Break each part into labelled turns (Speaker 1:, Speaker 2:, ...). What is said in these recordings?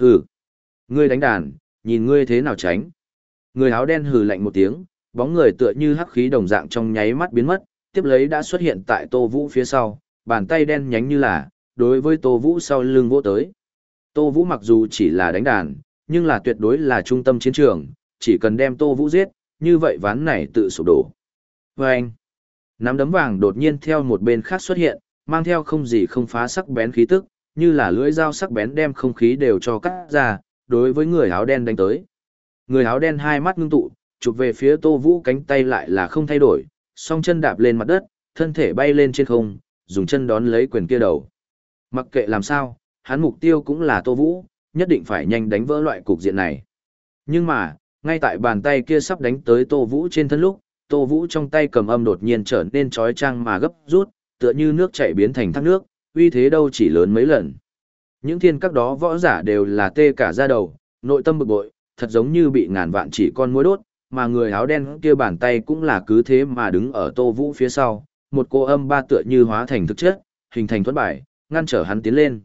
Speaker 1: Hừ, ngươi đánh đàn, nhìn ngươi thế nào tránh. Người áo đen hừ lạnh một tiếng, bóng người tựa như hắc khí đồng dạng trong nháy mắt biến mất, tiếp lấy đã xuất hiện tại Tô Vũ phía sau, bàn tay đen nhánh như là, đối với Tô Vũ sau lưng vỗ tới. Tô Vũ mặc dù chỉ là đánh đàn, nhưng là tuyệt đối là trung tâm chiến trường, chỉ cần đem Tô Vũ giết, như vậy ván này tự sụp đổ. Vâng! anh, nắm đấm vàng đột nhiên theo một bên khác xuất hiện, mang theo không gì không phá sắc bén khí tức, như là lưỡi dao sắc bén đem không khí đều cho cắt ra, đối với người áo đen đánh tới. Người áo đen hai mắt ngưng tụ, chụp về phía Tô Vũ cánh tay lại là không thay đổi, song chân đạp lên mặt đất, thân thể bay lên trên không, dùng chân đón lấy quyền kia đầu. Mặc kệ làm sao, hắn mục tiêu cũng là Tô Vũ, nhất định phải nhanh đánh vỡ loại cục diện này. Nhưng mà, ngay tại bàn tay kia sắp đánh tới Tô Vũ trên thân lúc, Tô Vũ trong tay cầm âm đột nhiên trở nên trói trang mà gấp rút, tựa như nước chảy biến thành thác nước, uy thế đâu chỉ lớn mấy lần. Những thiên các đó võ giả đều là tê cả da đầu, nội tâm bực bội, thật giống như bị ngàn vạn chỉ con muối đốt, mà người áo đen kia bàn tay cũng là cứ thế mà đứng ở Tô Vũ phía sau, một cô âm ba tựa như hóa thành thực chất, hình thành thuẫn bài, ngăn trở hắn tiến lên.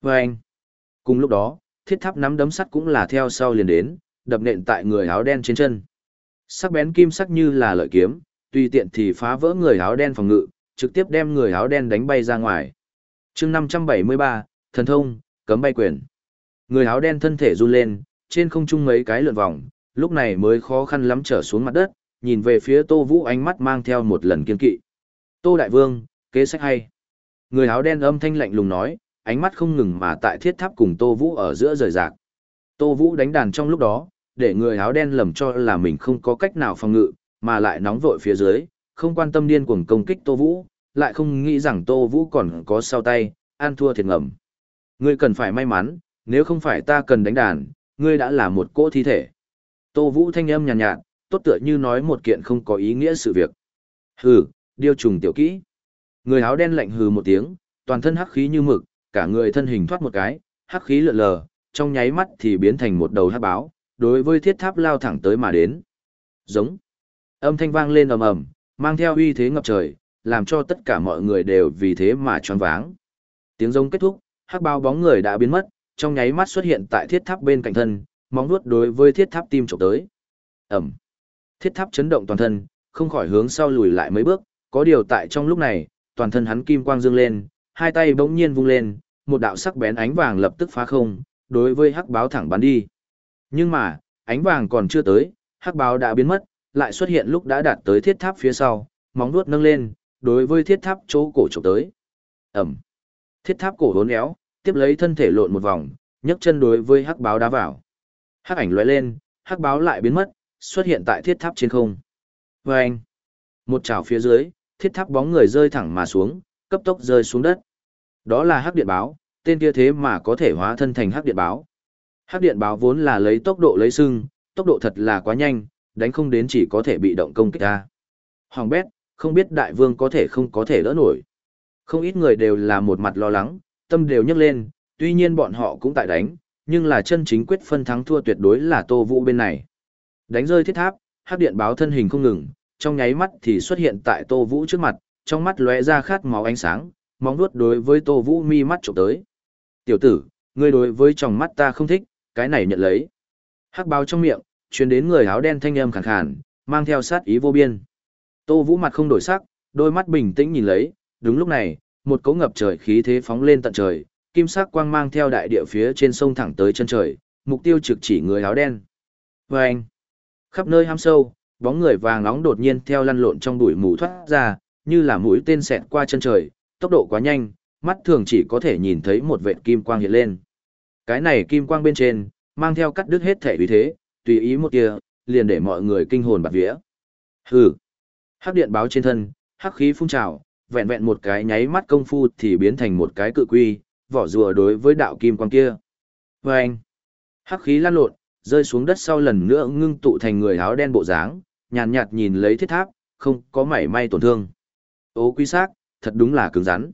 Speaker 1: Và anh, cùng lúc đó, thiết tháp nắm đấm sắt cũng là theo sau liền đến, đập nện tại người áo đen trên chân. Sắc bén kim sắc như là lợi kiếm, tùy tiện thì phá vỡ người áo đen phòng ngự, trực tiếp đem người áo đen đánh bay ra ngoài chương 573, thần thông, cấm bay quyền. Người áo đen thân thể run lên, trên không trung mấy cái lượn vòng, lúc này mới khó khăn lắm trở xuống mặt đất, nhìn về phía Tô Vũ ánh mắt mang theo một lần kiên kỵ. Tô Đại Vương, kế sách hay. Người áo đen âm thanh lạnh lùng nói, ánh mắt không ngừng mà tại thiết tháp cùng Tô Vũ ở giữa rời rạc. Tô Vũ đánh đàn trong lúc đó, để người áo đen lầm cho là mình không có cách nào phòng ngự, mà lại nóng vội phía dưới, không quan tâm điên cuồng công kích Tô Vũ, lại không nghĩ rằng Tô Vũ còn có sau tay, an thua thiệt ngầm. Ngươi cần phải may mắn, nếu không phải ta cần đánh đàn, ngươi đã là một cỗ thi thể. Tô Vũ thanh âm nhàn nhạt, nhạt, tốt tựa như nói một kiện không có ý nghĩa sự việc. Hừ, điêu trùng tiểu kỹ. Người áo đen lạnh hừ một tiếng, toàn thân hắc khí như mực, cả người thân hình thoát một cái, hắc khí lượn lờ, trong nháy mắt thì biến thành một đầu hắc báo, đối với thiết tháp lao thẳng tới mà đến. Giống. Âm thanh vang lên ầm ầm, mang theo uy thế ngập trời, làm cho tất cả mọi người đều vì thế mà choáng váng. Tiếng rống kết thúc, hắc báo bóng người đã biến mất, trong nháy mắt xuất hiện tại thiết tháp bên cạnh thân, móng vuốt đối với thiết tháp tim chụp tới. ầm, Thiết tháp chấn động toàn thân, không khỏi hướng sau lùi lại mấy bước, có điều tại trong lúc này, toàn thân hắn kim quang dương lên, hai tay bỗng nhiên vung lên, một đạo sắc bén ánh vàng lập tức phá không, đối với hắc báo thẳng bắn đi. Nhưng mà, ánh vàng còn chưa tới, hắc báo đã biến mất, lại xuất hiện lúc đã đạt tới thiết tháp phía sau, móng vuốt nâng lên, đối với thiết tháp chỗ cổ chụp tới. Ẩm. Thiết tháp cổ hốn éo, tiếp lấy thân thể lộn một vòng, nhấc chân đối với hắc báo đá vào. Hắc ảnh lóe lên, hắc báo lại biến mất, xuất hiện tại thiết tháp trên không. Và anh, một chảo phía dưới, thiết tháp bóng người rơi thẳng mà xuống, cấp tốc rơi xuống đất. Đó là hắc điện báo, tên kia thế mà có thể hóa thân thành hắc điện báo. Hắc điện báo vốn là lấy tốc độ lấy sưng, tốc độ thật là quá nhanh, đánh không đến chỉ có thể bị động công kích ta Hoàng bét, không biết đại vương có thể không có thể đỡ nổi. Không ít người đều là một mặt lo lắng, tâm đều nhấc lên, tuy nhiên bọn họ cũng tại đánh, nhưng là chân chính quyết phân thắng thua tuyệt đối là Tô Vũ bên này. Đánh rơi thiết tháp, hắc điện báo thân hình không ngừng, trong nháy mắt thì xuất hiện tại Tô Vũ trước mặt, trong mắt lóe ra khát máu ánh sáng, móng vuốt đối với Tô Vũ mi mắt chụp tới. "Tiểu tử, ngươi đối với trong mắt ta không thích, cái này nhận lấy." Hắc báo trong miệng, truyền đến người áo đen thanh âm khàn khàn, mang theo sát ý vô biên. Tô Vũ mặt không đổi sắc, đôi mắt bình tĩnh nhìn lấy, đúng lúc này, một cỗ ngập trời khí thế phóng lên tận trời, kim sắc quang mang theo đại địa phía trên sông thẳng tới chân trời, mục tiêu trực chỉ người áo đen. Vâng! Khắp nơi ham sâu, bóng người vàng nóng đột nhiên theo lăn lộn trong bụi mù thoát ra, như là mũi tên xẹt qua chân trời, tốc độ quá nhanh, mắt thường chỉ có thể nhìn thấy một vệt kim quang hiện lên. Cái này kim quang bên trên, mang theo cắt đứt hết thể uy thế, tùy ý một kia, liền để mọi người kinh hồn bạt vía. Hừ. Hắc điện báo trên thân, hắc khí phun trào, vẹn vẹn một cái nháy mắt công phu thì biến thành một cái cự quy, vỏ rùa đối với đạo kim quang kia. Và anh, hắc khí lan lộn, rơi xuống đất sau lần nữa ngưng tụ thành người áo đen bộ dáng, nhàn nhạt, nhìn lấy thiết tháp, không có mảy may tổn thương. Ô quý xác, thật đúng là cứng rắn.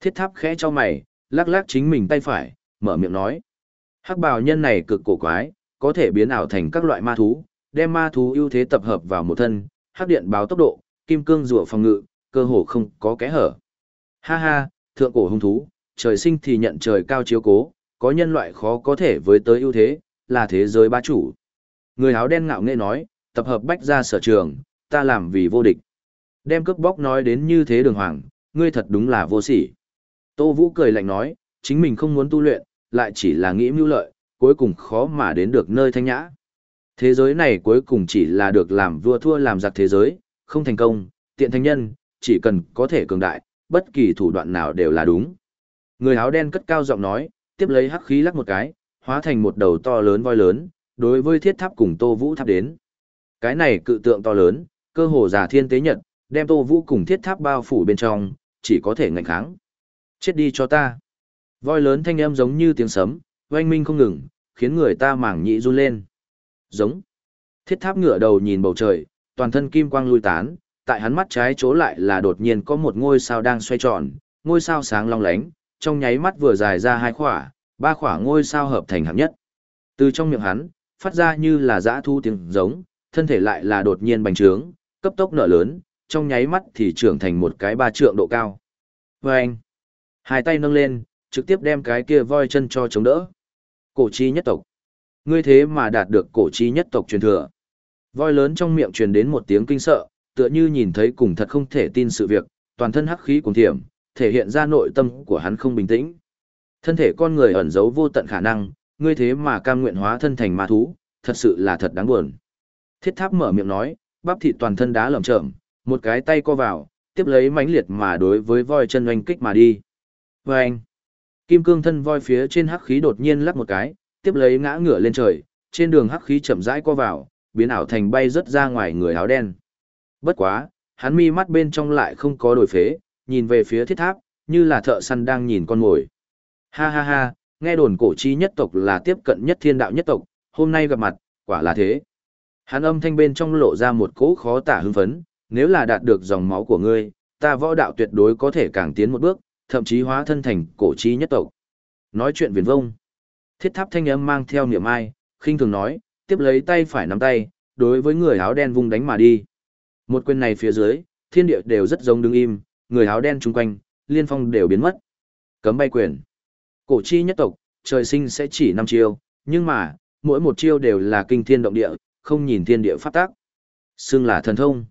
Speaker 1: Thiết tháp khẽ cho mày, lắc lắc chính mình tay phải, mở miệng nói. Hắc bào nhân này cực cổ quái, có thể biến ảo thành các loại ma thú, đem ma thú ưu thế tập hợp vào một thân, hắc điện báo tốc độ, kim cương rùa phòng ngự, cơ hồ không có kẽ hở. Ha ha, thượng cổ hung thú, trời sinh thì nhận trời cao chiếu cố, có nhân loại khó có thể với tới ưu thế, là thế giới bá chủ. Người áo đen ngạo nghễ nói, tập hợp bách ra sở trường, ta làm vì vô địch. Đem cướp bóc nói đến như thế đường hoàng, ngươi thật đúng là vô sỉ. Tô Vũ cười lạnh nói, chính mình không muốn tu luyện, lại chỉ là nghĩ mưu lợi, cuối cùng khó mà đến được nơi thanh nhã. Thế giới này cuối cùng chỉ là được làm vua thua làm giặc thế giới, không thành công, tiện thành nhân, chỉ cần có thể cường đại, bất kỳ thủ đoạn nào đều là đúng. Người áo đen cất cao giọng nói, tiếp lấy hắc khí lắc một cái, hóa thành một đầu to lớn voi lớn, đối với thiết tháp cùng Tô Vũ tháp đến. Cái này cự tượng to lớn, cơ hồ giả thiên tế nhật, đem Tô Vũ cùng thiết tháp bao phủ bên trong, chỉ có thể ngạnh kháng. Chết đi cho ta. Voi lớn thanh âm giống như tiếng sấm, oanh minh không ngừng, khiến người ta mảng nhị run lên. Giống. Thiết tháp ngửa đầu nhìn bầu trời, toàn thân kim quang lui tán, tại hắn mắt trái chỗ lại là đột nhiên có một ngôi sao đang xoay tròn, ngôi sao sáng long lánh, trong nháy mắt vừa dài ra hai khỏa, ba khỏa ngôi sao hợp thành hạng nhất. Từ trong miệng hắn, phát ra như là dã thu tiếng giống, thân thể lại là đột nhiên bành trướng, cấp tốc nở lớn, trong nháy mắt thì trưởng thành một cái ba trượng độ cao. Và anh, hai tay nâng lên, trực tiếp đem cái kia voi chân cho chống đỡ. Cổ chi nhất tộc. Ngươi thế mà đạt được cổ chi nhất tộc truyền thừa. Voi lớn trong miệng truyền đến một tiếng kinh sợ, tựa như nhìn thấy cùng thật không thể tin sự việc, toàn thân hắc khí cùng thiểm, thể hiện ra nội tâm của hắn không bình tĩnh. Thân thể con người ẩn giấu vô tận khả năng, ngươi thế mà cam nguyện hóa thân thành ma thú, thật sự là thật đáng buồn. Thiết tháp mở miệng nói, bắp thịt toàn thân đá lởm chởm, một cái tay co vào, tiếp lấy mãnh liệt mà đối với voi chân oanh kích mà đi. Vâng! Kim cương thân voi phía trên hắc khí đột nhiên lắc một cái, tiếp lấy ngã ngửa lên trời, trên đường hắc khí chậm rãi co vào, biến ảo thành bay rất ra ngoài người áo đen. Bất quá, hắn mi mắt bên trong lại không có đổi phế, nhìn về phía thiết tháp, như là thợ săn đang nhìn con mồi. Ha ha ha, nghe đồn cổ chi nhất tộc là tiếp cận nhất thiên đạo nhất tộc, hôm nay gặp mặt, quả là thế. Hắn âm thanh bên trong lộ ra một cỗ khó tả hưng phấn, nếu là đạt được dòng máu của ngươi, ta võ đạo tuyệt đối có thể càng tiến một bước, thậm chí hóa thân thành cổ chi nhất tộc. Nói chuyện viền vông. Thiết tháp thanh âm mang theo niệm ai, khinh thường nói, tiếp lấy tay phải nắm tay, đối với người áo đen vung đánh mà đi. Một quyền này phía dưới, thiên địa đều rất giống đứng im, người áo đen chung quanh, liên phong đều biến mất. Cấm bay quyền. Cổ chi nhất tộc, trời sinh sẽ chỉ năm chiêu, nhưng mà, mỗi một chiêu đều là kinh thiên động địa, không nhìn thiên địa phát tác. Xưng là thần thông.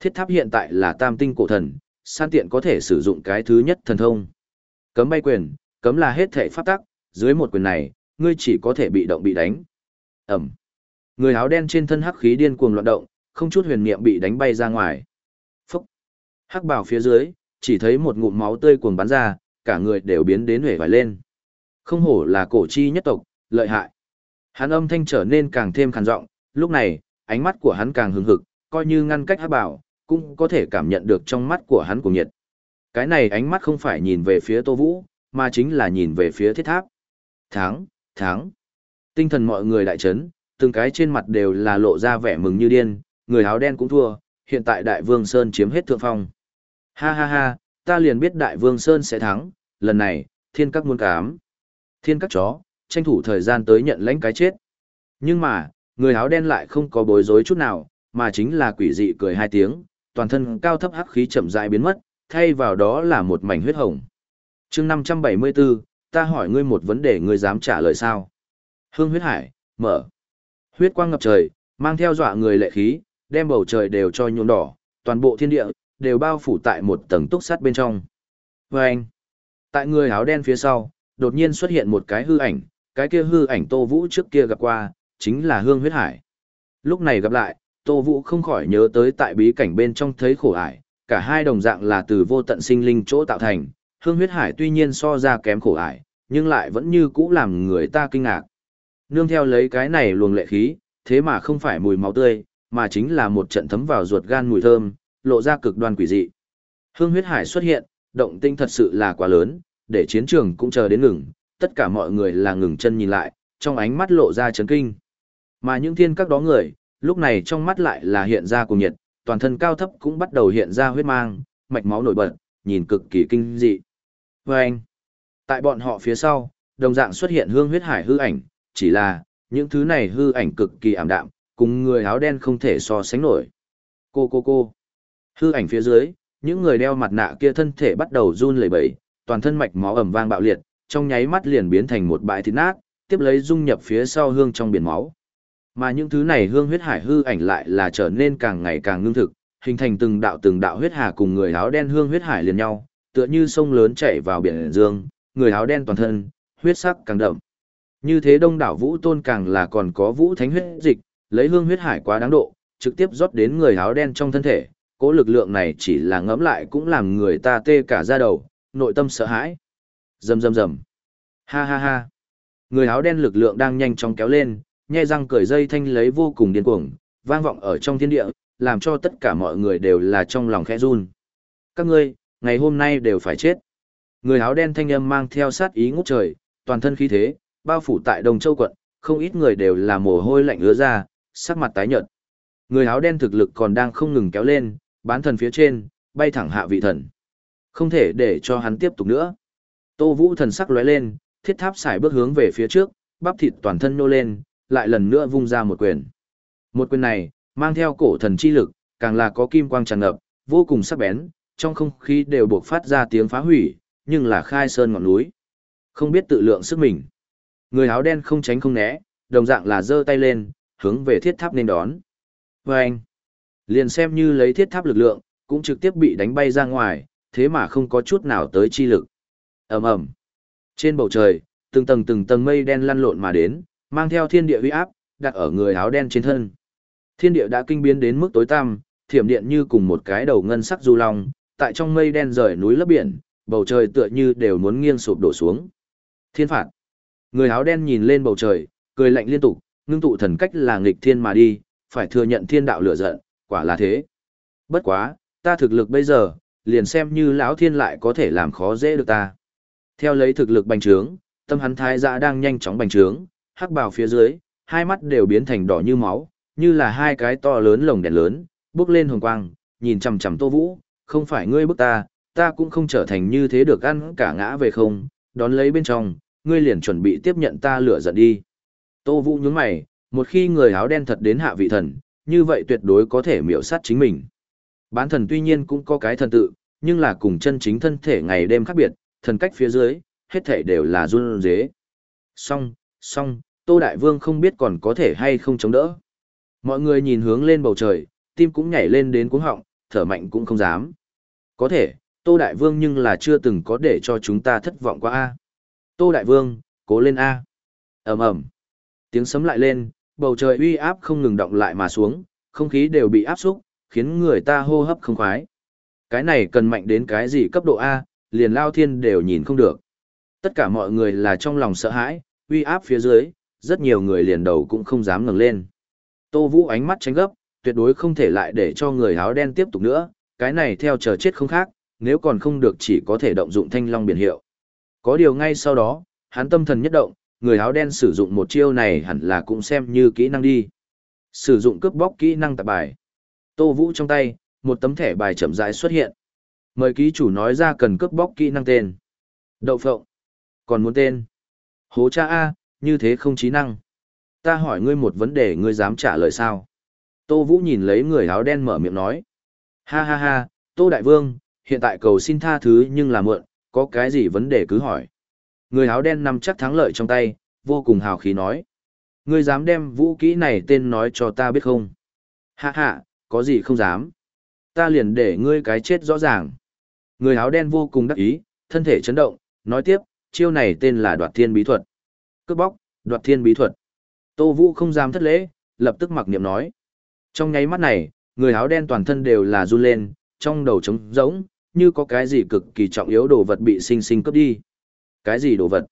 Speaker 1: Thiết tháp hiện tại là tam tinh cổ thần, san tiện có thể sử dụng cái thứ nhất thần thông. Cấm bay quyền, cấm là hết thể phát tác dưới một quyền này, ngươi chỉ có thể bị động bị đánh. Ẩm. Người áo đen trên thân hắc khí điên cuồng loạn động, không chút huyền niệm bị đánh bay ra ngoài. Phúc. Hắc bảo phía dưới, chỉ thấy một ngụm máu tươi cuồng bắn ra, cả người đều biến đến hể vải lên. Không hổ là cổ chi nhất tộc, lợi hại. Hắn âm thanh trở nên càng thêm khàn giọng, lúc này, ánh mắt của hắn càng hứng hực, coi như ngăn cách hắc bảo, cũng có thể cảm nhận được trong mắt của hắn cùng nhiệt. Cái này ánh mắt không phải nhìn về phía Tô Vũ, mà chính là nhìn về phía thiết tháp. Tháng, tháng. Tinh thần mọi người đại chấn, từng cái trên mặt đều là lộ ra vẻ mừng như điên, người áo đen cũng thua, hiện tại Đại Vương Sơn chiếm hết thượng phong. Ha ha ha, ta liền biết Đại Vương Sơn sẽ thắng, lần này, thiên các muôn cám. Thiên các chó, tranh thủ thời gian tới nhận lãnh cái chết. Nhưng mà, người áo đen lại không có bối rối chút nào, mà chính là quỷ dị cười hai tiếng, toàn thân cao thấp hắc khí chậm rãi biến mất, thay vào đó là một mảnh huyết hồng. chương 574, ta hỏi ngươi một vấn đề ngươi dám trả lời sao? Hương huyết hải, mở. Huyết quang ngập trời, mang theo dọa người lệ khí, đem bầu trời đều cho nhuộm đỏ, toàn bộ thiên địa, đều bao phủ tại một tầng túc sắt bên trong. Và anh, tại người áo đen phía sau, đột nhiên xuất hiện một cái hư ảnh, cái kia hư ảnh Tô Vũ trước kia gặp qua, chính là Hương huyết hải. Lúc này gặp lại, Tô Vũ không khỏi nhớ tới tại bí cảnh bên trong thấy khổ ải, cả hai đồng dạng là từ vô tận sinh linh chỗ tạo thành, hương huyết hải tuy nhiên so ra kém khổ ải, nhưng lại vẫn như cũ làm người ta kinh ngạc. Nương theo lấy cái này luồng lệ khí, thế mà không phải mùi máu tươi, mà chính là một trận thấm vào ruột gan mùi thơm, lộ ra cực đoan quỷ dị. Hương huyết hải xuất hiện, động tinh thật sự là quá lớn, để chiến trường cũng chờ đến ngừng, tất cả mọi người là ngừng chân nhìn lại, trong ánh mắt lộ ra chấn kinh. Mà những thiên các đó người, lúc này trong mắt lại là hiện ra cùng nhiệt, toàn thân cao thấp cũng bắt đầu hiện ra huyết mang, mạch máu nổi bật, nhìn cực kỳ kinh dị. Vâng! anh, tại bọn họ phía sau, đồng dạng xuất hiện hương huyết hải hư ảnh, chỉ là, những thứ này hư ảnh cực kỳ ảm đạm, cùng người áo đen không thể so sánh nổi. Cô cô cô. Hư ảnh phía dưới, những người đeo mặt nạ kia thân thể bắt đầu run lẩy bẩy, toàn thân mạch máu ẩm vang bạo liệt, trong nháy mắt liền biến thành một bãi thịt nát, tiếp lấy dung nhập phía sau hương trong biển máu. Mà những thứ này hương huyết hải hư ảnh lại là trở nên càng ngày càng ngưng thực, hình thành từng đạo từng đạo huyết hà cùng người áo đen hương huyết hải liền nhau, tựa như sông lớn chảy vào biển dương, người áo đen toàn thân, huyết sắc càng đậm. Như thế đông đảo vũ tôn càng là còn có vũ thánh huyết dịch, lấy hương huyết hải quá đáng độ, trực tiếp rót đến người áo đen trong thân thể, cố lực lượng này chỉ là ngẫm lại cũng làm người ta tê cả da đầu, nội tâm sợ hãi. Rầm rầm rầm. Ha ha ha. Người áo đen lực lượng đang nhanh chóng kéo lên, nhe răng cởi dây thanh lấy vô cùng điên cuồng, vang vọng ở trong thiên địa, làm cho tất cả mọi người đều là trong lòng khẽ run. Các ngươi, ngày hôm nay đều phải chết. Người áo đen thanh âm mang theo sát ý ngút trời, toàn thân khí thế, bao phủ tại Đồng Châu quận, không ít người đều là mồ hôi lạnh ứa ra, sắc mặt tái nhợt. Người áo đen thực lực còn đang không ngừng kéo lên, bán thần phía trên, bay thẳng hạ vị thần. Không thể để cho hắn tiếp tục nữa. Tô Vũ thần sắc lóe lên, thiết tháp xài bước hướng về phía trước, bắp thịt toàn thân nô lên, lại lần nữa vung ra một quyền. Một quyền này, mang theo cổ thần chi lực, càng là có kim quang tràn ngập, vô cùng sắc bén, trong không khí đều buộc phát ra tiếng phá hủy, nhưng là khai sơn ngọn núi. Không biết tự lượng sức mình. Người áo đen không tránh không né, đồng dạng là giơ tay lên, hướng về thiết tháp nên đón. Và anh, liền xem như lấy thiết tháp lực lượng, cũng trực tiếp bị đánh bay ra ngoài, thế mà không có chút nào tới chi lực. ầm ầm Trên bầu trời, từng tầng từng tầng mây đen lăn lộn mà đến, mang theo thiên địa uy áp, đặt ở người áo đen trên thân. Thiên địa đã kinh biến đến mức tối tăm, thiểm điện như cùng một cái đầu ngân sắc du long, tại trong mây đen rời núi lấp biển, bầu trời tựa như đều muốn nghiêng sụp đổ xuống. Thiên phạt. Người áo đen nhìn lên bầu trời, cười lạnh liên tục, ngưng tụ thần cách là nghịch thiên mà đi, phải thừa nhận thiên đạo lửa giận, quả là thế. Bất quá, ta thực lực bây giờ, liền xem như lão thiên lại có thể làm khó dễ được ta. Theo lấy thực lực bành trướng, tâm hắn thái dạ đang nhanh chóng bành trướng, hắc bào phía dưới, hai mắt đều biến thành đỏ như máu, như là hai cái to lớn lồng đèn lớn, bước lên hồng quang, nhìn chằm chằm Tô Vũ, không phải ngươi bức ta, ta cũng không trở thành như thế được ăn cả ngã về không, đón lấy bên trong, ngươi liền chuẩn bị tiếp nhận ta lửa giận đi. Tô Vũ nhướng mày, một khi người áo đen thật đến hạ vị thần, như vậy tuyệt đối có thể miểu sát chính mình. Bán thần tuy nhiên cũng có cái thần tự, nhưng là cùng chân chính thân thể ngày đêm khác biệt, thần cách phía dưới, hết thể đều là run dế. Song, song, Tô Đại Vương không biết còn có thể hay không chống đỡ. Mọi người nhìn hướng lên bầu trời, tim cũng nhảy lên đến cuống họng, thở mạnh cũng không dám. Có thể, Tô Đại Vương nhưng là chưa từng có để cho chúng ta thất vọng qua A. Tô Đại Vương, cố lên A. ầm ầm Tiếng sấm lại lên, bầu trời uy áp không ngừng động lại mà xuống, không khí đều bị áp xúc, khiến người ta hô hấp không khoái. Cái này cần mạnh đến cái gì cấp độ A, liền lao thiên đều nhìn không được. Tất cả mọi người là trong lòng sợ hãi, uy áp phía dưới, rất nhiều người liền đầu cũng không dám ngẩng lên. Tô Vũ ánh mắt tránh gấp, tuyệt đối không thể lại để cho người áo đen tiếp tục nữa, cái này theo chờ chết không khác, nếu còn không được chỉ có thể động dụng thanh long biển hiệu. Có điều ngay sau đó, hắn tâm thần nhất động, người áo đen sử dụng một chiêu này hẳn là cũng xem như kỹ năng đi. Sử dụng cướp bóc kỹ năng tạp bài. Tô Vũ trong tay, một tấm thẻ bài chậm rãi xuất hiện. Mời ký chủ nói ra cần cướp bóc kỹ năng tên. Đậu phộng. Còn muốn tên. Hố cha A, như thế không trí năng. Ta hỏi ngươi một vấn đề ngươi dám trả lời sao? Tô Vũ nhìn lấy người áo đen mở miệng nói. Ha ha ha, Tô Đại Vương, hiện tại cầu xin tha thứ nhưng là mượn, có cái gì vấn đề cứ hỏi. Người áo đen nằm chắc thắng lợi trong tay, vô cùng hào khí nói. Ngươi dám đem vũ kỹ này tên nói cho ta biết không? Hạ hạ, có gì không dám. Ta liền để ngươi cái chết rõ ràng. Người áo đen vô cùng đắc ý, thân thể chấn động, nói tiếp, chiêu này tên là đoạt thiên bí thuật. Cướp bóc, đoạt thiên bí thuật. Tô Vũ không dám thất lễ, lập tức mặc niệm nói. Trong nháy mắt này, người áo đen toàn thân đều là run lên, trong đầu trống rỗng, như có cái gì cực kỳ trọng yếu đồ vật bị sinh sinh cướp đi. Cái gì đồ vật?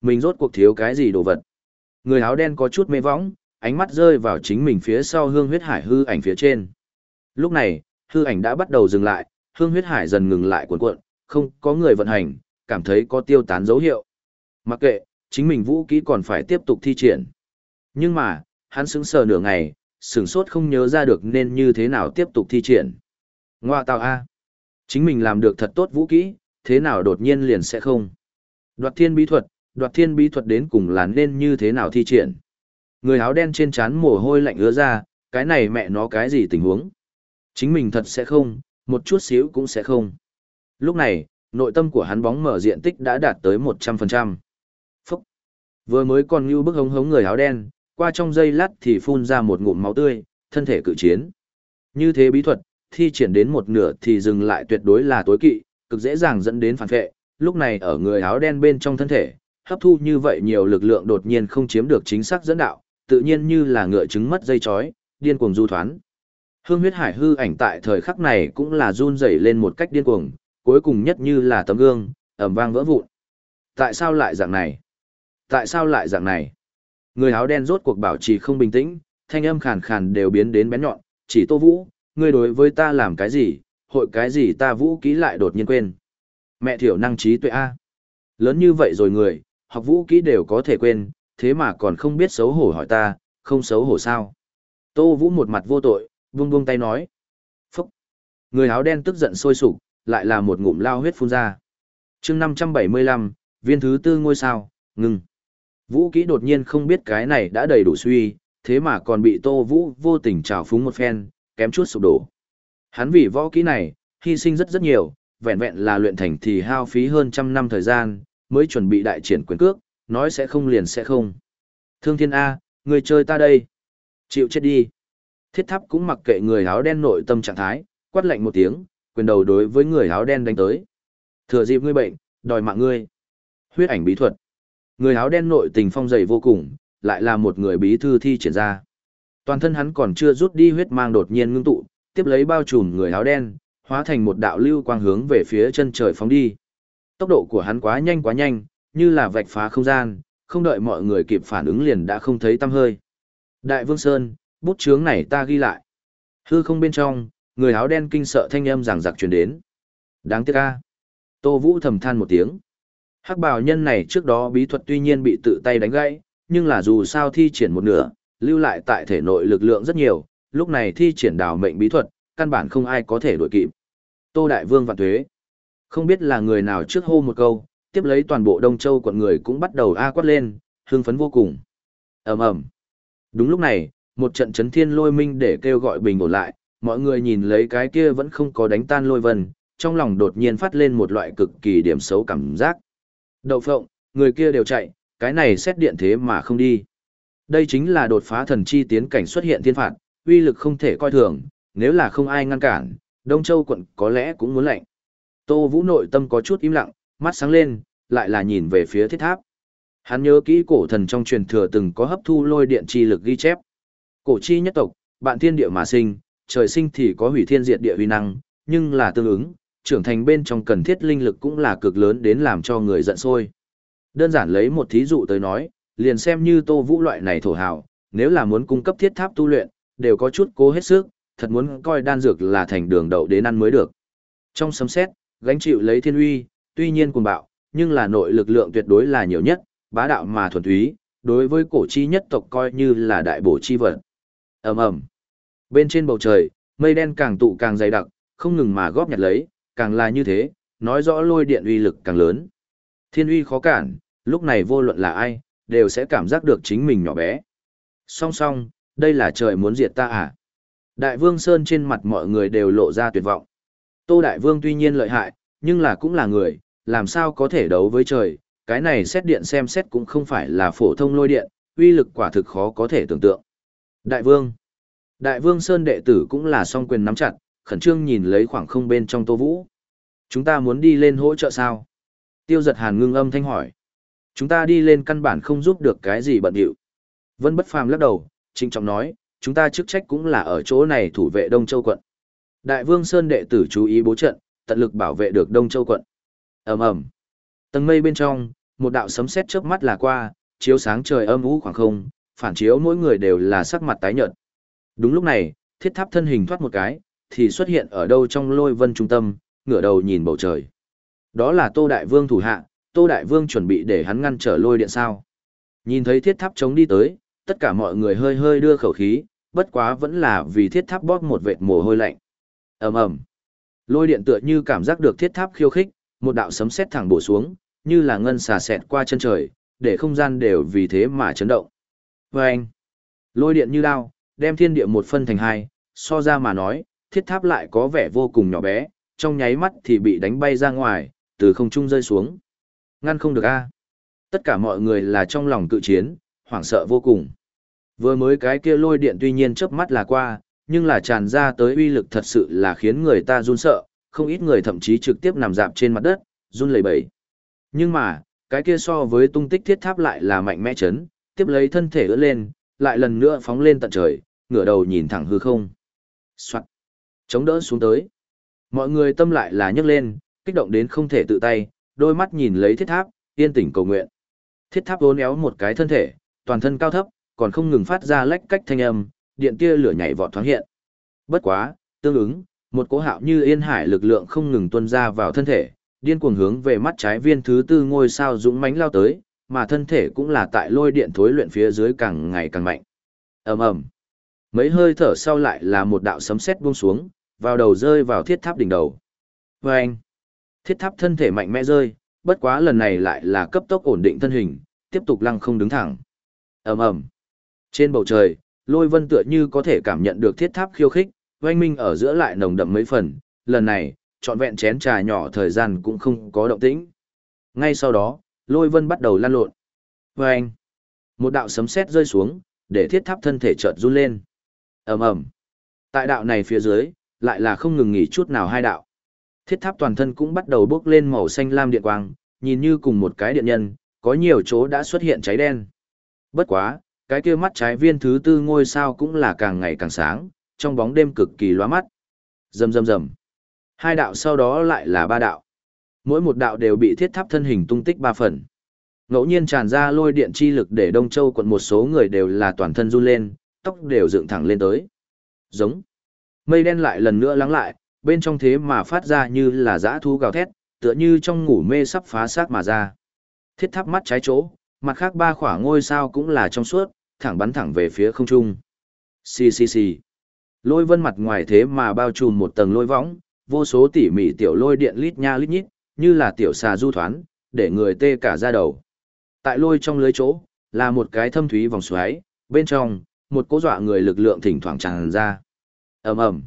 Speaker 1: Mình rốt cuộc thiếu cái gì đồ vật? Người áo đen có chút mê võng, ánh mắt rơi vào chính mình phía sau hương huyết hải hư ảnh phía trên. Lúc này, hư ảnh đã bắt đầu dừng lại, hương huyết hải dần ngừng lại cuộn cuộn, không có người vận hành, cảm thấy có tiêu tán dấu hiệu. Mặc kệ, chính mình vũ kỹ còn phải tiếp tục thi triển. Nhưng mà, hắn sững sờ nửa ngày, sửng sốt không nhớ ra được nên như thế nào tiếp tục thi triển. Ngoa tào A. Chính mình làm được thật tốt vũ kỹ, thế nào đột nhiên liền sẽ không. Đoạt thiên bí thuật, đoạt thiên bí thuật đến cùng là nên như thế nào thi triển. Người áo đen trên trán mồ hôi lạnh ứa ra, cái này mẹ nó cái gì tình huống. Chính mình thật sẽ không, một chút xíu cũng sẽ không. Lúc này, nội tâm của hắn bóng mở diện tích đã đạt tới 100%. Phúc! Vừa mới còn như bức hống hống người áo đen, qua trong giây lát thì phun ra một ngụm máu tươi, thân thể cự chiến. Như thế bí thuật, thi triển đến một nửa thì dừng lại tuyệt đối là tối kỵ, cực dễ dàng dẫn đến phản vệ. Lúc này ở người áo đen bên trong thân thể, hấp thu như vậy nhiều lực lượng đột nhiên không chiếm được chính xác dẫn đạo, tự nhiên như là ngựa trứng mất dây chói, điên cuồng du thoán. Hương huyết hải hư ảnh tại thời khắc này cũng là run rẩy lên một cách điên cuồng, cuối cùng nhất như là tấm gương, ầm vang vỡ vụn. Tại sao lại dạng này? Tại sao lại dạng này? Người áo đen rốt cuộc bảo trì không bình tĩnh, thanh âm khàn khàn đều biến đến bén nhọn, chỉ Tô Vũ, ngươi đối với ta làm cái gì, hội cái gì ta vũ kỹ lại đột nhiên quên. Mẹ thiểu năng trí tuệ A. Lớn như vậy rồi người, học vũ kỹ đều có thể quên, thế mà còn không biết xấu hổ hỏi ta, không xấu hổ sao. Tô Vũ một mặt vô tội, vung vung tay nói. Phúc! Người áo đen tức giận sôi sục, lại là một ngụm lao huyết phun ra. chương 575, viên thứ tư ngôi sao, ngừng. Vũ kỹ đột nhiên không biết cái này đã đầy đủ suy, thế mà còn bị Tô Vũ vô tình trào phúng một phen, kém chút sụp đổ. Hắn vì võ kỹ này, hy sinh rất rất nhiều, vẹn vẹn là luyện thành thì hao phí hơn trăm năm thời gian, mới chuẩn bị đại triển quyền cước, nói sẽ không liền sẽ không. Thương thiên A, người chơi ta đây. Chịu chết đi. Thiết tháp cũng mặc kệ người áo đen nội tâm trạng thái, quát lạnh một tiếng, quyền đầu đối với người áo đen đánh tới. Thừa dịp ngươi bệnh, đòi mạng ngươi. Huyết ảnh bí thuật. Người áo đen nội tình phong dày vô cùng, lại là một người bí thư thi triển ra. Toàn thân hắn còn chưa rút đi huyết mang đột nhiên ngưng tụ, tiếp lấy bao trùm người áo đen, hóa thành một đạo lưu quang hướng về phía chân trời phóng đi. Tốc độ của hắn quá nhanh quá nhanh, như là vạch phá không gian, không đợi mọi người kịp phản ứng liền đã không thấy tăm hơi. Đại Vương Sơn, bút chướng này ta ghi lại. Hư không bên trong, người áo đen kinh sợ thanh âm giảng giặc truyền đến. Đáng tiếc a. Tô Vũ thầm than một tiếng. Hắc bào nhân này trước đó bí thuật tuy nhiên bị tự tay đánh gãy, nhưng là dù sao thi triển một nửa, lưu lại tại thể nội lực lượng rất nhiều, lúc này thi triển đào mệnh bí thuật, căn bản không ai có thể đuổi kịp. Tô Đại Vương vạn thuế. Không biết là người nào trước hô một câu, tiếp lấy toàn bộ Đông Châu quận người cũng bắt đầu a quát lên, hưng phấn vô cùng. ầm ầm. Đúng lúc này, một trận chấn thiên lôi minh để kêu gọi bình ổn lại, mọi người nhìn lấy cái kia vẫn không có đánh tan lôi vân, trong lòng đột nhiên phát lên một loại cực kỳ điểm xấu cảm giác. Đậu phộng, người kia đều chạy, cái này xét điện thế mà không đi. Đây chính là đột phá thần chi tiến cảnh xuất hiện thiên phạt, uy lực không thể coi thường, nếu là không ai ngăn cản, Đông Châu quận có lẽ cũng muốn lạnh. Tô Vũ nội tâm có chút im lặng, mắt sáng lên, lại là nhìn về phía thiết tháp. Hắn nhớ kỹ cổ thần trong truyền thừa từng có hấp thu lôi điện chi lực ghi chép. Cổ chi nhất tộc, bạn thiên địa mà sinh, trời sinh thì có hủy thiên diệt địa huy năng, nhưng là tương ứng, trưởng thành bên trong cần thiết linh lực cũng là cực lớn đến làm cho người giận sôi. Đơn giản lấy một thí dụ tới nói, liền xem như Tô Vũ loại này thổ hào, nếu là muốn cung cấp thiết tháp tu luyện, đều có chút cố hết sức, thật muốn coi đan dược là thành đường đậu đến ăn mới được. Trong sấm xét, gánh chịu lấy thiên uy, tuy nhiên cuồng bạo, nhưng là nội lực lượng tuyệt đối là nhiều nhất, bá đạo mà thuần túy, đối với cổ chi nhất tộc coi như là đại bổ chi vật. Ầm ầm. Bên trên bầu trời, mây đen càng tụ càng dày đặc, không ngừng mà góp nhặt lấy, càng là như thế, nói rõ lôi điện uy lực càng lớn. Thiên uy khó cản, lúc này vô luận là ai, đều sẽ cảm giác được chính mình nhỏ bé. Song song, đây là trời muốn diệt ta à? Đại vương Sơn trên mặt mọi người đều lộ ra tuyệt vọng. Tô Đại Vương tuy nhiên lợi hại, nhưng là cũng là người, làm sao có thể đấu với trời, cái này xét điện xem xét cũng không phải là phổ thông lôi điện, uy lực quả thực khó có thể tưởng tượng. Đại Vương Đại Vương Sơn đệ tử cũng là song quyền nắm chặt, khẩn trương nhìn lấy khoảng không bên trong Tô Vũ. Chúng ta muốn đi lên hỗ trợ sao? Tiêu giật hàn ngưng âm thanh hỏi. Chúng ta đi lên căn bản không giúp được cái gì bận hiệu. Vân bất phàm lắc đầu, trinh trọng nói, chúng ta chức trách cũng là ở chỗ này thủ vệ Đông Châu quận. Đại Vương Sơn đệ tử chú ý bố trận, tận lực bảo vệ được Đông Châu quận. Ầm ầm. Tầng mây bên trong, một đạo sấm sét chớp mắt là qua, chiếu sáng trời âm u khoảng không, phản chiếu mỗi người đều là sắc mặt tái nhợt. Đúng lúc này, thiết tháp thân hình thoát một cái, thì xuất hiện ở đâu trong lôi vân trung tâm, ngửa đầu nhìn bầu trời. Đó là Tô Đại Vương thủ hạ, Tô Đại Vương chuẩn bị để hắn ngăn trở lôi điện sao. Nhìn thấy thiết tháp chống đi tới, tất cả mọi người hơi hơi đưa khẩu khí, bất quá vẫn là vì thiết tháp bóp một vệt mồ hôi lạnh ầm ầm lôi điện tựa như cảm giác được thiết tháp khiêu khích một đạo sấm sét thẳng bổ xuống như là ngân xà xẹt qua chân trời để không gian đều vì thế mà chấn động vê anh lôi điện như đao đem thiên địa một phân thành hai so ra mà nói thiết tháp lại có vẻ vô cùng nhỏ bé trong nháy mắt thì bị đánh bay ra ngoài từ không trung rơi xuống. Ngăn không được a. Tất cả mọi người là trong lòng cự chiến, hoảng sợ vô cùng. Vừa mới cái kia lôi điện tuy nhiên chớp mắt là qua, nhưng là tràn ra tới uy lực thật sự là khiến người ta run sợ, không ít người thậm chí trực tiếp nằm dạp trên mặt đất, run lẩy bẩy. Nhưng mà, cái kia so với tung tích thiết tháp lại là mạnh mẽ chấn, tiếp lấy thân thể ưỡn lên, lại lần nữa phóng lên tận trời, ngửa đầu nhìn thẳng hư không. Soạn. Chống đỡ xuống tới. Mọi người tâm lại là nhấc lên, kích động đến không thể tự tay, đôi mắt nhìn lấy thiết tháp, yên tĩnh cầu nguyện. Thiết tháp vốn éo một cái thân thể, toàn thân cao thấp, còn không ngừng phát ra lách cách thanh âm, điện tia lửa nhảy vọt thoáng hiện. Bất quá, tương ứng, một cỗ hạo như yên hải lực lượng không ngừng tuôn ra vào thân thể, điên cuồng hướng về mắt trái viên thứ tư ngôi sao dũng mãnh lao tới, mà thân thể cũng là tại lôi điện thối luyện phía dưới càng ngày càng mạnh. Ầm ầm. Mấy hơi thở sau lại là một đạo sấm sét buông xuống, vào đầu rơi vào thiết tháp đỉnh đầu. Oeng. Thiết tháp thân thể mạnh mẽ rơi, bất quá lần này lại là cấp tốc ổn định thân hình, tiếp tục lăng không đứng thẳng. Ầm ầm. Trên bầu trời, lôi vân tựa như có thể cảm nhận được thiết tháp khiêu khích, oanh minh ở giữa lại nồng đậm mấy phần, lần này, trọn vẹn chén trà nhỏ thời gian cũng không có động tĩnh. Ngay sau đó, lôi vân bắt đầu lan lộn. Oanh! Một đạo sấm sét rơi xuống, để thiết tháp thân thể chợt run lên. ầm ầm. Tại đạo này phía dưới, lại là không ngừng nghỉ chút nào hai đạo. Thiết tháp toàn thân cũng bắt đầu bốc lên màu xanh lam điện quang, nhìn như cùng một cái điện nhân, có nhiều chỗ đã xuất hiện cháy đen. Bất quá, cái kia mắt trái viên thứ tư ngôi sao cũng là càng ngày càng sáng, trong bóng đêm cực kỳ loa mắt. Rầm rầm rầm. Hai đạo sau đó lại là ba đạo. Mỗi một đạo đều bị thiết tháp thân hình tung tích ba phần. Ngẫu nhiên tràn ra lôi điện chi lực để Đông Châu quận một số người đều là toàn thân run lên, tóc đều dựng thẳng lên tới. Giống. Mây đen lại lần nữa lắng lại, bên trong thế mà phát ra như là dã thú gào thét, tựa như trong ngủ mê sắp phá xác mà ra. Thiết tháp mắt trái chỗ, mặt khác ba khỏa ngôi sao cũng là trong suốt, thẳng bắn thẳng về phía không trung. Xì xì xì. Lôi vân mặt ngoài thế mà bao trùm một tầng lôi võng, vô số tỉ mỉ tiểu lôi điện lít nha lít nhít, như là tiểu xà du thoán, để người tê cả da đầu. Tại lôi trong lưới chỗ, là một cái thâm thúy vòng xoáy, bên trong, một cố dọa người lực lượng thỉnh thoảng tràn ra. ầm ầm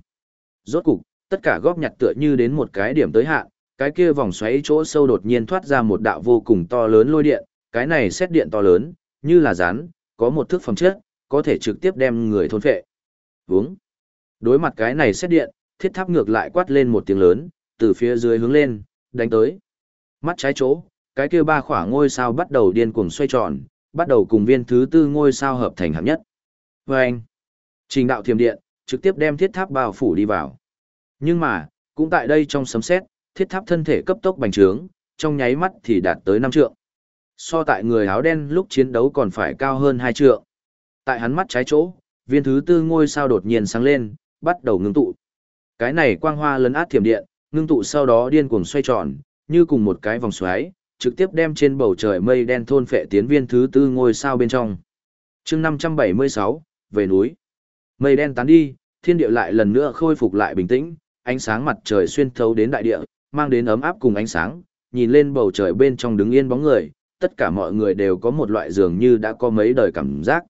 Speaker 1: Rốt cục, tất cả góp nhặt tựa như đến một cái điểm tới hạn, cái kia vòng xoáy chỗ sâu đột nhiên thoát ra một đạo vô cùng to lớn lôi điện, cái này xét điện to lớn, như là rắn, có một thước phẩm chất, có thể trực tiếp đem người thôn phệ. Vúng. Đối mặt cái này xét điện, thiết tháp ngược lại quát lên một tiếng lớn, từ phía dưới hướng lên, đánh tới. Mắt trái chỗ, cái kia ba khỏa ngôi sao bắt đầu điên cuồng xoay tròn, bắt đầu cùng viên thứ tư ngôi sao hợp thành hợp nhất. Vâng! anh, trình đạo thiềm điện, trực tiếp đem thiết tháp bao phủ đi vào. Nhưng mà, cũng tại đây trong sấm xét, thiết tháp thân thể cấp tốc bành trướng, trong nháy mắt thì đạt tới năm trượng. So tại người áo đen lúc chiến đấu còn phải cao hơn hai trượng. Tại hắn mắt trái chỗ, viên thứ tư ngôi sao đột nhiên sáng lên, bắt đầu ngưng tụ. Cái này quang hoa lấn át thiểm điện, ngưng tụ sau đó điên cuồng xoay tròn, như cùng một cái vòng xoáy, trực tiếp đem trên bầu trời mây đen thôn phệ tiến viên thứ tư ngôi sao bên trong. chương 576, về núi. Mây đen tán đi, thiên địa lại lần nữa khôi phục lại bình tĩnh, ánh sáng mặt trời xuyên thấu đến đại địa, mang đến ấm áp cùng ánh sáng, nhìn lên bầu trời bên trong đứng yên bóng người, tất cả mọi người đều có một loại dường như đã có mấy đời cảm giác.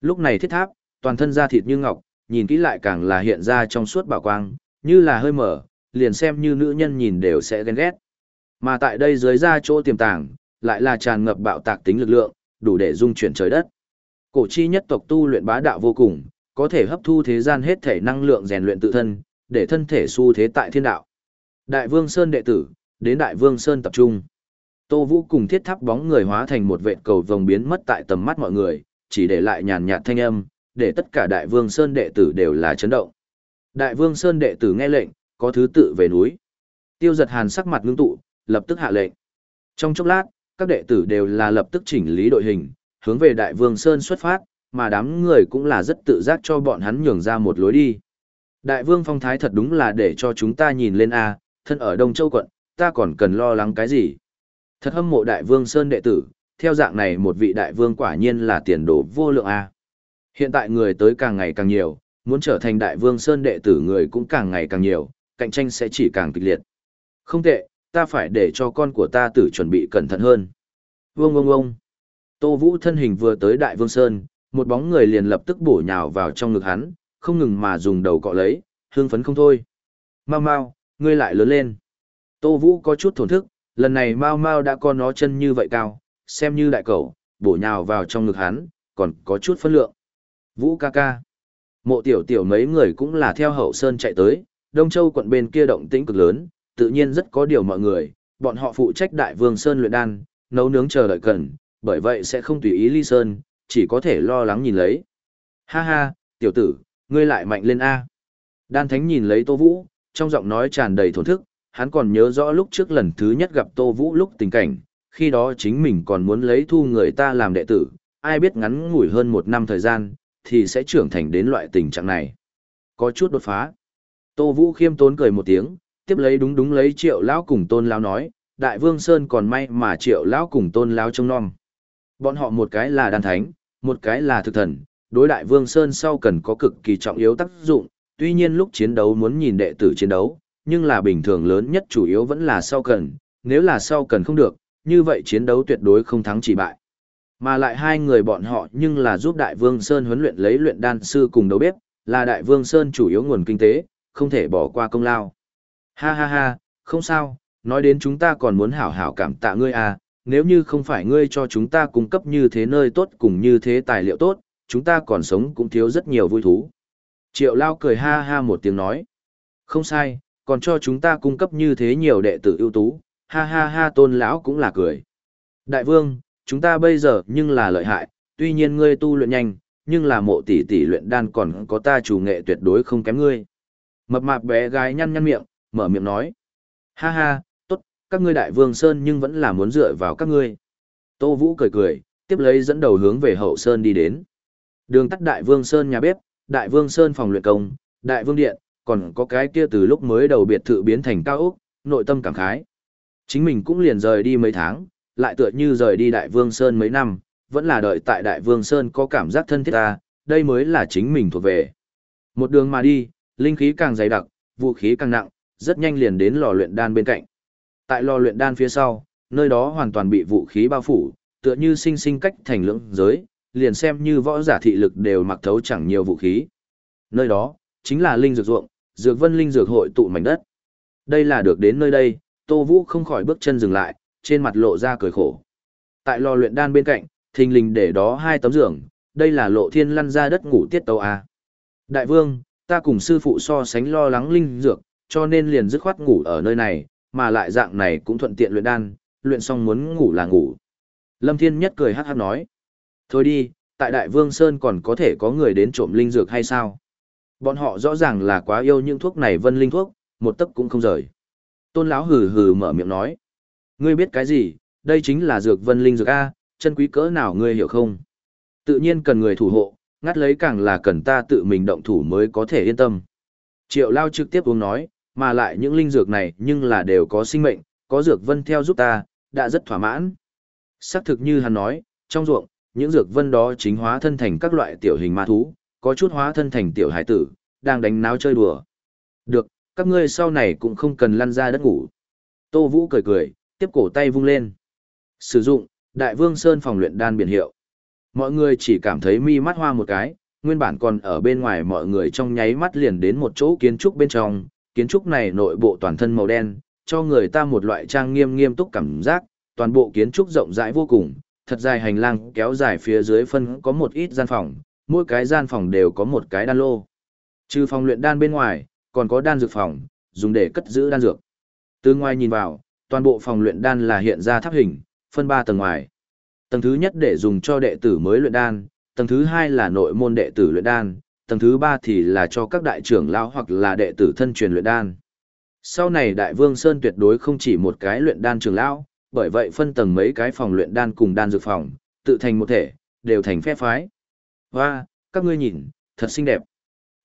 Speaker 1: Lúc này thiết tháp, toàn thân da thịt như ngọc, nhìn kỹ lại càng là hiện ra trong suốt bảo quang, như là hơi mở, liền xem như nữ nhân nhìn đều sẽ ghen ghét. Mà tại đây dưới da chỗ tiềm tàng, lại là tràn ngập bạo tạc tính lực lượng, đủ để dung chuyển trời đất. Cổ chi nhất tộc tu luyện bá đạo vô cùng, có thể hấp thu thế gian hết thể năng lượng rèn luyện tự thân, để thân thể xu thế tại thiên đạo. Đại Vương Sơn đệ tử, đến Đại Vương Sơn tập trung. Tô Vũ cùng thiết tháp bóng người hóa thành một vệt cầu vồng biến mất tại tầm mắt mọi người, chỉ để lại nhàn nhạt thanh âm, để tất cả Đại Vương Sơn đệ tử đều là chấn động. Đại Vương Sơn đệ tử nghe lệnh, có thứ tự về núi. Tiêu giật hàn sắc mặt ngưng tụ, lập tức hạ lệnh. Trong chốc lát, các đệ tử đều là lập tức chỉnh lý đội hình, hướng về Đại Vương Sơn xuất phát, mà đám người cũng là rất tự giác cho bọn hắn nhường ra một lối đi. Đại Vương Phong Thái thật đúng là để cho chúng ta nhìn lên A, thân ở Đông Châu quận, ta còn cần lo lắng cái gì. Thật hâm mộ Đại Vương Sơn đệ tử, theo dạng này một vị Đại Vương quả nhiên là tiền đồ vô lượng A. Hiện tại người tới càng ngày càng nhiều, muốn trở thành Đại Vương Sơn đệ tử người cũng càng ngày càng nhiều, cạnh tranh sẽ chỉ càng kịch liệt. Không tệ, ta phải để cho con của ta tử chuẩn bị cẩn thận hơn. Vương vương vương. Tô Vũ thân hình vừa tới Đại Vương Sơn, một bóng người liền lập tức bổ nhào vào trong ngực hắn, không ngừng mà dùng đầu cọ lấy, hương phấn không thôi. Mau mau, ngươi lại lớn lên. Tô Vũ có chút thổn thức, lần này Mao Mao đã có nó chân như vậy cao, xem như đại cầu, bổ nhào vào trong ngực hắn, còn có chút phân lượng. Vũ ca ca. Mộ tiểu tiểu mấy người cũng là theo hậu sơn chạy tới, Đông Châu quận bên kia động tĩnh cực lớn, tự nhiên rất có điều mọi người, bọn họ phụ trách đại vương sơn luyện đan, nấu nướng chờ đợi cần, bởi vậy sẽ không tùy ý ly sơn, chỉ có thể lo lắng nhìn lấy. Ha ha, tiểu tử, ngươi lại mạnh lên A. Đan Thánh nhìn lấy Tô Vũ, trong giọng nói tràn đầy thổn thức, hắn còn nhớ rõ lúc trước lần thứ nhất gặp Tô Vũ lúc tình cảnh, khi đó chính mình còn muốn lấy thu người ta làm đệ tử, ai biết ngắn ngủi hơn một năm thời gian, thì sẽ trưởng thành đến loại tình trạng này. Có chút đột phá. Tô Vũ khiêm tốn cười một tiếng, tiếp lấy đúng đúng lấy triệu lão cùng tôn lão nói, đại vương Sơn còn may mà triệu lão cùng tôn lão trông non. Bọn họ một cái là đan thánh, một cái là thực thần, đối đại vương Sơn sau cần có cực kỳ trọng yếu tác dụng, tuy nhiên lúc chiến đấu muốn nhìn đệ tử chiến đấu, nhưng là bình thường lớn nhất chủ yếu vẫn là sau cần, nếu là sau cần không được, như vậy chiến đấu tuyệt đối không thắng chỉ bại. Mà lại hai người bọn họ nhưng là giúp Đại Vương Sơn huấn luyện lấy luyện đan sư cùng đấu bếp, là Đại Vương Sơn chủ yếu nguồn kinh tế, không thể bỏ qua công lao. Ha ha ha, không sao, nói đến chúng ta còn muốn hảo hảo cảm tạ ngươi à, nếu như không phải ngươi cho chúng ta cung cấp như thế nơi tốt cùng như thế tài liệu tốt, chúng ta còn sống cũng thiếu rất nhiều vui thú. Triệu Lao cười ha ha một tiếng nói. Không sai, còn cho chúng ta cung cấp như thế nhiều đệ tử ưu tú, ha ha ha tôn lão cũng là cười. Đại vương, chúng ta bây giờ nhưng là lợi hại, tuy nhiên ngươi tu luyện nhanh, nhưng là mộ tỷ tỷ luyện đan còn có ta chủ nghệ tuyệt đối không kém ngươi. Mập mạp bé gái nhăn nhăn miệng, mở miệng nói. Ha ha, tốt, các ngươi đại vương Sơn nhưng vẫn là muốn dựa vào các ngươi. Tô Vũ cười cười, tiếp lấy dẫn đầu hướng về hậu Sơn đi đến. Đường tắt đại vương Sơn nhà bếp, đại vương Sơn phòng luyện công, đại vương điện, còn có cái kia từ lúc mới đầu biệt thự biến thành cao ốc, nội tâm cảm khái. Chính mình cũng liền rời đi mấy tháng, lại tựa như rời đi Đại Vương Sơn mấy năm, vẫn là đợi tại Đại Vương Sơn có cảm giác thân thiết ta, đây mới là chính mình thuộc về. Một đường mà đi, linh khí càng dày đặc, vũ khí càng nặng, rất nhanh liền đến lò luyện đan bên cạnh. Tại lò luyện đan phía sau, nơi đó hoàn toàn bị vũ khí bao phủ, tựa như sinh sinh cách thành lưỡng giới, liền xem như võ giả thị lực đều mặc thấu chẳng nhiều vũ khí. Nơi đó, chính là linh dược ruộng, dược vân linh dược hội tụ mảnh đất. Đây là được đến nơi đây, Tô Vũ không khỏi bước chân dừng lại, trên mặt lộ ra cười khổ. Tại lò luyện đan bên cạnh, thình lình để đó hai tấm giường, đây là lộ thiên lăn ra đất ngủ tiết tàu A. Đại vương, ta cùng sư phụ so sánh lo lắng linh dược, cho nên liền dứt khoát ngủ ở nơi này, mà lại dạng này cũng thuận tiện luyện đan, luyện xong muốn ngủ là ngủ. Lâm Thiên Nhất cười hát hát nói. Thôi đi, tại Đại Vương Sơn còn có thể có người đến trộm linh dược hay sao? Bọn họ rõ ràng là quá yêu những thuốc này vân linh thuốc, một tấc cũng không rời. Tôn lão hừ hừ mở miệng nói. Ngươi biết cái gì, đây chính là dược vân linh dược A, chân quý cỡ nào ngươi hiểu không? Tự nhiên cần người thủ hộ, ngắt lấy càng là cần ta tự mình động thủ mới có thể yên tâm. Triệu lao trực tiếp uống nói, mà lại những linh dược này nhưng là đều có sinh mệnh, có dược vân theo giúp ta, đã rất thỏa mãn. Xác thực như hắn nói, trong ruộng, những dược vân đó chính hóa thân thành các loại tiểu hình ma thú, có chút hóa thân thành tiểu hải tử, đang đánh náo chơi đùa. Được, các ngươi sau này cũng không cần lăn ra đất ngủ. Tô Vũ cười cười, tiếp cổ tay vung lên. Sử dụng, Đại Vương Sơn phòng luyện đan biển hiệu. Mọi người chỉ cảm thấy mi mắt hoa một cái, nguyên bản còn ở bên ngoài mọi người trong nháy mắt liền đến một chỗ kiến trúc bên trong, kiến trúc này nội bộ toàn thân màu đen, cho người ta một loại trang nghiêm nghiêm túc cảm giác, toàn bộ kiến trúc rộng rãi vô cùng, thật dài hành lang kéo dài phía dưới phân có một ít gian phòng, mỗi cái gian phòng đều có một cái đan lô. Trừ phòng luyện đan bên ngoài, còn có đan dược phòng, dùng để cất giữ đan dược. Từ ngoài nhìn vào, toàn bộ phòng luyện đan là hiện ra tháp hình, phân ba tầng ngoài. Tầng thứ nhất để dùng cho đệ tử mới luyện đan, tầng thứ hai là nội môn đệ tử luyện đan, tầng thứ ba thì là cho các đại trưởng lão hoặc là đệ tử thân truyền luyện đan. Sau này Đại Vương Sơn tuyệt đối không chỉ một cái luyện đan trưởng lão, bởi vậy phân tầng mấy cái phòng luyện đan cùng đan dược phòng, tự thành một thể, đều thành phe phái. và các ngươi nhìn, thật xinh đẹp.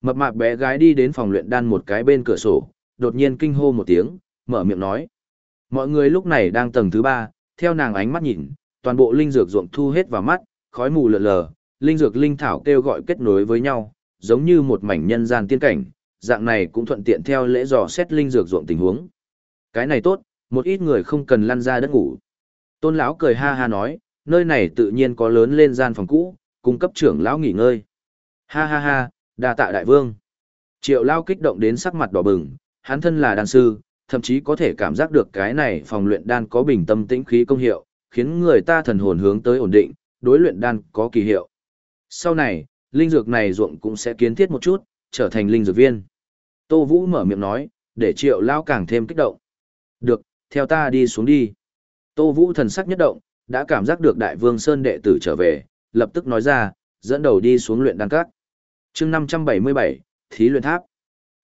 Speaker 1: Mập mạp bé gái đi đến phòng luyện đan một cái bên cửa sổ, đột nhiên kinh hô một tiếng, mở miệng nói. Mọi người lúc này đang tầng thứ ba, theo nàng ánh mắt nhìn, toàn bộ linh dược ruộng thu hết vào mắt, khói mù lờ lờ, linh dược linh thảo kêu gọi kết nối với nhau, giống như một mảnh nhân gian tiên cảnh, dạng này cũng thuận tiện theo lễ dò xét linh dược ruộng tình huống. Cái này tốt, một ít người không cần lăn ra đất ngủ. Tôn lão cười ha ha nói, nơi này tự nhiên có lớn lên gian phòng cũ, cung cấp trưởng lão nghỉ ngơi. Ha ha ha, đa tạ đại vương. Triệu lao kích động đến sắc mặt đỏ bừng, hắn thân là đan sư, thậm chí có thể cảm giác được cái này phòng luyện đan có bình tâm tĩnh khí công hiệu, khiến người ta thần hồn hướng tới ổn định, đối luyện đan có kỳ hiệu. Sau này, linh dược này ruộng cũng sẽ kiến thiết một chút, trở thành linh dược viên. Tô Vũ mở miệng nói, để triệu lao càng thêm kích động. Được, theo ta đi xuống đi. Tô Vũ thần sắc nhất động, đã cảm giác được đại vương Sơn đệ tử trở về, lập tức nói ra, dẫn đầu đi xuống luyện đan các. chương 577, Thí luyện tháp.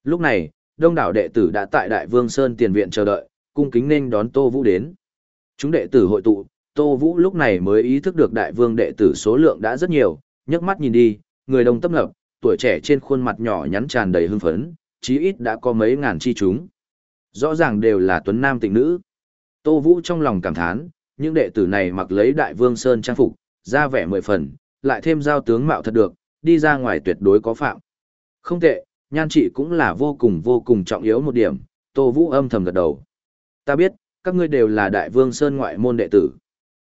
Speaker 1: Lúc này, đông đảo đệ tử đã tại đại vương Sơn tiền viện chờ đợi, cung kính nên đón Tô Vũ đến. Chúng đệ tử hội tụ, Tô Vũ lúc này mới ý thức được đại vương đệ tử số lượng đã rất nhiều, nhấc mắt nhìn đi, người đông tấp lập, tuổi trẻ trên khuôn mặt nhỏ nhắn tràn đầy hưng phấn, chí ít đã có mấy ngàn chi chúng. Rõ ràng đều là tuấn nam tịnh nữ. Tô Vũ trong lòng cảm thán, những đệ tử này mặc lấy đại vương sơn trang phục, ra vẻ mười phần, lại thêm giao tướng mạo thật được, đi ra ngoài tuyệt đối có phạm. Không tệ, nhan trị cũng là vô cùng vô cùng trọng yếu một điểm, Tô Vũ âm thầm gật đầu. Ta biết, các ngươi đều là đại vương sơn ngoại môn đệ tử.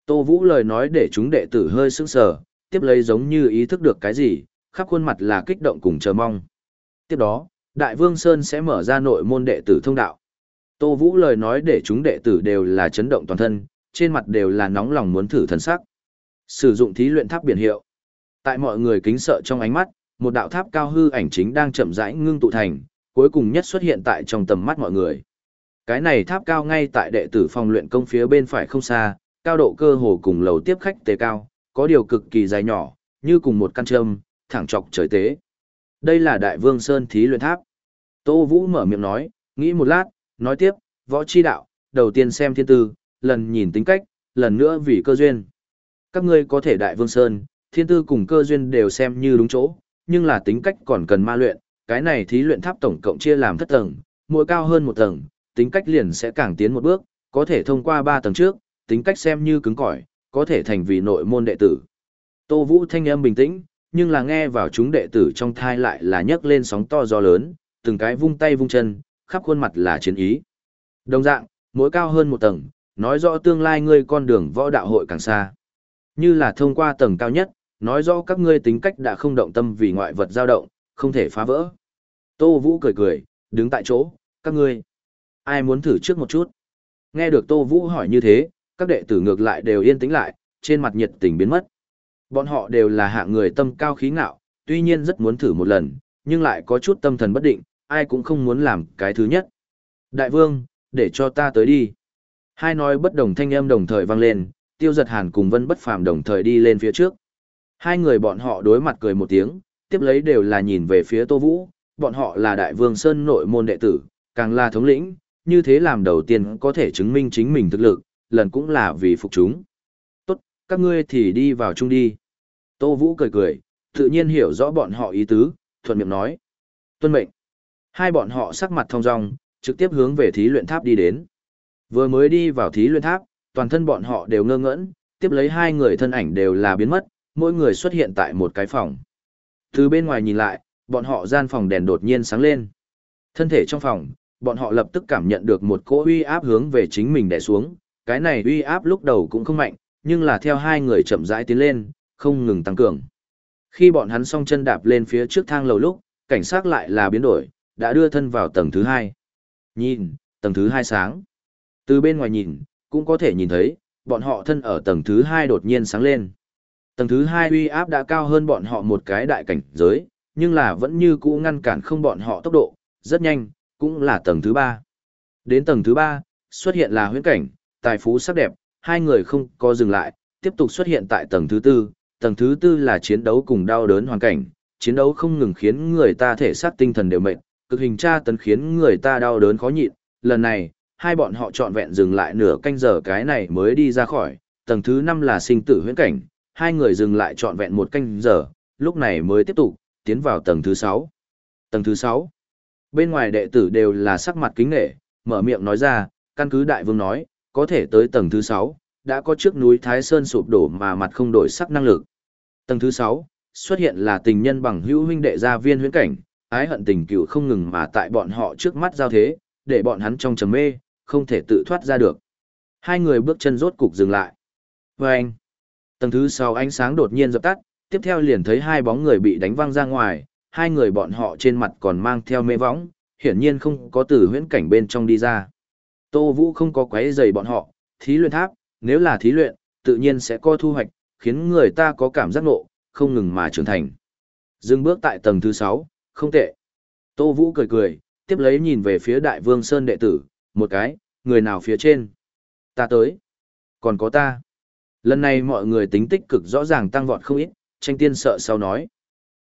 Speaker 1: Tô Vũ lời nói để chúng đệ tử hơi sững sờ, tiếp lấy giống như ý thức được cái gì, khắp khuôn mặt là kích động cùng chờ mong. Tiếp đó, Đại Vương Sơn sẽ mở ra nội môn đệ tử thông đạo. Tô Vũ lời nói để chúng đệ tử đều là chấn động toàn thân, trên mặt đều là nóng lòng muốn thử thần sắc. Sử dụng thí luyện tháp biển hiệu. Tại mọi người kính sợ trong ánh mắt, một đạo tháp cao hư ảnh chính đang chậm rãi ngưng tụ thành, cuối cùng nhất xuất hiện tại trong tầm mắt mọi người. Cái này tháp cao ngay tại đệ tử phòng luyện công phía bên phải không xa, cao độ cơ hồ cùng lầu tiếp khách tế cao, có điều cực kỳ dài nhỏ, như cùng một căn trâm, thẳng chọc trời tế. Đây là Đại Vương Sơn thí luyện tháp. Tô Vũ mở miệng nói, nghĩ một lát, nói tiếp, võ chi đạo, đầu tiên xem thiên tư, lần nhìn tính cách, lần nữa vì cơ duyên. Các ngươi có thể Đại Vương Sơn, thiên tư cùng cơ duyên đều xem như đúng chỗ, nhưng là tính cách còn cần ma luyện, cái này thí luyện tháp tổng cộng chia làm thất tầng, mỗi cao hơn một tầng, tính cách liền sẽ càng tiến một bước, có thể thông qua ba tầng trước, tính cách xem như cứng cỏi, có thể thành vì nội môn đệ tử. Tô Vũ thanh âm bình tĩnh, nhưng là nghe vào chúng đệ tử trong thai lại là nhấc lên sóng to gió lớn, từng cái vung tay vung chân, khắp khuôn mặt là chiến ý. Đồng dạng, mỗi cao hơn một tầng, nói rõ tương lai ngươi con đường võ đạo hội càng xa. Như là thông qua tầng cao nhất, nói rõ các ngươi tính cách đã không động tâm vì ngoại vật dao động, không thể phá vỡ. Tô Vũ cười cười, đứng tại chỗ, các ngươi. Ai muốn thử trước một chút? Nghe được Tô Vũ hỏi như thế, các đệ tử ngược lại đều yên tĩnh lại, trên mặt nhiệt tình biến mất. Bọn họ đều là hạng người tâm cao khí ngạo, tuy nhiên rất muốn thử một lần, nhưng lại có chút tâm thần bất định, ai cũng không muốn làm cái thứ nhất. Đại vương, để cho ta tới đi. Hai nói bất đồng thanh âm đồng thời vang lên, tiêu giật hàn cùng vân bất phàm đồng thời đi lên phía trước. Hai người bọn họ đối mặt cười một tiếng, tiếp lấy đều là nhìn về phía Tô Vũ, bọn họ là đại vương Sơn nội môn đệ tử, càng là thống lĩnh, như thế làm đầu tiên có thể chứng minh chính mình thực lực, lần cũng là vì phục chúng. Tốt, các ngươi thì đi vào chung đi. Tô Vũ cười cười, tự nhiên hiểu rõ bọn họ ý tứ, thuận miệng nói. Tuân mệnh. Hai bọn họ sắc mặt thông dong, trực tiếp hướng về thí luyện tháp đi đến. Vừa mới đi vào thí luyện tháp, toàn thân bọn họ đều ngơ ngẩn tiếp lấy hai người thân ảnh đều là biến mất, mỗi người xuất hiện tại một cái phòng. Từ bên ngoài nhìn lại, bọn họ gian phòng đèn đột nhiên sáng lên. Thân thể trong phòng, bọn họ lập tức cảm nhận được một cỗ uy áp hướng về chính mình đè xuống, cái này uy áp lúc đầu cũng không mạnh, nhưng là theo hai người chậm rãi tiến lên, không ngừng tăng cường. Khi bọn hắn song chân đạp lên phía trước thang lầu lúc, cảnh sát lại là biến đổi, đã đưa thân vào tầng thứ hai. Nhìn, tầng thứ hai sáng. Từ bên ngoài nhìn, cũng có thể nhìn thấy, bọn họ thân ở tầng thứ hai đột nhiên sáng lên. Tầng thứ hai uy áp đã cao hơn bọn họ một cái đại cảnh giới, nhưng là vẫn như cũ ngăn cản không bọn họ tốc độ, rất nhanh, cũng là tầng thứ ba. Đến tầng thứ ba, xuất hiện là huyễn cảnh, tài phú sắc đẹp, hai người không có dừng lại, tiếp tục xuất hiện tại tầng thứ tư. Tầng thứ tư là chiến đấu cùng đau đớn hoàn cảnh, chiến đấu không ngừng khiến người ta thể xác tinh thần đều mệt, cực hình tra tấn khiến người ta đau đớn khó nhịn. Lần này, hai bọn họ trọn vẹn dừng lại nửa canh giờ cái này mới đi ra khỏi. Tầng thứ năm là sinh tử huyễn cảnh, hai người dừng lại trọn vẹn một canh giờ, lúc này mới tiếp tục, tiến vào tầng thứ sáu. Tầng thứ sáu. Bên ngoài đệ tử đều là sắc mặt kính nghệ, mở miệng nói ra, căn cứ đại vương nói, có thể tới tầng thứ 6, đã có trước núi Thái Sơn sụp đổ mà mặt không đổi sắc năng lực. Tầng thứ 6, xuất hiện là tình nhân bằng hữu huynh đệ gia viên huyễn cảnh, ái hận tình cựu không ngừng mà tại bọn họ trước mắt giao thế, để bọn hắn trong trầm mê, không thể tự thoát ra được. Hai người bước chân rốt cục dừng lại. Và anh, tầng thứ sau ánh sáng đột nhiên dập tắt, tiếp theo liền thấy hai bóng người bị đánh văng ra ngoài, hai người bọn họ trên mặt còn mang theo mê võng, hiển nhiên không có từ huyễn cảnh bên trong đi ra. Tô Vũ không có quấy rầy bọn họ, thí luyện tháp, nếu là thí luyện, tự nhiên sẽ có thu hoạch, khiến người ta có cảm giác nộ, không ngừng mà trưởng thành. Dừng bước tại tầng thứ 6, không tệ. Tô Vũ cười cười, tiếp lấy nhìn về phía Đại Vương Sơn đệ tử, một cái, người nào phía trên. Ta tới. Còn có ta. Lần này mọi người tính tích cực rõ ràng tăng vọt không ít, tranh tiên sợ sau nói.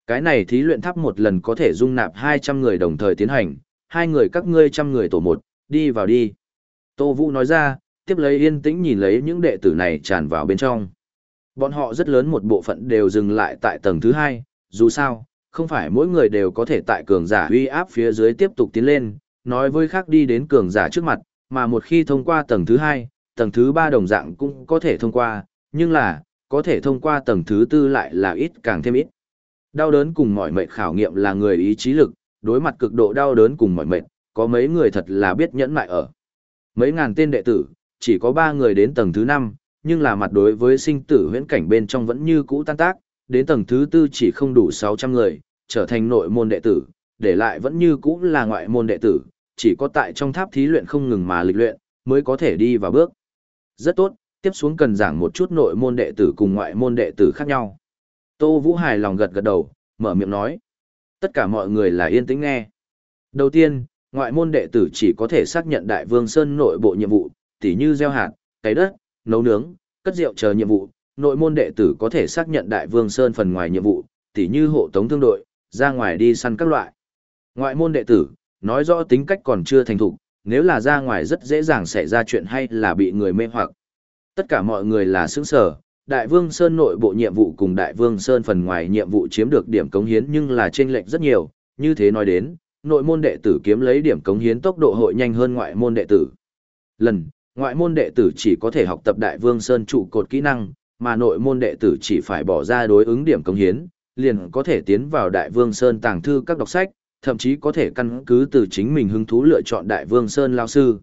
Speaker 1: Cái này thí luyện tháp một lần có thể dung nạp 200 người đồng thời tiến hành, hai người các ngươi trăm người tổ một, đi vào đi. Tô Vũ nói ra, tiếp lấy yên tĩnh nhìn lấy những đệ tử này tràn vào bên trong. Bọn họ rất lớn một bộ phận đều dừng lại tại tầng thứ hai, dù sao, không phải mỗi người đều có thể tại cường giả uy áp phía dưới tiếp tục tiến lên, nói với khác đi đến cường giả trước mặt, mà một khi thông qua tầng thứ hai, tầng thứ ba đồng dạng cũng có thể thông qua, nhưng là, có thể thông qua tầng thứ tư lại là ít càng thêm ít. Đau đớn cùng mọi mệnh khảo nghiệm là người ý chí lực, đối mặt cực độ đau đớn cùng mọi mệnh, có mấy người thật là biết nhẫn mại ở. Mấy ngàn tên đệ tử, chỉ có ba người đến tầng thứ năm, nhưng là mặt đối với sinh tử huyễn cảnh bên trong vẫn như cũ tan tác, đến tầng thứ tư chỉ không đủ 600 người, trở thành nội môn đệ tử, để lại vẫn như cũ là ngoại môn đệ tử, chỉ có tại trong tháp thí luyện không ngừng mà lịch luyện, mới có thể đi vào bước. Rất tốt, tiếp xuống cần giảng một chút nội môn đệ tử cùng ngoại môn đệ tử khác nhau. Tô Vũ hài lòng gật gật đầu, mở miệng nói. Tất cả mọi người là yên tĩnh nghe. Đầu tiên, ngoại môn đệ tử chỉ có thể xác nhận Đại Vương Sơn nội bộ nhiệm vụ, tỉ như gieo hạt, cấy đất, nấu nướng, cất rượu chờ nhiệm vụ. Nội môn đệ tử có thể xác nhận Đại Vương Sơn phần ngoài nhiệm vụ, tỉ như hộ tống thương đội, ra ngoài đi săn các loại. Ngoại môn đệ tử, nói rõ tính cách còn chưa thành thục, nếu là ra ngoài rất dễ dàng xảy ra chuyện hay là bị người mê hoặc. Tất cả mọi người là sướng sở, Đại Vương Sơn nội bộ nhiệm vụ cùng Đại Vương Sơn phần ngoài nhiệm vụ chiếm được điểm cống hiến nhưng là chênh lệch rất nhiều, như thế nói đến, nội môn đệ tử kiếm lấy điểm cống hiến tốc độ hội nhanh hơn ngoại môn đệ tử. Lần, ngoại môn đệ tử chỉ có thể học tập Đại Vương Sơn trụ cột kỹ năng, mà nội môn đệ tử chỉ phải bỏ ra đối ứng điểm công hiến, liền có thể tiến vào Đại Vương Sơn tàng thư các đọc sách, thậm chí có thể căn cứ từ chính mình hứng thú lựa chọn Đại Vương Sơn lao sư.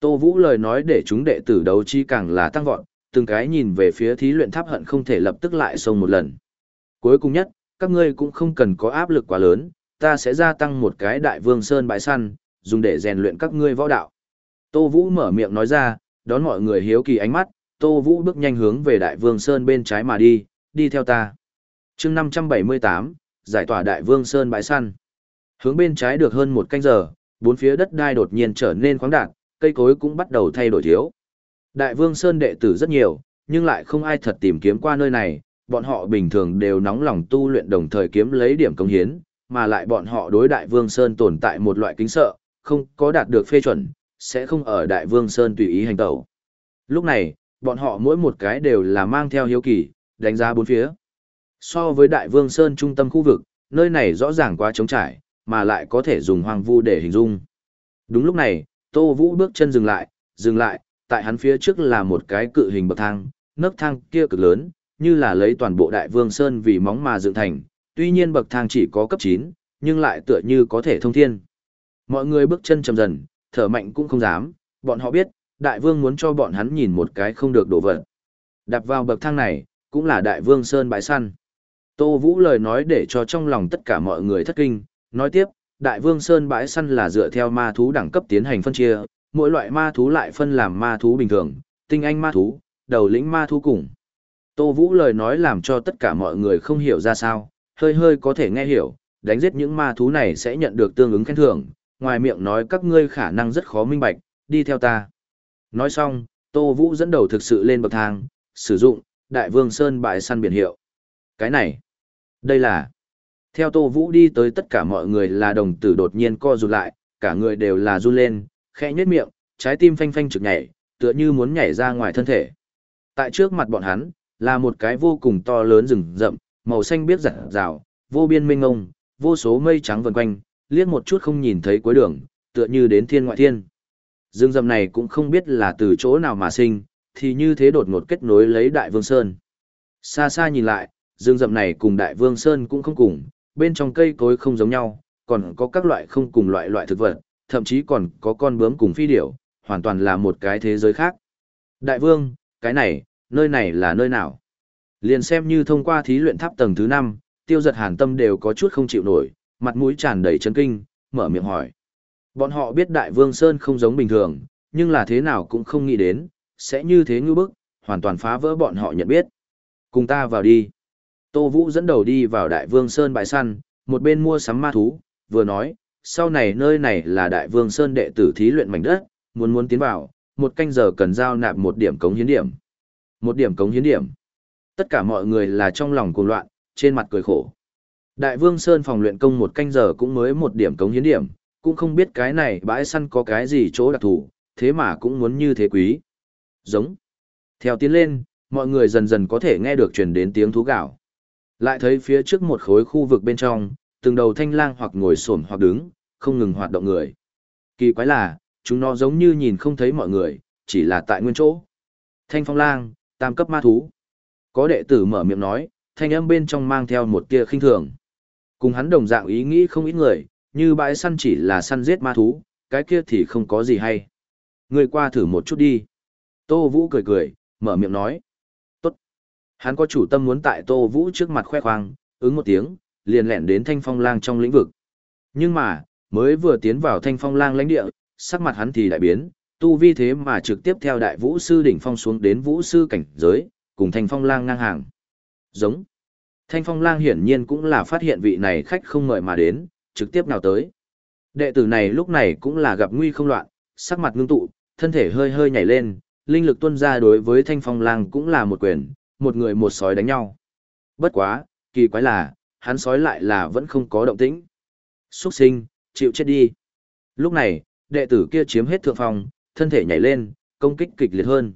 Speaker 1: Tô Vũ lời nói để chúng đệ tử đấu chi càng là tăng vọt, từng cái nhìn về phía thí luyện tháp hận không thể lập tức lại xông một lần. Cuối cùng nhất, các ngươi cũng không cần có áp lực quá lớn, ta sẽ gia tăng một cái Đại Vương Sơn bãi săn, dùng để rèn luyện các ngươi võ đạo. Tô Vũ mở miệng nói ra, đón mọi người hiếu kỳ ánh mắt, Tô Vũ bước nhanh hướng về Đại Vương Sơn bên trái mà đi, đi theo ta. chương 578, giải tỏa Đại Vương Sơn bãi săn. Hướng bên trái được hơn một canh giờ, bốn phía đất đai đột nhiên trở nên khoáng đạt, cây cối cũng bắt đầu thay đổi thiếu. Đại Vương Sơn đệ tử rất nhiều, nhưng lại không ai thật tìm kiếm qua nơi này, bọn họ bình thường đều nóng lòng tu luyện đồng thời kiếm lấy điểm công hiến, mà lại bọn họ đối Đại Vương Sơn tồn tại một loại kính sợ, không có đạt được phê chuẩn, sẽ không ở Đại Vương Sơn tùy ý hành tẩu. Lúc này, bọn họ mỗi một cái đều là mang theo hiếu kỳ, đánh giá bốn phía. So với Đại Vương Sơn trung tâm khu vực, nơi này rõ ràng quá trống trải, mà lại có thể dùng hoang vu để hình dung. Đúng lúc này, Tô Vũ bước chân dừng lại, dừng lại, tại hắn phía trước là một cái cự hình bậc thang, nấc thang kia cực lớn, như là lấy toàn bộ Đại Vương Sơn vì móng mà dựng thành, tuy nhiên bậc thang chỉ có cấp 9, nhưng lại tựa như có thể thông thiên. Mọi người bước chân chậm dần, thở mạnh cũng không dám, bọn họ biết, Đại Vương muốn cho bọn hắn nhìn một cái không được đổ vật. Đạp vào bậc thang này, cũng là Đại Vương Sơn bãi săn. Tô Vũ lời nói để cho trong lòng tất cả mọi người thất kinh, nói tiếp, Đại Vương Sơn bãi săn là dựa theo ma thú đẳng cấp tiến hành phân chia, mỗi loại ma thú lại phân làm ma thú bình thường, tinh anh ma thú, đầu lĩnh ma thú cùng. Tô Vũ lời nói làm cho tất cả mọi người không hiểu ra sao, hơi hơi có thể nghe hiểu, đánh giết những ma thú này sẽ nhận được tương ứng khen thưởng, ngoài miệng nói các ngươi khả năng rất khó minh bạch, đi theo ta. Nói xong, Tô Vũ dẫn đầu thực sự lên bậc thang, sử dụng, Đại Vương Sơn bãi săn biển hiệu. Cái này, đây là theo Tô Vũ đi tới tất cả mọi người là đồng tử đột nhiên co rụt lại, cả người đều là run lên, khẽ nhếch miệng, trái tim phanh phanh trực nhảy, tựa như muốn nhảy ra ngoài thân thể. Tại trước mặt bọn hắn, là một cái vô cùng to lớn rừng rậm, màu xanh biết rạng rào, vô biên mênh ngông, vô số mây trắng vần quanh, liếc một chút không nhìn thấy cuối đường, tựa như đến thiên ngoại thiên. Dương rậm này cũng không biết là từ chỗ nào mà sinh, thì như thế đột ngột kết nối lấy Đại Vương Sơn. Xa xa nhìn lại, Dương rậm này cùng Đại Vương Sơn cũng không cùng, bên trong cây cối không giống nhau, còn có các loại không cùng loại loại thực vật, thậm chí còn có con bướm cùng phi điểu, hoàn toàn là một cái thế giới khác. Đại vương, cái này, nơi này là nơi nào? Liền xem như thông qua thí luyện tháp tầng thứ 5, tiêu giật hàn tâm đều có chút không chịu nổi, mặt mũi tràn đầy chấn kinh, mở miệng hỏi. Bọn họ biết đại vương Sơn không giống bình thường, nhưng là thế nào cũng không nghĩ đến, sẽ như thế ngư bức, hoàn toàn phá vỡ bọn họ nhận biết. Cùng ta vào đi. Tô Vũ dẫn đầu đi vào Đại Vương Sơn bãi săn, một bên mua sắm ma thú, vừa nói, sau này nơi này là Đại Vương Sơn đệ tử thí luyện mảnh đất, muốn muốn tiến vào, một canh giờ cần giao nạp một điểm cống hiến điểm. Một điểm cống hiến điểm. Tất cả mọi người là trong lòng cuồng loạn, trên mặt cười khổ. Đại Vương Sơn phòng luyện công một canh giờ cũng mới một điểm cống hiến điểm, cũng không biết cái này bãi săn có cái gì chỗ đặc thù, thế mà cũng muốn như thế quý. Giống. Theo tiến lên, mọi người dần dần có thể nghe được truyền đến tiếng thú gạo. Lại thấy phía trước một khối khu vực bên trong, từng đầu thanh lang hoặc ngồi xổm hoặc đứng, không ngừng hoạt động người. Kỳ quái là, chúng nó giống như nhìn không thấy mọi người, chỉ là tại nguyên chỗ. Thanh phong lang, tam cấp ma thú. Có đệ tử mở miệng nói, thanh âm bên trong mang theo một tia khinh thường. Cùng hắn đồng dạng ý nghĩ không ít người, như bãi săn chỉ là săn giết ma thú, cái kia thì không có gì hay. Người qua thử một chút đi. Tô Vũ cười cười, mở miệng nói. Tốt. Hắn có chủ tâm muốn tại Tô Vũ trước mặt khoe khoang, ứng một tiếng, liền lẹn đến thanh phong lang trong lĩnh vực. Nhưng mà, mới vừa tiến vào thanh phong lang lãnh địa, sắc mặt hắn thì đại biến, tu vi thế mà trực tiếp theo đại vũ sư đỉnh phong xuống đến vũ sư cảnh giới, cùng thanh phong lang ngang hàng. Giống. Thanh phong lang hiển nhiên cũng là phát hiện vị này khách không mời mà đến, trực tiếp nào tới. Đệ tử này lúc này cũng là gặp nguy không loạn, sắc mặt ngưng tụ, thân thể hơi hơi nhảy lên, linh lực tuôn ra đối với thanh phong lang cũng là một quyền, một người một sói đánh nhau. Bất quá, kỳ quái là, hắn sói lại là vẫn không có động tĩnh. Xuất sinh, chịu chết đi. Lúc này, đệ tử kia chiếm hết thượng phong, thân thể nhảy lên, công kích kịch liệt hơn.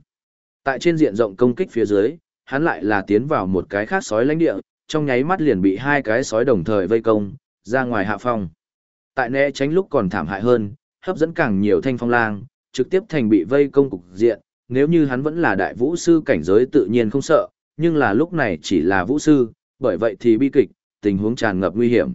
Speaker 1: Tại trên diện rộng công kích phía dưới, hắn lại là tiến vào một cái khác sói lãnh địa, trong nháy mắt liền bị hai cái sói đồng thời vây công, ra ngoài hạ phong. Tại né tránh lúc còn thảm hại hơn, hấp dẫn càng nhiều thanh phong lang, trực tiếp thành bị vây công cục diện, nếu như hắn vẫn là đại vũ sư cảnh giới tự nhiên không sợ, nhưng là lúc này chỉ là vũ sư, bởi vậy thì bi kịch, tình huống tràn ngập nguy hiểm.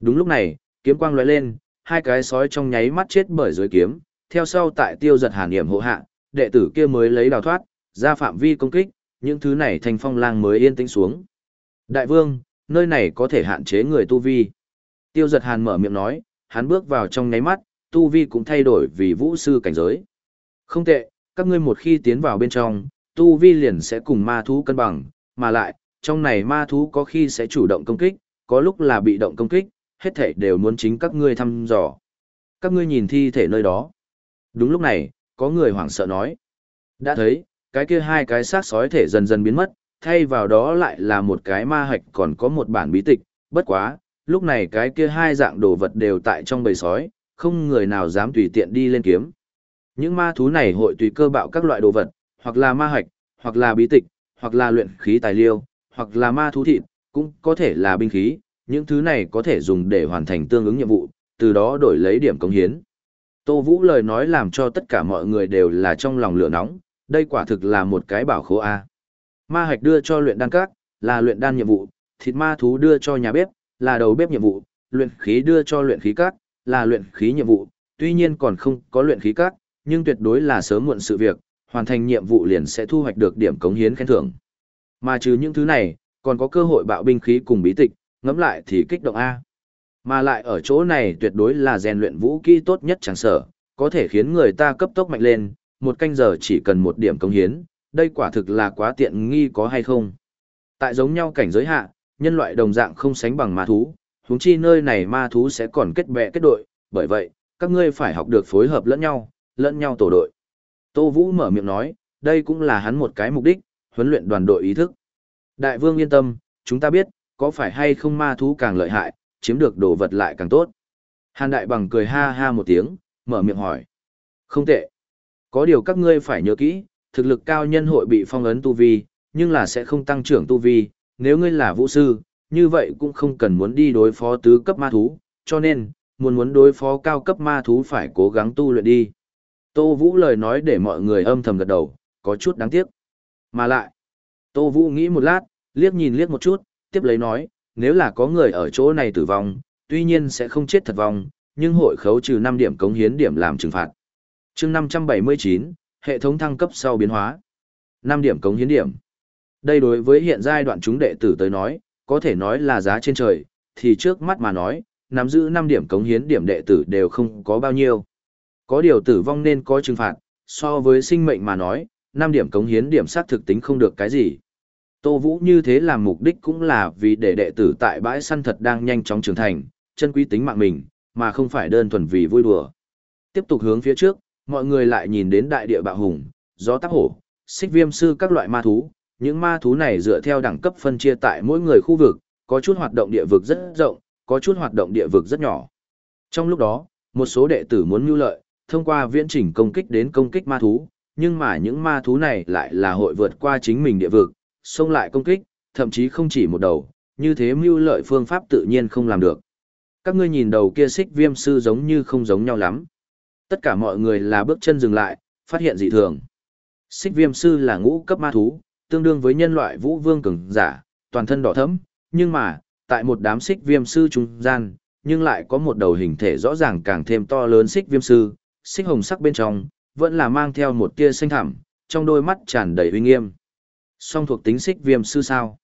Speaker 1: Đúng lúc này, kiếm quang lóe lên, hai cái sói trong nháy mắt chết bởi dưới kiếm, theo sau tại tiêu giật hàn hiểm hộ hạ, đệ tử kia mới lấy đào thoát, ra phạm vi công kích, những thứ này thành phong lang mới yên tĩnh xuống. Đại vương, nơi này có thể hạn chế người tu vi. Tiêu giật hàn mở miệng nói, hắn bước vào trong nháy mắt, tu vi cũng thay đổi vì vũ sư cảnh giới. Không tệ, các ngươi một khi tiến vào bên trong, tu vi liền sẽ cùng ma thú cân bằng, mà lại, trong này ma thú có khi sẽ chủ động công kích, có lúc là bị động công kích, hết thể đều muốn chính các ngươi thăm dò. Các ngươi nhìn thi thể nơi đó. Đúng lúc này, có người hoảng sợ nói. Đã thấy, cái kia hai cái xác sói thể dần dần biến mất, thay vào đó lại là một cái ma hạch còn có một bản bí tịch, bất quá, lúc này cái kia hai dạng đồ vật đều tại trong bầy sói, không người nào dám tùy tiện đi lên kiếm. Những ma thú này hội tùy cơ bạo các loại đồ vật, hoặc là ma hạch, hoặc là bí tịch, hoặc là luyện khí tài liêu, hoặc là ma thú thịt, cũng có thể là binh khí, những thứ này có thể dùng để hoàn thành tương ứng nhiệm vụ, từ đó đổi lấy điểm công hiến. Tô Vũ lời nói làm cho tất cả mọi người đều là trong lòng lửa nóng, đây quả thực là một cái bảo khố A. Ma hạch đưa cho luyện đan các, là luyện đan nhiệm vụ, thịt ma thú đưa cho nhà bếp, là đầu bếp nhiệm vụ, luyện khí đưa cho luyện khí các, là luyện khí nhiệm vụ, tuy nhiên còn không có luyện khí các, nhưng tuyệt đối là sớm muộn sự việc, hoàn thành nhiệm vụ liền sẽ thu hoạch được điểm cống hiến khen thưởng. Mà trừ những thứ này, còn có cơ hội bạo binh khí cùng bí tịch, ngẫm lại thì kích động A. Mà lại ở chỗ này tuyệt đối là rèn luyện vũ kỹ tốt nhất chẳng sở, có thể khiến người ta cấp tốc mạnh lên, một canh giờ chỉ cần một điểm công hiến, đây quả thực là quá tiện nghi có hay không. Tại giống nhau cảnh giới hạ, nhân loại đồng dạng không sánh bằng ma thú, huống chi nơi này ma thú sẽ còn kết bè kết đội, bởi vậy, các ngươi phải học được phối hợp lẫn nhau, lẫn nhau tổ đội. Tô Vũ mở miệng nói, đây cũng là hắn một cái mục đích, huấn luyện đoàn đội ý thức. Đại vương yên tâm, chúng ta biết, có phải hay không ma thú càng lợi hại, chiếm được đồ vật lại càng tốt. Hàn đại bằng cười ha ha một tiếng, mở miệng hỏi. Không tệ. Có điều các ngươi phải nhớ kỹ, thực lực cao nhân hội bị phong ấn tu vi, nhưng là sẽ không tăng trưởng tu vi. Nếu ngươi là vũ sư, như vậy cũng không cần muốn đi đối phó tứ cấp ma thú, cho nên, muốn muốn đối phó cao cấp ma thú phải cố gắng tu luyện đi. Tô Vũ lời nói để mọi người âm thầm gật đầu, có chút đáng tiếc. Mà lại, Tô Vũ nghĩ một lát, liếc nhìn liếc một chút, tiếp lấy nói, nếu là có người ở chỗ này tử vong, tuy nhiên sẽ không chết thật vong, nhưng hội khấu trừ 5 điểm cống hiến điểm làm trừng phạt. chương 579, hệ thống thăng cấp sau biến hóa. 5 điểm cống hiến điểm. Đây đối với hiện giai đoạn chúng đệ tử tới nói, có thể nói là giá trên trời, thì trước mắt mà nói, nắm giữ 5 điểm cống hiến điểm đệ tử đều không có bao nhiêu. Có điều tử vong nên có trừng phạt, so với sinh mệnh mà nói, 5 điểm cống hiến điểm sát thực tính không được cái gì. Tô Vũ như thế làm mục đích cũng là vì để đệ tử tại bãi săn thật đang nhanh chóng trưởng thành, chân quý tính mạng mình, mà không phải đơn thuần vì vui đùa. Tiếp tục hướng phía trước, mọi người lại nhìn đến đại địa bạo hùng, gió tác hổ, xích viêm sư các loại ma thú. Những ma thú này dựa theo đẳng cấp phân chia tại mỗi người khu vực, có chút hoạt động địa vực rất rộng, có chút hoạt động địa vực rất nhỏ. Trong lúc đó, một số đệ tử muốn mưu lợi, thông qua viễn trình công kích đến công kích ma thú, nhưng mà những ma thú này lại là hội vượt qua chính mình địa vực, xông lại công kích, thậm chí không chỉ một đầu, như thế mưu lợi phương pháp tự nhiên không làm được. Các ngươi nhìn đầu kia xích viêm sư giống như không giống nhau lắm. Tất cả mọi người là bước chân dừng lại, phát hiện dị thường. Xích viêm sư là ngũ cấp ma thú, tương đương với nhân loại vũ vương cường giả, toàn thân đỏ thẫm, nhưng mà, tại một đám xích viêm sư trung gian, nhưng lại có một đầu hình thể rõ ràng càng thêm to lớn xích viêm sư, xích hồng sắc bên trong, vẫn là mang theo một tia xanh thẳm, trong đôi mắt tràn đầy uy nghiêm. Song thuộc tính xích viêm sư sao?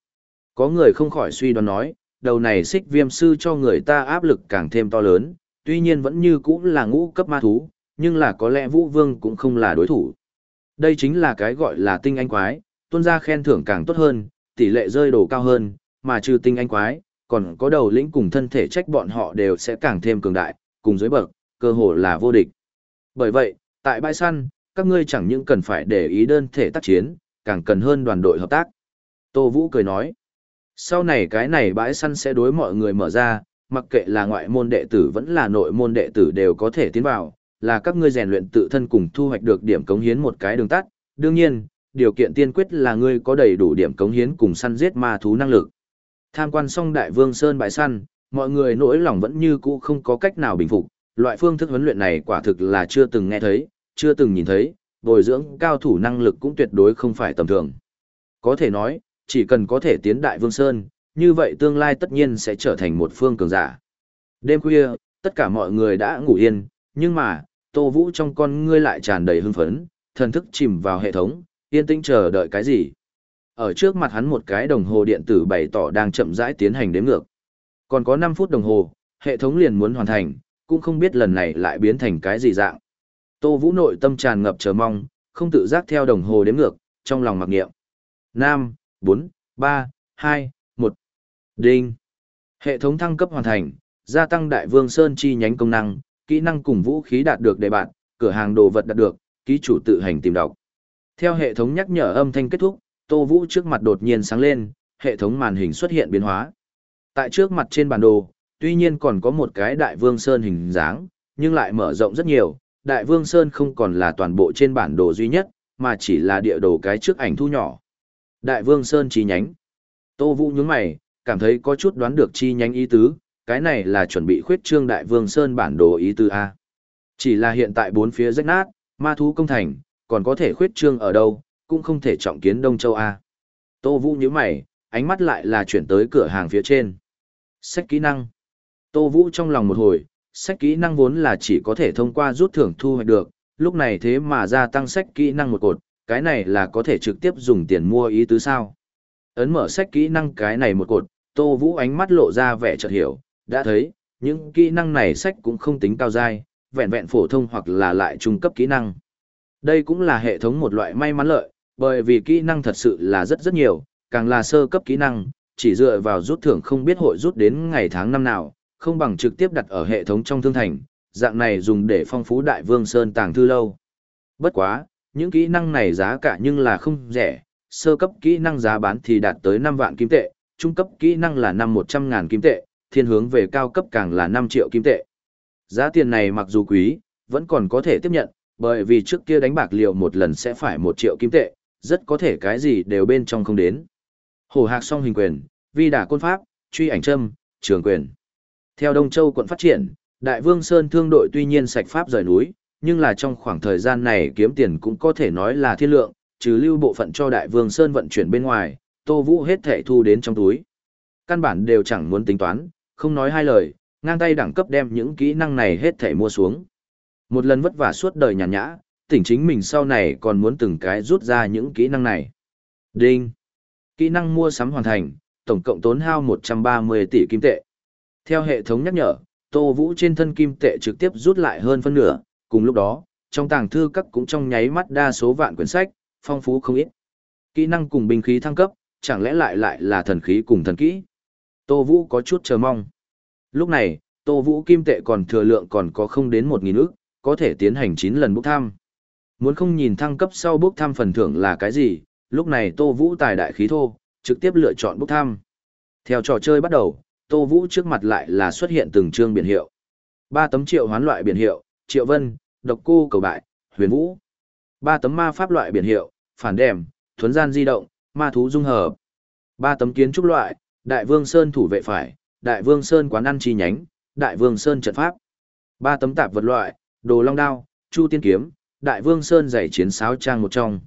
Speaker 1: Có người không khỏi suy đoán nói, đầu này xích viêm sư cho người ta áp lực càng thêm to lớn, tuy nhiên vẫn như cũ là ngũ cấp ma thú, nhưng là có lẽ vũ vương cũng không là đối thủ. Đây chính là cái gọi là tinh anh quái, tuân ra khen thưởng càng tốt hơn, tỷ lệ rơi đồ cao hơn, mà trừ tinh anh quái, còn có đầu lĩnh cùng thân thể trách bọn họ đều sẽ càng thêm cường đại, cùng dưới bậc, cơ hồ là vô địch. Bởi vậy, tại bãi săn, các ngươi chẳng những cần phải để ý đơn thể tác chiến, càng cần hơn đoàn đội hợp tác. Tô Vũ cười nói, sau này cái này bãi săn sẽ đối mọi người mở ra, mặc kệ là ngoại môn đệ tử vẫn là nội môn đệ tử đều có thể tiến vào, là các ngươi rèn luyện tự thân cùng thu hoạch được điểm cống hiến một cái đường tắt. Đương nhiên, điều kiện tiên quyết là ngươi có đầy đủ điểm cống hiến cùng săn giết ma thú năng lực. Tham quan xong Đại Vương Sơn bãi săn, mọi người nỗi lòng vẫn như cũ không có cách nào bình phục, loại phương thức huấn luyện này quả thực là chưa từng nghe thấy, chưa từng nhìn thấy, bồi dưỡng cao thủ năng lực cũng tuyệt đối không phải tầm thường. Có thể nói, chỉ cần có thể tiến Đại Vương Sơn, như vậy tương lai tất nhiên sẽ trở thành một phương cường giả. Đêm khuya, tất cả mọi người đã ngủ yên, nhưng mà, Tô Vũ trong con ngươi lại tràn đầy hưng phấn, thần thức chìm vào hệ thống, yên tĩnh chờ đợi cái gì. Ở trước mặt hắn một cái đồng hồ điện tử bày tỏ đang chậm rãi tiến hành đếm ngược. Còn có 5 phút đồng hồ, hệ thống liền muốn hoàn thành, cũng không biết lần này lại biến thành cái gì dạng. Tô Vũ nội tâm tràn ngập chờ mong, không tự giác theo đồng hồ đếm ngược, trong lòng mặc niệm. 5, 4, 3, 2, 1. Đinh. Hệ thống thăng cấp hoàn thành, gia tăng đại vương sơn chi nhánh công năng, kỹ năng cùng vũ khí đạt được đề bạn, cửa hàng đồ vật đạt được, ký chủ tự hành tìm đọc. Theo hệ thống nhắc nhở âm thanh kết thúc, Tô Vũ trước mặt đột nhiên sáng lên, hệ thống màn hình xuất hiện biến hóa. Tại trước mặt trên bản đồ, tuy nhiên còn có một cái đại vương sơn hình dáng, nhưng lại mở rộng rất nhiều, đại vương sơn không còn là toàn bộ trên bản đồ duy nhất, mà chỉ là địa đồ cái trước ảnh thu nhỏ. Đại vương sơn chi nhánh. Tô Vũ nhướng mày, cảm thấy có chút đoán được chi nhánh ý tứ, cái này là chuẩn bị khuyết trương đại vương sơn bản đồ ý tứ A. Chỉ là hiện tại bốn phía rách nát, ma thú công thành, còn có thể khuyết trương ở đâu, cũng không thể trọng kiến Đông Châu A. Tô Vũ nhíu mày, ánh mắt lại là chuyển tới cửa hàng phía trên. Sách kỹ năng. Tô Vũ trong lòng một hồi, sách kỹ năng vốn là chỉ có thể thông qua rút thưởng thu hoạch được, lúc này thế mà gia tăng sách kỹ năng một cột, cái này là có thể trực tiếp dùng tiền mua ý tứ sao. Ấn mở sách kỹ năng cái này một cột, Tô Vũ ánh mắt lộ ra vẻ chợt hiểu, đã thấy, những kỹ năng này sách cũng không tính cao dai, vẹn vẹn phổ thông hoặc là lại trung cấp kỹ năng. Đây cũng là hệ thống một loại may mắn lợi, bởi vì kỹ năng thật sự là rất rất nhiều, càng là sơ cấp kỹ năng, chỉ dựa vào rút thưởng không biết hội rút đến ngày tháng năm nào, không bằng trực tiếp đặt ở hệ thống trong thương thành, dạng này dùng để phong phú đại vương sơn tàng thư lâu. Bất quá, những kỹ năng này giá cả nhưng là không rẻ, sơ cấp kỹ năng giá bán thì đạt tới 5 vạn kim tệ, trung cấp kỹ năng là năm 100 ngàn kim tệ, thiên hướng về cao cấp càng là 5 triệu kim tệ. Giá tiền này mặc dù quý, vẫn còn có thể tiếp nhận, bởi vì trước kia đánh bạc liệu một lần sẽ phải một triệu kim tệ, rất có thể cái gì đều bên trong không đến. Hổ hạc song hình quyền, vi đả côn pháp, truy ảnh châm, trường quyền. Theo Đông Châu quận phát triển, Đại Vương Sơn thương đội tuy nhiên sạch pháp rời núi, nhưng là trong khoảng thời gian này kiếm tiền cũng có thể nói là thiên lượng, trừ lưu bộ phận cho Đại Vương Sơn vận chuyển bên ngoài, Tô Vũ hết thể thu đến trong túi. Căn bản đều chẳng muốn tính toán, không nói hai lời, ngang tay đẳng cấp đem những kỹ năng này hết thể mua xuống. Một lần vất vả suốt đời nhàn nhã, tỉnh chính mình sau này còn muốn từng cái rút ra những kỹ năng này. Đinh. Kỹ năng mua sắm hoàn thành, tổng cộng tốn hao 130 tỷ kim tệ. Theo hệ thống nhắc nhở, Tô Vũ trên thân kim tệ trực tiếp rút lại hơn phân nửa, cùng lúc đó, trong tàng thư các cũng trong nháy mắt đa số vạn quyển sách, phong phú không ít. Kỹ năng cùng binh khí thăng cấp, chẳng lẽ lại lại là thần khí cùng thần kỹ? Tô Vũ có chút chờ mong. Lúc này, Tô Vũ kim tệ còn thừa lượng còn có không đến 1.000 ức, có thể tiến hành 9 lần bốc thăm. Muốn không nhìn thăng cấp sau bốc thăm phần thưởng là cái gì, lúc này Tô Vũ tài đại khí thô, trực tiếp lựa chọn bốc thăm. Theo trò chơi bắt đầu, Tô Vũ trước mặt lại là xuất hiện từng chương biển hiệu. ba tấm triệu hoán loại biển hiệu, Triệu Vân, Độc Cô Cầu Bại, Huyền Vũ. ba tấm ma pháp loại biển hiệu, Phản Đèm, Thuấn Gian Di Động, Ma Thú Dung Hợp. ba tấm kiến trúc loại, Đại Vương Sơn Thủ Vệ Phải, Đại Vương Sơn Quán Ăn Chi Nhánh, Đại Vương Sơn Trận Pháp. ba tấm tạp vật loại, Đồ Long Đao, Chu Tiên Kiếm, Đại Vương Sơn Giày Chiến Sáo Trang một trong.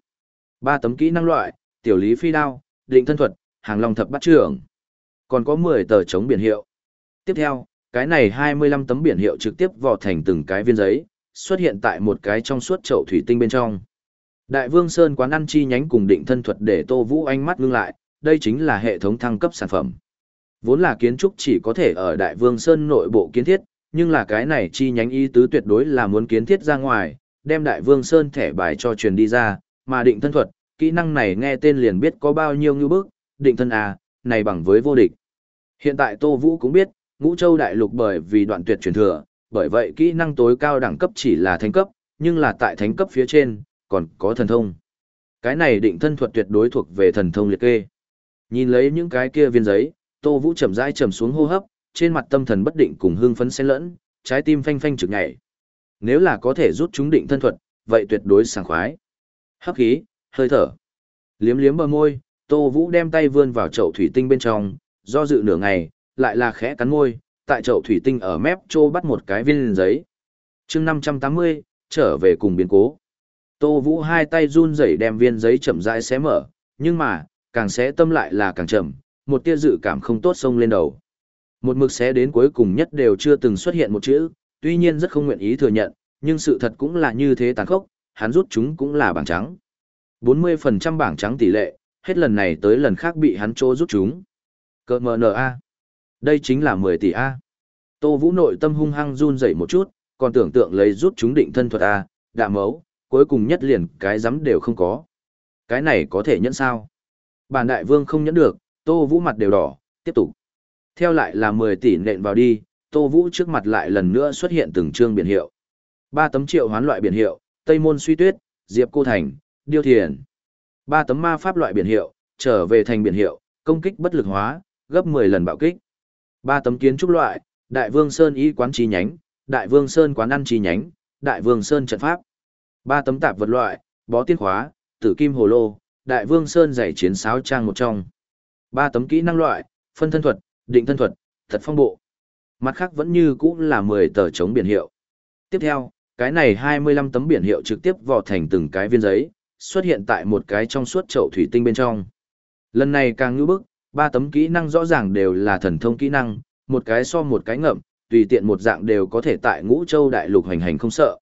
Speaker 1: ba tấm kỹ năng loại, Tiểu Lý Phi Đao, Định Thân Thuật, Hàng Long Thập Bắt Trưởng. Còn có 10 tờ chống biển hiệu. Tiếp theo, cái này 25 tấm biển hiệu trực tiếp vò thành từng cái viên giấy, xuất hiện tại một cái trong suốt chậu thủy tinh bên trong. Đại Vương Sơn quán ăn chi nhánh cùng định thân thuật để Tô Vũ ánh mắt ngưng lại, đây chính là hệ thống thăng cấp sản phẩm. Vốn là kiến trúc chỉ có thể ở Đại Vương Sơn nội bộ kiến thiết, nhưng là cái này chi nhánh y tứ tuyệt đối là muốn kiến thiết ra ngoài, đem Đại Vương Sơn thẻ bài cho truyền đi ra, mà định thân thuật, kỹ năng này nghe tên liền biết có bao nhiêu như bức. định thân à, này bằng với vô địch. Hiện tại Tô Vũ cũng biết, ngũ châu đại lục bởi vì đoạn tuyệt truyền thừa, bởi vậy kỹ năng tối cao đẳng cấp chỉ là thánh cấp, nhưng là tại thánh cấp phía trên, còn có thần thông. Cái này định thân thuật tuyệt đối thuộc về thần thông liệt kê. Nhìn lấy những cái kia viên giấy, Tô Vũ chậm rãi chậm xuống hô hấp, trên mặt tâm thần bất định cùng hương phấn xen lẫn, trái tim phanh phanh trực nhảy. Nếu là có thể rút chúng định thân thuật, vậy tuyệt đối sảng khoái. Hấp khí, hơi thở. Liếm liếm bờ môi, Tô Vũ đem tay vươn vào chậu thủy tinh bên trong, do dự nửa ngày, lại là khẽ cắn môi, tại chậu thủy tinh ở mép trô bắt một cái viên giấy. chương 580, trở về cùng biến cố. Tô Vũ hai tay run rẩy đem viên giấy chậm rãi xé mở, nhưng mà, càng xé tâm lại là càng chậm, một tia dự cảm không tốt xông lên đầu. Một mực xé đến cuối cùng nhất đều chưa từng xuất hiện một chữ, tuy nhiên rất không nguyện ý thừa nhận, nhưng sự thật cũng là như thế tàn khốc, hắn rút chúng cũng là bảng trắng. 40% bảng trắng tỷ lệ, hết lần này tới lần khác bị hắn trô rút chúng. Cơ mờ n A. Đây chính là 10 tỷ A. Tô Vũ nội tâm hung hăng run rẩy một chút, còn tưởng tượng lấy rút chúng định thân thuật A, đạ mấu, cuối cùng nhất liền cái giấm đều không có. Cái này có thể nhẫn sao? Bản đại vương không nhẫn được, Tô Vũ mặt đều đỏ, tiếp tục. Theo lại là 10 tỷ nện vào đi, Tô Vũ trước mặt lại lần nữa xuất hiện từng chương biển hiệu. ba tấm triệu hoán loại biển hiệu, Tây Môn Suy Tuyết, Diệp Cô Thành, Điêu Thiền. ba tấm ma pháp loại biển hiệu, trở về thành biển hiệu, công kích bất lực hóa, gấp 10 lần bạo kích. Ba tấm kiến trúc loại, Đại Vương Sơn y quán chi nhánh, Đại Vương Sơn quán ăn chi nhánh, Đại Vương Sơn trận pháp. Ba tấm tạp vật loại, bó tiên khóa, tử kim hồ lô, Đại Vương Sơn giải chiến sáo trang một trong. Ba tấm kỹ năng loại, phân thân thuật, định thân thuật, thật phong bộ. Mặt khác vẫn như cũ là 10 tờ chống biển hiệu. Tiếp theo, cái này 25 tấm biển hiệu trực tiếp vò thành từng cái viên giấy, xuất hiện tại một cái trong suốt chậu thủy tinh bên trong. Lần này càng ngữ bức, ba tấm kỹ năng rõ ràng đều là thần thông kỹ năng, một cái so một cái ngậm, tùy tiện một dạng đều có thể tại ngũ châu đại lục hành hành không sợ.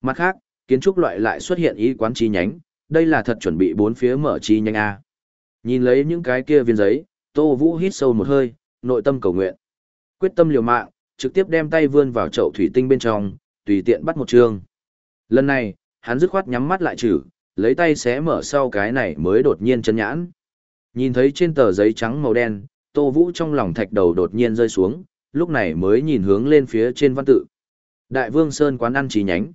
Speaker 1: Mặt khác, kiến trúc loại lại xuất hiện ý quán chi nhánh, đây là thật chuẩn bị bốn phía mở chi nhánh A. Nhìn lấy những cái kia viên giấy, Tô Vũ hít sâu một hơi, nội tâm cầu nguyện. Quyết tâm liều mạng, trực tiếp đem tay vươn vào chậu thủy tinh bên trong, tùy tiện bắt một chương. Lần này, hắn dứt khoát nhắm mắt lại trừ, lấy tay xé mở sau cái này mới đột nhiên chân nhãn. Nhìn thấy trên tờ giấy trắng màu đen, Tô Vũ trong lòng thạch đầu đột nhiên rơi xuống, lúc này mới nhìn hướng lên phía trên văn tự. Đại Vương Sơn quán ăn chỉ nhánh.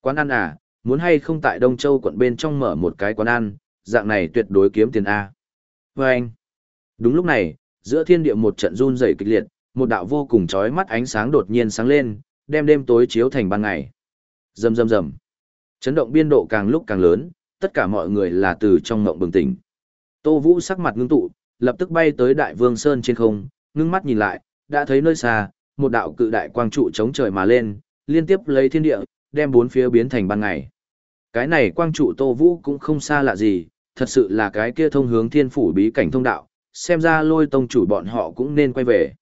Speaker 1: Quán ăn à, muốn hay không tại Đông Châu quận bên trong mở một cái quán ăn, dạng này tuyệt đối kiếm tiền A. Vâng. Đúng lúc này, giữa thiên địa một trận run rẩy kịch liệt, một đạo vô cùng chói mắt ánh sáng đột nhiên sáng lên, đem đêm tối chiếu thành ban ngày. Rầm rầm rầm. Chấn động biên độ càng lúc càng lớn, tất cả mọi người là từ trong ngộng bừng tỉnh. Tô Vũ sắc mặt ngưng tụ, lập tức bay tới Đại Vương Sơn trên không, ngưng mắt nhìn lại, đã thấy nơi xa, một đạo cự đại quang trụ chống trời mà lên, liên tiếp lấy thiên địa, đem bốn phía biến thành ban ngày. Cái này quang trụ Tô Vũ cũng không xa lạ gì, thật sự là cái kia thông hướng thiên phủ bí cảnh thông đạo, xem ra lôi tông chủ bọn họ cũng nên quay về.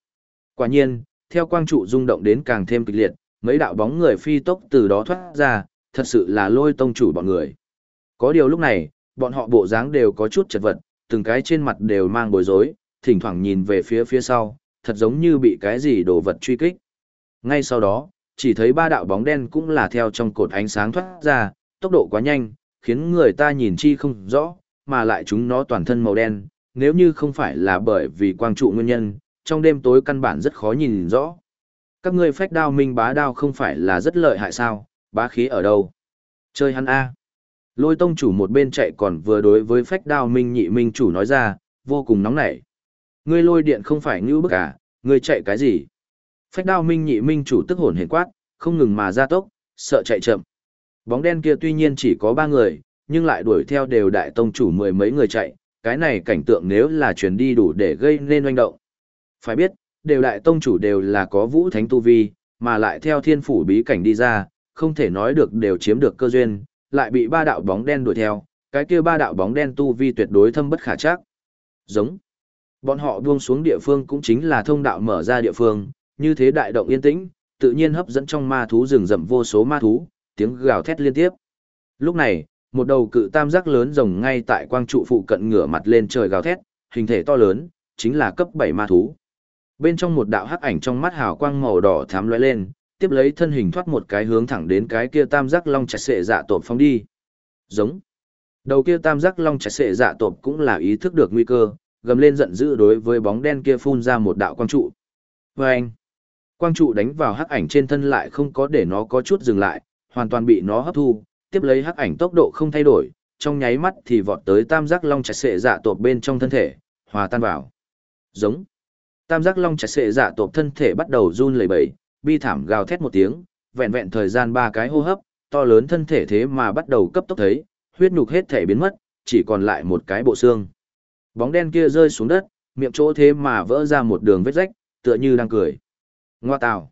Speaker 1: Quả nhiên, theo quang trụ rung động đến càng thêm kịch liệt, mấy đạo bóng người phi tốc từ đó thoát ra, thật sự là lôi tông chủ bọn người. Có điều lúc này, bọn họ bộ dáng đều có chút chật vật, từng cái trên mặt đều mang bối rối, thỉnh thoảng nhìn về phía phía sau, thật giống như bị cái gì đồ vật truy kích. Ngay sau đó, chỉ thấy ba đạo bóng đen cũng là theo trong cột ánh sáng thoát ra, tốc độ quá nhanh, khiến người ta nhìn chi không rõ, mà lại chúng nó toàn thân màu đen, nếu như không phải là bởi vì quang trụ nguyên nhân, trong đêm tối căn bản rất khó nhìn rõ. Các ngươi phách đao minh bá đao không phải là rất lợi hại sao, bá khí ở đâu? Chơi hắn A. Lôi tông chủ một bên chạy còn vừa đối với phách đao minh nhị minh chủ nói ra, vô cùng nóng nảy. Ngươi lôi điện không phải như bức à, ngươi chạy cái gì? Phách đao minh nhị minh chủ tức hồn hển quát, không ngừng mà ra tốc, sợ chạy chậm. Bóng đen kia tuy nhiên chỉ có ba người, nhưng lại đuổi theo đều đại tông chủ mười mấy người chạy, cái này cảnh tượng nếu là chuyển đi đủ để gây nên oanh động. Phải biết, đều đại tông chủ đều là có vũ thánh tu vi, mà lại theo thiên phủ bí cảnh đi ra, không thể nói được đều chiếm được cơ duyên, lại bị ba đạo bóng đen đuổi theo, cái kia ba đạo bóng đen tu vi tuyệt đối thâm bất khả chắc. Giống. Bọn họ buông xuống địa phương cũng chính là thông đạo mở ra địa phương, như thế đại động yên tĩnh, tự nhiên hấp dẫn trong ma thú rừng rậm vô số ma thú, tiếng gào thét liên tiếp. Lúc này, một đầu cự tam giác lớn rồng ngay tại quang trụ phụ cận ngửa mặt lên trời gào thét, hình thể to lớn, chính là cấp 7 ma thú. Bên trong một đạo hắc ảnh trong mắt hào quang màu đỏ thám lóe lên, tiếp lấy thân hình thoát một cái hướng thẳng đến cái kia tam giác long chặt sệ dạ tộp phóng đi. Giống. Đầu kia tam giác long chặt sệ dạ tộp cũng là ý thức được nguy cơ, gầm lên giận dữ đối với bóng đen kia phun ra một đạo quang trụ. Và anh. Quang trụ đánh vào hắc ảnh trên thân lại không có để nó có chút dừng lại, hoàn toàn bị nó hấp thu, tiếp lấy hắc ảnh tốc độ không thay đổi, trong nháy mắt thì vọt tới tam giác long chạch sệ dạ tộp bên trong thân thể, hòa tan vào. Giống. Tam giác long chạch sệ dạ tộp thân thể bắt đầu run lẩy bẩy, bi thảm gào thét một tiếng, vẹn vẹn thời gian ba cái hô hấp, to lớn thân thể thế mà bắt đầu cấp tốc thấy, huyết nhục hết thể biến mất, chỉ còn lại một cái bộ xương. Bóng đen kia rơi xuống đất, miệng chỗ thế mà vỡ ra một đường vết rách, tựa như đang cười. Ngoa tào.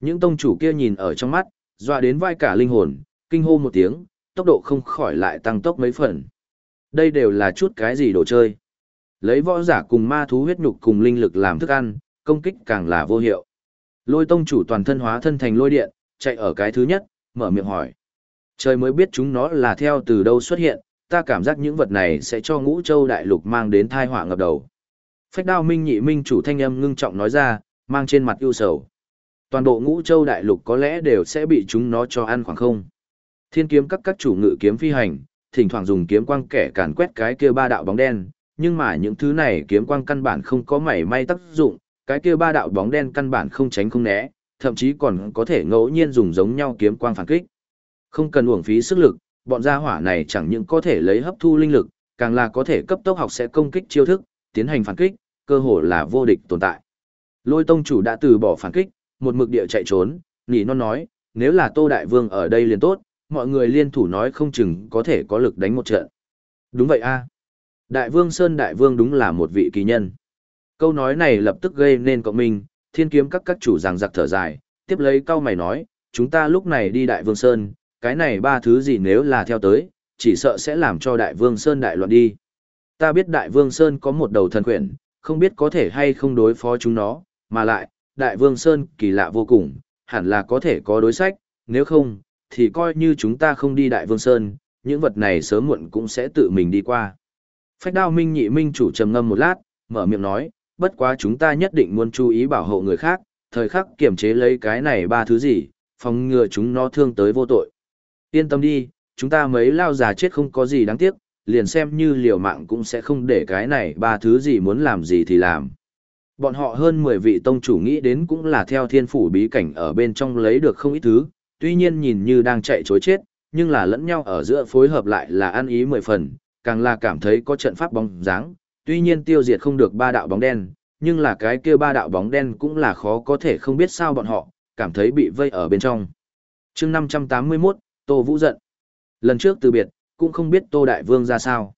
Speaker 1: Những tông chủ kia nhìn ở trong mắt, dọa đến vai cả linh hồn, kinh hô một tiếng, tốc độ không khỏi lại tăng tốc mấy phần. Đây đều là chút cái gì đồ chơi. Lấy võ giả cùng ma thú huyết nhục cùng linh lực làm thức ăn, công kích càng là vô hiệu. Lôi tông chủ toàn thân hóa thân thành lôi điện, chạy ở cái thứ nhất, mở miệng hỏi. Trời mới biết chúng nó là theo từ đâu xuất hiện, ta cảm giác những vật này sẽ cho ngũ châu đại lục mang đến thai họa ngập đầu. Phách đao minh nhị minh chủ thanh âm ngưng trọng nói ra, mang trên mặt ưu sầu. Toàn bộ ngũ châu đại lục có lẽ đều sẽ bị chúng nó cho ăn khoảng không. Thiên kiếm các các chủ ngự kiếm phi hành, thỉnh thoảng dùng kiếm quang kẻ càn quét cái kia ba đạo bóng đen, nhưng mà những thứ này kiếm quang căn bản không có mảy may tác dụng, cái kia ba đạo bóng đen căn bản không tránh không né, thậm chí còn có thể ngẫu nhiên dùng giống nhau kiếm quang phản kích. Không cần uổng phí sức lực, bọn gia hỏa này chẳng những có thể lấy hấp thu linh lực, càng là có thể cấp tốc học sẽ công kích chiêu thức, tiến hành phản kích, cơ hồ là vô địch tồn tại. Lôi tông chủ đã từ bỏ phản kích, một mực địa chạy trốn, nỉ non nói, nếu là Tô Đại Vương ở đây liền tốt, mọi người liên thủ nói không chừng có thể có lực đánh một trận. Đúng vậy a. Đại Vương Sơn Đại Vương đúng là một vị kỳ nhân. Câu nói này lập tức gây nên cộng minh, thiên kiếm các các chủ giằng giặc thở dài, tiếp lấy câu mày nói, chúng ta lúc này đi Đại Vương Sơn, cái này ba thứ gì nếu là theo tới, chỉ sợ sẽ làm cho Đại Vương Sơn đại loạn đi. Ta biết Đại Vương Sơn có một đầu thần quyển, không biết có thể hay không đối phó chúng nó, mà lại, Đại Vương Sơn kỳ lạ vô cùng, hẳn là có thể có đối sách, nếu không, thì coi như chúng ta không đi Đại Vương Sơn, những vật này sớm muộn cũng sẽ tự mình đi qua. Phách đao minh nhị minh chủ trầm ngâm một lát, mở miệng nói, bất quá chúng ta nhất định muốn chú ý bảo hộ người khác, thời khắc kiểm chế lấy cái này ba thứ gì, phòng ngừa chúng nó thương tới vô tội. Yên tâm đi, chúng ta mấy lao già chết không có gì đáng tiếc, liền xem như liều mạng cũng sẽ không để cái này ba thứ gì muốn làm gì thì làm. Bọn họ hơn 10 vị tông chủ nghĩ đến cũng là theo thiên phủ bí cảnh ở bên trong lấy được không ít thứ, tuy nhiên nhìn như đang chạy chối chết, nhưng là lẫn nhau ở giữa phối hợp lại là ăn ý mười phần, càng là cảm thấy có trận pháp bóng dáng, tuy nhiên tiêu diệt không được ba đạo bóng đen, nhưng là cái kia ba đạo bóng đen cũng là khó có thể không biết sao bọn họ, cảm thấy bị vây ở bên trong. chương 581, Tô Vũ giận. Lần trước từ biệt, cũng không biết Tô Đại Vương ra sao.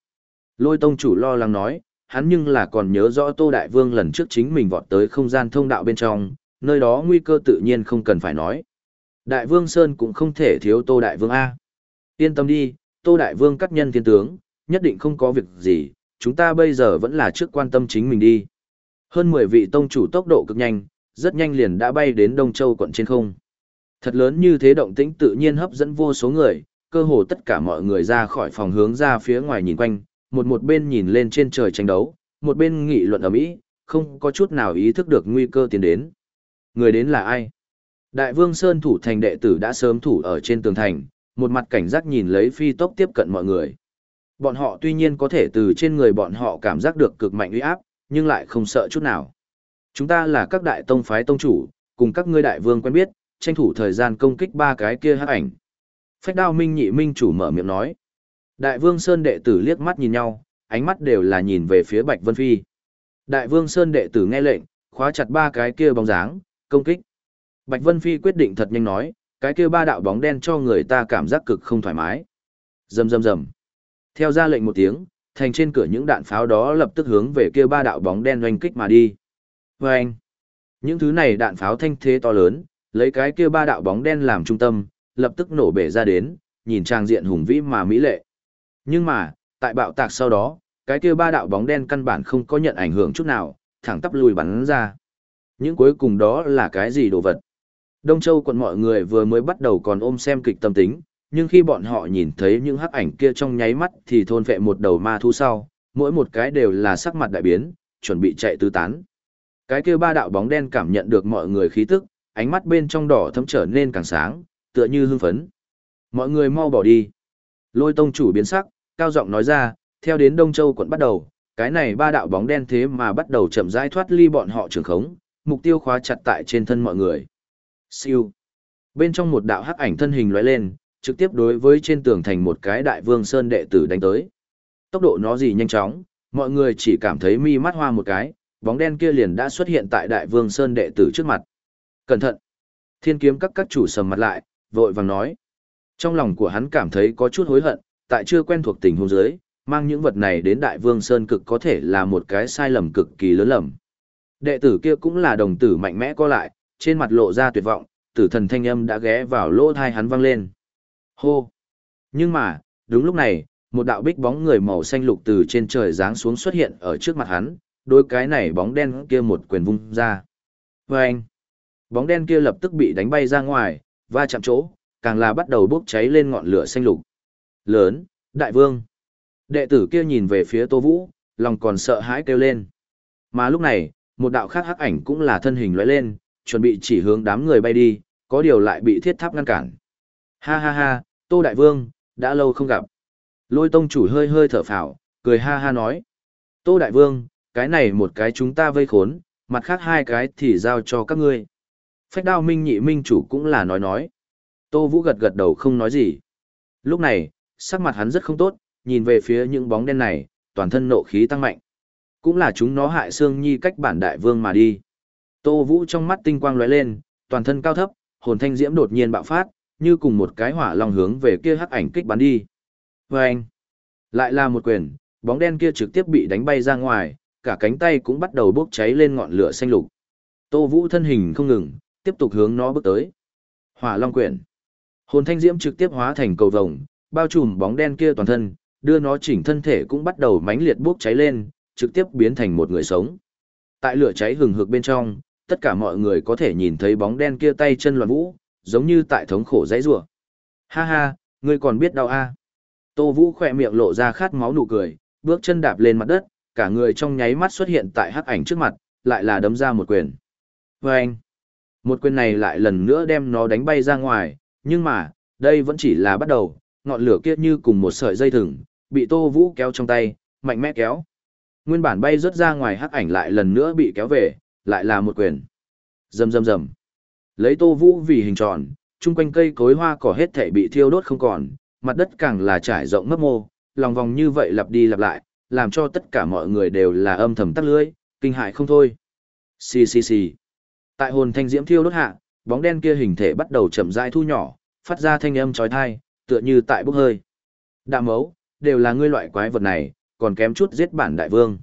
Speaker 1: Lôi tông chủ lo lắng nói, hắn nhưng là còn nhớ rõ Tô Đại Vương lần trước chính mình vọt tới không gian thông đạo bên trong, nơi đó nguy cơ tự nhiên không cần phải nói. Đại Vương Sơn cũng không thể thiếu Tô Đại Vương A. Yên tâm đi, Tô Đại Vương cắt nhân thiên tướng, nhất định không có việc gì, chúng ta bây giờ vẫn là trước quan tâm chính mình đi. Hơn 10 vị tông chủ tốc độ cực nhanh, rất nhanh liền đã bay đến Đông Châu quận trên không. Thật lớn như thế động tĩnh tự nhiên hấp dẫn vô số người, cơ hồ tất cả mọi người ra khỏi phòng hướng ra phía ngoài nhìn quanh, một một bên nhìn lên trên trời tranh đấu, một bên nghị luận ở mỹ, không có chút nào ý thức được nguy cơ tiến đến. Người đến là ai? Đại vương Sơn thủ thành đệ tử đã sớm thủ ở trên tường thành, một mặt cảnh giác nhìn lấy phi tốc tiếp cận mọi người. Bọn họ tuy nhiên có thể từ trên người bọn họ cảm giác được cực mạnh uy áp, nhưng lại không sợ chút nào. Chúng ta là các đại tông phái tông chủ, cùng các ngươi đại vương quen biết, tranh thủ thời gian công kích ba cái kia hắc ảnh. Phách đao minh nhị minh chủ mở miệng nói. Đại vương Sơn đệ tử liếc mắt nhìn nhau, ánh mắt đều là nhìn về phía Bạch Vân Phi. Đại vương Sơn đệ tử nghe lệnh, khóa chặt ba cái kia bóng dáng, công kích. Bạch Vân Phi quyết định thật nhanh nói, cái kia ba đạo bóng đen cho người ta cảm giác cực không thoải mái. Rầm rầm rầm. Theo ra lệnh một tiếng, thành trên cửa những đạn pháo đó lập tức hướng về kia ba đạo bóng đen oanh kích mà đi. Oanh. Những thứ này đạn pháo thanh thế to lớn, lấy cái kia ba đạo bóng đen làm trung tâm, lập tức nổ bể ra đến, nhìn trang diện hùng vĩ mà mỹ lệ. Nhưng mà, tại bạo tạc sau đó, cái kia ba đạo bóng đen căn bản không có nhận ảnh hưởng chút nào, thẳng tắp lùi bắn ra. Những cuối cùng đó là cái gì đồ vật? Đông Châu quận mọi người vừa mới bắt đầu còn ôm xem kịch tâm tính, nhưng khi bọn họ nhìn thấy những hắc ảnh kia trong nháy mắt thì thôn vệ một đầu ma thú sau, mỗi một cái đều là sắc mặt đại biến, chuẩn bị chạy tứ tán. Cái kia ba đạo bóng đen cảm nhận được mọi người khí tức, ánh mắt bên trong đỏ thấm trở nên càng sáng, tựa như hưng phấn. Mọi người mau bỏ đi. Lôi tông chủ biến sắc, cao giọng nói ra, theo đến Đông Châu quận bắt đầu, cái này ba đạo bóng đen thế mà bắt đầu chậm rãi thoát ly bọn họ trường khống, mục tiêu khóa chặt tại trên thân mọi người. Siêu. Bên trong một đạo hắc ảnh thân hình lóe lên, trực tiếp đối với trên tường thành một cái đại vương sơn đệ tử đánh tới. Tốc độ nó gì nhanh chóng, mọi người chỉ cảm thấy mi mắt hoa một cái, bóng đen kia liền đã xuất hiện tại đại vương sơn đệ tử trước mặt. Cẩn thận! Thiên kiếm các các chủ sầm mặt lại, vội vàng nói. Trong lòng của hắn cảm thấy có chút hối hận, tại chưa quen thuộc tình huống dưới, mang những vật này đến đại vương sơn cực có thể là một cái sai lầm cực kỳ lớn lầm. Đệ tử kia cũng là đồng tử mạnh mẽ co lại, trên mặt lộ ra tuyệt vọng, tử thần thanh âm đã ghé vào lỗ thai hắn vang lên. Hô! Nhưng mà, đúng lúc này, một đạo bích bóng người màu xanh lục từ trên trời giáng xuống xuất hiện ở trước mặt hắn, đôi cái này bóng đen kia một quyền vung ra. Và anh! Bóng đen kia lập tức bị đánh bay ra ngoài, va chạm chỗ, càng là bắt đầu bốc cháy lên ngọn lửa xanh lục. Lớn, đại vương! Đệ tử kia nhìn về phía Tô Vũ, lòng còn sợ hãi kêu lên. Mà lúc này, một đạo khác hắc ảnh cũng là thân hình lóe lên, chuẩn bị chỉ hướng đám người bay đi, có điều lại bị thiết tháp ngăn cản. Ha ha ha, Tô Đại Vương, đã lâu không gặp. Lôi tông chủ hơi hơi thở phào, cười ha ha nói. Tô Đại Vương, cái này một cái chúng ta vây khốn, mặt khác hai cái thì giao cho các ngươi. Phách đao minh nhị minh chủ cũng là nói nói. Tô Vũ gật gật đầu không nói gì. Lúc này, sắc mặt hắn rất không tốt, nhìn về phía những bóng đen này, toàn thân nộ khí tăng mạnh. Cũng là chúng nó hại Sương Nhi cách bản đại vương mà đi. Tô Vũ trong mắt tinh quang lóe lên, toàn thân cao thấp, hồn thanh diễm đột nhiên bạo phát, như cùng một cái hỏa long hướng về kia hắc ảnh kích bắn đi. Oeng! Lại là một quyền, bóng đen kia trực tiếp bị đánh bay ra ngoài, cả cánh tay cũng bắt đầu bốc cháy lên ngọn lửa xanh lục. Tô Vũ thân hình không ngừng, tiếp tục hướng nó bước tới. Hỏa long quyển. Hồn thanh diễm trực tiếp hóa thành cầu vồng, bao trùm bóng đen kia toàn thân, đưa nó chỉnh thân thể cũng bắt đầu mãnh liệt bốc cháy lên, trực tiếp biến thành một người sống. Tại lửa cháy hừng hực bên trong, tất cả mọi người có thể nhìn thấy bóng đen kia tay chân loạn vũ, giống như tại thống khổ dãy rủa. Ha ha, ngươi còn biết đau a? À? Tô Vũ khỏe miệng lộ ra khát máu nụ cười, bước chân đạp lên mặt đất, cả người trong nháy mắt xuất hiện tại hắc ảnh trước mặt, lại là đấm ra một quyền. Vâng! Một quyền này lại lần nữa đem nó đánh bay ra ngoài, nhưng mà, đây vẫn chỉ là bắt đầu, ngọn lửa kia như cùng một sợi dây thừng, bị Tô Vũ kéo trong tay, mạnh mẽ kéo. Nguyên bản bay rớt ra ngoài hắc ảnh lại lần nữa bị kéo về, lại là một quyền. Rầm rầm rầm. Lấy Tô Vũ vì hình tròn, chung quanh cây cối hoa cỏ hết thảy bị thiêu đốt không còn, mặt đất càng là trải rộng mấp mô, lòng vòng như vậy lặp đi lặp lại, làm cho tất cả mọi người đều là âm thầm tắt lưỡi, kinh hại không thôi. Xì xì xì. Tại hồn thanh diễm thiêu đốt hạ, bóng đen kia hình thể bắt đầu chậm rãi thu nhỏ, phát ra thanh âm chói tai, tựa như tại bốc hơi. Đạm mấu, đều là ngươi loại quái vật này, còn kém chút giết bản đại vương.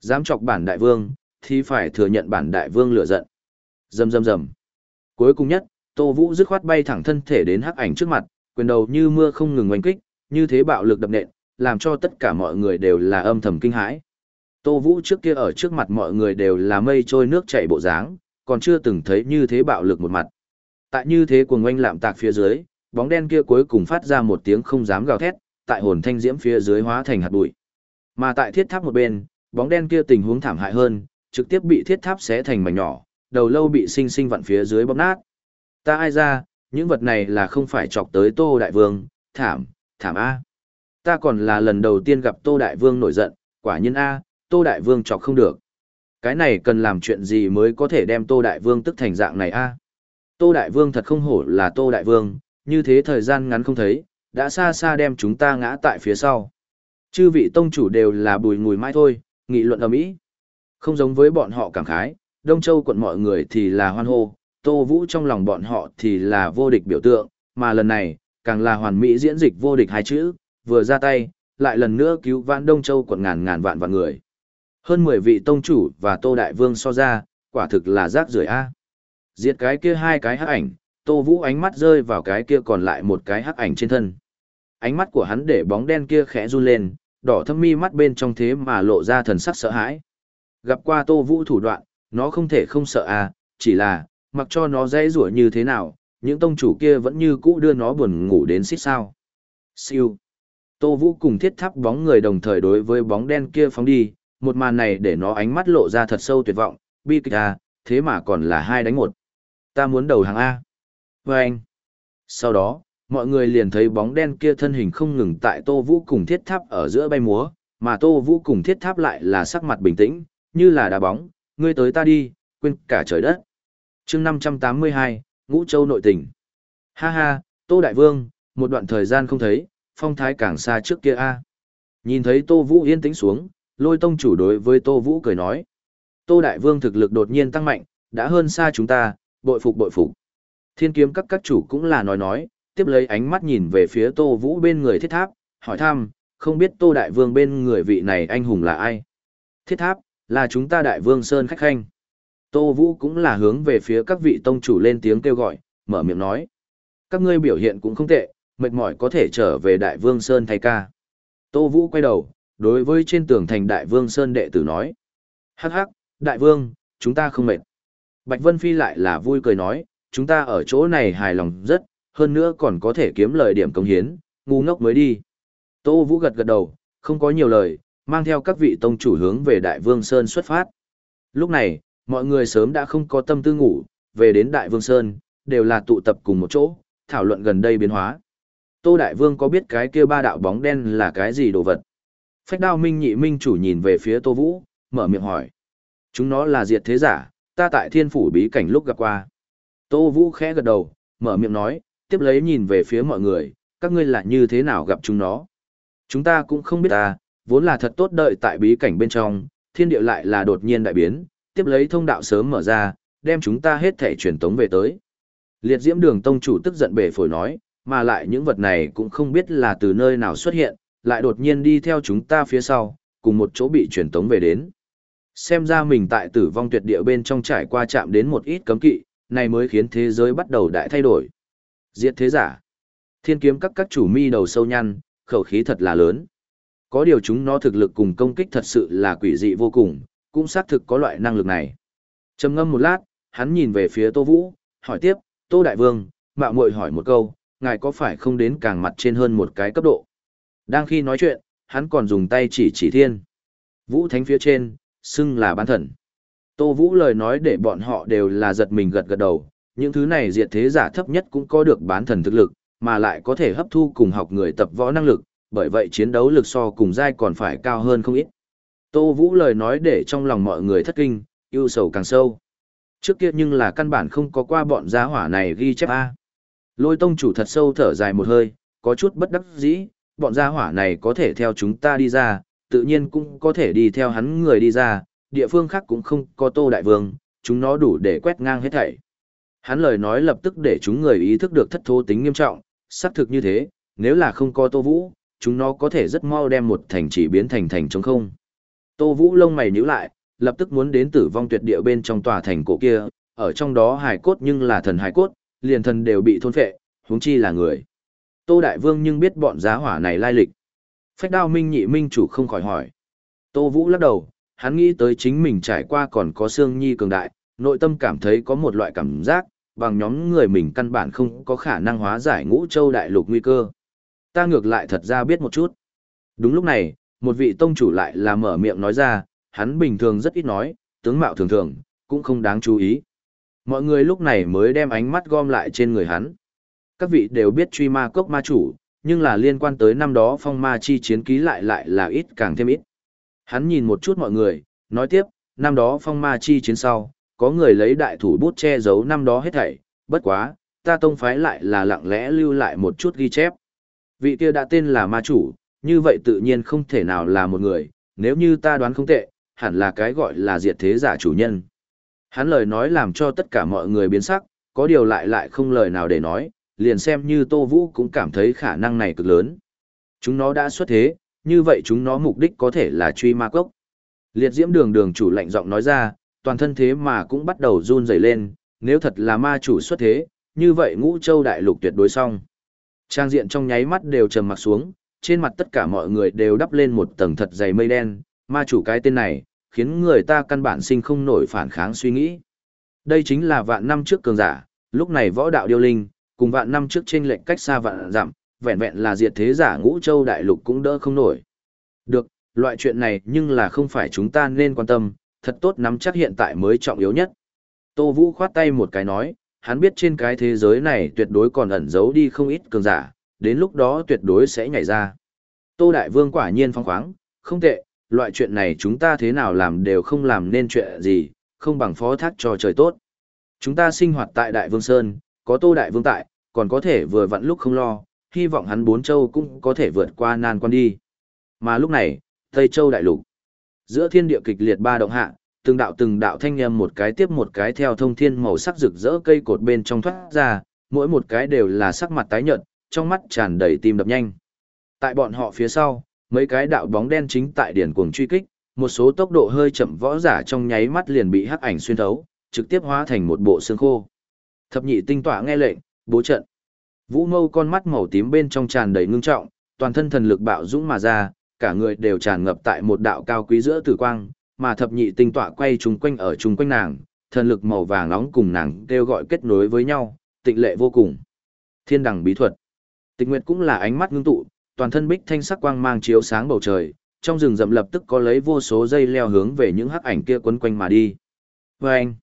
Speaker 1: Dám chọc bản đại vương, thì phải thừa nhận bản đại vương lửa giận. Rầm rầm rầm. Cuối cùng nhất, Tô Vũ dứt khoát bay thẳng thân thể đến hắc ảnh trước mặt, quyền đầu như mưa không ngừng oanh kích, như thế bạo lực đập nện, làm cho tất cả mọi người đều là âm thầm kinh hãi. Tô Vũ trước kia ở trước mặt mọi người đều là mây trôi nước chảy bộ dáng, còn chưa từng thấy như thế bạo lực một mặt. Tại như thế cuồng oanh lạm tạc phía dưới, bóng đen kia cuối cùng phát ra một tiếng không dám gào thét, tại hồn thanh diễm phía dưới hóa thành hạt bụi. Mà tại thiết tháp một bên, bóng đen kia tình huống thảm hại hơn, trực tiếp bị thiết tháp xé thành mảnh nhỏ, đầu lâu bị sinh sinh vặn phía dưới bóp nát. Ta ai ra, những vật này là không phải chọc tới Tô Đại Vương, thảm, thảm A. Ta còn là lần đầu tiên gặp Tô Đại Vương nổi giận, quả nhiên A, Tô Đại Vương chọc không được. Cái này cần làm chuyện gì mới có thể đem Tô Đại Vương tức thành dạng này A. Tô Đại Vương thật không hổ là Tô Đại Vương, như thế thời gian ngắn không thấy, đã xa xa đem chúng ta ngã tại phía sau. Chư vị tông chủ đều là bùi ngùi mãi thôi, nghị luận ở mỹ. Không giống với bọn họ cảm khái, Đông Châu quận mọi người thì là hoan hô, Tô Vũ trong lòng bọn họ thì là vô địch biểu tượng, mà lần này, càng là hoàn mỹ diễn dịch vô địch hai chữ, vừa ra tay, lại lần nữa cứu vãn Đông Châu quận ngàn ngàn vạn vạn người. Hơn 10 vị tông chủ và Tô Đại Vương so ra, quả thực là rác rưởi a. Diệt cái kia hai cái hắc ảnh, Tô Vũ ánh mắt rơi vào cái kia còn lại một cái hắc ảnh trên thân. Ánh mắt của hắn để bóng đen kia khẽ run lên, đỏ thâm mi mắt bên trong thế mà lộ ra thần sắc sợ hãi. Gặp qua Tô Vũ thủ đoạn, nó không thể không sợ à, chỉ là, mặc cho nó dễ rủa như thế nào, những tông chủ kia vẫn như cũ đưa nó buồn ngủ đến xích sao. Siêu. Tô Vũ cùng thiết thắp bóng người đồng thời đối với bóng đen kia phóng đi, một màn này để nó ánh mắt lộ ra thật sâu tuyệt vọng, bi kịch à, thế mà còn là hai đánh một. Ta muốn đầu hàng A. Và anh. Sau đó, mọi người liền thấy bóng đen kia thân hình không ngừng tại Tô Vũ cùng thiết tháp ở giữa bay múa, mà Tô Vũ cùng thiết tháp lại là sắc mặt bình tĩnh, như là đá bóng, ngươi tới ta đi, quên cả trời đất. chương 582, Ngũ Châu nội tình. Ha ha, Tô Đại Vương, một đoạn thời gian không thấy, phong thái càng xa trước kia a Nhìn thấy Tô Vũ yên tĩnh xuống, lôi tông chủ đối với Tô Vũ cười nói. Tô Đại Vương thực lực đột nhiên tăng mạnh, đã hơn xa chúng ta, bội phục bội phục. Thiên kiếm các các chủ cũng là nói nói, tiếp lấy ánh mắt nhìn về phía Tô Vũ bên người thiết tháp, hỏi thăm, không biết Tô Đại Vương bên người vị này anh hùng là ai? Thiết tháp, là chúng ta Đại Vương Sơn khách khanh. Tô Vũ cũng là hướng về phía các vị tông chủ lên tiếng kêu gọi, mở miệng nói. Các ngươi biểu hiện cũng không tệ, mệt mỏi có thể trở về Đại Vương Sơn thay ca. Tô Vũ quay đầu, đối với trên tường thành Đại Vương Sơn đệ tử nói. Hắc hắc, Đại Vương, chúng ta không mệt. Bạch Vân Phi lại là vui cười nói, chúng ta ở chỗ này hài lòng rất, hơn nữa còn có thể kiếm lời điểm công hiến, ngu ngốc mới đi. Tô Vũ gật gật đầu, không có nhiều lời, mang theo các vị tông chủ hướng về Đại Vương Sơn xuất phát. Lúc này, mọi người sớm đã không có tâm tư ngủ, về đến Đại Vương Sơn, đều là tụ tập cùng một chỗ, thảo luận gần đây biến hóa. Tô Đại Vương có biết cái kia ba đạo bóng đen là cái gì đồ vật? Phách đao minh nhị minh chủ nhìn về phía Tô Vũ, mở miệng hỏi. Chúng nó là diệt thế giả, ta tại thiên phủ bí cảnh lúc gặp qua. Tô Vũ khẽ gật đầu, mở miệng nói, tiếp lấy nhìn về phía mọi người, các ngươi là như thế nào gặp chúng nó. Chúng ta cũng không biết ta, vốn là thật tốt đợi tại bí cảnh bên trong, thiên địa lại là đột nhiên đại biến, tiếp lấy thông đạo sớm mở ra, đem chúng ta hết thể truyền tống về tới. Liệt diễm đường tông chủ tức giận bể phổi nói, mà lại những vật này cũng không biết là từ nơi nào xuất hiện, lại đột nhiên đi theo chúng ta phía sau, cùng một chỗ bị truyền tống về đến. Xem ra mình tại tử vong tuyệt địa bên trong trải qua chạm đến một ít cấm kỵ, này mới khiến thế giới bắt đầu đại thay đổi. Diệt thế giả. Thiên kiếm các các chủ mi đầu sâu nhăn, khẩu khí thật là lớn. Có điều chúng nó thực lực cùng công kích thật sự là quỷ dị vô cùng, cũng xác thực có loại năng lực này. Trầm ngâm một lát, hắn nhìn về phía Tô Vũ, hỏi tiếp, Tô Đại Vương, mạo muội hỏi một câu, ngài có phải không đến càng mặt trên hơn một cái cấp độ? Đang khi nói chuyện, hắn còn dùng tay chỉ chỉ thiên. Vũ Thánh phía trên, xưng là bán thần. Tô Vũ lời nói để bọn họ đều là giật mình gật gật đầu, những thứ này diệt thế giả thấp nhất cũng có được bán thần thực lực, mà lại có thể hấp thu cùng học người tập võ năng lực, bởi vậy chiến đấu lực so cùng giai còn phải cao hơn không ít. Tô Vũ lời nói để trong lòng mọi người thất kinh, yêu sầu càng sâu. Trước kia nhưng là căn bản không có qua bọn giá hỏa này ghi chép A. Lôi tông chủ thật sâu thở dài một hơi, có chút bất đắc dĩ, bọn gia hỏa này có thể theo chúng ta đi ra, tự nhiên cũng có thể đi theo hắn người đi ra, địa phương khác cũng không có tô đại vương, chúng nó đủ để quét ngang hết thảy. Hắn lời nói lập tức để chúng người ý thức được thất thố tính nghiêm trọng, xác thực như thế, nếu là không có tô vũ, chúng nó có thể rất mau đem một thành chỉ biến thành thành trống không. Tô vũ lông mày nhíu lại, lập tức muốn đến tử vong tuyệt địa bên trong tòa thành cổ kia, ở trong đó hài cốt nhưng là thần hài cốt, liền thần đều bị thôn phệ, huống chi là người. Tô Đại Vương nhưng biết bọn giá hỏa này lai lịch. Phách đao minh nhị minh chủ không khỏi hỏi. Tô Vũ lắc đầu, hắn nghĩ tới chính mình trải qua còn có xương nhi cường đại, nội tâm cảm thấy có một loại cảm giác, bằng nhóm người mình căn bản không có khả năng hóa giải ngũ châu đại lục nguy cơ. Ta ngược lại thật ra biết một chút. Đúng lúc này, một vị tông chủ lại là mở miệng nói ra, hắn bình thường rất ít nói, tướng mạo thường thường, cũng không đáng chú ý. Mọi người lúc này mới đem ánh mắt gom lại trên người hắn. Các vị đều biết truy ma cốc ma chủ, nhưng là liên quan tới năm đó phong ma chi chiến ký lại lại là ít càng thêm ít. Hắn nhìn một chút mọi người, nói tiếp, năm đó phong ma chi chiến sau, có người lấy đại thủ bút che giấu năm đó hết thảy, bất quá, ta tông phái lại là lặng lẽ lưu lại một chút ghi chép. Vị kia đã tên là ma chủ, như vậy tự nhiên không thể nào là một người, nếu như ta đoán không tệ, hẳn là cái gọi là diệt thế giả chủ nhân. Hắn lời nói làm cho tất cả mọi người biến sắc, có điều lại lại không lời nào để nói, liền xem như Tô Vũ cũng cảm thấy khả năng này cực lớn. Chúng nó đã xuất thế, như vậy chúng nó mục đích có thể là truy ma cốc. Liệt diễm đường đường chủ lạnh giọng nói ra, toàn thân thế mà cũng bắt đầu run rẩy lên, nếu thật là ma chủ xuất thế, như vậy ngũ châu đại lục tuyệt đối xong. Trang diện trong nháy mắt đều trầm mặt xuống, trên mặt tất cả mọi người đều đắp lên một tầng thật dày mây đen, ma chủ cái tên này, khiến người ta căn bản sinh không nổi phản kháng suy nghĩ. Đây chính là vạn năm trước cường giả, lúc này võ đạo điêu linh, cùng vạn năm trước trên lệnh cách xa vạn dặm, vẹn vẹn là diệt thế giả ngũ châu đại lục cũng đỡ không nổi. Được, loại chuyện này nhưng là không phải chúng ta nên quan tâm, thật tốt nắm chắc hiện tại mới trọng yếu nhất. Tô Vũ khoát tay một cái nói, hắn biết trên cái thế giới này tuyệt đối còn ẩn giấu đi không ít cường giả, đến lúc đó tuyệt đối sẽ nhảy ra. Tô Đại Vương quả nhiên phong khoáng, không tệ, loại chuyện này chúng ta thế nào làm đều không làm nên chuyện gì, không bằng phó thác cho trời tốt. Chúng ta sinh hoạt tại Đại Vương Sơn, có Tô Đại Vương tại, còn có thể vừa vặn lúc không lo, hy vọng hắn bốn châu cũng có thể vượt qua nan quan đi. Mà lúc này, Tây Châu Đại Lục, giữa thiên địa kịch liệt ba động hạ, từng đạo từng đạo thanh âm một cái tiếp một cái theo thông thiên màu sắc rực rỡ cây cột bên trong thoát ra, mỗi một cái đều là sắc mặt tái nhợt, trong mắt tràn đầy tim đập nhanh. Tại bọn họ phía sau, mấy cái đạo bóng đen chính tại điển cuồng truy kích, một số tốc độ hơi chậm võ giả trong nháy mắt liền bị hắc ảnh xuyên thấu, trực tiếp hóa thành một bộ xương khô. Thập nhị tinh tỏa nghe lệnh, bố trận. Vũ Mâu con mắt màu tím bên trong tràn đầy ngưng trọng, toàn thân thần lực bạo dũng mà ra, cả người đều tràn ngập tại một đạo cao quý giữa tử quang, mà thập nhị tinh tọa quay trùng quanh ở chung quanh nàng, thần lực màu vàng nóng cùng nàng kêu gọi kết nối với nhau, tịnh lệ vô cùng. Thiên đẳng bí thuật. Tịch Nguyệt cũng là ánh mắt ngưng tụ, toàn thân bích thanh sắc quang mang chiếu sáng bầu trời, trong rừng rậm lập tức có lấy vô số dây leo hướng về những hắc ảnh kia quấn quanh mà đi. Và anh,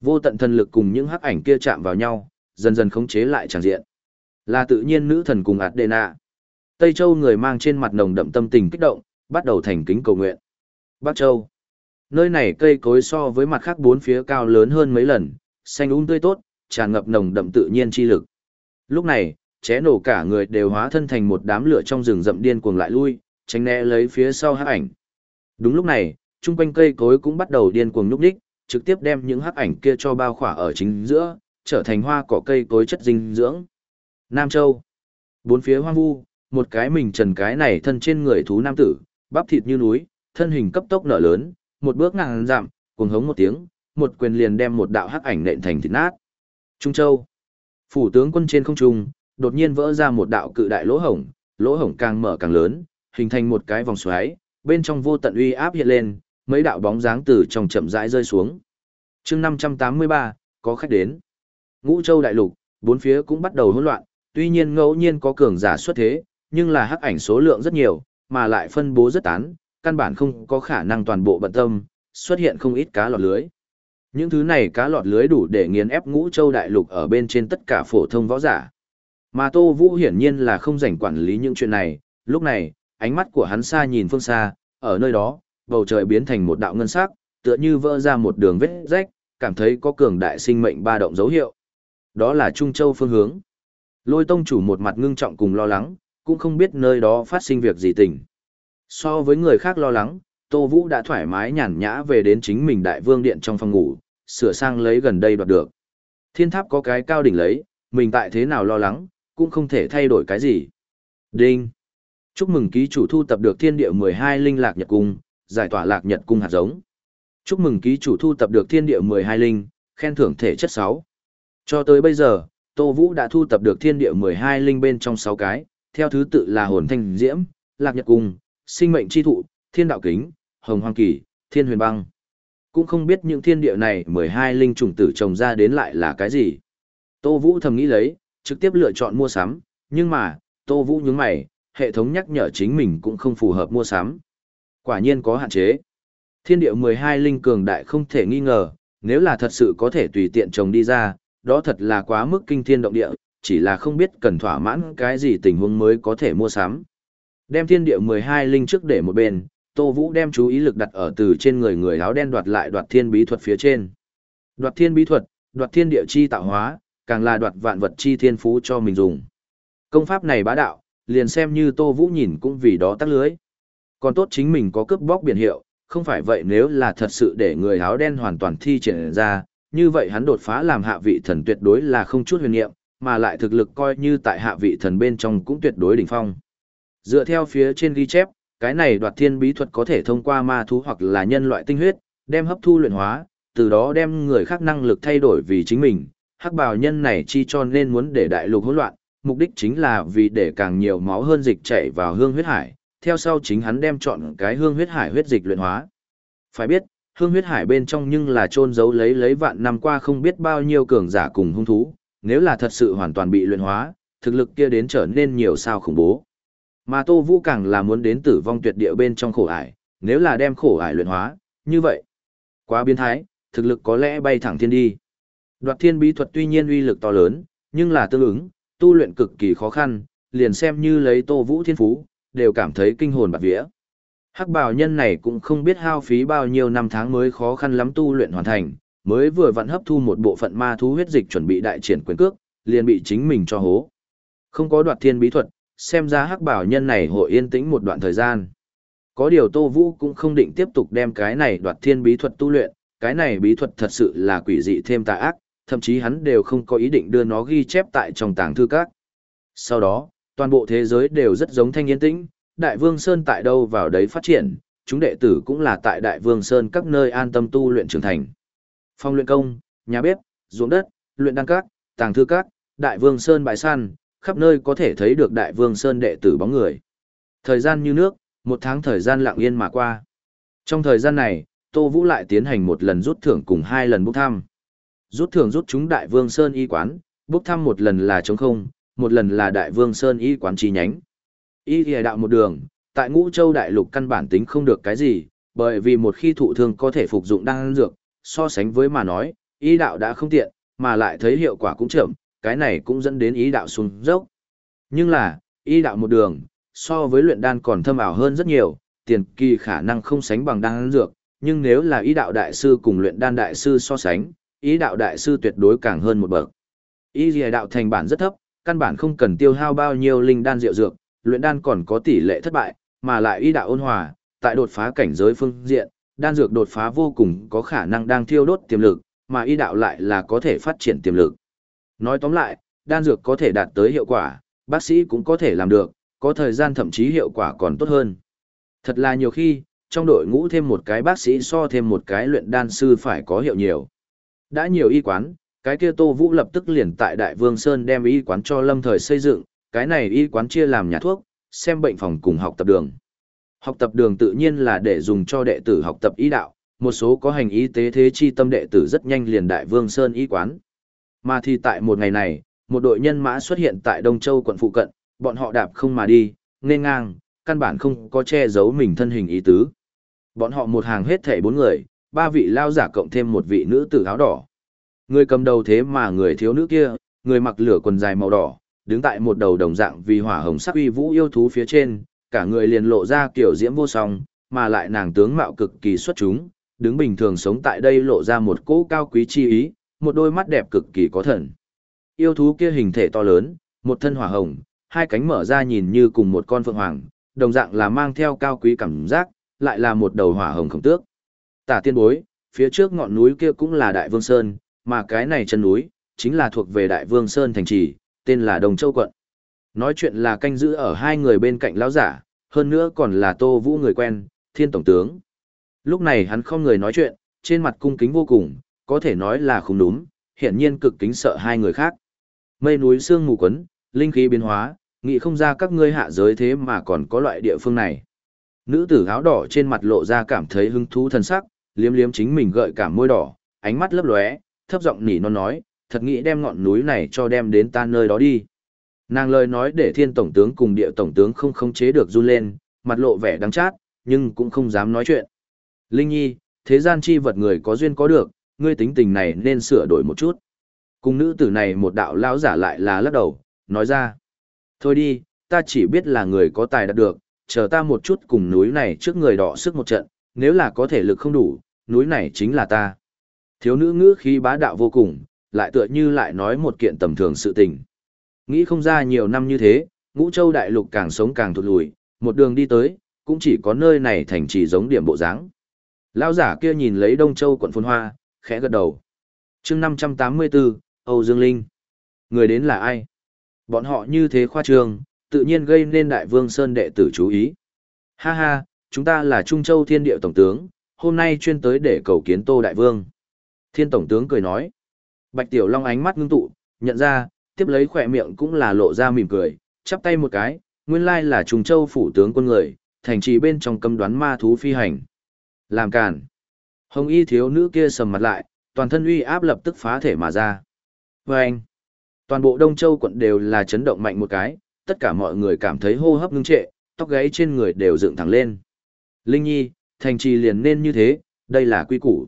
Speaker 1: vô tận thần lực cùng những hắc ảnh kia chạm vào nhau, dần dần khống chế lại tràng diện. Là tự nhiên nữ thần cùng Adena. Tây Châu người mang trên mặt nồng đậm tâm tình kích động, bắt đầu thành kính cầu nguyện. Bắc Châu. Nơi này cây cối so với mặt khác bốn phía cao lớn hơn mấy lần, xanh um tươi tốt, tràn ngập nồng đậm tự nhiên chi lực. Lúc này, ché nổ cả người đều hóa thân thành một đám lửa trong rừng rậm điên cuồng lại lui, tránh né lấy phía sau hắc ảnh. Đúng lúc này, trung quanh cây cối cũng bắt đầu điên cuồng nhúc đích, trực tiếp đem những hắc ảnh kia cho bao khỏa ở chính giữa, trở thành hoa cỏ cây cối chất dinh dưỡng. Nam Châu. Bốn phía hoang vu, một cái mình trần cái này thân trên người thú nam tử, bắp thịt như núi, thân hình cấp tốc nở lớn, một bước ngàn dặm, cuồng hống một tiếng, một quyền liền đem một đạo hắc ảnh nện thành thịt nát. Trung Châu. Phủ tướng quân trên không trung, đột nhiên vỡ ra một đạo cự đại lỗ hổng, lỗ hổng càng mở càng lớn, hình thành một cái vòng xoáy, bên trong vô tận uy áp hiện lên, mấy đạo bóng dáng từ trong chậm rãi rơi xuống. Chương 583, có khách đến. Ngũ Châu đại lục, bốn phía cũng bắt đầu hỗn loạn, tuy nhiên ngẫu nhiên có cường giả xuất thế, nhưng là hắc ảnh số lượng rất nhiều, mà lại phân bố rất tán, căn bản không có khả năng toàn bộ bận tâm, xuất hiện không ít cá lọt lưới. Những thứ này cá lọt lưới đủ để nghiền ép ngũ châu đại lục ở bên trên tất cả phổ thông võ giả. Mà Tô Vũ hiển nhiên là không rảnh quản lý những chuyện này, lúc này, ánh mắt của hắn xa nhìn phương xa, ở nơi đó, bầu trời biến thành một đạo ngân sắc, tựa như vỡ ra một đường vết rách, cảm thấy có cường đại sinh mệnh ba động dấu hiệu. Đó là Trung Châu phương hướng. Lôi tông chủ một mặt ngưng trọng cùng lo lắng, cũng không biết nơi đó phát sinh việc gì tình. So với người khác lo lắng, Tô Vũ đã thoải mái nhàn nhã về đến chính mình đại vương điện trong phòng ngủ, sửa sang lấy gần đây đoạt được. Thiên tháp có cái cao đỉnh lấy, mình tại thế nào lo lắng, cũng không thể thay đổi cái gì. Đinh! Chúc mừng ký chủ thu tập được thiên địa 12 linh lạc nhật cung, giải tỏa lạc nhật cung hạt giống. Chúc mừng ký chủ thu tập được thiên địa 12 linh, khen thưởng thể chất 6. Cho tới bây giờ, Tô Vũ đã thu tập được thiên địa 12 linh bên trong 6 cái, theo thứ tự là hồn thanh diễm, lạc nhật cung, sinh mệnh chi thụ, thiên đạo kính, hồng hoang kỳ, thiên huyền băng. Cũng không biết những thiên địa này 12 linh trùng tử trồng ra đến lại là cái gì. Tô Vũ thầm nghĩ lấy, trực tiếp lựa chọn mua sắm, nhưng mà, Tô Vũ nhướng mày, hệ thống nhắc nhở chính mình cũng không phù hợp mua sắm. Quả nhiên có hạn chế. Thiên địa 12 linh cường đại không thể nghi ngờ, Nếu là thật sự có thể tùy tiện trồng đi ra, đó thật là quá mức kinh thiên động địa, chỉ là không biết cần thỏa mãn cái gì tình huống mới có thể mua sắm. Đem thiên địa 12 linh trước để một bên, Tô Vũ đem chú ý lực đặt ở từ trên người người áo đen đoạt lại đoạt thiên bí thuật phía trên. Đoạt thiên bí thuật, đoạt thiên địa chi tạo hóa, càng là đoạt vạn vật chi thiên phú cho mình dùng. Công pháp này bá đạo, liền xem như Tô Vũ nhìn cũng vì đó tắt lưới. Còn tốt chính mình có cướp bóc biển hiệu, không phải vậy nếu là thật sự để người áo đen hoàn toàn thi triển ra, như vậy hắn đột phá làm hạ vị thần tuyệt đối là không chút huyền niệm, mà lại thực lực coi như tại hạ vị thần bên trong cũng tuyệt đối đỉnh phong. Dựa theo phía trên ghi chép, cái này đoạt thiên bí thuật có thể thông qua ma thú hoặc là nhân loại tinh huyết, đem hấp thu luyện hóa, từ đó đem người khác năng lực thay đổi vì chính mình. Hắc bào nhân này chi cho nên muốn để đại lục hỗn loạn, mục đích chính là vì để càng nhiều máu hơn dịch chảy vào hương huyết hải, theo sau chính hắn đem chọn cái hương huyết hải huyết dịch luyện hóa. Phải biết, hương huyết hải bên trong nhưng là trôn giấu lấy lấy vạn năm qua không biết bao nhiêu cường giả cùng hung thú, nếu là thật sự hoàn toàn bị luyện hóa, thực lực kia đến trở nên nhiều sao khủng bố. Mà Tô Vũ càng là muốn đến tử vong tuyệt địa bên trong khổ ải, nếu là đem khổ ải luyện hóa, như vậy. Quá biến thái, thực lực có lẽ bay thẳng thiên đi. Đoạt thiên bí thuật tuy nhiên uy lực to lớn, nhưng là tương ứng, tu luyện cực kỳ khó khăn, liền xem như lấy Tô Vũ thiên phú, đều cảm thấy kinh hồn bạt vía. Hắc bào nhân này cũng không biết hao phí bao nhiêu năm tháng mới khó khăn lắm tu luyện hoàn thành, mới vừa vặn hấp thu một bộ phận ma thú huyết dịch chuẩn bị đại triển quyền cước, liền bị chính mình cho hố. Không có đoạt thiên bí thuật, xem ra hắc bảo nhân này hội yên tĩnh một đoạn thời gian. Có điều Tô Vũ cũng không định tiếp tục đem cái này đoạt thiên bí thuật tu luyện, cái này bí thuật thật sự là quỷ dị thêm tà ác, thậm chí hắn đều không có ý định đưa nó ghi chép tại trong tàng thư các. Sau đó, toàn bộ thế giới đều rất giống thanh yên tĩnh, Đại Vương Sơn tại đâu vào đấy phát triển, chúng đệ tử cũng là tại Đại Vương Sơn các nơi an tâm tu luyện trưởng thành. Phong luyện công, nhà bếp, ruộng đất, luyện đăng các, tàng thư các, Đại Vương Sơn bãi săn, khắp nơi có thể thấy được Đại Vương Sơn đệ tử bóng người. Thời gian như nước, một tháng thời gian lặng yên mà qua. Trong thời gian này, Tô Vũ lại tiến hành một lần rút thưởng cùng hai lần bốc thăm. Rút thưởng rút chúng Đại Vương Sơn y quán, bốc thăm một lần là trống không, một lần là Đại Vương Sơn y quán chi nhánh. Y ghi đạo một đường, tại ngũ châu đại lục căn bản tính không được cái gì, bởi vì một khi thụ thương có thể phục dụng đan dược, so sánh với mà nói, y đạo đã không tiện, mà lại thấy hiệu quả cũng chậm, cái này cũng dẫn đến ý đạo xuống dốc. Nhưng là, ý đạo một đường, so với luyện đan còn thâm ảo hơn rất nhiều, tiền kỳ khả năng không sánh bằng đan dược, nhưng nếu là ý đạo đại sư cùng luyện đan đại sư so sánh, ý đạo đại sư tuyệt đối càng hơn một bậc. Ý lìa đạo thành bản rất thấp, căn bản không cần tiêu hao bao nhiêu linh đan rượu dược, luyện đan còn có tỷ lệ thất bại, mà lại ý đạo ôn hòa, tại đột phá cảnh giới phương diện, đan dược đột phá vô cùng có khả năng đang thiêu đốt tiềm lực, mà ý đạo lại là có thể phát triển tiềm lực. Nói tóm lại, đan dược có thể đạt tới hiệu quả, bác sĩ cũng có thể làm được, có thời gian thậm chí hiệu quả còn tốt hơn. Thật là nhiều khi, trong đội ngũ thêm một cái bác sĩ so thêm một cái luyện đan sư phải có hiệu nhiều. Đã nhiều y quán, cái kia Tô Vũ lập tức liền tại Đại Vương Sơn đem y quán cho lâm thời xây dựng, cái này y quán chia làm nhà thuốc, xem bệnh phòng cùng học tập đường. Học tập đường tự nhiên là để dùng cho đệ tử học tập y đạo, một số có hành y tế thế chi tâm đệ tử rất nhanh liền Đại Vương Sơn y quán. Mà thì tại một ngày này, một đội nhân mã xuất hiện tại Đông Châu quận phụ cận, bọn họ đạp không mà đi, nên ngang, căn bản không có che giấu mình thân hình ý tứ. Bọn họ một hàng hết thảy bốn người, ba vị lao giả cộng thêm một vị nữ tử áo đỏ. Người cầm đầu thế mà người thiếu nữ kia, người mặc lửa quần dài màu đỏ, đứng tại một đầu đồng dạng vì hỏa hồng sắc uy vũ yêu thú phía trên, cả người liền lộ ra kiểu diễm vô song, mà lại nàng tướng mạo cực kỳ xuất chúng, đứng bình thường sống tại đây lộ ra một cỗ cao quý chi ý, một đôi mắt đẹp cực kỳ có thần. Yêu thú kia hình thể to lớn, một thân hỏa hồng, hai cánh mở ra nhìn như cùng một con phượng hoàng, đồng dạng là mang theo cao quý cảm giác, lại là một đầu hỏa hồng khổng tước. Tả tiên bối, phía trước ngọn núi kia cũng là Đại Vương Sơn, mà cái này chân núi, chính là thuộc về Đại Vương Sơn thành trì, tên là Đồng Châu Quận. Nói chuyện là canh giữ ở hai người bên cạnh lão giả, hơn nữa còn là Tô Vũ người quen, thiên tổng tướng. Lúc này hắn không người nói chuyện, trên mặt cung kính vô cùng, có thể nói là không đúng, hiện nhiên cực kính sợ hai người khác. Mây núi sương mù quấn, linh khí biến hóa, nghĩ không ra các ngươi hạ giới thế mà còn có loại địa phương này. Nữ tử áo đỏ trên mặt lộ ra cảm thấy hứng thú thần sắc, liếm liếm chính mình gợi cảm môi đỏ, ánh mắt lấp lóe, thấp giọng nỉ non nói, thật nghĩ đem ngọn núi này cho đem đến ta nơi đó đi. Nàng lời nói để thiên tổng tướng cùng địa tổng tướng không khống chế được run lên, mặt lộ vẻ đắng chát, nhưng cũng không dám nói chuyện. Linh nhi, thế gian chi vật người có duyên có được, ngươi tính tình này nên sửa đổi một chút. Cùng nữ tử này một đạo lão giả lại là lắc đầu, nói ra. Thôi đi, ta chỉ biết là người có tài đạt được, chờ ta một chút cùng núi này trước người đỏ sức một trận, nếu là có thể lực không đủ, núi này chính là ta. Thiếu nữ ngữ khí bá đạo vô cùng, lại tựa như lại nói một kiện tầm thường sự tình. Nghĩ không ra nhiều năm như thế, ngũ châu đại lục càng sống càng thụt lùi, một đường đi tới, cũng chỉ có nơi này thành trì giống điểm bộ dáng. Lão giả kia nhìn lấy Đông Châu quận phồn hoa, khẽ gật đầu. chương 584, Âu Dương Linh. Người đến là ai? Bọn họ như thế khoa trương, tự nhiên gây nên đại vương Sơn đệ tử chú ý. Ha ha, chúng ta là Trung Châu Thiên Điệu Tổng tướng, hôm nay chuyên tới để cầu kiến Tô Đại Vương. Thiên Tổng tướng cười nói. Bạch Tiểu Long ánh mắt ngưng tụ, nhận ra, tiếp lấy khỏe miệng cũng là lộ ra mỉm cười, chắp tay một cái, nguyên lai là Trung Châu phủ tướng quân người, thành trì bên trong cấm đoán ma thú phi hành. Làm cản. Hồng y thiếu nữ kia sầm mặt lại, toàn thân uy áp lập tức phá thể mà ra. Và anh, toàn bộ Đông Châu quận đều là chấn động mạnh một cái, tất cả mọi người cảm thấy hô hấp ngưng trệ, tóc gáy trên người đều dựng thẳng lên. Linh Nhi, thành trì liền nên như thế, đây là quy củ.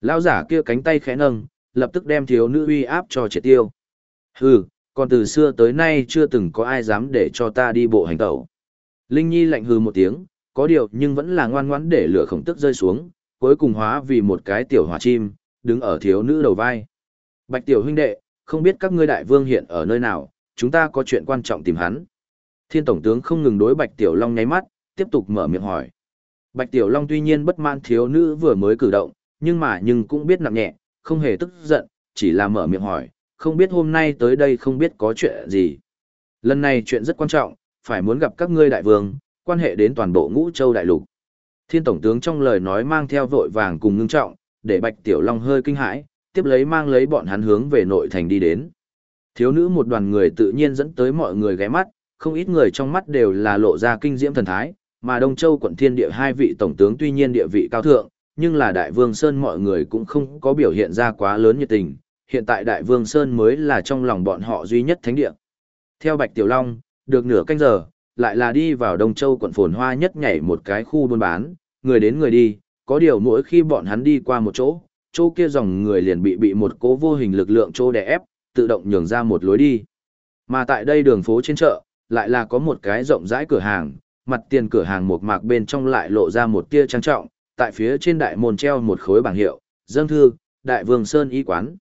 Speaker 1: Lão giả kia cánh tay khẽ nâng, lập tức đem thiếu nữ uy áp cho triệt tiêu. Hừ, còn từ xưa tới nay chưa từng có ai dám để cho ta đi bộ hành tẩu. Linh Nhi lạnh hừ một tiếng, có điều nhưng vẫn là ngoan ngoãn để lửa khổng tức rơi xuống, cuối cùng hóa vì một cái tiểu hỏa chim, đứng ở thiếu nữ đầu vai. Bạch tiểu huynh đệ, không biết các ngươi đại vương hiện ở nơi nào, chúng ta có chuyện quan trọng tìm hắn. Thiên tổng tướng không ngừng đối Bạch tiểu long nháy mắt, tiếp tục mở miệng hỏi. Bạch tiểu long tuy nhiên bất mãn thiếu nữ vừa mới cử động, nhưng mà nhưng cũng biết nặng nhẹ, không hề tức giận, chỉ là mở miệng hỏi, không biết hôm nay tới đây không biết có chuyện gì. Lần này chuyện rất quan trọng, phải muốn gặp các ngươi đại vương, quan hệ đến toàn bộ ngũ châu đại lục. Thiên Tổng tướng trong lời nói mang theo vội vàng cùng ngưng trọng, để Bạch Tiểu Long hơi kinh hãi, tiếp lấy mang lấy bọn hắn hướng về nội thành đi đến. Thiếu nữ một đoàn người tự nhiên dẫn tới mọi người ghé mắt, không ít người trong mắt đều là lộ ra kinh diễm thần thái, mà Đông Châu quận thiên địa hai vị tổng tướng tuy nhiên địa vị cao thượng, nhưng là Đại Vương Sơn mọi người cũng không có biểu hiện ra quá lớn nhiệt tình, hiện tại Đại Vương Sơn mới là trong lòng bọn họ duy nhất thánh địa. Theo Bạch Tiểu Long, được nửa canh giờ, lại là đi vào Đông Châu quận phồn hoa nhất nhảy một cái khu buôn bán, người đến người đi, có điều mỗi khi bọn hắn đi qua một chỗ, chỗ kia dòng người liền bị bị một cố vô hình lực lượng chỗ đè ép, tự động nhường ra một lối đi. Mà tại đây đường phố trên chợ, lại là có một cái rộng rãi cửa hàng, mặt tiền cửa hàng một mạc bên trong lại lộ ra một tia trang trọng, tại phía trên đại môn treo một khối bảng hiệu, dâng thư, đại vương Sơn y quán.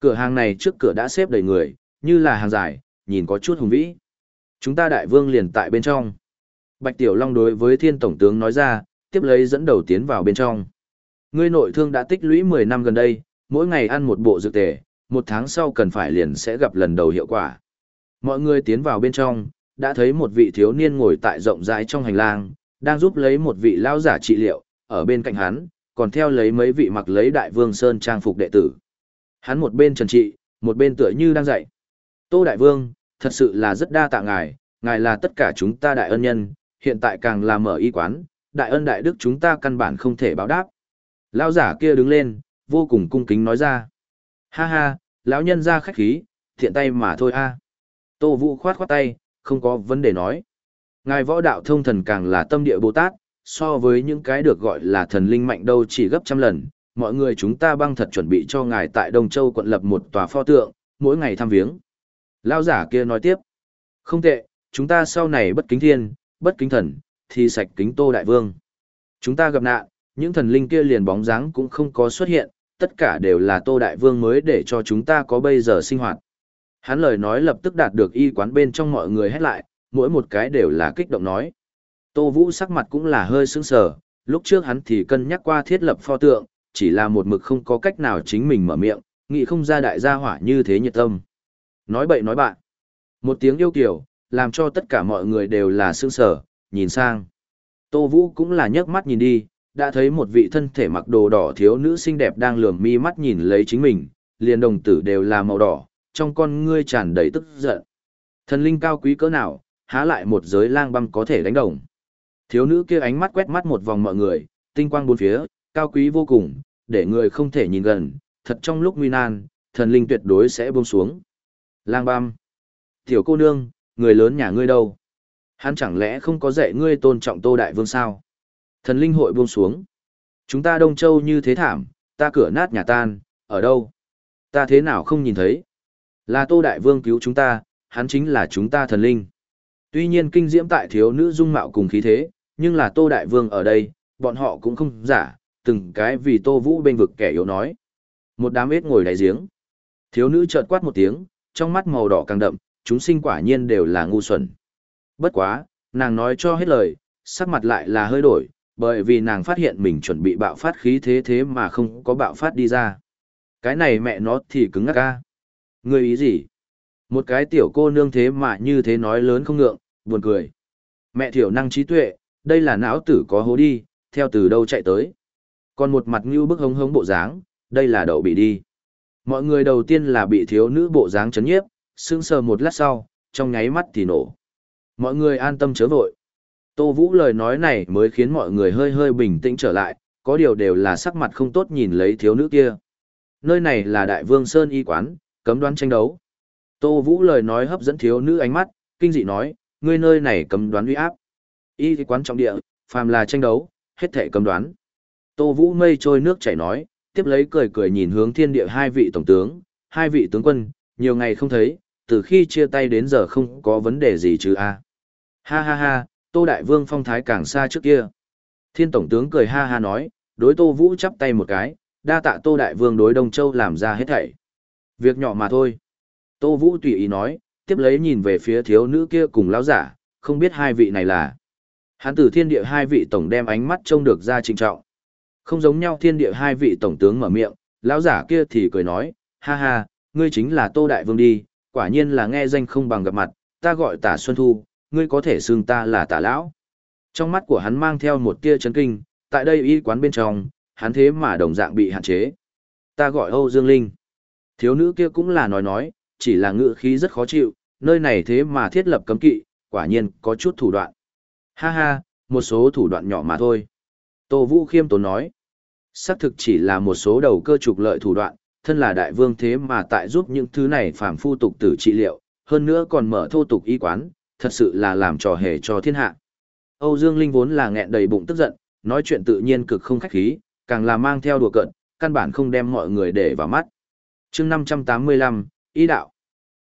Speaker 1: Cửa hàng này trước cửa đã xếp đầy người, như là hàng dài, nhìn có chút hùng vĩ. Chúng ta đại vương liền tại bên trong. Bạch Tiểu Long đối với thiên tổng tướng nói ra, tiếp lấy dẫn đầu tiến vào bên trong. Ngươi nội thương đã tích lũy 10 năm gần đây, mỗi ngày ăn một bộ dược tề, một tháng sau cần phải liền sẽ gặp lần đầu hiệu quả. Mọi người tiến vào bên trong, đã thấy một vị thiếu niên ngồi tại rộng rãi trong hành lang, đang giúp lấy một vị lao giả trị liệu, ở bên cạnh hắn, còn theo lấy mấy vị mặc lấy đại vương sơn trang phục đệ tử. Hắn một bên trần trị, một bên tựa như đang dạy. Tô Đại Vương, thật sự là rất đa tạ ngài, ngài là tất cả chúng ta đại ân nhân, hiện tại càng là mở y quán, đại ân đại đức chúng ta căn bản không thể báo đáp. Lão giả kia đứng lên, vô cùng cung kính nói ra. Ha ha, lão nhân ra khách khí, thiện tay mà thôi a. Tô Vũ khoát khoát tay, không có vấn đề nói. Ngài võ đạo thông thần càng là tâm địa Bồ Tát, so với những cái được gọi là thần linh mạnh đâu chỉ gấp trăm lần. Mọi người chúng ta băng thật chuẩn bị cho ngài tại Đông Châu quận lập một tòa pho tượng, mỗi ngày thăm viếng. Lão giả kia nói tiếp. Không tệ, chúng ta sau này bất kính thiên, bất kính thần, thì sạch kính Tô Đại Vương. Chúng ta gặp nạn, những thần linh kia liền bóng dáng cũng không có xuất hiện, tất cả đều là Tô Đại Vương mới để cho chúng ta có bây giờ sinh hoạt. Hắn lời nói lập tức đạt được y quán bên trong mọi người hết lại, mỗi một cái đều là kích động nói. Tô Vũ sắc mặt cũng là hơi sững sờ, lúc trước hắn thì cân nhắc qua thiết lập pho tượng, chỉ là một mực không có cách nào chính mình mở miệng, nghĩ không ra đại gia hỏa như thế nhiệt tâm. Nói bậy nói bạn. Một tiếng yêu kiểu, làm cho tất cả mọi người đều là sững sờ, nhìn sang. Tô Vũ cũng là nhấc mắt nhìn đi, đã thấy một vị thân thể mặc đồ đỏ thiếu nữ xinh đẹp đang lườm mi mắt nhìn lấy chính mình, liền đồng tử đều là màu đỏ, trong con ngươi tràn đầy tức giận. Thần linh cao quý cỡ nào, há lại một giới lang băng có thể đánh đồng. Thiếu nữ kia ánh mắt quét mắt một vòng mọi người, tinh quang bốn phía, cao quý vô cùng, để người không thể nhìn gần, thật trong lúc nguy nan, thần linh tuyệt đối sẽ buông xuống. Lang băm. Tiểu cô nương, người lớn nhà ngươi đâu? Hắn chẳng lẽ không có dạy ngươi tôn trọng Tô Đại Vương sao? Thần linh hội buông xuống. Chúng ta Đông Châu như thế thảm, ta cửa nát nhà tan, ở đâu? Ta thế nào không nhìn thấy? Là Tô Đại Vương cứu chúng ta, hắn chính là chúng ta thần linh. Tuy nhiên kinh diễm tại thiếu nữ dung mạo cùng khí thế, nhưng là Tô Đại Vương ở đây, bọn họ cũng không giả, từng cái vì Tô Vũ bên vực kẻ yếu nói. Một đám ếch ngồi đáy giếng. Thiếu nữ chợt quát một tiếng, trong mắt màu đỏ càng đậm, chúng sinh quả nhiên đều là ngu xuẩn. Bất quá, nàng nói cho hết lời, sắc mặt lại là hơi đổi, bởi vì nàng phát hiện mình chuẩn bị bạo phát khí thế thế mà không có bạo phát đi ra. Cái này mẹ nó thì cứng ngắc ca. Người ý gì? Một cái tiểu cô nương thế mà như thế nói lớn không ngượng, buồn cười. Mẹ thiểu năng trí tuệ, đây là não tử có hố đi, theo từ đâu chạy tới. Còn một mặt như bức hống hống bộ dáng, đây là đậu bị đi. Mọi người đầu tiên là bị thiếu nữ bộ dáng chấn nhiếp, sững sờ một lát sau, trong nháy mắt thì nổ. Mọi người an tâm chớ vội. Tô Vũ lời nói này mới khiến mọi người hơi hơi bình tĩnh trở lại, có điều đều là sắc mặt không tốt nhìn lấy thiếu nữ kia. Nơi này là Đại Vương Sơn y quán, cấm đoán tranh đấu. Tô Vũ lời nói hấp dẫn thiếu nữ ánh mắt, kinh dị nói, ngươi nơi này cấm đoán uy áp. Y quán trọng địa, phàm là tranh đấu, hết thể cấm đoán. Tô Vũ mây trôi nước chảy nói, tiếp lấy cười cười nhìn hướng thiên địa hai vị tổng tướng, hai vị tướng quân, nhiều ngày không thấy, từ khi chia tay đến giờ không có vấn đề gì chứ a Ha ha ha, Tô Đại Vương phong thái càng xa trước kia. Thiên Tổng tướng cười ha ha nói, đối Tô Vũ chắp tay một cái, đa tạ Tô Đại Vương đối Đông Châu làm ra hết thảy. Việc nhỏ mà thôi. Tô Vũ tùy ý nói, tiếp lấy nhìn về phía thiếu nữ kia cùng lão giả, không biết hai vị này là. hán tử thiên địa hai vị tổng đem ánh mắt trông được ra trinh trọng. Không giống nhau thiên địa hai vị tổng tướng mở miệng, lão giả kia thì cười nói, ha ha, ngươi chính là Tô Đại Vương đi, quả nhiên là nghe danh không bằng gặp mặt, ta gọi tả Xuân Thu, ngươi có thể xưng ta là tả lão. Trong mắt của hắn mang theo một tia chấn kinh, tại đây y quán bên trong, hắn thế mà đồng dạng bị hạn chế. Ta gọi Âu Dương Linh. Thiếu nữ kia cũng là nói nói, chỉ là ngựa khí rất khó chịu, nơi này thế mà thiết lập cấm kỵ, quả nhiên có chút thủ đoạn. Ha ha, một số thủ đoạn nhỏ mà thôi. Tô Vũ khiêm tốn nói. Xác thực chỉ là một số đầu cơ trục lợi thủ đoạn, thân là đại vương thế mà tại giúp những thứ này phàm phu tục tử trị liệu, hơn nữa còn mở thô tục y quán, thật sự là làm trò hề cho thiên hạ. Âu Dương Linh vốn là nghẹn đầy bụng tức giận, nói chuyện tự nhiên cực không khách khí, càng là mang theo đùa cợt, căn bản không đem mọi người để vào mắt. chương 585, ý đạo.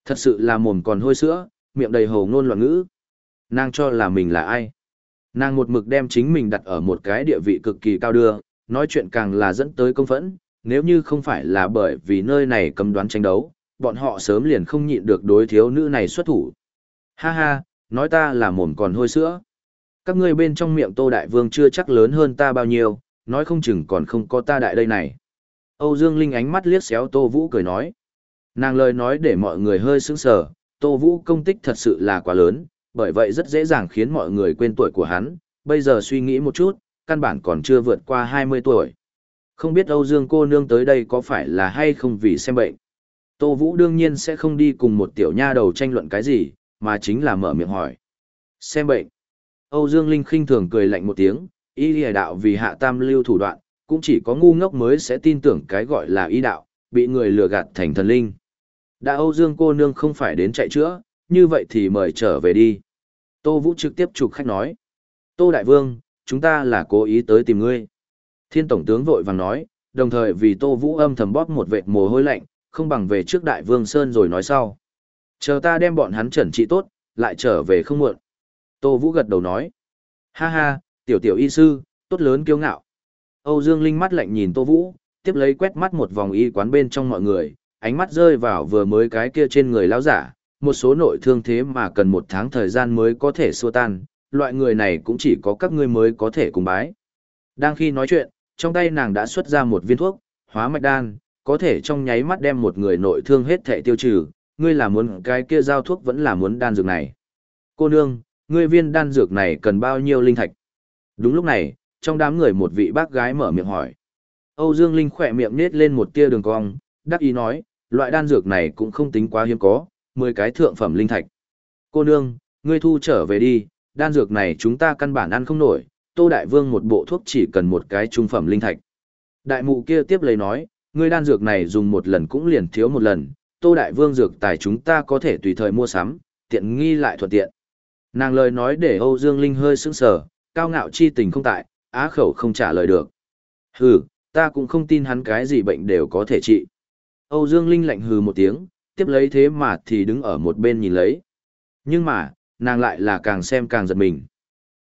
Speaker 1: Thật sự là mồm còn hôi sữa, miệng đầy hồ ngôn loạn ngữ. Nàng cho là mình là ai? Nàng một mực đem chính mình đặt ở một cái địa vị cực kỳ cao đưa, nói chuyện càng là dẫn tới công phẫn, nếu như không phải là bởi vì nơi này cầm đoán tranh đấu, bọn họ sớm liền không nhịn được đối thiếu nữ này xuất thủ. Ha ha, nói ta là mồm còn hôi sữa. Các ngươi bên trong miệng Tô Đại Vương chưa chắc lớn hơn ta bao nhiêu, nói không chừng còn không có ta đại đây này. Âu Dương Linh ánh mắt liếc xéo Tô Vũ cười nói. Nàng lời nói để mọi người hơi sững sờ, Tô Vũ công tích thật sự là quá lớn, bởi vậy rất dễ dàng khiến mọi người quên tuổi của hắn, bây giờ suy nghĩ một chút, căn bản còn chưa vượt qua 20 tuổi. Không biết Âu Dương cô nương tới đây có phải là hay không vì xem bệnh. Tô Vũ đương nhiên sẽ không đi cùng một tiểu nha đầu tranh luận cái gì, mà chính là mở miệng hỏi. Xem bệnh. Âu Dương Linh khinh thường cười lạnh một tiếng, y lìa đạo vì hạ tam lưu thủ đoạn, cũng chỉ có ngu ngốc mới sẽ tin tưởng cái gọi là y đạo, bị người lừa gạt thành thần linh. Đã Âu Dương cô nương không phải đến chạy chữa, như vậy thì mời trở về đi. Tô Vũ trực tiếp chụp khách nói. Tô Đại Vương, chúng ta là cố ý tới tìm ngươi. Thiên Tổng tướng vội vàng nói, đồng thời vì Tô Vũ âm thầm bóp một vệt mồ hôi lạnh, không bằng về trước Đại Vương Sơn rồi nói sau. Chờ ta đem bọn hắn chuẩn trị tốt, lại trở về không muộn. Tô Vũ gật đầu nói. Ha ha, tiểu tiểu y sư, tốt lớn kiêu ngạo. Âu Dương Linh mắt lạnh nhìn Tô Vũ, tiếp lấy quét mắt một vòng y quán bên trong mọi người, ánh mắt rơi vào vừa mới cái kia trên người lão giả, một số nội thương thế mà cần một tháng thời gian mới có thể xua tan, loại người này cũng chỉ có các ngươi mới có thể cùng bái. Đang khi nói chuyện, trong tay nàng đã xuất ra một viên thuốc, hóa mạch đan, có thể trong nháy mắt đem một người nội thương hết thể tiêu trừ, ngươi là muốn cái kia giao thuốc vẫn là muốn đan dược này. Cô nương, ngươi viên đan dược này cần bao nhiêu linh thạch? Đúng lúc này, trong đám người một vị bác gái mở miệng hỏi. Âu Dương Linh khỏe miệng nết lên một tia đường cong, đắc ý nói, loại đan dược này cũng không tính quá hiếm có, 10 cái thượng phẩm linh thạch. Cô nương, ngươi thu trở về đi, đan dược này chúng ta căn bản ăn không nổi, Tô Đại Vương một bộ thuốc chỉ cần một cái trung phẩm linh thạch. Đại mụ kia tiếp lấy nói, ngươi đan dược này dùng một lần cũng liền thiếu một lần, Tô Đại Vương dược tài chúng ta có thể tùy thời mua sắm, tiện nghi lại thuận tiện. Nàng lời nói để Âu Dương Linh hơi sững sờ, cao ngạo chi tình không tại, á khẩu không trả lời được. Hừ, Ta cũng không tin hắn cái gì bệnh đều có thể trị. Âu Dương Linh lạnh hừ một tiếng, tiếp lấy thế mà thì đứng ở một bên nhìn lấy. Nhưng mà, nàng lại là càng xem càng giật mình.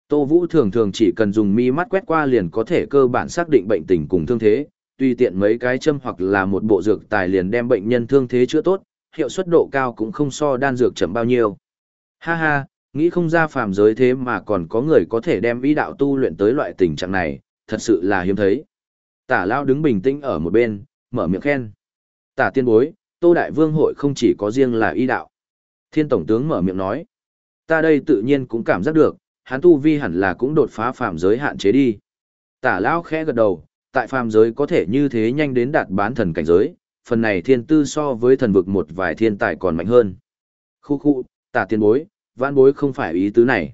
Speaker 1: Tô Vũ thường thường chỉ cần dùng mi mắt quét qua liền có thể cơ bản xác định bệnh tình cùng thương thế, tùy tiện mấy cái châm hoặc là một bộ dược tài liền đem bệnh nhân thương thế chữa tốt, hiệu suất độ cao cũng không so đan dược chậm bao nhiêu. Ha ha, nghĩ không ra phàm giới thế mà còn có người có thể đem ý đạo tu luyện tới loại tình trạng này, thật sự là hiếm thấy. Tả Lao đứng bình tĩnh ở một bên, mở miệng khen. Tả tiên bối, Tô Đại Vương hội không chỉ có riêng là y đạo. Thiên Tổng tướng mở miệng nói. Ta đây tự nhiên cũng cảm giác được, hắn tu vi hẳn là cũng đột phá phàm giới hạn chế đi. Tả Lão khẽ gật đầu, tại phàm giới có thể như thế nhanh đến đạt bán thần cảnh giới, phần này thiên tư so với thần vực một vài thiên tài còn mạnh hơn. Khu khu, tả tiên bối, vãn bối không phải ý tứ này.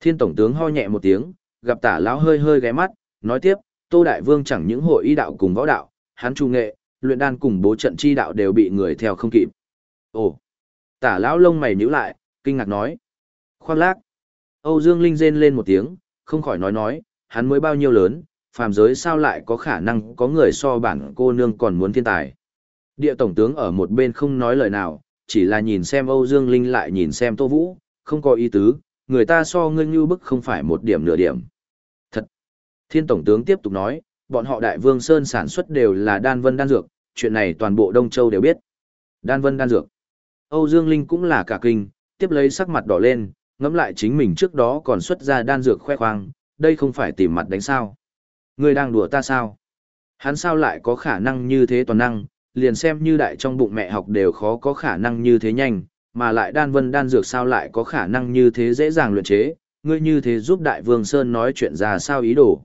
Speaker 1: Thiên tổng tướng ho nhẹ một tiếng, gặp tả lão hơi hơi ghé mắt, nói tiếp, Tô Đại Vương chẳng những hội y đạo cùng võ đạo, hắn trung nghệ, luyện đan cùng bố trận chi đạo đều bị người theo không kịp. Ồ, tả lão lông mày nhíu lại, kinh ngạc nói. Khoan lác. Âu Dương Linh rên lên một tiếng, không khỏi nói nói, hắn mới bao nhiêu lớn, phàm giới sao lại có khả năng có người so bản cô nương còn muốn thiên tài. Địa tổng tướng ở một bên không nói lời nào, chỉ là nhìn xem Âu Dương Linh lại nhìn xem Tô Vũ, không có ý tứ, người ta so ngươi như bức không phải một điểm nửa điểm. Thật! Thiên tổng tướng tiếp tục nói, bọn họ Đại Vương Sơn sản xuất đều là đan vân đan dược, chuyện này toàn bộ Đông Châu đều biết. Đan vân đan dược. Âu Dương Linh cũng là cả kinh, tiếp lấy sắc mặt đỏ lên, ngẫm lại chính mình trước đó còn xuất ra đan dược khoe khoang, đây không phải tìm mặt đánh sao. Ngươi đang đùa ta sao? Hắn sao lại có khả năng như thế toàn năng, liền xem như đại trong bụng mẹ học đều khó có khả năng như thế nhanh, mà lại đan vân đan dược sao lại có khả năng như thế dễ dàng luyện chế, ngươi như thế giúp đại vương Sơn nói chuyện ra sao ý đồ.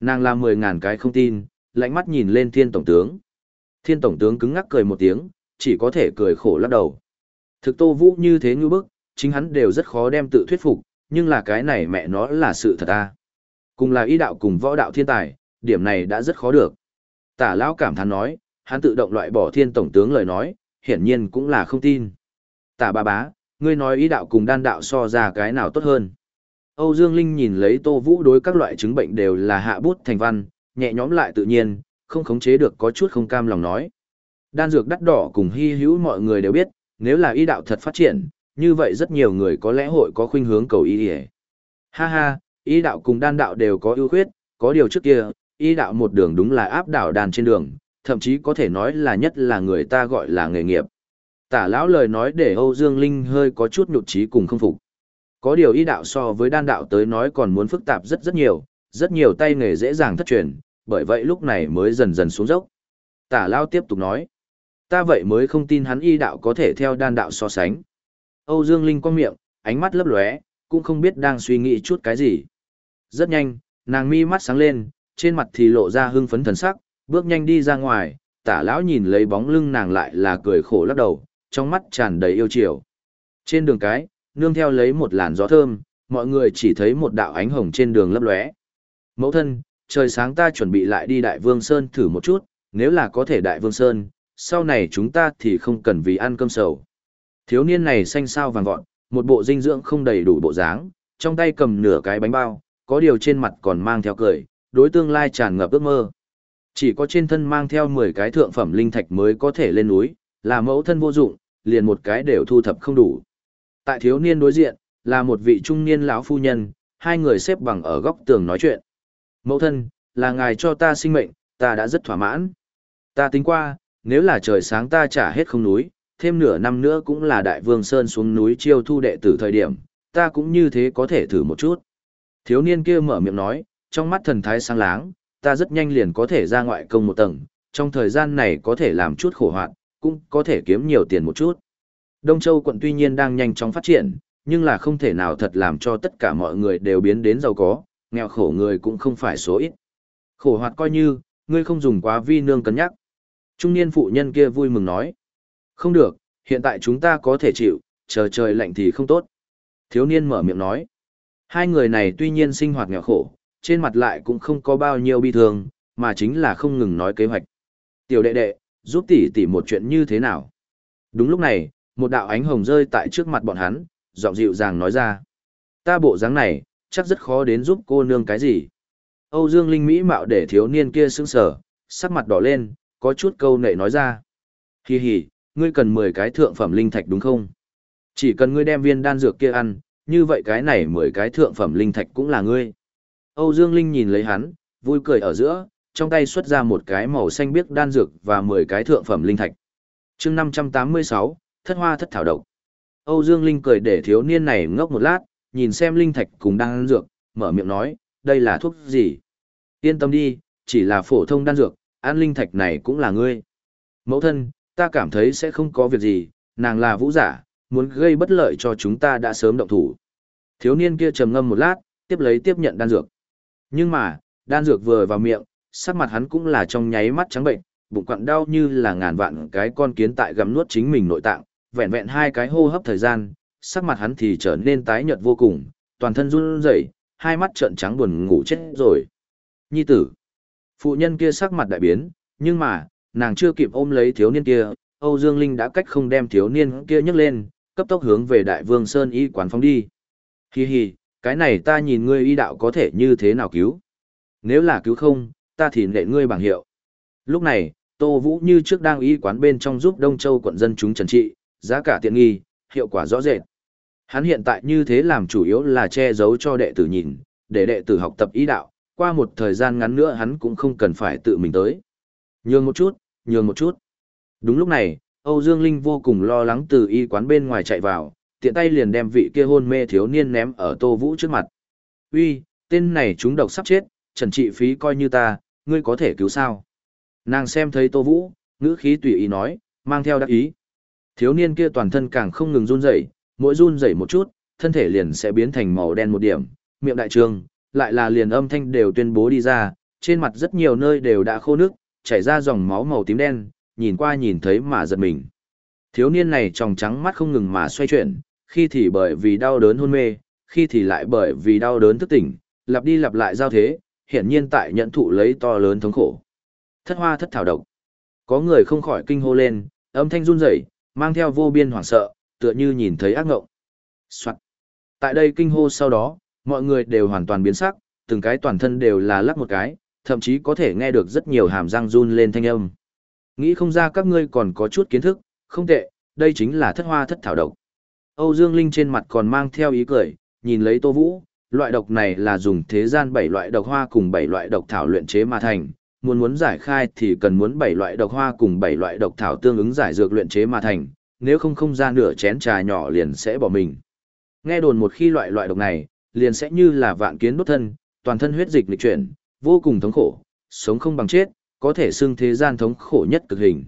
Speaker 1: Nàng làm mười ngàn cái không tin, lạnh mắt nhìn lên thiên tổng tướng. Thiên tổng tướng cứng ngắc cười một tiếng, chỉ có thể cười khổ lắc đầu. Thực tô vũ như thế như bức, chính hắn đều rất khó đem tự thuyết phục, nhưng là cái này mẹ nó là sự thật ta. Cùng là y đạo cùng võ đạo thiên tài, điểm này đã rất khó được. Tả lão cảm thán nói, hắn tự động loại bỏ thiên tổng tướng lời nói, hiển nhiên cũng là không tin. Tả bà bá, ngươi nói ý đạo cùng đan đạo so ra cái nào tốt hơn. Âu Dương Linh nhìn lấy Tô Vũ đối các loại chứng bệnh đều là hạ bút thành văn, nhẹ nhõm lại tự nhiên, không khống chế được có chút không cam lòng nói. Đan dược đắt đỏ cùng hy hữu mọi người đều biết, nếu là y đạo thật phát triển, như vậy rất nhiều người có lẽ hội có khuynh hướng cầu y ỉa Ha ha, y đạo cùng đan đạo đều có ưu khuyết, có điều trước kia, y đạo một đường đúng là áp đảo đàn trên đường, thậm chí có thể nói là nhất là người ta gọi là nghề nghiệp. Tả lão lời nói để Âu Dương Linh hơi có chút nhụt chí cùng không phục. Có điều y đạo so với đan đạo tới nói còn muốn phức tạp rất rất nhiều, rất nhiều tay nghề dễ dàng thất truyền, bởi vậy lúc này mới dần dần xuống dốc. Tả lão tiếp tục nói, ta vậy mới không tin hắn y đạo có thể theo đan đạo so sánh. Âu Dương Linh quang miệng, ánh mắt lấp lóe, cũng không biết đang suy nghĩ chút cái gì. Rất nhanh, nàng mi mắt sáng lên, trên mặt thì lộ ra hưng phấn thần sắc, bước nhanh đi ra ngoài, tả lão nhìn lấy bóng lưng nàng lại là cười khổ lắc đầu, trong mắt tràn đầy yêu chiều. Trên đường cái, nương theo lấy một làn gió thơm, mọi người chỉ thấy một đạo ánh hồng trên đường lấp lóe. Mẫu thân, trời sáng ta chuẩn bị lại đi Đại Vương Sơn thử một chút, nếu là có thể Đại Vương Sơn, sau này chúng ta thì không cần vì ăn cơm sầu. Thiếu niên này xanh sao vàng vọt, một bộ dinh dưỡng không đầy đủ bộ dáng, trong tay cầm nửa cái bánh bao, có điều trên mặt còn mang theo cười, đối tương lai tràn ngập ước mơ. Chỉ có trên thân mang theo 10 cái thượng phẩm linh thạch mới có thể lên núi, là mẫu thân vô dụng, liền một cái đều thu thập không đủ. Tại thiếu niên đối diện, là một vị trung niên lão phu nhân, hai người xếp bằng ở góc tường nói chuyện. Mẫu thân, là ngài cho ta sinh mệnh, ta đã rất thỏa mãn. Ta tính qua, nếu là trời sáng ta trả hết không núi, thêm nửa năm nữa cũng là đại vương Sơn xuống núi chiêu thu đệ tử thời điểm, ta cũng như thế có thể thử một chút. Thiếu niên kia mở miệng nói, trong mắt thần thái sáng láng, ta rất nhanh liền có thể ra ngoại công một tầng, trong thời gian này có thể làm chút khổ hoạt, cũng có thể kiếm nhiều tiền một chút. Đông Châu quận tuy nhiên đang nhanh chóng phát triển, nhưng là không thể nào thật làm cho tất cả mọi người đều biến đến giàu có, nghèo khổ người cũng không phải số ít. Khổ hoạt coi như, ngươi không dùng quá vi nương cân nhắc. Trung niên phụ nhân kia vui mừng nói. Không được, hiện tại chúng ta có thể chịu, chờ trời lạnh thì không tốt. Thiếu niên mở miệng nói. Hai người này tuy nhiên sinh hoạt nghèo khổ, trên mặt lại cũng không có bao nhiêu bi thương, mà chính là không ngừng nói kế hoạch. Tiểu đệ đệ, giúp tỷ tỷ một chuyện như thế nào? Đúng lúc này, một đạo ánh hồng rơi tại trước mặt bọn hắn, giọng dịu dàng nói ra. Ta bộ dáng này, chắc rất khó đến giúp cô nương cái gì. Âu Dương Linh Mỹ mạo để thiếu niên kia sững sờ, sắc mặt đỏ lên, có chút câu nệ nói ra. Hi hi, ngươi cần 10 cái thượng phẩm linh thạch đúng không? Chỉ cần ngươi đem viên đan dược kia ăn, như vậy cái này 10 cái thượng phẩm linh thạch cũng là ngươi. Âu Dương Linh nhìn lấy hắn, vui cười ở giữa, trong tay xuất ra một cái màu xanh biếc đan dược và 10 cái thượng phẩm linh thạch. chương 586, thất hoa thất thảo độc. Âu Dương Linh cười để thiếu niên này ngốc một lát, nhìn xem linh thạch cùng đan dược, mở miệng nói, đây là thuốc gì? Yên tâm đi, chỉ là phổ thông đan dược, ăn linh thạch này cũng là ngươi. Mẫu thân, ta cảm thấy sẽ không có việc gì, nàng là vũ giả, muốn gây bất lợi cho chúng ta đã sớm động thủ. Thiếu niên kia trầm ngâm một lát, tiếp lấy tiếp nhận đan dược. Nhưng mà, đan dược vừa vào miệng, sắc mặt hắn cũng là trong nháy mắt trắng bệnh, bụng quặn đau như là ngàn vạn cái con kiến tại gặm nuốt chính mình nội tạng, vẹn vẹn hai cái hô hấp thời gian, sắc mặt hắn thì trở nên tái nhợt vô cùng, toàn thân run rẩy, hai mắt trợn trắng buồn ngủ chết rồi. Nhi tử. Phụ nhân kia sắc mặt đại biến, nhưng mà, nàng chưa kịp ôm lấy thiếu niên kia, Âu Dương Linh đã cách không đem thiếu niên kia nhấc lên, cấp tốc hướng về Đại Vương Sơn y quán phóng đi. Hi hi, cái này ta nhìn ngươi y đạo có thể như thế nào cứu. Nếu là cứu không, ta thì nệ ngươi bằng hiệu. Lúc này, Tô Vũ như trước đang y quán bên trong giúp Đông Châu quận dân chúng trần trị, giá cả tiện nghi, hiệu quả rõ rệt. Hắn hiện tại như thế làm chủ yếu là che giấu cho đệ tử nhìn, để đệ tử học tập ý đạo, qua một thời gian ngắn nữa hắn cũng không cần phải tự mình tới. Nhường một chút, nhường một chút. Đúng lúc này, Âu Dương Linh vô cùng lo lắng từ y quán bên ngoài chạy vào, tiện tay liền đem vị kia hôn mê thiếu niên ném ở Tô Vũ trước mặt. Uy, tên này chúng độc sắp chết, trần trị phí coi như ta, ngươi có thể cứu sao? Nàng xem thấy Tô Vũ, ngữ khí tùy ý nói, mang theo đắc ý. Thiếu niên kia toàn thân càng không ngừng run rẩy, mỗi run rẩy một chút, thân thể liền sẽ biến thành màu đen một điểm, miệng đại trường, lại là liền âm thanh đều tuyên bố đi ra, trên mặt rất nhiều nơi đều đã khô nước, chảy ra dòng máu màu tím đen, nhìn qua nhìn thấy mà giật mình. Thiếu niên này tròng trắng mắt không ngừng mà xoay chuyển, khi thì bởi vì đau đớn hôn mê, khi thì lại bởi vì đau đớn thức tỉnh, lặp đi lặp lại giao thế, hiển nhiên tại nhận thụ lấy to lớn thống khổ. Thất hoa thất thảo độc. Có người không khỏi kinh hô lên, âm thanh run rẩy, mang theo vô biên hoảng sợ, tựa như nhìn thấy ác ngộng. Soạn. Tại đây kinh hô sau đó, mọi người đều hoàn toàn biến sắc, từng cái toàn thân đều là lắc một cái, thậm chí có thể nghe được rất nhiều hàm răng run lên thanh âm. Nghĩ không ra các ngươi còn có chút kiến thức, không tệ, đây chính là thất hoa thất thảo độc. Âu Dương Linh trên mặt còn mang theo ý cười, nhìn lấy Tô Vũ, loại độc này là dùng thế gian bảy loại độc hoa cùng bảy loại độc thảo luyện chế mà thành, muốn muốn giải khai thì cần muốn bảy loại độc hoa cùng bảy loại độc thảo tương ứng giải dược luyện chế mà thành, nếu không không ra nửa chén trà nhỏ liền sẽ bỏ mình. Nghe đồn một khi loại loại độc này, liền sẽ như là vạn kiến đốt thân, toàn thân huyết dịch lịch chuyển, vô cùng thống khổ, sống không bằng chết, có thể xưng thế gian thống khổ nhất cực hình.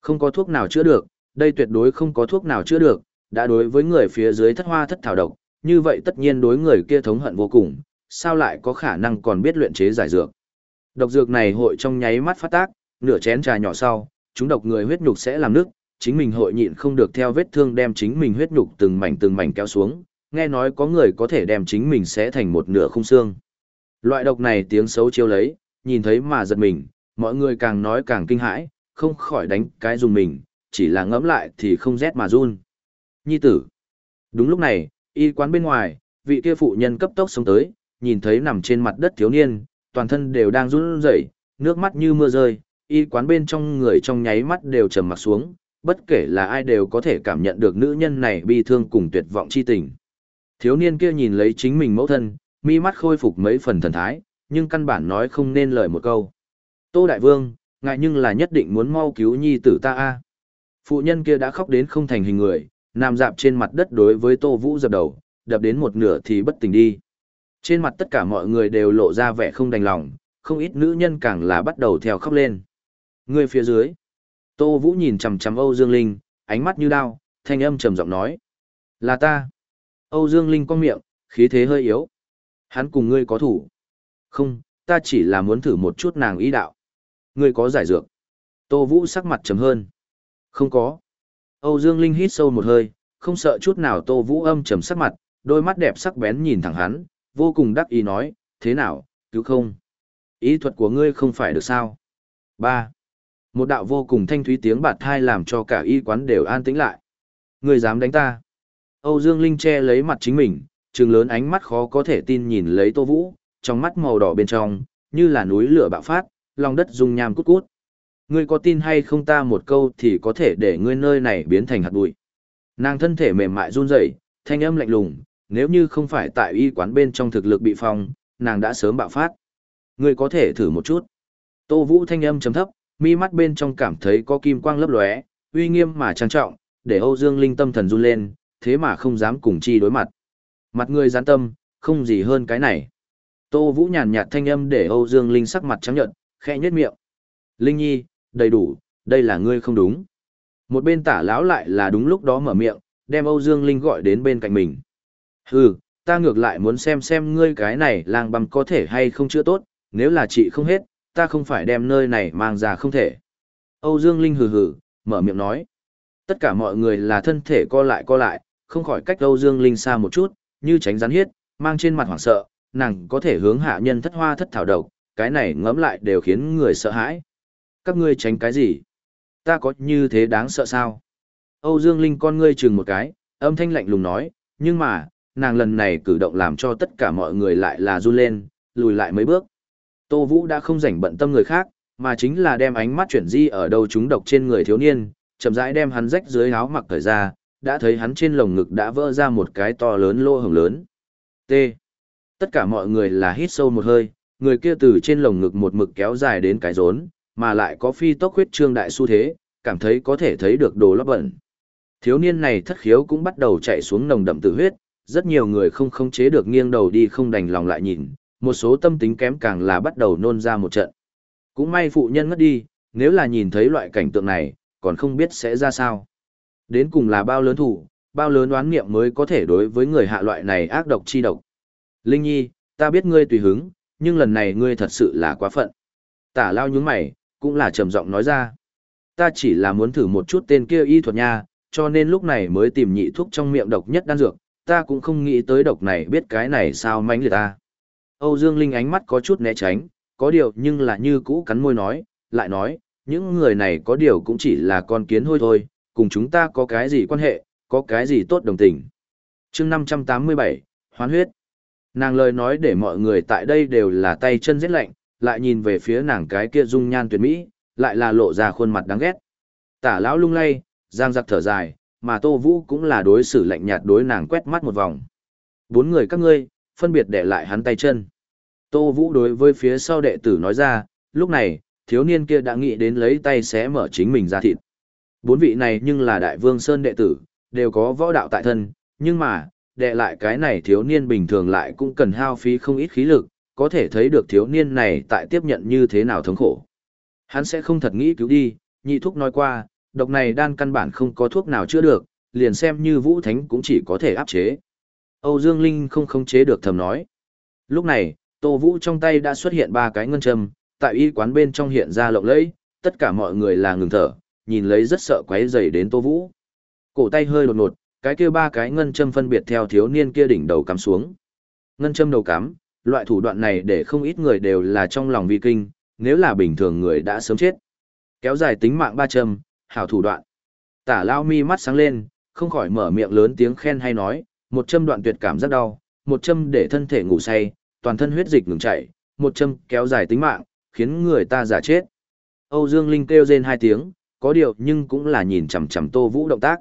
Speaker 1: Không có thuốc nào chữa được, đây tuyệt đối không có thuốc nào chữa được, đã đối với người phía dưới thất hoa thất thảo độc, như vậy tất nhiên đối người kia thống hận vô cùng, sao lại có khả năng còn biết luyện chế giải dược. Độc dược này hội trong nháy mắt phát tác, nửa chén trà nhỏ sau, chúng độc người huyết nhục sẽ làm nước, chính mình hội nhịn không được theo vết thương đem chính mình huyết nhục từng mảnh từng mảnh kéo xuống, nghe nói có người có thể đem chính mình sẽ thành một nửa khung xương. Loại độc này tiếng xấu chiêu lấy, nhìn thấy mà giật mình, mọi người càng nói càng kinh hãi, không khỏi đánh cái dùng mình, chỉ là ngẫm lại thì không rét mà run. Nhi tử. Đúng lúc này, y quán bên ngoài, vị kia phụ nhân cấp tốc xuống tới, nhìn thấy nằm trên mặt đất thiếu niên, toàn thân đều đang run rẩy, nước mắt như mưa rơi, y quán bên trong người trong nháy mắt đều trầm mặt xuống, bất kể là ai đều có thể cảm nhận được nữ nhân này bi thương cùng tuyệt vọng chi tình. Thiếu niên kia nhìn lấy chính mình mẫu thân, mi mắt khôi phục mấy phần thần thái, nhưng căn bản nói không nên lời một câu. Tô Đại Vương, ngại nhưng là nhất định muốn mau cứu nhi tử ta a. Phụ nhân kia đã khóc đến không thành hình người, nằm dạp trên mặt đất đối với Tô Vũ dập đầu, đập đến một nửa thì bất tỉnh đi. Trên mặt tất cả mọi người đều lộ ra vẻ không đành lòng, không ít nữ nhân càng là bắt đầu theo khóc lên. Người phía dưới. Tô Vũ nhìn chằm chằm Âu Dương Linh, ánh mắt như đao, thanh âm trầm giọng nói. Là ta. Âu Dương Linh cong miệng, khí thế hơi yếu. Hắn cùng ngươi có thủ. Không, ta chỉ là muốn thử một chút nàng ý đạo. Ngươi có giải dược. Tô Vũ sắc mặt trầm hơn. Không có. Âu Dương Linh hít sâu một hơi, không sợ chút nào Tô Vũ âm trầm sắc mặt, đôi mắt đẹp sắc bén nhìn thẳng hắn, vô cùng đắc ý nói, thế nào, cứu không? Ý thuật của ngươi không phải được sao? 3. Một đạo vô cùng thanh thúy tiếng bạt thai làm cho cả y quán đều an tĩnh lại. Ngươi dám đánh ta? Âu Dương Linh che lấy mặt chính mình, trừng lớn ánh mắt khó có thể tin nhìn lấy Tô Vũ, trong mắt màu đỏ bên trong, như là núi lửa bạo phát, lòng đất dung nham cút cút. Ngươi có tin hay không ta một câu thì có thể để ngươi nơi này biến thành hạt bụi. Nàng thân thể mềm mại run rẩy, thanh âm lạnh lùng, nếu như không phải tại y quán bên trong thực lực bị phong, nàng đã sớm bạo phát. Ngươi có thể thử một chút. Tô Vũ thanh âm chấm thấp, mi mắt bên trong cảm thấy có kim quang lấp lóe, uy nghiêm mà trang trọng, để Âu Dương Linh tâm thần run lên, thế mà không dám cùng chi đối mặt. Mặt người gián tâm, không gì hơn cái này. Tô Vũ nhàn nhạt thanh âm để Âu Dương Linh sắc mặt trắng nhợt, khẽ nhếch miệng. Linh Nhi, đầy đủ, đây là ngươi không đúng. Một bên tả lão lại là đúng lúc đó mở miệng, đem Âu Dương Linh gọi đến bên cạnh mình. Hừ, ta ngược lại muốn xem xem ngươi cái này lang băm có thể hay không chữa tốt, nếu là chị không hết, ta không phải đem nơi này mang ra không thể. Âu Dương Linh hừ hừ, mở miệng nói. Tất cả mọi người là thân thể co lại co lại, không khỏi cách Âu Dương Linh xa một chút, như tránh rắn hiết, mang trên mặt hoảng sợ, nàng có thể hướng hạ nhân thất hoa thất thảo độc, cái này ngẫm lại đều khiến người sợ hãi. Các ngươi tránh cái gì? Ta có như thế đáng sợ sao? Âu Dương Linh con ngươi chừng một cái, âm thanh lạnh lùng nói, nhưng mà, nàng lần này cử động làm cho tất cả mọi người lại là run lên, lùi lại mấy bước. Tô Vũ đã không rảnh bận tâm người khác, mà chính là đem ánh mắt chuyển di ở đâu chúng độc trên người thiếu niên, chậm rãi đem hắn rách dưới áo mặc thời ra, đã thấy hắn trên lồng ngực đã vỡ ra một cái to lớn lô hồng lớn. T. Tất cả mọi người là hít sâu một hơi, người kia từ trên lồng ngực một mực kéo dài đến cái rốn, mà lại có phi tốc huyết trương đại xu thế, cảm thấy có thể thấy được đồ lấp bẩn. Thiếu niên này thất khiếu cũng bắt đầu chạy xuống nồng đậm tử huyết, rất nhiều người không khống chế được nghiêng đầu đi không đành lòng lại nhìn, một số tâm tính kém càng là bắt đầu nôn ra một trận. Cũng may phụ nhân ngất đi, nếu là nhìn thấy loại cảnh tượng này, còn không biết sẽ ra sao. Đến cùng là bao lớn thủ, bao lớn oán nghiệm mới có thể đối với người hạ loại này ác độc chi độc. Linh Nhi, ta biết ngươi tùy hứng, nhưng lần này ngươi thật sự là quá phận. Tả lao nhướng mày, cũng là trầm giọng nói ra. Ta chỉ là muốn thử một chút tên kia y thuật nha, cho nên lúc này mới tìm nhị thuốc trong miệng độc nhất đan dược, ta cũng không nghĩ tới độc này biết cái này sao mánh liệt ta. Âu Dương Linh ánh mắt có chút né tránh, có điều nhưng là như cũ cắn môi nói, lại nói, những người này có điều cũng chỉ là con kiến hôi thôi, cùng chúng ta có cái gì quan hệ, có cái gì tốt đồng tình. chương 587, hoán huyết. Nàng lời nói để mọi người tại đây đều là tay chân giết lạnh, lại nhìn về phía nàng cái kia dung nhan tuyệt mỹ, lại là lộ ra khuôn mặt đáng ghét. Tả lão lung lay, giang giặc thở dài, mà Tô Vũ cũng là đối xử lạnh nhạt đối nàng quét mắt một vòng. Bốn người các ngươi, phân biệt để lại hắn tay chân. Tô Vũ đối với phía sau đệ tử nói ra, lúc này, thiếu niên kia đã nghĩ đến lấy tay xé mở chính mình ra thịt. Bốn vị này nhưng là đại vương Sơn đệ tử, đều có võ đạo tại thân, nhưng mà, đệ lại cái này thiếu niên bình thường lại cũng cần hao phí không ít khí lực, có thể thấy được thiếu niên này tại tiếp nhận như thế nào thống khổ. Hắn sẽ không thật nghĩ cứu đi, nhị thuốc nói qua, độc này đan căn bản không có thuốc nào chữa được, liền xem như vũ thánh cũng chỉ có thể áp chế. Âu Dương Linh không khống chế được thầm nói. Lúc này, Tô Vũ trong tay đã xuất hiện ba cái ngân châm, tại y quán bên trong hiện ra lộng lẫy, tất cả mọi người là ngừng thở, nhìn lấy rất sợ quấy dày đến Tô Vũ. Cổ tay hơi đột ngột, cái kia ba cái ngân châm phân biệt theo thiếu niên kia đỉnh đầu cắm xuống. Ngân châm đầu cắm, loại thủ đoạn này để không ít người đều là trong lòng vi kinh, nếu là bình thường người đã sớm chết. Kéo dài tính mạng ba châm, hảo thủ đoạn. Tả lao mi mắt sáng lên, không khỏi mở miệng lớn tiếng khen hay nói, một châm đoạn tuyệt cảm rất đau, một châm để thân thể ngủ say, toàn thân huyết dịch ngừng chảy, một châm kéo dài tính mạng, khiến người ta giả chết. Âu Dương Linh kêu rên hai tiếng, có điều nhưng cũng là nhìn chằm chằm Tô Vũ động tác.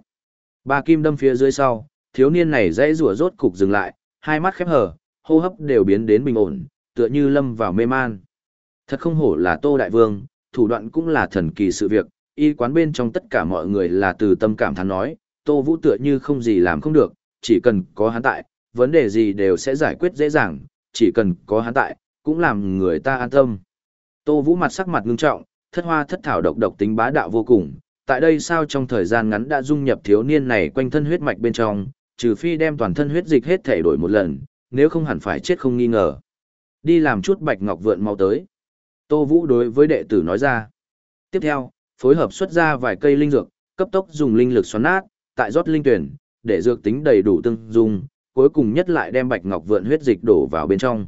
Speaker 1: Ba kim đâm phía dưới sau, thiếu niên này dãy rủa rốt cục dừng lại, hai mắt khép hờ, hô hấp đều biến đến bình ổn, tựa như lâm vào mê man. Thật không hổ là Tô Đại Vương, thủ đoạn cũng là thần kỳ sự việc, y quán bên trong tất cả mọi người là từ tâm cảm thán nói, Tô Vũ tựa như không gì làm không được, chỉ cần có hắn tại, vấn đề gì đều sẽ giải quyết dễ dàng, chỉ cần có hắn tại, cũng làm người ta an tâm. Tô Vũ mặt sắc mặt ngưng trọng, thất hoa thất thảo độc độc tính bá đạo vô cùng, tại đây sao trong thời gian ngắn đã dung nhập thiếu niên này quanh thân huyết mạch bên trong, trừ phi đem toàn thân huyết dịch hết thể đổi một lần, nếu không hẳn phải chết không nghi ngờ. Đi làm chút bạch ngọc vượn mau tới. Tô Vũ đối với đệ tử nói ra. Tiếp theo, phối hợp xuất ra vài cây linh dược, cấp tốc dùng linh lực xoắn nát, tại rót linh tuyển, để dược tính đầy đủ tương dung, cuối cùng nhất lại đem bạch ngọc vượn huyết dịch đổ vào bên trong.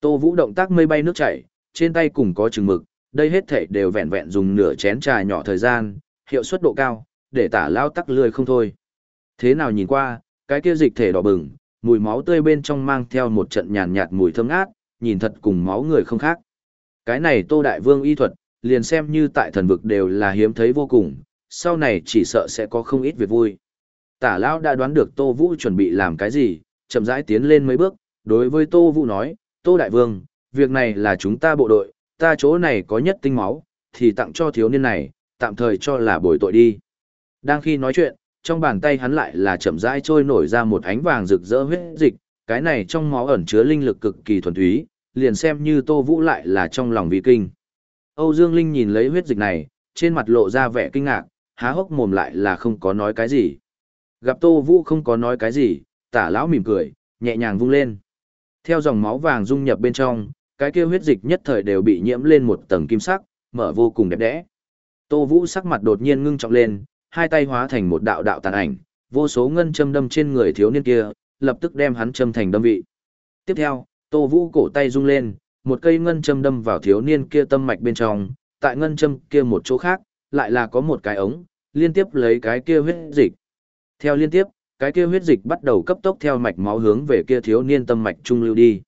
Speaker 1: Tô Vũ động tác mây bay nước chảy, trên tay cùng có chừng mực, đây hết thể đều vẹn vẹn dùng nửa chén trà nhỏ thời gian, hiệu suất độ cao, để tả lao tắc lười không thôi. Thế nào nhìn qua, cái kia dịch thể đỏ bừng, mùi máu tươi bên trong mang theo một trận nhàn nhạt mùi thơm ngát, nhìn thật cùng máu người không khác. Cái này Tô Đại Vương y thuật, liền xem như tại thần vực đều là hiếm thấy vô cùng, sau này chỉ sợ sẽ có không ít việc vui. Tả lao đã đoán được Tô Vũ chuẩn bị làm cái gì, chậm rãi tiến lên mấy bước, đối với Tô Vũ nói, Tô Đại Vương, việc này là chúng ta bộ đội, ta chỗ này có nhất tinh máu, thì tặng cho thiếu niên này, tạm thời cho là bồi tội đi. Đang khi nói chuyện, trong bàn tay hắn lại là chậm rãi trôi nổi ra một ánh vàng rực rỡ huyết dịch, cái này trong máu ẩn chứa linh lực cực kỳ thuần túy, liền xem như Tô Vũ lại là trong lòng vi kinh. Âu Dương Linh nhìn lấy huyết dịch này, trên mặt lộ ra vẻ kinh ngạc, há hốc mồm lại là không có nói cái gì. Gặp Tô Vũ không có nói cái gì, tả lão mỉm cười, nhẹ nhàng vung lên. Theo dòng máu vàng dung nhập bên trong, cái kia huyết dịch nhất thời đều bị nhiễm lên một tầng kim sắc, mở vô cùng đẹp đẽ. Tô Vũ sắc mặt đột nhiên ngưng trọng lên, hai tay hóa thành một đạo đạo tàn ảnh, vô số ngân châm đâm trên người thiếu niên kia, lập tức đem hắn châm thành đâm vị. Tiếp theo, Tô Vũ cổ tay rung lên, một cây ngân châm đâm vào thiếu niên kia tâm mạch bên trong, tại ngân châm kia một chỗ khác, lại là có một cái ống, liên tiếp lấy cái kia huyết dịch. Theo liên tiếp, cái kia huyết dịch bắt đầu cấp tốc theo mạch máu hướng về kia thiếu niên tâm mạch trung lưu đi.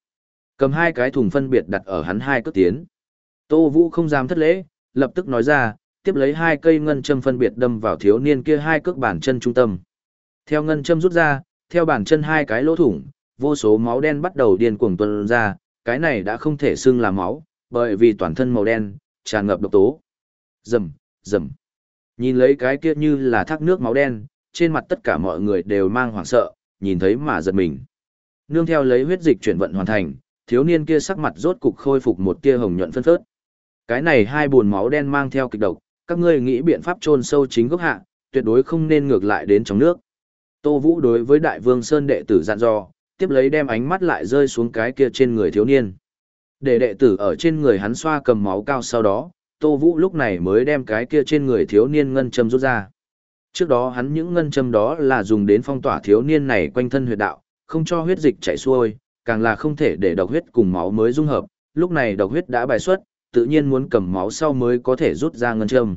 Speaker 1: Cầm hai cái thùng phân biệt đặt ở hắn hai cước tiến. Tô Vũ không dám thất lễ, lập tức nói ra, tiếp lấy hai cây ngân châm phân biệt đâm vào thiếu niên kia hai cước bàn chân trung tâm. Theo ngân châm rút ra, theo bàn chân hai cái lỗ thủng, vô số máu đen bắt đầu điên cuồng tuôn ra, cái này đã không thể xưng là máu, bởi vì toàn thân màu đen, tràn ngập độc tố. Rầm, rầm. Nhìn lấy cái kia như là thác nước máu đen, trên mặt tất cả mọi người đều mang hoảng sợ, nhìn thấy mà giật mình. Nương theo lấy huyết dịch chuyển vận hoàn thành, thiếu niên kia sắc mặt rốt cục khôi phục một tia hồng nhuận phân phớt. Cái này hai buồn máu đen mang theo kịch độc, các ngươi nghĩ biện pháp chôn sâu chính gốc hạ, tuyệt đối không nên ngược lại đến trong nước. Tô Vũ đối với Đại Vương Sơn đệ tử dặn dò, tiếp lấy đem ánh mắt lại rơi xuống cái kia trên người thiếu niên. Để đệ tử ở trên người hắn xoa cầm máu cao sau đó, Tô Vũ lúc này mới đem cái kia trên người thiếu niên ngân châm rút ra. Trước đó hắn những ngân châm đó là dùng đến phong tỏa thiếu niên này quanh thân huyệt đạo, không cho huyết dịch chảy xuôi, càng là không thể để độc huyết cùng máu mới dung hợp, lúc này độc huyết đã bài xuất, tự nhiên muốn cầm máu sau mới có thể rút ra ngân châm.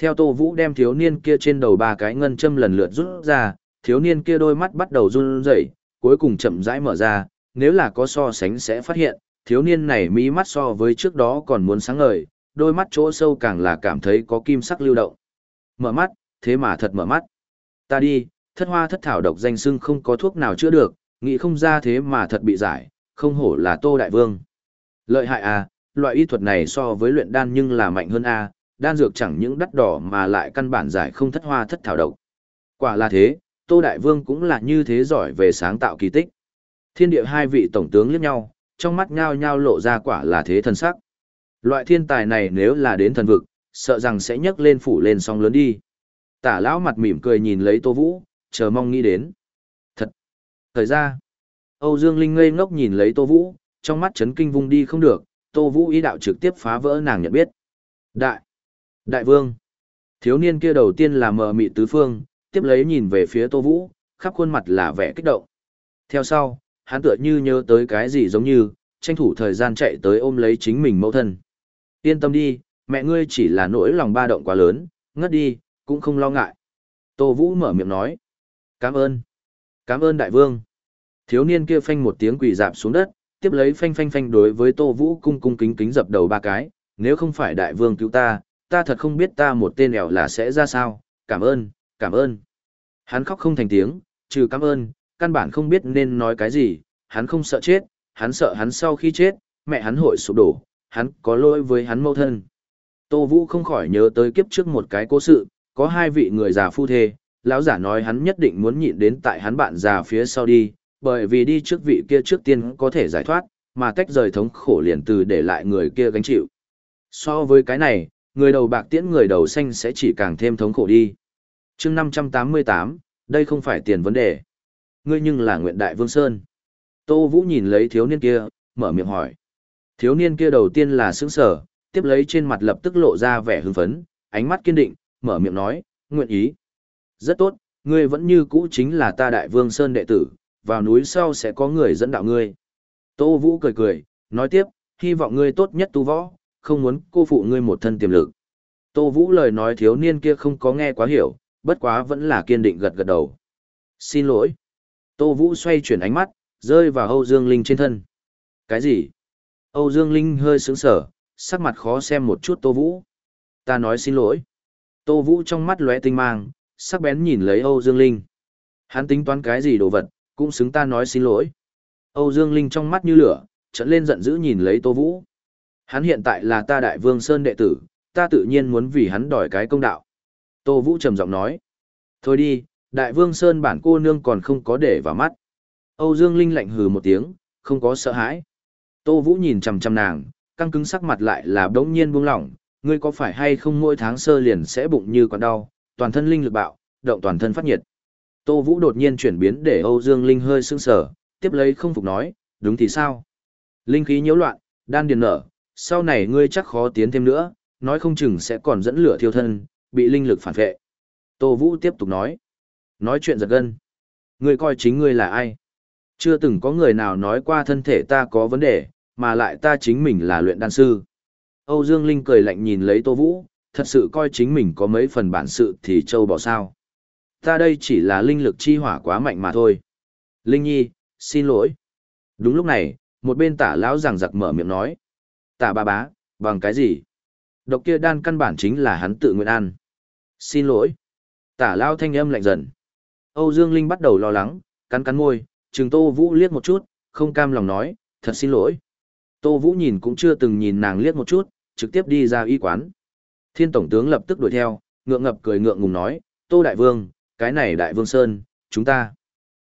Speaker 1: Theo Tô Vũ đem thiếu niên kia trên đầu ba cái ngân châm lần lượt rút ra, thiếu niên kia đôi mắt bắt đầu run rẩy, cuối cùng chậm rãi mở ra, nếu là có so sánh sẽ phát hiện, thiếu niên này mí mắt so với trước đó còn muốn sáng ngời, đôi mắt chỗ sâu càng là cảm thấy có kim sắc lưu động. Mở mắt, thế mà thật mở mắt. Ta đi, thất hoa thất thảo độc danh xưng không có thuốc nào chữa được, nghĩ không ra thế mà thật bị giải, không hổ là Tô Đại Vương. Lợi hại à, loại y thuật này so với luyện đan nhưng là mạnh hơn a, đan dược chẳng những đắt đỏ mà lại căn bản giải không thất hoa thất thảo độc. Quả là thế, Tô Đại Vương cũng là như thế giỏi về sáng tạo kỳ tích. Thiên địa hai vị tổng tướng liếc nhau, trong mắt nhao nhao lộ ra quả là thế thần sắc. Loại thiên tài này nếu là đến thần vực, sợ rằng sẽ nhấc lên phủ lên song lớn đi. Tả lão mặt mỉm cười nhìn lấy Tô Vũ, chờ mong nghĩ đến. Thời ra, Âu Dương Linh ngây ngốc nhìn lấy Tô Vũ, trong mắt chấn kinh vung đi không được, Tô Vũ ý đạo trực tiếp phá vỡ nàng nhận biết. Đại! Đại vương! Thiếu niên kia đầu tiên là mờ mị tứ phương, tiếp lấy nhìn về phía Tô Vũ, khắp khuôn mặt là vẻ kích động. Theo sau, hắn tựa như nhớ tới cái gì giống như, tranh thủ thời gian chạy tới ôm lấy chính mình mẫu thân. Yên tâm đi, mẹ ngươi chỉ là nỗi lòng ba động quá lớn, ngất đi, cũng không lo ngại. Tô Vũ mở miệng nói. Cảm ơn. Cảm ơn đại vương. Thiếu niên kia phanh một tiếng quỳ dạp xuống đất, tiếp lấy phanh phanh phanh đối với Tô Vũ cung cung kính kính dập đầu ba cái, nếu không phải đại vương cứu ta, ta thật không biết ta một tên ẻo là sẽ ra sao, cảm ơn, cảm ơn. Hắn khóc không thành tiếng, trừ cảm ơn, căn bản không biết nên nói cái gì, hắn không sợ chết, hắn sợ hắn sau khi chết, mẹ hắn hội sụp đổ, hắn có lỗi với hắn mâu thân. Tô Vũ không khỏi nhớ tới kiếp trước một cái cố sự, có hai vị người già phu thê, lão giả nói hắn nhất định muốn nhịn đến tại hắn bạn già phía sau đi, bởi vì đi trước vị kia trước tiên có thể giải thoát, mà tách rời thống khổ liền từ để lại người kia gánh chịu. So với cái này, người đầu bạc tiễn người đầu xanh sẽ chỉ càng thêm thống khổ đi. chương 588, đây không phải tiền vấn đề. Ngươi nhưng là nguyện đại vương Sơn. Tô Vũ nhìn lấy thiếu niên kia, mở miệng hỏi. Thiếu niên kia đầu tiên là sững sở, tiếp lấy trên mặt lập tức lộ ra vẻ hưng phấn, ánh mắt kiên định, mở miệng nói, nguyện ý. Rất tốt, ngươi vẫn như cũ chính là ta đại vương Sơn đệ tử, vào núi sau sẽ có người dẫn đạo ngươi. Tô Vũ cười cười, nói tiếp, hy vọng ngươi tốt nhất tu võ, không muốn cô phụ ngươi một thân tiềm lực. Tô Vũ lời nói thiếu niên kia không có nghe quá hiểu, bất quá vẫn là kiên định gật gật đầu. Xin lỗi. Tô Vũ xoay chuyển ánh mắt, rơi vào Âu Dương Linh trên thân. Cái gì? Âu Dương Linh hơi sướng sở, sắc mặt khó xem một chút Tô Vũ. Ta nói xin lỗi. Tô Vũ trong mắt lóe tinh mang, sắc bén nhìn lấy Âu Dương Linh. Hắn tính toán cái gì đồ vật, cũng xứng ta nói xin lỗi. Âu Dương Linh trong mắt như lửa, trận lên giận dữ nhìn lấy Tô Vũ. Hắn hiện tại là ta đại vương Sơn đệ tử, ta tự nhiên muốn vì hắn đòi cái công đạo. Tô Vũ trầm giọng nói. Thôi đi, đại vương Sơn bản cô nương còn không có để vào mắt. Âu Dương Linh lạnh hừ một tiếng, không có sợ hãi. Tô Vũ nhìn chằm chằm nàng, căng cứng sắc mặt lại là đống nhiên buông lỏng, ngươi có phải hay không mỗi tháng sơ liền sẽ bụng như còn đau, toàn thân linh lực bạo, động toàn thân phát nhiệt. Tô Vũ đột nhiên chuyển biến để Âu Dương Linh hơi sững sờ, tiếp lấy không phục nói, đúng thì sao? Linh khí nhiễu loạn, đan điền nở, sau này ngươi chắc khó tiến thêm nữa, nói không chừng sẽ còn dẫn lửa thiêu thân, bị linh lực phản vệ. Tô Vũ tiếp tục nói, nói chuyện giật gân. Ngươi coi chính ngươi là ai? Chưa từng có người nào nói qua thân thể ta có vấn đề, mà lại ta chính mình là luyện đan sư. Âu Dương Linh cười lạnh nhìn lấy Tô Vũ, thật sự coi chính mình có mấy phần bản sự thì châu bỏ sao. Ta đây chỉ là linh lực chi hỏa quá mạnh mà thôi. Linh Nhi, xin lỗi. Đúng lúc này, một bên tả lão giằng giặc mở miệng nói. Tả ba bá, bằng cái gì? Độc kia đan căn bản chính là hắn tự nguyện ăn. Xin lỗi. Tả lao thanh âm lạnh dần. Âu Dương Linh bắt đầu lo lắng, cắn cắn môi, trừng Tô Vũ liếc một chút, không cam lòng nói, thật xin lỗi. Tô Vũ nhìn cũng chưa từng nhìn nàng liếc một chút, trực tiếp đi ra y quán. Thiên Tổng tướng lập tức đuổi theo, ngượng ngập cười ngượng ngùng nói, Tô Đại Vương, cái này Đại Vương Sơn, chúng ta.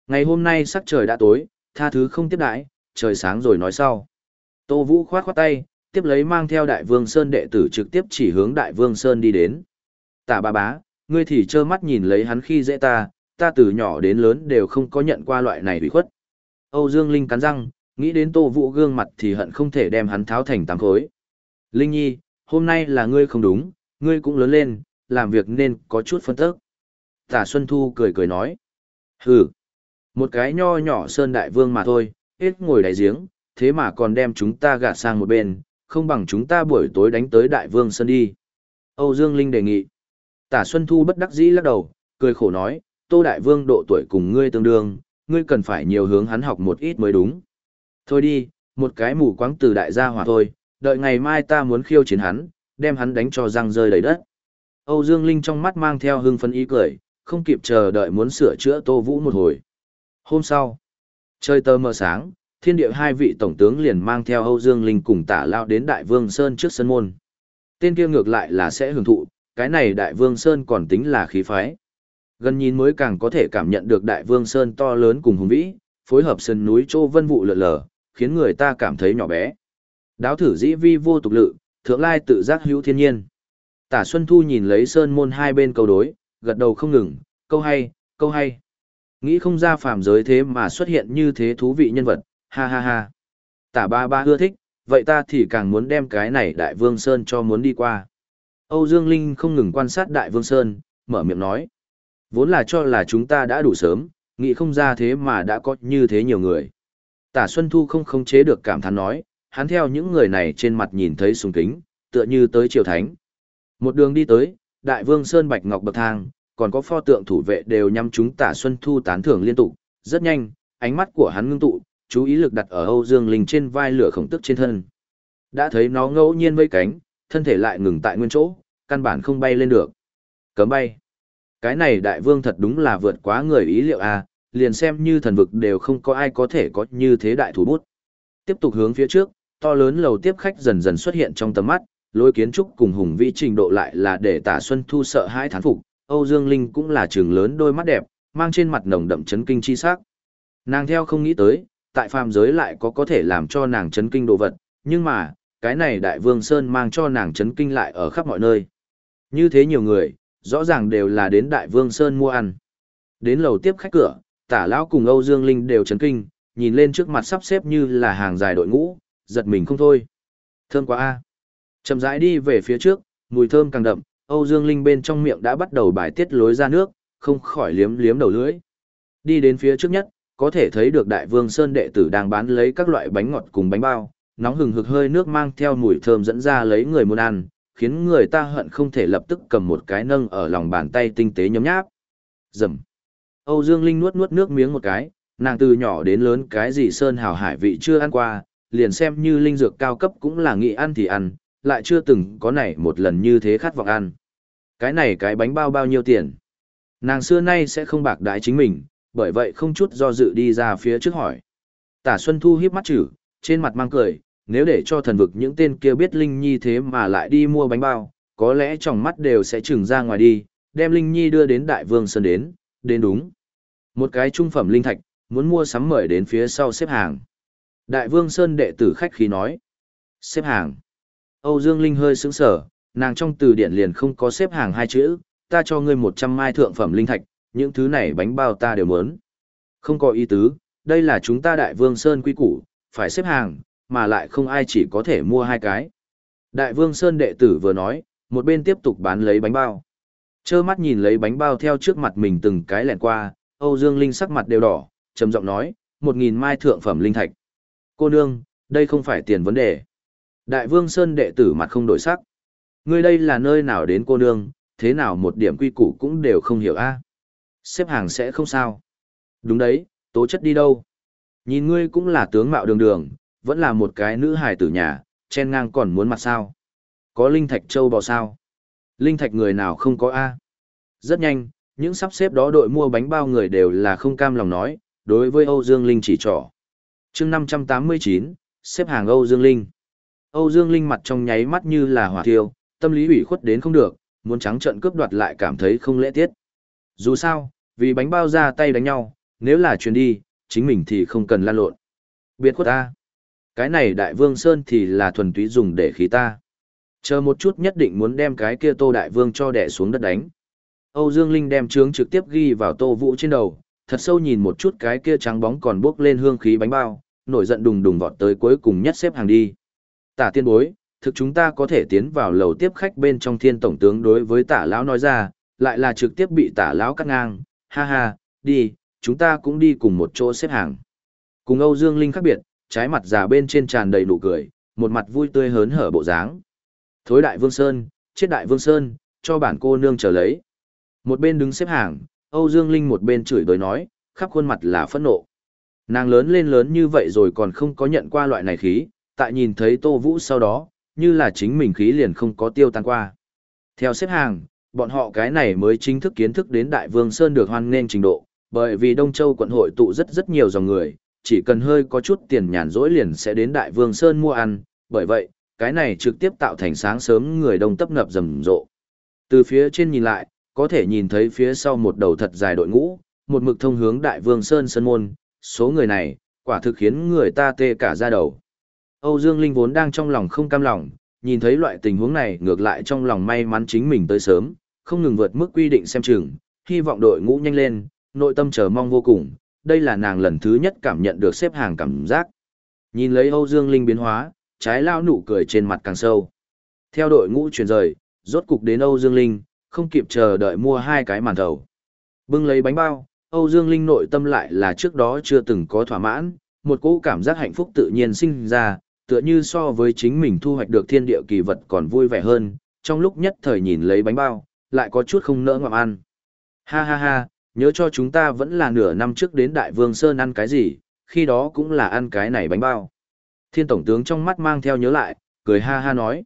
Speaker 1: Ngày hôm nay sắc trời đã tối, tha thứ không tiếp đãi, trời sáng rồi nói sau. Tô Vũ khoát khoát tay, tiếp lấy mang theo Đại Vương Sơn đệ tử trực tiếp chỉ hướng Đại Vương Sơn đi đến. Tả ba bá, ngươi thì trơ mắt nhìn lấy hắn khi dễ ta, ta từ nhỏ đến lớn đều không có nhận qua loại này bị khuất. Âu Dương Linh cắn răng, nghĩ đến Tô Vũ gương mặt thì hận không thể đem hắn tháo thành tám khối. Linh Nhi, hôm nay là ngươi không đúng, ngươi cũng lớn lên, làm việc nên có chút phân tức. Tả Xuân Thu cười cười nói. Hừ, một cái nho nhỏ sơn đại vương mà thôi, hết ngồi đáy giếng, thế mà còn đem chúng ta gạt sang một bên, không bằng chúng ta buổi tối đánh tới đại vương sơn đi. Âu Dương Linh đề nghị. Tả Xuân Thu bất đắc dĩ lắc đầu, cười khổ nói, Tô Đại Vương độ tuổi cùng ngươi tương đương, ngươi cần phải nhiều hướng hắn học một ít mới đúng. Thôi đi, một cái mù quáng từ đại gia hỏa thôi, đợi ngày mai ta muốn khiêu chiến hắn, đem hắn đánh cho răng rơi đầy đất. Âu Dương Linh trong mắt mang theo hưng phấn ý cười, không kịp chờ đợi muốn sửa chữa Tô Vũ một hồi. Hôm sau, trời tờ mờ sáng, thiên địa hai vị tổng tướng liền mang theo Âu Dương Linh cùng tả lao đến Đại Vương Sơn trước sân môn. Tên kia ngược lại là sẽ hưởng thụ, cái này Đại Vương Sơn còn tính là khí phái. Gần nhìn mới càng có thể cảm nhận được Đại Vương Sơn to lớn cùng hùng vĩ, phối hợp sân núi trô vân vụ lượn lờ, khiến người ta cảm thấy nhỏ bé. Đáo thử dĩ vi vô tục lự, thượng lai tự giác hữu thiên nhiên. Tả Xuân Thu nhìn lấy sơn môn hai bên câu đối, gật đầu không ngừng, câu hay, câu hay. Nghĩ không ra phàm giới thế mà xuất hiện như thế thú vị nhân vật, ha ha ha. Tả ba ba ưa thích, vậy ta thì càng muốn đem cái này Đại Vương Sơn cho muốn đi qua. Âu Dương Linh không ngừng quan sát Đại Vương Sơn, mở miệng nói. Vốn là cho là chúng ta đã đủ sớm, nghĩ không ra thế mà đã có như thế nhiều người. Tả Xuân Thu không khống chế được cảm thán nói, hắn theo những người này trên mặt nhìn thấy sùng kính, tựa như tới triều thánh. Một đường đi tới, Đại Vương Sơn Bạch Ngọc bậc thang, còn có pho tượng thủ vệ đều nhắm chúng Tả Xuân Thu tán thưởng liên tục, rất nhanh, ánh mắt của hắn ngưng tụ, chú ý lực đặt ở Âu Dương Linh trên vai lửa khổng tức trên thân. Đã thấy nó ngẫu nhiên vây cánh, thân thể lại ngừng tại nguyên chỗ, căn bản không bay lên được. Cấm bay. Cái này đại vương thật đúng là vượt quá người ý liệu à, liền xem như thần vực đều không có ai có thể có như thế đại thủ bút. Tiếp tục hướng phía trước, to lớn lầu tiếp khách dần dần xuất hiện trong tầm mắt, lối kiến trúc cùng hùng vĩ trình độ lại là để Tả Xuân Thu sợ hãi thán phục, Âu Dương Linh cũng là trường lớn đôi mắt đẹp, mang trên mặt nồng đậm chấn kinh chi sắc. Nàng theo không nghĩ tới, tại phàm giới lại có có thể làm cho nàng chấn kinh đồ vật, nhưng mà, cái này Đại Vương Sơn mang cho nàng chấn kinh lại ở khắp mọi nơi. Như thế nhiều người, rõ ràng đều là đến Đại Vương Sơn mua ăn. Đến lầu tiếp khách cửa, Tả lão cùng Âu Dương Linh đều chấn kinh, nhìn lên trước mặt sắp xếp như là hàng dài đội ngũ, giật mình không thôi. Thơm quá a. Chậm rãi đi về phía trước, mùi thơm càng đậm, Âu Dương Linh bên trong miệng đã bắt đầu bài tiết lối ra nước, không khỏi liếm liếm đầu lưỡi. Đi đến phía trước nhất, có thể thấy được Đại Vương Sơn đệ tử đang bán lấy các loại bánh ngọt cùng bánh bao, nóng hừng hực hơi nước mang theo mùi thơm dẫn ra lấy người muốn ăn, khiến người ta hận không thể lập tức cầm một cái nâng ở lòng bàn tay tinh tế nhấm nháp. Rầm. Âu Dương Linh nuốt nuốt nước miếng một cái, nàng từ nhỏ đến lớn cái gì sơn hào hải vị chưa ăn qua, liền xem như linh dược cao cấp cũng là nghĩ ăn thì ăn, lại chưa từng có này một lần như thế khát vọng ăn. Cái này cái bánh bao bao nhiêu tiền? Nàng xưa nay sẽ không bạc đái chính mình, bởi vậy không chút do dự đi ra phía trước hỏi. Tả Xuân Thu hiếp mắt chữ, trên mặt mang cười, nếu để cho thần vực những tên kia biết Linh Nhi thế mà lại đi mua bánh bao, có lẽ trong mắt đều sẽ trừng ra ngoài đi, đem Linh Nhi đưa đến Đại Vương Sơn đến, đến đúng. Một cái trung phẩm linh thạch, muốn mua sắm mời đến phía sau xếp hàng. Đại Vương Sơn đệ tử khách khí nói. Xếp hàng. Âu Dương Linh hơi sững sở, nàng trong từ điển liền không có xếp hàng hai chữ, ta cho ngươi 100 mai thượng phẩm linh thạch, những thứ này bánh bao ta đều muốn. Không có ý tứ, đây là chúng ta Đại Vương Sơn quy củ, phải xếp hàng, mà lại không ai chỉ có thể mua hai cái. Đại Vương Sơn đệ tử vừa nói, một bên tiếp tục bán lấy bánh bao. Chơ mắt nhìn lấy bánh bao theo trước mặt mình từng cái lẹn qua, Âu Dương Linh sắc mặt đều đỏ, trầm giọng nói, một nghìn mai thượng phẩm linh thạch. Cô nương, đây không phải tiền vấn đề. Đại Vương Sơn đệ tử mặt không đổi sắc. Ngươi đây là nơi nào đến cô nương, thế nào một điểm quy củ cũng đều không hiểu a Xếp hàng sẽ không sao. Đúng đấy, tố chất đi đâu. Nhìn ngươi cũng là tướng mạo đường đường, vẫn là một cái nữ hài tử nhà, chen ngang còn muốn mặt sao. Có linh thạch châu bò sao? Linh thạch người nào không có A? Rất nhanh, những sắp xếp đó đội mua bánh bao người đều là không cam lòng nói, đối với Âu Dương Linh chỉ trỏ chương 589, xếp hàng Âu Dương Linh. Âu Dương Linh mặt trong nháy mắt như là hỏa thiêu, tâm lý ủy khuất đến không được, muốn trắng trận cướp đoạt lại cảm thấy không lễ tiết. Dù sao, vì bánh bao ra tay đánh nhau, nếu là truyền đi, chính mình thì không cần lan lộn. Biệt khuất ta. Cái này đại vương Sơn thì là thuần túy dùng để khí ta. Chờ một chút nhất định muốn đem cái kia Tô Đại Vương cho đẻ xuống đất đánh. Âu Dương Linh đem trướng trực tiếp ghi vào Tô Vũ trên đầu, thật sâu nhìn một chút cái kia trắng bóng còn bốc lên hương khí bánh bao, nổi giận đùng đùng vọt tới cuối cùng nhất xếp hàng đi. Tả tiên bối, thực chúng ta có thể tiến vào lầu tiếp khách bên trong thiên tổng tướng đối với tả lão nói ra, lại là trực tiếp bị tả lão cắt ngang, ha ha, đi, chúng ta cũng đi cùng một chỗ xếp hàng. Cùng Âu Dương Linh khác biệt, trái mặt già bên trên tràn đầy nụ cười, một mặt vui tươi hớn hở bộ dáng. Thối đại vương Sơn, chết đại vương Sơn, cho bản cô nương chờ lấy. Một bên đứng xếp hàng, Âu Dương Linh một bên chửi đối nói, khắp khuôn mặt là phẫn nộ. Nàng lớn lên lớn như vậy rồi còn không có nhận qua loại này khí, tại nhìn thấy Tô Vũ sau đó, như là chính mình khí liền không có tiêu tan qua. Theo xếp hàng, bọn họ cái này mới chính thức kiến thức đến Đại Vương Sơn được hoan nghênh trình độ, bởi vì Đông Châu quận hội tụ rất rất nhiều dòng người, chỉ cần hơi có chút tiền nhàn rỗi liền sẽ đến Đại Vương Sơn mua ăn, bởi vậy, cái này trực tiếp tạo thành sáng sớm người đông tấp nập rầm rộ. Từ phía trên nhìn lại, có thể nhìn thấy phía sau một đầu thật dài đội ngũ, một mực thông hướng Đại Vương Sơn Sơn Môn, số người này, quả thực khiến người ta tê cả da đầu. Âu Dương Linh vốn đang trong lòng không cam lòng, nhìn thấy loại tình huống này ngược lại trong lòng may mắn chính mình tới sớm, không ngừng vượt mức quy định xem chừng, hy vọng đội ngũ nhanh lên, nội tâm chờ mong vô cùng, đây là nàng lần thứ nhất cảm nhận được xếp hàng cảm giác. Nhìn lấy Âu Dương Linh biến hóa, trái lao nụ cười trên mặt càng sâu. Theo đội ngũ chuyển rời, rốt cục đến Âu Dương Linh, không kịp chờ đợi mua hai cái màn thầu. Bưng lấy bánh bao, Âu Dương Linh nội tâm lại là trước đó chưa từng có thỏa mãn, một cỗ cảm giác hạnh phúc tự nhiên sinh ra, tựa như so với chính mình thu hoạch được thiên địa kỳ vật còn vui vẻ hơn, trong lúc nhất thời nhìn lấy bánh bao, lại có chút không nỡ ngậm ăn. Ha ha ha, nhớ cho chúng ta vẫn là nửa năm trước đến Đại Vương Sơn ăn cái gì, khi đó cũng là ăn cái này bánh bao. Thiên Tổng tướng trong mắt mang theo nhớ lại, cười ha ha nói.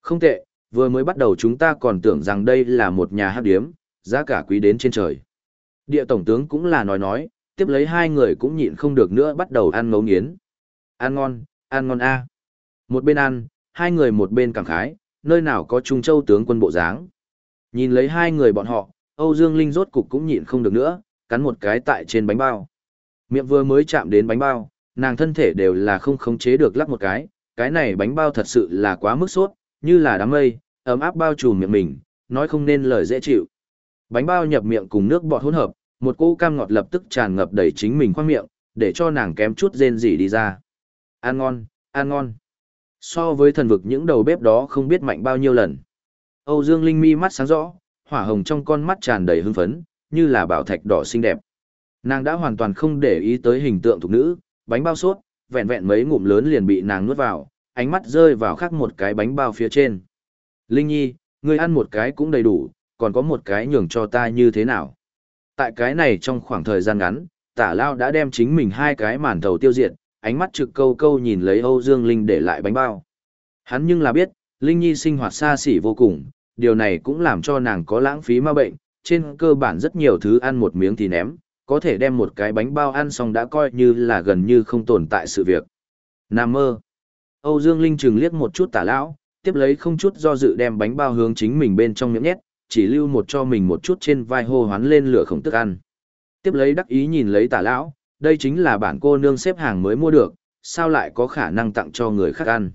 Speaker 1: Không tệ, vừa mới bắt đầu chúng ta còn tưởng rằng đây là một nhà hát điếm, giá cả quý đến trên trời. Địa Tổng tướng cũng là nói nói, tiếp lấy hai người cũng nhịn không được nữa bắt đầu ăn ngấu nghiến. Ăn ngon, ăn ngon a. Một bên ăn, hai người một bên cảm khái, nơi nào có Trung Châu tướng quân bộ dáng. Nhìn lấy hai người bọn họ, Âu Dương Linh rốt cục cũng nhịn không được nữa, cắn một cái tại trên bánh bao. Miệng vừa mới chạm đến bánh bao, nàng thân thể đều là không khống chế được lắc một cái, cái này bánh bao thật sự là quá mức sốt, như là đám mây, ấm áp bao trùm miệng mình, nói không nên lời dễ chịu. Bánh bao nhập miệng cùng nước bọt hỗn hợp, một cỗ cam ngọt lập tức tràn ngập đầy chính mình khoang miệng, để cho nàng kém chút rên rỉ đi ra. Ăn ngon, ăn ngon. So với thần vực những đầu bếp đó không biết mạnh bao nhiêu lần. Âu Dương Linh mi mắt sáng rõ, hỏa hồng trong con mắt tràn đầy hưng phấn, như là bảo thạch đỏ xinh đẹp. Nàng đã hoàn toàn không để ý tới hình tượng thuộc nữ, bánh bao suốt vẹn vẹn mấy ngụm lớn liền bị nàng nuốt vào, ánh mắt rơi vào khác một cái bánh bao phía trên. Linh Nhi, ngươi ăn một cái cũng đầy đủ, còn có một cái nhường cho ta như thế nào? Tại cái này trong khoảng thời gian ngắn, tả lao đã đem chính mình hai cái màn thầu tiêu diệt, ánh mắt trực câu câu nhìn lấy Âu Dương Linh để lại bánh bao. Hắn nhưng là biết, Linh Nhi sinh hoạt xa xỉ vô cùng, điều này cũng làm cho nàng có lãng phí ma bệnh, trên cơ bản rất nhiều thứ ăn một miếng thì ném, có thể đem một cái bánh bao ăn xong đã coi như là gần như không tồn tại sự việc. Nam mơ. Âu Dương Linh chừng liếc một chút tả lão, tiếp lấy không chút do dự đem bánh bao hướng chính mình bên trong miệng nhét, chỉ lưu một cho mình một chút trên vai hô hoán lên lửa khổng tức ăn. Tiếp lấy đắc ý nhìn lấy tả lão, đây chính là bản cô nương xếp hàng mới mua được, sao lại có khả năng tặng cho người khác ăn.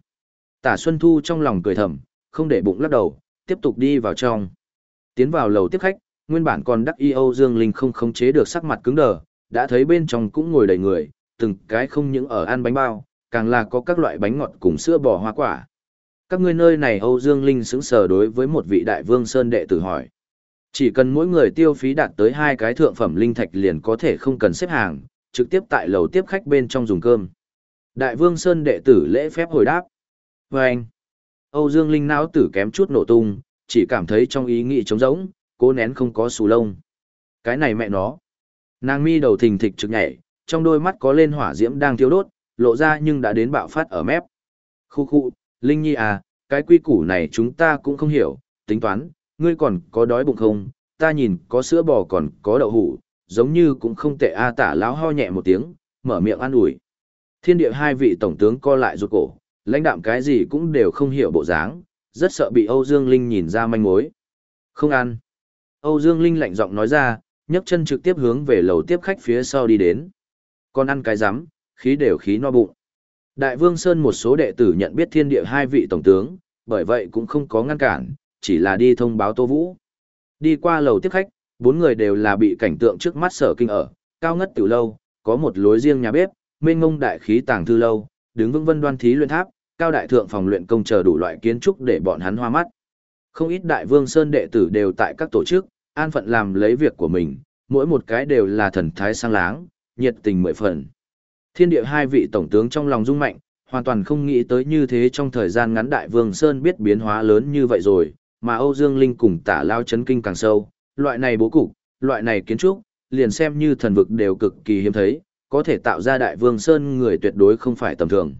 Speaker 1: Tả Xuân Thu trong lòng cười thầm, không để bụng lắc đầu, tiếp tục đi vào trong. Tiến vào lầu tiếp khách, nguyên bản còn đắc y Âu Dương Linh không khống chế được sắc mặt cứng đờ, đã thấy bên trong cũng ngồi đầy người, từng cái không những ở ăn bánh bao, càng là có các loại bánh ngọt cùng sữa bò hoa quả. Các ngươi nơi này Âu Dương Linh sững sờ đối với một vị đại vương sơn đệ tử hỏi. Chỉ cần mỗi người tiêu phí đạt tới hai cái thượng phẩm linh thạch liền có thể không cần xếp hàng, trực tiếp tại lầu tiếp khách bên trong dùng cơm. Đại vương sơn đệ tử lễ phép hồi đáp. Và anh, Âu Dương Linh não tử kém chút nổ tung, chỉ cảm thấy trong ý nghĩ trống rỗng, cố nén không có xù lông. Cái này mẹ nó. Nàng mi đầu thình thịch trực nhảy, trong đôi mắt có lên hỏa diễm đang thiêu đốt, lộ ra nhưng đã đến bạo phát ở mép. Khu khu, Linh Nhi à, cái quy củ này chúng ta cũng không hiểu, tính toán, ngươi còn có đói bụng không, ta nhìn có sữa bò còn có đậu hủ, giống như cũng không tệ a tả lão ho nhẹ một tiếng, mở miệng ăn ủi. Thiên địa hai vị tổng tướng co lại rụt cổ, lãnh đạm cái gì cũng đều không hiểu bộ dáng, rất sợ bị Âu Dương Linh nhìn ra manh mối. Không ăn. Âu Dương Linh lạnh giọng nói ra, nhấc chân trực tiếp hướng về lầu tiếp khách phía sau đi đến. Còn ăn cái rắm khí đều khí no bụng. Đại Vương Sơn một số đệ tử nhận biết thiên địa hai vị tổng tướng, bởi vậy cũng không có ngăn cản, chỉ là đi thông báo Tô Vũ. Đi qua lầu tiếp khách, bốn người đều là bị cảnh tượng trước mắt sở kinh ở, cao ngất tiểu lâu, có một lối riêng nhà bếp, mênh ngông đại khí tàng thư lâu, đứng vững vân đoan thí luyện tháp, cao đại thượng phòng luyện công chờ đủ loại kiến trúc để bọn hắn hoa mắt. Không ít đại vương sơn đệ tử đều tại các tổ chức, an phận làm lấy việc của mình, mỗi một cái đều là thần thái sang láng, nhiệt tình mười phần. Thiên địa hai vị tổng tướng trong lòng rung mạnh, hoàn toàn không nghĩ tới như thế trong thời gian ngắn đại vương Sơn biết biến hóa lớn như vậy rồi, mà Âu Dương Linh cùng tả lao chấn kinh càng sâu, loại này bố cục, loại này kiến trúc, liền xem như thần vực đều cực kỳ hiếm thấy, có thể tạo ra đại vương Sơn người tuyệt đối không phải tầm thường.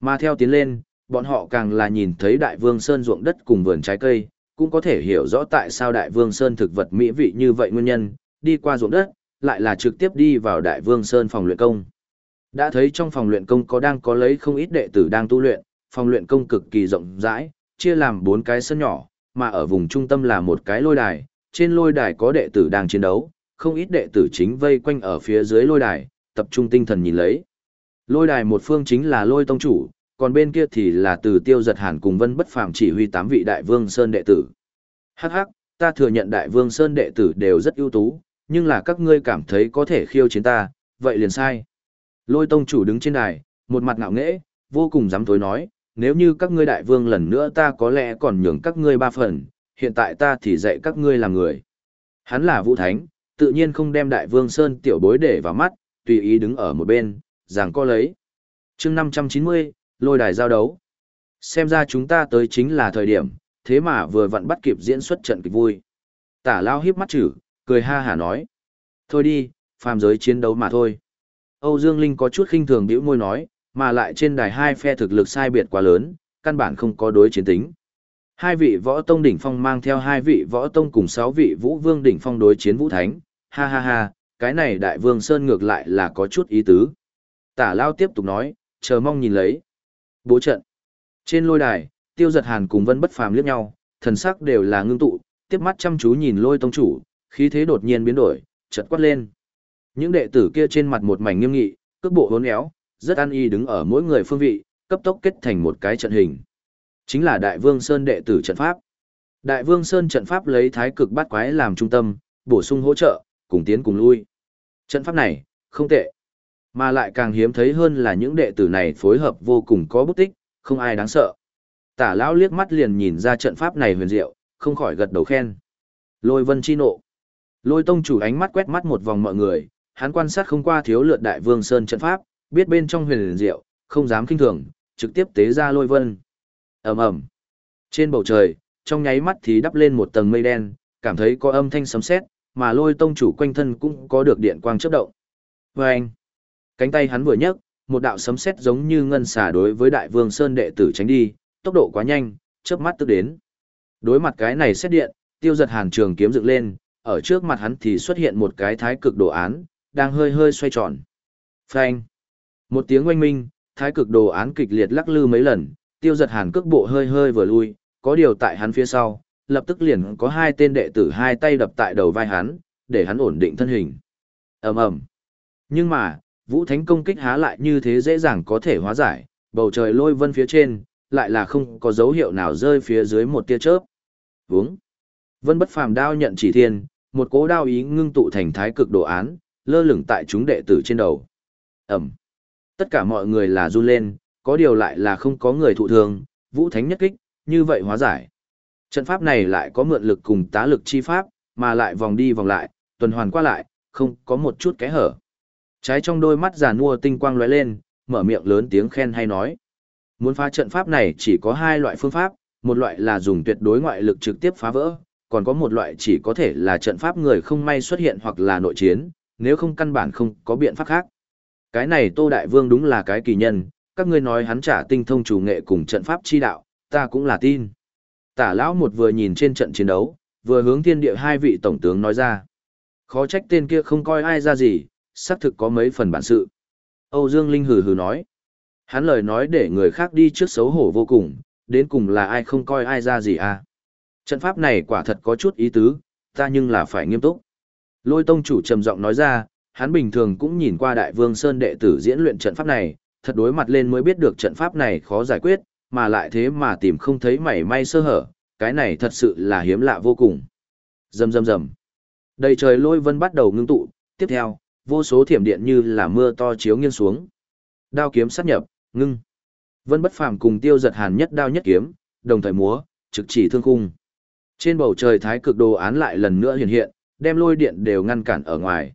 Speaker 1: Mà theo tiến lên, bọn họ càng là nhìn thấy đại vương Sơn ruộng đất cùng vườn trái cây, cũng có thể hiểu rõ tại sao đại vương Sơn thực vật mỹ vị như vậy nguyên nhân, đi qua ruộng đất, lại là trực tiếp đi vào đại vương Sơn phòng luyện công. Đã thấy trong phòng luyện công có đang có lấy không ít đệ tử đang tu luyện, phòng luyện công cực kỳ rộng rãi, chia làm bốn cái sân nhỏ, mà ở vùng trung tâm là một cái lôi đài, trên lôi đài có đệ tử đang chiến đấu, không ít đệ tử chính vây quanh ở phía dưới lôi đài, tập trung tinh thần nhìn lấy. Lôi đài một phương chính là lôi tông chủ, còn bên kia thì là từ tiêu giật hàn cùng vân bất phàm chỉ huy tám vị đại vương sơn đệ tử. Hắc hắc, ta thừa nhận đại vương sơn đệ tử đều rất ưu tú, nhưng là các ngươi cảm thấy có thể khiêu chiến ta, vậy liền sai. Lôi tông chủ đứng trên đài, một mặt ngạo nghễ, vô cùng dám tối nói, nếu như các ngươi đại vương lần nữa ta có lẽ còn nhường các ngươi ba phần, hiện tại ta thì dạy các ngươi làm người. Hắn là vũ thánh, tự nhiên không đem đại vương Sơn tiểu bối để vào mắt, tùy ý đứng ở một bên, giảng co lấy. chương 590, lôi đài giao đấu. Xem ra chúng ta tới chính là thời điểm, thế mà vừa vặn bắt kịp diễn xuất trận kịch vui. Tả lao hiếp mắt chữ, cười ha hả nói. Thôi đi, phàm giới chiến đấu mà thôi. Âu Dương Linh có chút khinh thường bĩu môi nói, mà lại trên đài hai phe thực lực sai biệt quá lớn, căn bản không có đối chiến tính. Hai vị võ tông đỉnh phong mang theo hai vị võ tông cùng sáu vị vũ vương đỉnh phong đối chiến vũ thánh, ha ha ha, cái này đại vương Sơn ngược lại là có chút ý tứ. Tả Lao tiếp tục nói, chờ mong nhìn lấy. Bố trận. Trên lôi đài, tiêu giật hàn cùng vân bất phàm liếc nhau, thần sắc đều là ngưng tụ, tiếp mắt chăm chú nhìn lôi tông chủ, khí thế đột nhiên biến đổi, chợt quát lên. Những đệ tử kia trên mặt một mảnh nghiêm nghị, cước bộ hốn éo, rất an y đứng ở mỗi người phương vị, cấp tốc kết thành một cái trận hình. Chính là Đại Vương Sơn đệ tử trận pháp. Đại Vương Sơn trận pháp lấy thái cực bát quái làm trung tâm, bổ sung hỗ trợ, cùng tiến cùng lui. Trận pháp này, không tệ. Mà lại càng hiếm thấy hơn là những đệ tử này phối hợp vô cùng có bút tích, không ai đáng sợ. Tả lão liếc mắt liền nhìn ra trận pháp này huyền diệu, không khỏi gật đầu khen. Lôi vân chi nộ. Lôi tông chủ ánh mắt quét mắt một vòng mọi người, hắn quan sát không qua thiếu lượt đại vương sơn trận pháp, biết bên trong huyền diệu, không dám kinh thường, trực tiếp tế ra lôi vân. ầm ầm Trên bầu trời, trong nháy mắt thì đắp lên một tầng mây đen, cảm thấy có âm thanh sấm sét, mà lôi tông chủ quanh thân cũng có được điện quang chớp động. Và anh, cánh tay hắn vừa nhấc, một đạo sấm sét giống như ngân xả đối với đại vương sơn đệ tử tránh đi, tốc độ quá nhanh, chớp mắt tức đến. Đối mặt cái này xét điện, tiêu giật hàn trường kiếm dựng lên, ở trước mặt hắn thì xuất hiện một cái thái cực đồ án, đang hơi hơi xoay tròn. Phanh. Một tiếng oanh minh, thái cực đồ án kịch liệt lắc lư mấy lần, tiêu giật hàn cước bộ hơi hơi vừa lui, có điều tại hắn phía sau, lập tức liền có hai tên đệ tử hai tay đập tại đầu vai hắn, để hắn ổn định thân hình. ầm ầm. Nhưng mà, vũ thánh công kích há lại như thế dễ dàng có thể hóa giải, bầu trời lôi vân phía trên, lại là không có dấu hiệu nào rơi phía dưới một tia chớp. Vúng. Vân bất phàm đao nhận chỉ thiên, một cố đao ý ngưng tụ thành thái cực đồ án, lơ lửng tại chúng đệ tử trên đầu. Ẩm. Tất cả mọi người là run lên, có điều lại là không có người thụ thương, vũ thánh nhất kích, như vậy hóa giải. Trận pháp này lại có mượn lực cùng tá lực chi pháp, mà lại vòng đi vòng lại, tuần hoàn qua lại, không có một chút kẽ hở. Trái trong đôi mắt già nua tinh quang lóe lên, mở miệng lớn tiếng khen hay nói. Muốn phá trận pháp này chỉ có hai loại phương pháp, một loại là dùng tuyệt đối ngoại lực trực tiếp phá vỡ, còn có một loại chỉ có thể là trận pháp người không may xuất hiện hoặc là nội chiến, nếu không căn bản không có biện pháp khác. Cái này Tô Đại Vương đúng là cái kỳ nhân, các ngươi nói hắn trả tinh thông chủ nghệ cùng trận pháp chi đạo, ta cũng là tin. Tả lão một vừa nhìn trên trận chiến đấu, vừa hướng thiên địa hai vị tổng tướng nói ra. Khó trách tên kia không coi ai ra gì, xác thực có mấy phần bản sự. Âu Dương Linh hừ hừ nói. Hắn lời nói để người khác đi trước xấu hổ vô cùng, đến cùng là ai không coi ai ra gì à. Trận pháp này quả thật có chút ý tứ, ta nhưng là phải nghiêm túc. Lôi tông chủ trầm giọng nói ra, hắn bình thường cũng nhìn qua đại vương Sơn đệ tử diễn luyện trận pháp này, thật đối mặt lên mới biết được trận pháp này khó giải quyết, mà lại thế mà tìm không thấy mảy may sơ hở, cái này thật sự là hiếm lạ vô cùng. Rầm rầm rầm. Đầy trời lôi vân bắt đầu ngưng tụ, tiếp theo, vô số thiểm điện như là mưa to chiếu nghiêng xuống. Đao kiếm sát nhập, ngưng. Vân bất phàm cùng tiêu giật hàn nhất đao nhất kiếm, đồng thời múa, trực chỉ thương khung. Trên bầu trời thái cực đồ án lại lần nữa hiện hiện, đem lôi điện đều ngăn cản ở ngoài.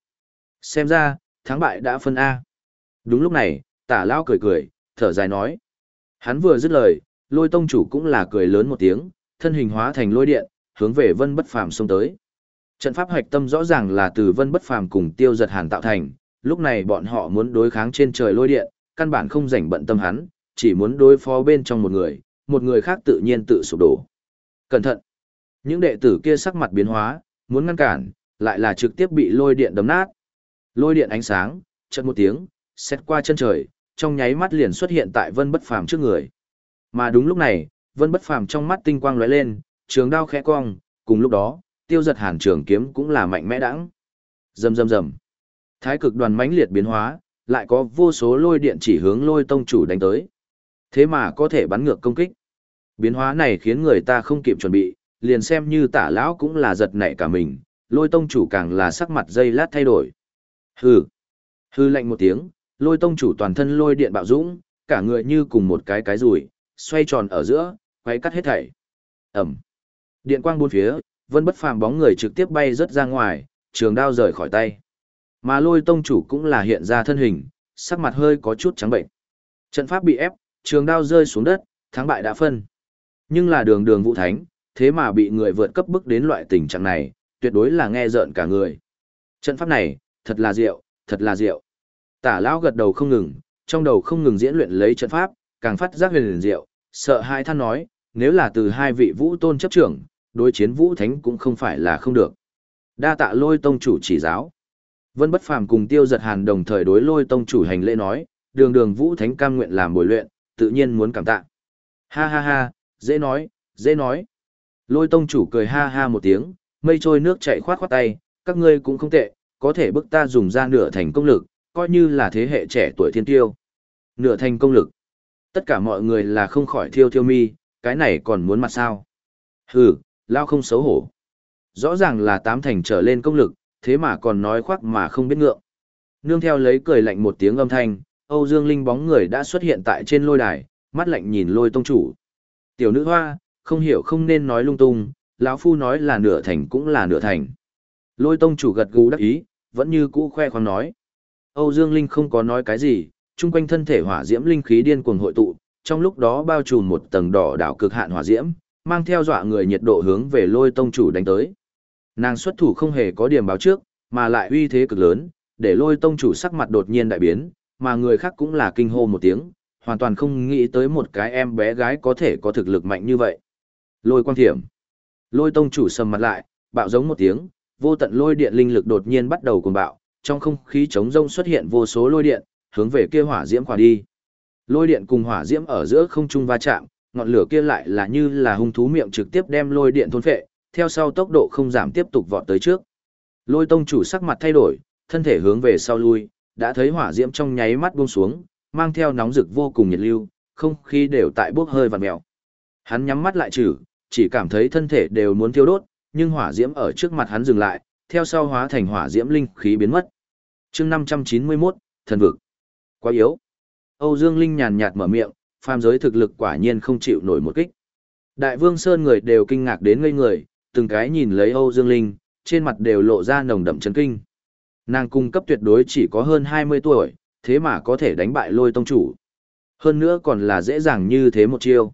Speaker 1: Xem ra, thắng bại đã phân A. Đúng lúc này, tả lao cười cười, thở dài nói. Hắn vừa dứt lời, lôi tông chủ cũng là cười lớn một tiếng, thân hình hóa thành lôi điện, hướng về vân bất phàm xông tới. Trận pháp hoạch tâm rõ ràng là từ vân bất phàm cùng tiêu giật hàn tạo thành, lúc này bọn họ muốn đối kháng trên trời lôi điện, căn bản không rảnh bận tâm hắn, chỉ muốn đối phó bên trong một người, một người khác tự nhiên tự sụp đổ. Cẩn thận! Những đệ tử kia sắc mặt biến hóa, muốn ngăn cản, lại là trực tiếp bị lôi điện đấm nát. Lôi điện ánh sáng, chợt một tiếng, xét qua chân trời, trong nháy mắt liền xuất hiện tại Vân Bất Phàm trước người. Mà đúng lúc này, Vân Bất Phàm trong mắt tinh quang lóe lên, trường đao khẽ cong, cùng lúc đó, tiêu giật hàn trường kiếm cũng là mạnh mẽ đãng. Rầm rầm rầm. Thái cực đoàn mãnh liệt biến hóa, lại có vô số lôi điện chỉ hướng lôi tông chủ đánh tới. Thế mà có thể bắn ngược công kích. Biến hóa này khiến người ta không kịp chuẩn bị, liền xem như tả lão cũng là giật nảy cả mình, lôi tông chủ càng là sắc mặt dây lát thay đổi. Hừ. Hừ lạnh một tiếng, lôi tông chủ toàn thân lôi điện bạo dũng, cả người như cùng một cái cái rùi, xoay tròn ở giữa, quay cắt hết thảy. Ẩm. Điện quang buôn phía, vân bất phàm bóng người trực tiếp bay rất ra ngoài, trường đao rời khỏi tay. Mà lôi tông chủ cũng là hiện ra thân hình, sắc mặt hơi có chút trắng bệnh. Trận pháp bị ép, trường đao rơi xuống đất, thắng bại đã phân. Nhưng là đường đường vũ thánh, thế mà bị người vượt cấp bức đến loại tình trạng này, tuyệt đối là nghe rợn cả người. Trận pháp này, thật là diệu, thật là diệu. Tả lão gật đầu không ngừng, trong đầu không ngừng diễn luyện lấy trận pháp, càng phát giác huyền diệu, sợ hai than nói, nếu là từ hai vị vũ tôn chấp trưởng, đối chiến vũ thánh cũng không phải là không được. Đa tạ lôi tông chủ chỉ giáo. Vân bất phàm cùng tiêu giật hàn đồng thời đối lôi tông chủ hành lễ nói, đường đường vũ thánh cam nguyện làm bồi luyện, tự nhiên muốn cảm tạ. Ha ha ha, dễ nói, dễ nói. Lôi tông chủ cười ha ha một tiếng, mây trôi nước chảy khoát khoát tay, các ngươi cũng không tệ, có thể bức ta dùng ra nửa thành công lực, coi như là thế hệ trẻ tuổi thiên tiêu. Nửa thành công lực. Tất cả mọi người là không khỏi thiêu thiêu mi, cái này còn muốn mặt sao. Hừ, lao không xấu hổ. Rõ ràng là tám thành trở lên công lực, thế mà còn nói khoác mà không biết ngượng. Nương theo lấy cười lạnh một tiếng âm thanh, Âu Dương Linh bóng người đã xuất hiện tại trên lôi đài, mắt lạnh nhìn lôi tông chủ. Tiểu nữ hoa, không hiểu không nên nói lung tung, lão phu nói là nửa thành cũng là nửa thành. Lôi tông chủ gật gù đắc ý, vẫn như cũ khoe khoang nói. Âu Dương Linh không có nói cái gì, chung quanh thân thể hỏa diễm linh khí điên cuồng hội tụ, trong lúc đó bao trùm một tầng đỏ đảo cực hạn hỏa diễm, mang theo dọa người nhiệt độ hướng về lôi tông chủ đánh tới. Nàng xuất thủ không hề có điểm báo trước, mà lại uy thế cực lớn, để lôi tông chủ sắc mặt đột nhiên đại biến, mà người khác cũng là kinh hô một tiếng, hoàn toàn không nghĩ tới một cái em bé gái có thể có thực lực mạnh như vậy. Lôi quang thiểm. Lôi tông chủ sầm mặt lại, bạo giống một tiếng, vô tận lôi điện linh lực đột nhiên bắt đầu cuồng bạo, trong không khí trống rông xuất hiện vô số lôi điện, hướng về kia hỏa diễm khỏa đi. Lôi điện cùng hỏa diễm ở giữa không trung va chạm, ngọn lửa kia lại là như là hung thú miệng trực tiếp đem lôi điện thôn phệ, theo sau tốc độ không giảm tiếp tục vọt tới trước. Lôi tông chủ sắc mặt thay đổi, thân thể hướng về sau lui, đã thấy hỏa diễm trong nháy mắt buông xuống, mang theo nóng rực vô cùng nhiệt lưu, không khí đều tại bốc hơi và mèo. Hắn nhắm mắt lại trừ, chỉ cảm thấy thân thể đều muốn thiêu đốt, nhưng hỏa diễm ở trước mặt hắn dừng lại, theo sau hóa thành hỏa diễm linh khí biến mất. Chương 591, thần vực. Quá yếu. Âu Dương Linh nhàn nhạt mở miệng, phàm giới thực lực quả nhiên không chịu nổi một kích. Đại Vương Sơn người đều kinh ngạc đến ngây người, từng cái nhìn lấy Âu Dương Linh, trên mặt đều lộ ra nồng đậm chấn kinh. Nàng cung cấp tuyệt đối chỉ có hơn 20 tuổi, thế mà có thể đánh bại lôi tông chủ. Hơn nữa còn là dễ dàng như thế một chiêu.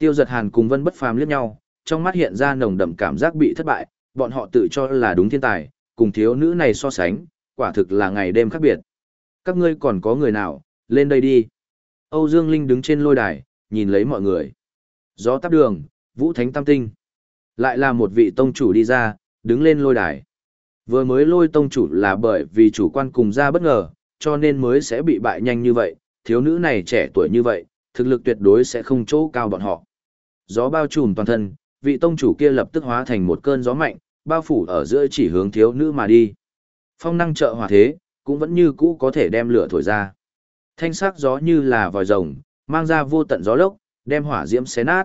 Speaker 1: Tiêu giật hàn cùng vân bất phàm liếc nhau, trong mắt hiện ra nồng đậm cảm giác bị thất bại, bọn họ tự cho là đúng thiên tài, cùng thiếu nữ này so sánh, quả thực là ngày đêm khác biệt. Các ngươi còn có người nào, lên đây đi. Âu Dương Linh đứng trên lôi đài, nhìn lấy mọi người. Gió tắp đường, Vũ Thánh Tam Tinh. Lại là một vị tông chủ đi ra, đứng lên lôi đài. Vừa mới lôi tông chủ là bởi vì chủ quan cùng ra bất ngờ, cho nên mới sẽ bị bại nhanh như vậy, thiếu nữ này trẻ tuổi như vậy, thực lực tuyệt đối sẽ không chỗ cao bọn họ. Gió bao trùm toàn thân, vị tông chủ kia lập tức hóa thành một cơn gió mạnh, bao phủ ở giữa chỉ hướng thiếu nữ mà đi. Phong năng trợ hỏa thế, cũng vẫn như cũ có thể đem lửa thổi ra. Thanh sắc gió như là vòi rồng, mang ra vô tận gió lốc, đem hỏa diễm xé nát.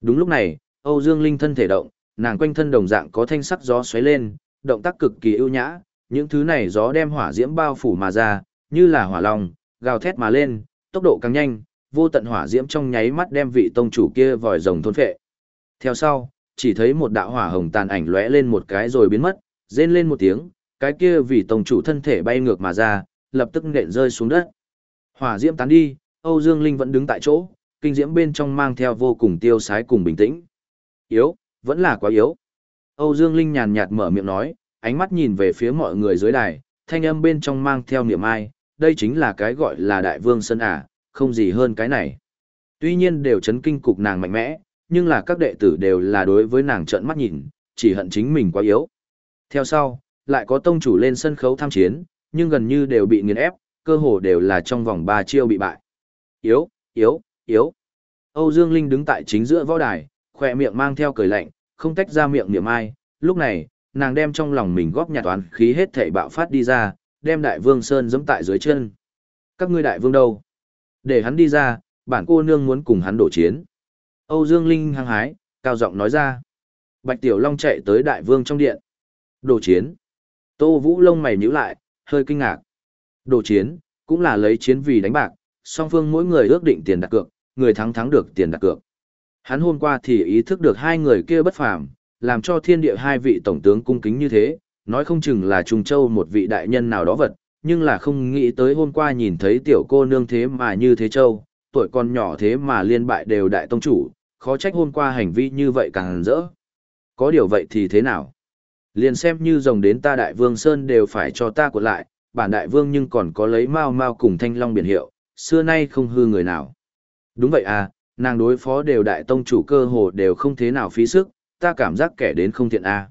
Speaker 1: Đúng lúc này, Âu Dương Linh thân thể động, nàng quanh thân đồng dạng có thanh sắc gió xoáy lên, động tác cực kỳ ưu nhã, những thứ này gió đem hỏa diễm bao phủ mà ra, như là hỏa long, gào thét mà lên, tốc độ càng nhanh, vô tận hỏa diễm trong nháy mắt đem vị tông chủ kia vòi rồng thôn phệ. Theo sau, chỉ thấy một đạo hỏa hồng tàn ảnh lóe lên một cái rồi biến mất, rên lên một tiếng, cái kia vị tông chủ thân thể bay ngược mà ra, lập tức nện rơi xuống đất. Hỏa diễm tán đi, Âu Dương Linh vẫn đứng tại chỗ, kinh diễm bên trong mang theo vô cùng tiêu sái cùng bình tĩnh. Yếu, vẫn là quá yếu. Âu Dương Linh nhàn nhạt mở miệng nói, ánh mắt nhìn về phía mọi người dưới đài, thanh âm bên trong mang theo niệm ai, đây chính là cái gọi là đại vương sơn à, không gì hơn cái này. Tuy nhiên đều chấn kinh cục nàng mạnh mẽ, nhưng là các đệ tử đều là đối với nàng trợn mắt nhìn, chỉ hận chính mình quá yếu. Theo sau, lại có tông chủ lên sân khấu tham chiến, nhưng gần như đều bị nghiền ép, cơ hồ đều là trong vòng 3 chiêu bị bại. Yếu, yếu, yếu. Âu Dương Linh đứng tại chính giữa võ đài, khỏe miệng mang theo cười lạnh, không tách ra miệng niệm ai. Lúc này, nàng đem trong lòng mình góp nhặt toán khí hết thảy bạo phát đi ra, đem đại vương Sơn giẫm tại dưới chân. Các ngươi đại vương đâu? Để hắn đi ra, bản cô nương muốn cùng hắn đổ chiến. Âu Dương Linh hăng hái, cao giọng nói ra. Bạch Tiểu Long chạy tới đại vương trong điện. Đổ chiến. Tô Vũ lông mày nhíu lại, hơi kinh ngạc. Đổ chiến, cũng là lấy chiến vì đánh bạc, song phương mỗi người ước định tiền đặt cược, người thắng thắng được tiền đặt cược. Hắn hôm qua thì ý thức được hai người kia bất phàm, làm cho thiên địa hai vị tổng tướng cung kính như thế, nói không chừng là Trung Châu một vị đại nhân nào đó vật, nhưng là không nghĩ tới hôm qua nhìn thấy tiểu cô nương thế mà như thế châu, tuổi còn nhỏ thế mà liên bại đều đại tông chủ, khó trách hôm qua hành vi như vậy càng rỡ. Có điều vậy thì thế nào? Liền xem như rồng đến ta đại vương Sơn đều phải cho ta của lại, bản đại vương nhưng còn có lấy mau mau cùng thanh long biển hiệu, xưa nay không hư người nào. Đúng vậy à, nàng đối phó đều đại tông chủ cơ hồ đều không thế nào phí sức, ta cảm giác kẻ đến không thiện à.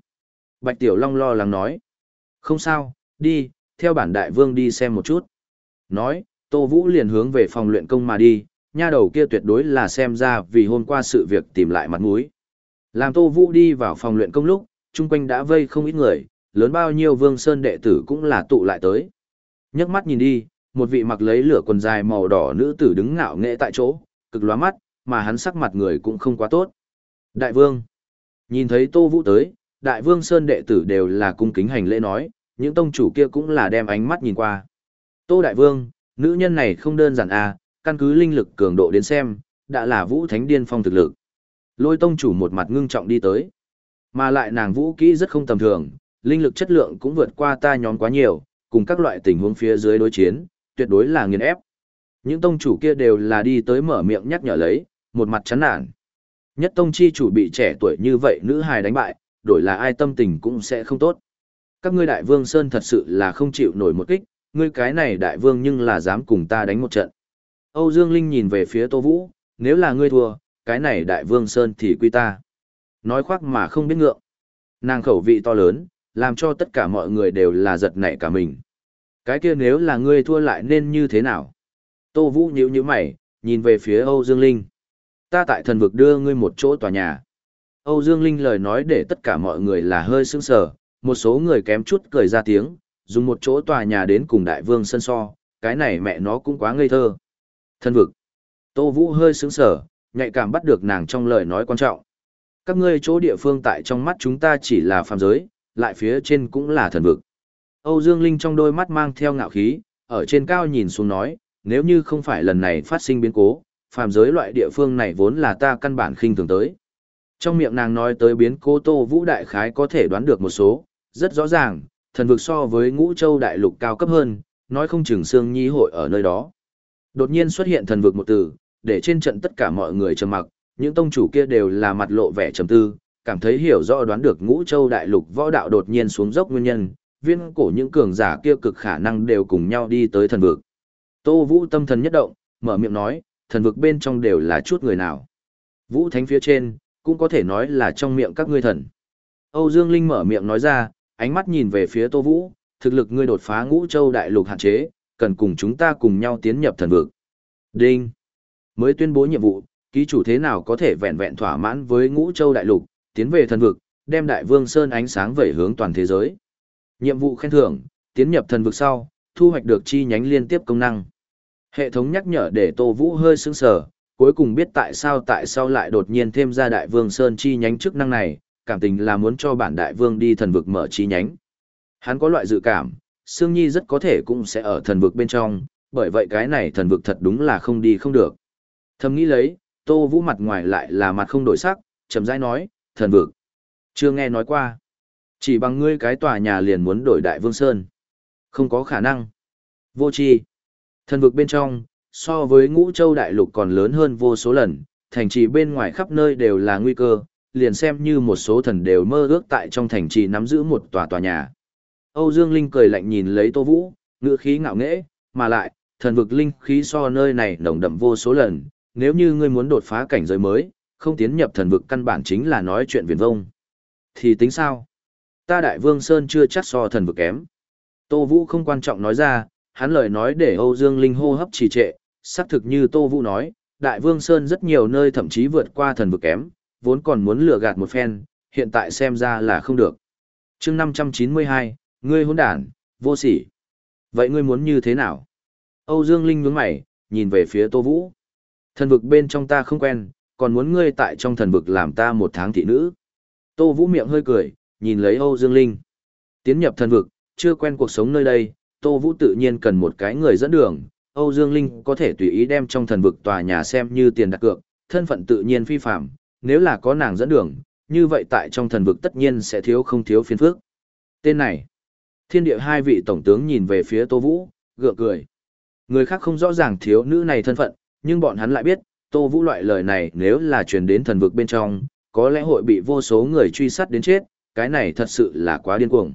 Speaker 1: Bạch Tiểu Long lo lắng nói. Không sao, đi, theo bản đại vương đi xem một chút. Nói, Tô Vũ liền hướng về phòng luyện công mà đi, nha đầu kia tuyệt đối là xem ra vì hôm qua sự việc tìm lại mặt mũi. Làm Tô Vũ đi vào phòng luyện công lúc, chung quanh đã vây không ít người, lớn bao nhiêu vương sơn đệ tử cũng là tụ lại tới. nhấc mắt nhìn đi, một vị mặc lấy lửa quần dài màu đỏ nữ tử đứng ngạo nghệ tại chỗ, cực lóa mắt, mà hắn sắc mặt người cũng không quá tốt. Đại vương, nhìn thấy Tô Vũ tới, đại vương sơn đệ tử đều là cung kính hành lễ nói, những tông chủ kia cũng là đem ánh mắt nhìn qua. Tô đại vương, nữ nhân này không đơn giản à, căn cứ linh lực cường độ đến xem, đã là vũ thánh điên phong thực lực. Lôi tông chủ một mặt ngưng trọng đi tới. Mà lại nàng vũ kỹ rất không tầm thường, linh lực chất lượng cũng vượt qua ta nhóm quá nhiều, cùng các loại tình huống phía dưới đối chiến, tuyệt đối là nghiền ép. Những tông chủ kia đều là đi tới mở miệng nhắc nhở lấy, một mặt chán nản. Nhất tông chi chủ bị trẻ tuổi như vậy nữ hài đánh bại, đổi là ai tâm tình cũng sẽ không tốt. Các ngươi đại vương Sơn thật sự là không chịu nổi một kích, ngươi cái này đại vương nhưng là dám cùng ta đánh một trận. Âu Dương Linh nhìn về phía Tô Vũ, nếu là ngươi thua, cái này đại vương Sơn thì quy ta. nói khoác mà không biết ngượng. Nàng khẩu vị to lớn, làm cho tất cả mọi người đều là giật nảy cả mình. Cái kia nếu là ngươi thua lại nên như thế nào? Tô Vũ nhíu nhíu mày, nhìn về phía Âu Dương Linh. Ta tại thần vực đưa ngươi một chỗ tòa nhà. Âu Dương Linh lời nói để tất cả mọi người là hơi sững sờ, một số người kém chút cười ra tiếng, dùng một chỗ tòa nhà đến cùng đại vương sân so, cái này mẹ nó cũng quá ngây thơ. Thần vực. Tô Vũ hơi sướng sở, nhạy cảm bắt được nàng trong lời nói quan trọng. Các ngươi chỗ địa phương tại trong mắt chúng ta chỉ là phàm giới, lại phía trên cũng là thần vực. Âu Dương Linh trong đôi mắt mang theo ngạo khí, ở trên cao nhìn xuống nói, nếu như không phải lần này phát sinh biến cố, phàm giới loại địa phương này vốn là ta căn bản khinh thường tới. Trong miệng nàng nói tới biến cố Tô Vũ Đại Khái có thể đoán được một số, rất rõ ràng, thần vực so với ngũ châu đại lục cao cấp hơn, nói không chừng Sương Nhi hội ở nơi đó. Đột nhiên xuất hiện thần vực một từ, để trên trận tất cả mọi người trầm mặc, những tông chủ kia đều là mặt lộ vẻ trầm tư, cảm thấy hiểu rõ đoán được ngũ châu đại lục võ đạo đột nhiên xuống dốc nguyên nhân, viên cổ những cường giả kia cực khả năng đều cùng nhau đi tới thần vực. Tô Vũ tâm thần nhất động, mở miệng nói, thần vực bên trong đều là chút người nào. Vũ thánh phía trên, cũng có thể nói là trong miệng các ngươi thần. Âu Dương Linh mở miệng nói ra, ánh mắt nhìn về phía Tô Vũ, thực lực ngươi đột phá ngũ châu đại lục hạn chế, cần cùng chúng ta cùng nhau tiến nhập thần vực. Đinh! Mới tuyên bố nhiệm vụ, ký chủ thế nào có thể vẹn vẹn thỏa mãn với ngũ châu đại lục, tiến về thần vực, đem đại vương sơn ánh sáng vẩy hướng toàn thế giới. Nhiệm vụ khen thưởng, tiến nhập thần vực sau, thu hoạch được chi nhánh liên tiếp công năng. Hệ thống nhắc nhở để Tô Vũ hơi sững sờ, cuối cùng biết tại sao tại sao lại đột nhiên thêm ra đại vương sơn chi nhánh chức năng này, cảm tình là muốn cho bản đại vương đi thần vực mở chi nhánh. Hắn có loại dự cảm, Sương Nhi rất có thể cũng sẽ ở thần vực bên trong, bởi vậy cái này thần vực thật đúng là không đi không được. Thầm nghĩ lấy, Tô Vũ mặt ngoài lại là mặt không đổi sắc, chậm rãi nói, thần vực. Chưa nghe nói qua. Chỉ bằng ngươi cái tòa nhà liền muốn đổi đại vương sơn. Không có khả năng. Vô tri Thần vực bên trong, so với ngũ châu đại lục còn lớn hơn vô số lần, thành trì bên ngoài khắp nơi đều là nguy cơ, liền xem như một số thần đều mơ ước tại trong thành trì nắm giữ một tòa tòa nhà. Âu Dương Linh cười lạnh nhìn lấy Tô Vũ, ngữ khí ngạo nghễ, mà lại, thần vực linh khí so nơi này nồng đậm vô số lần, nếu như ngươi muốn đột phá cảnh giới mới, không tiến nhập thần vực căn bản chính là nói chuyện viển vông. Thì tính sao? Ta Đại Vương Sơn chưa chắc so thần vực kém. Tô Vũ không quan trọng nói ra, hắn lời nói để Âu Dương Linh hô hấp trì trệ, xác thực như Tô Vũ nói, Đại Vương Sơn rất nhiều nơi thậm chí vượt qua thần vực kém, vốn còn muốn lừa gạt một phen, hiện tại xem ra là không được. chương 592, ngươi hỗn đản, vô sỉ. Vậy ngươi muốn như thế nào? Âu Dương Linh nhướng mày, nhìn về phía Tô Vũ. Thần vực bên trong ta không quen, còn muốn ngươi tại trong thần vực làm ta một tháng thị nữ. Tô Vũ miệng hơi cười, nhìn lấy Âu Dương Linh. Tiến nhập thần vực, chưa quen cuộc sống nơi đây, Tô Vũ tự nhiên cần một cái người dẫn đường. Âu Dương Linh có thể tùy ý đem trong thần vực tòa nhà xem như tiền đặt cược, thân phận tự nhiên phi phạm, nếu là có nàng dẫn đường, như vậy tại trong thần vực tất nhiên sẽ thiếu không thiếu phiền phức. Tên này, thiên địa hai vị tổng tướng nhìn về phía Tô Vũ, gượng cười. Người khác không rõ ràng thiếu nữ này thân phận, nhưng bọn hắn lại biết, Tô Vũ loại lời này nếu là truyền đến thần vực bên trong, có lẽ hội bị vô số người truy sát đến chết, cái này thật sự là quá điên cuồng.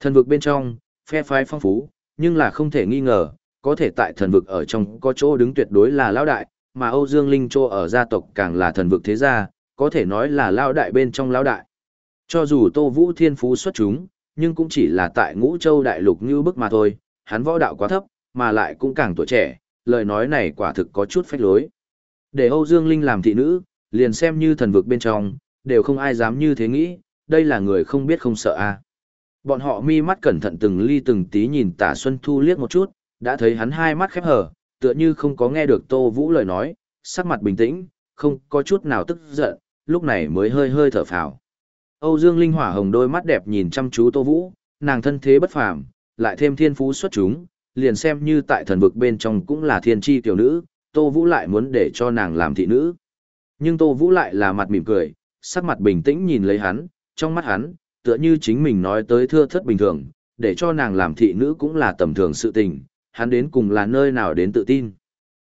Speaker 1: Thần vực bên trong, phe phái phong phú, nhưng là không thể nghi ngờ, có thể tại thần vực ở trong có chỗ đứng tuyệt đối là lão đại, mà Âu Dương Linh Châu ở gia tộc càng là thần vực thế gia, có thể nói là lão đại bên trong lão đại. Cho dù Tô Vũ thiên phú xuất chúng, nhưng cũng chỉ là tại ngũ châu đại lục như bức mà thôi, hắn võ đạo quá thấp, mà lại cũng càng tuổi trẻ, lời nói này quả thực có chút phách lối. Để Âu Dương Linh làm thị nữ, liền xem như thần vực bên trong, đều không ai dám như thế nghĩ, đây là người không biết không sợ a. À. Bọn họ mi mắt cẩn thận từng ly từng tí nhìn Tả Xuân Thu liếc một chút, đã thấy hắn hai mắt khép hờ, tựa như không có nghe được Tô Vũ lời nói, sắc mặt bình tĩnh, không có chút nào tức giận, lúc này mới hơi hơi thở phào. Âu Dương Linh hỏa hồng đôi mắt đẹp nhìn chăm chú Tô Vũ, nàng thân thế bất phàm, lại thêm thiên phú xuất chúng, liền xem như tại thần vực bên trong cũng là thiên tri tiểu nữ, Tô Vũ lại muốn để cho nàng làm thị nữ. Nhưng Tô Vũ lại là mặt mỉm cười, sắc mặt bình tĩnh nhìn lấy hắn, trong mắt hắn, tựa như chính mình nói tới thưa thất bình thường, để cho nàng làm thị nữ cũng là tầm thường sự tình, hắn đến cùng là nơi nào đến tự tin.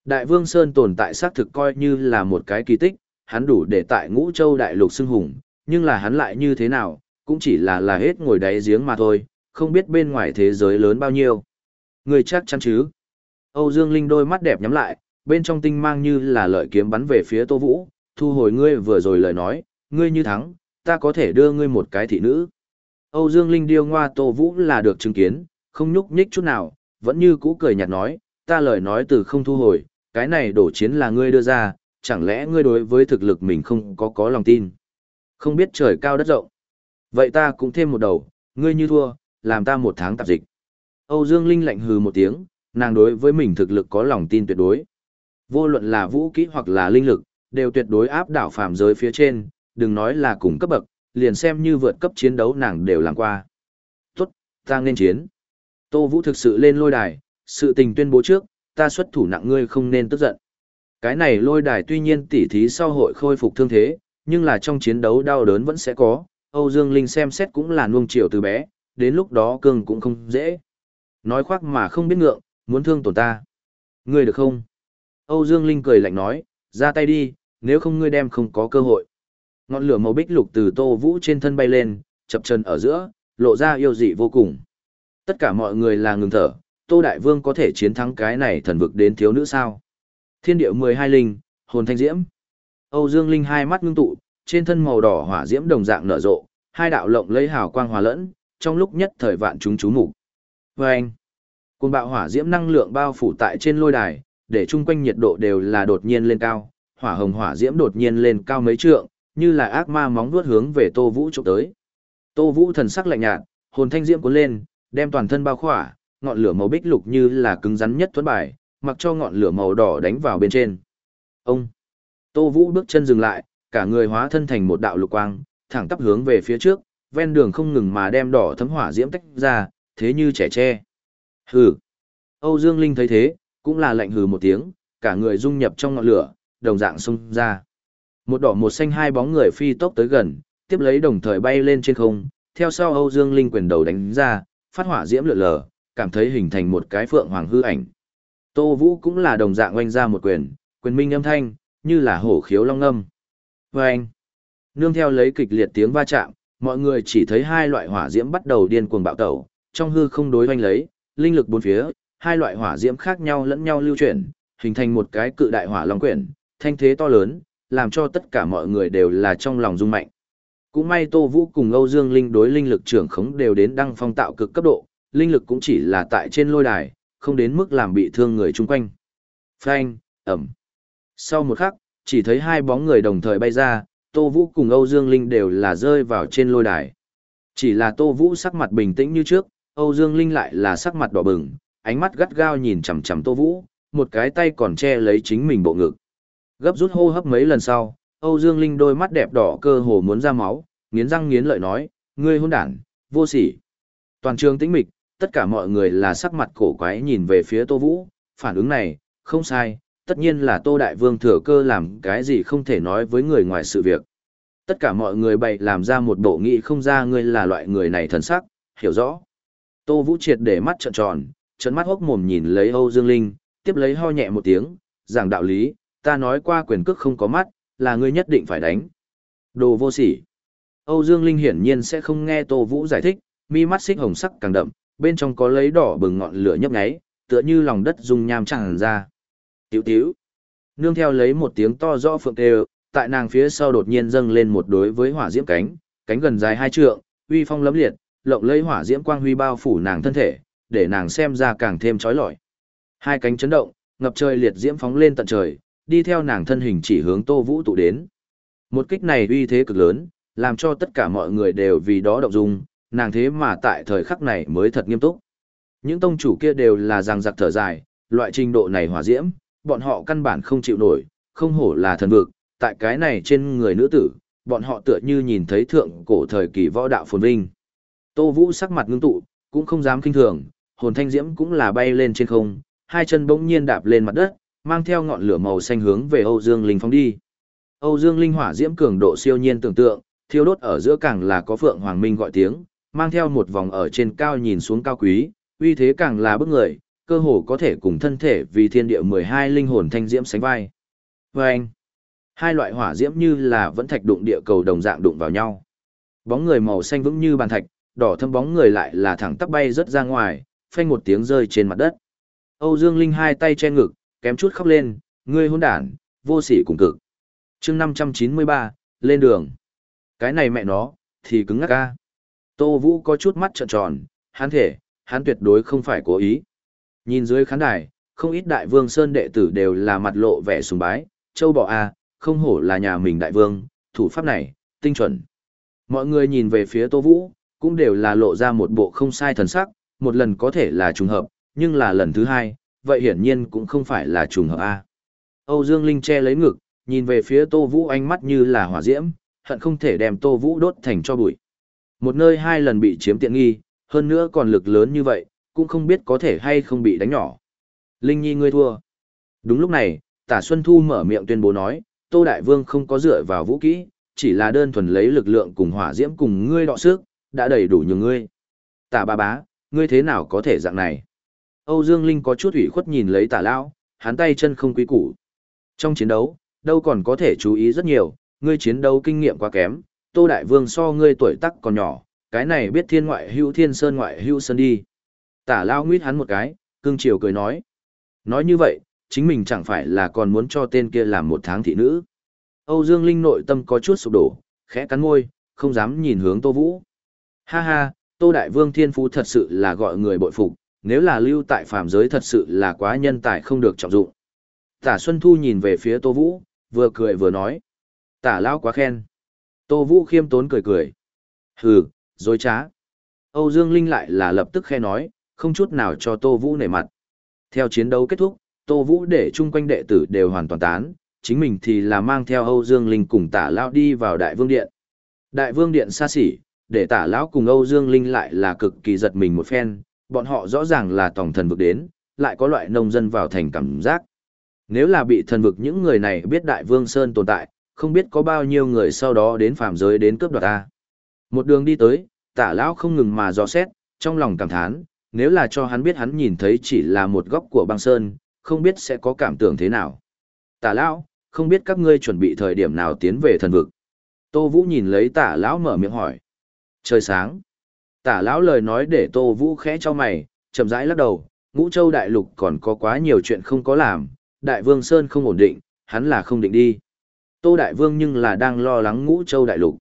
Speaker 1: Đại Vương Sơn tồn tại xác thực coi như là một cái kỳ tích, hắn đủ để tại ngũ châu đại lục xưng hùng, nhưng là hắn lại như thế nào, cũng chỉ là là hết ngồi đáy giếng mà thôi, không biết bên ngoài thế giới lớn bao nhiêu. Người chắc chắn chứ? Âu Dương Linh đôi mắt đẹp nhắm lại, bên trong tinh mang như là lợi kiếm bắn về phía Tô Vũ, thu hồi ngươi vừa rồi lời nói, ngươi như thắng, ta có thể đưa ngươi một cái thị nữ. Âu Dương Linh điêu ngoa Tô Vũ là được chứng kiến, không nhúc nhích chút nào, vẫn như cũ cười nhạt nói, ta lời nói từ không thu hồi, cái này đổ chiến là ngươi đưa ra, chẳng lẽ ngươi đối với thực lực mình không có có lòng tin. Không biết trời cao đất rộng. Vậy ta cũng thêm một đầu, ngươi như thua, làm ta một tháng tạp dịch. Âu Dương Linh lạnh hừ một tiếng, nàng đối với mình thực lực có lòng tin tuyệt đối. Vô luận là vũ kỹ hoặc là linh lực, đều tuyệt đối áp đảo phàm giới phía trên, đừng nói là cùng cấp bậc, liền xem như vượt cấp chiến đấu nàng đều làm qua. Tốt, ta nên chiến. Tô Vũ thực sự lên lôi đài, sự tình tuyên bố trước, ta xuất thủ nặng ngươi không nên tức giận. Cái này lôi đài tuy nhiên tỉ thí sau hội khôi phục thương thế, nhưng là trong chiến đấu đau đớn vẫn sẽ có, Âu Dương Linh xem xét cũng là nuông chiều từ bé, đến lúc đó cương cũng không dễ. Nói khoác mà không biết ngượng, muốn thương tổn ta. Ngươi được không? Âu Dương Linh cười lạnh nói, ra tay đi, nếu không ngươi đem không có cơ hội. Ngọn lửa màu bích lục từ Tô Vũ trên thân bay lên, chập chân ở giữa, lộ ra yêu dị vô cùng. Tất cả mọi người là ngừng thở, Tô Đại Vương có thể chiến thắng cái này thần vực đến thiếu nữ sao? Thiên điệu 12 linh, hồn thanh diễm. Âu Dương Linh hai mắt ngưng tụ, trên thân màu đỏ hỏa diễm đồng dạng nở rộ, hai đạo lộng lấy hào quang hòa lẫn, trong lúc nhất thời vạn chúng chú mục. Vâng! anh, Cùng bạo hỏa diễm năng lượng bao phủ tại trên lôi đài, để chung quanh nhiệt độ đều là đột nhiên lên cao, hỏa hồng hỏa diễm đột nhiên lên cao mấy trượng, như là ác ma móng vuốt hướng về Tô Vũ chụp tới. Tô Vũ thần sắc lạnh nhạt, hồn thanh diễm cuốn lên, đem toàn thân bao khỏa, ngọn lửa màu bích lục như là cứng rắn nhất thuẫn bài, mặc cho ngọn lửa màu đỏ đánh vào bên trên. Ông! Tô Vũ bước chân dừng lại, cả người hóa thân thành một đạo lục quang, thẳng tắp hướng về phía trước, ven đường không ngừng mà đem đỏ thấm hỏa diễm tách ra, thế như trẻ tre. Hừ! Âu Dương Linh thấy thế, cũng là lạnh hừ một tiếng, cả người dung nhập trong ngọn lửa, đồng dạng xông ra. Một đỏ một xanh hai bóng người phi tốc tới gần, tiếp lấy đồng thời bay lên trên không, theo sau Âu Dương Linh quyền đầu đánh ra, phát hỏa diễm lượn lờ, cảm thấy hình thành một cái phượng hoàng hư ảnh. Tô Vũ cũng là đồng dạng oanh ra một quyền, quyền minh âm thanh, như là hổ khiếu long âm. Và nương theo lấy kịch liệt tiếng va chạm, mọi người chỉ thấy hai loại hỏa diễm bắt đầu điên cuồng bạo tẩu, trong hư không đối oanh lấy, linh lực bốn phía, hai loại hỏa diễm khác nhau lẫn nhau lưu chuyển, hình thành một cái cự đại hỏa long quyển, thanh thế to lớn, làm cho tất cả mọi người đều là trong lòng rung mạnh. Cũng may Tô Vũ cùng Âu Dương Linh đối linh lực trưởng khống đều đến đăng phong tạo cực cấp độ, linh lực cũng chỉ là tại trên lôi đài, không đến mức làm bị thương người chung quanh. Phanh, ẩm. Sau một khắc, chỉ thấy hai bóng người đồng thời bay ra, Tô Vũ cùng Âu Dương Linh đều là rơi vào trên lôi đài. Chỉ là Tô Vũ sắc mặt bình tĩnh như trước, Âu Dương Linh lại là sắc mặt đỏ bừng, ánh mắt gắt gao nhìn chằm chằm Tô Vũ, một cái tay còn che lấy chính mình bộ ngực. Gấp rút hô hấp mấy lần sau, Âu Dương Linh đôi mắt đẹp đỏ cơ hồ muốn ra máu, nghiến răng nghiến lợi nói, ngươi hôn đản, vô sỉ. Toàn trường tĩnh mịch, tất cả mọi người là sắc mặt cổ quái nhìn về phía Tô Vũ, phản ứng này, không sai, tất nhiên là Tô Đại Vương thừa cơ làm cái gì không thể nói với người ngoài sự việc. Tất cả mọi người bày làm ra một bộ nghị không ra ngươi là loại người này thần sắc, hiểu rõ. Tô Vũ triệt để mắt trợn tròn, trợn mắt hốc mồm nhìn lấy Âu Dương Linh, tiếp lấy ho nhẹ một tiếng, giảng đạo lý, ta nói qua quyền cước không có mắt, là ngươi nhất định phải đánh. Đồ vô sỉ. Âu Dương Linh hiển nhiên sẽ không nghe Tô Vũ giải thích, mi mắt xích hồng sắc càng đậm, bên trong có lấy đỏ bừng ngọn lửa nhấp nháy, tựa như lòng đất dung nham tràn ra. Tiểu tiểu. Nương theo lấy một tiếng to rõ phượng kêu, tại nàng phía sau đột nhiên dâng lên một đối với hỏa diễm cánh, cánh gần dài hai trượng, uy phong lẫm liệt, lộng lấy hỏa diễm quang huy bao phủ nàng thân thể, để nàng xem ra càng thêm chói lọi. Hai cánh chấn động, ngập trời liệt diễm phóng lên tận trời, đi theo nàng thân hình chỉ hướng Tô Vũ tụ đến. Một kích này uy thế cực lớn, làm cho tất cả mọi người đều vì đó động dung, nàng thế mà tại thời khắc này mới thật nghiêm túc. Những tông chủ kia đều là ràng giặc thở dài, loại trình độ này hỏa diễm, bọn họ căn bản không chịu nổi, không hổ là thần vực, tại cái này trên người nữ tử, bọn họ tựa như nhìn thấy thượng cổ thời kỳ võ đạo phồn vinh. Tô Vũ sắc mặt ngưng tụ, cũng không dám kinh thường, hồn thanh diễm cũng là bay lên trên không, hai chân bỗng nhiên đạp lên mặt đất, mang theo ngọn lửa màu xanh hướng về Âu Dương Linh phóng đi. Âu Dương Linh hỏa diễm cường độ siêu nhiên tưởng tượng, thiêu đốt ở giữa càng là có Phượng Hoàng Minh gọi tiếng, mang theo một vòng ở trên cao nhìn xuống cao quý, uy thế càng là bức người, cơ hồ có thể cùng thân thể vì thiên địa 12 linh hồn thanh diễm sánh vai. Và anh, hai loại hỏa diễm như là vẫn thạch đụng địa cầu đồng dạng đụng vào nhau. Bóng người màu xanh vững như bàn thạch, đỏ thâm bóng người lại là thẳng tắp bay rất ra ngoài, phanh một tiếng rơi trên mặt đất. Âu Dương Linh hai tay che ngực, kém chút khóc lên, ngươi hôn đản, vô sỉ cùng cực. chương 593, lên đường. Cái này mẹ nó, thì cứng ngắc ca. Tô Vũ có chút mắt trợn tròn, hắn thể, hắn tuyệt đối không phải cố ý. Nhìn dưới khán đài, không ít đại vương sơn đệ tử đều là mặt lộ vẻ sùng bái, châu bọ a, không hổ là nhà mình đại vương, thủ pháp này, tinh chuẩn. Mọi người nhìn về phía Tô Vũ, cũng đều là lộ ra một bộ không sai thần sắc, một lần có thể là trùng hợp, nhưng là lần thứ hai, vậy hiển nhiên cũng không phải là trùng hợp a. Âu Dương Linh che lấy ngực, nhìn về phía Tô Vũ ánh mắt như là hỏa diễm, hận không thể đem Tô Vũ đốt thành cho bụi. Một nơi hai lần bị chiếm tiện nghi, hơn nữa còn lực lớn như vậy, cũng không biết có thể hay không bị đánh nhỏ. Linh Nhi ngươi thua. Đúng lúc này, Tả Xuân Thu mở miệng tuyên bố nói, Tô Đại Vương không có dựa vào vũ kỹ, chỉ là đơn thuần lấy lực lượng cùng hỏa diễm cùng ngươi đọ sức, đã đầy đủ nhiều ngươi. Tả ba bá, ngươi thế nào có thể dạng này? Âu Dương Linh có chút ủy khuất nhìn lấy tả lão, hắn tay chân không quý củ. Trong chiến đấu, đâu còn có thể chú ý rất nhiều, ngươi chiến đấu kinh nghiệm quá kém, Tô Đại Vương so ngươi tuổi tác còn nhỏ, cái này biết thiên ngoại hữu thiên sơn ngoại hữu sơn đi. Tả lao nguyết hắn một cái, cưng chiều cười nói. Nói như vậy, chính mình chẳng phải là còn muốn cho tên kia làm một tháng thị nữ. Âu Dương Linh nội tâm có chút sụp đổ, khẽ cắn môi, không dám nhìn hướng Tô Vũ. Ha ha, Tô Đại Vương Thiên Phú thật sự là gọi người bội phục, nếu là lưu tại phàm giới thật sự là quá nhân tài không được trọng dụng. Tả Xuân Thu nhìn về phía Tô Vũ, vừa cười vừa nói. Tả Lao quá khen. Tô Vũ khiêm tốn cười cười. Hừ, dối trá. Âu Dương Linh lại là lập tức khe nói, không chút nào cho Tô Vũ nể mặt. Theo chiến đấu kết thúc, Tô Vũ để chung quanh đệ tử đều hoàn toàn tán, chính mình thì là mang theo Âu Dương Linh cùng tả Lao đi vào Đại Vương Điện. Đại Vương Điện xa xỉ, để tả lão cùng Âu Dương Linh lại là cực kỳ giật mình một phen, bọn họ rõ ràng là tổng thần vực đến, lại có loại nông dân vào thành cảm giác. Nếu là bị thần vực những người này biết Đại Vương Sơn tồn tại, không biết có bao nhiêu người sau đó đến phàm giới đến cướp đoạt ta. Một đường đi tới, tả lão không ngừng mà dò xét, trong lòng cảm thán, nếu là cho hắn biết hắn nhìn thấy chỉ là một góc của băng sơn, không biết sẽ có cảm tưởng thế nào. Tả lão, không biết các ngươi chuẩn bị thời điểm nào tiến về thần vực. Tô Vũ nhìn lấy tả lão mở miệng hỏi. Trời sáng. Tả lão lời nói để Tô Vũ khẽ cho mày, chậm rãi lắc đầu, ngũ châu đại lục còn có quá nhiều chuyện không có làm, đại vương Sơn không ổn định, hắn là không định đi. Tô Đại Vương nhưng là đang lo lắng ngũ châu đại lục.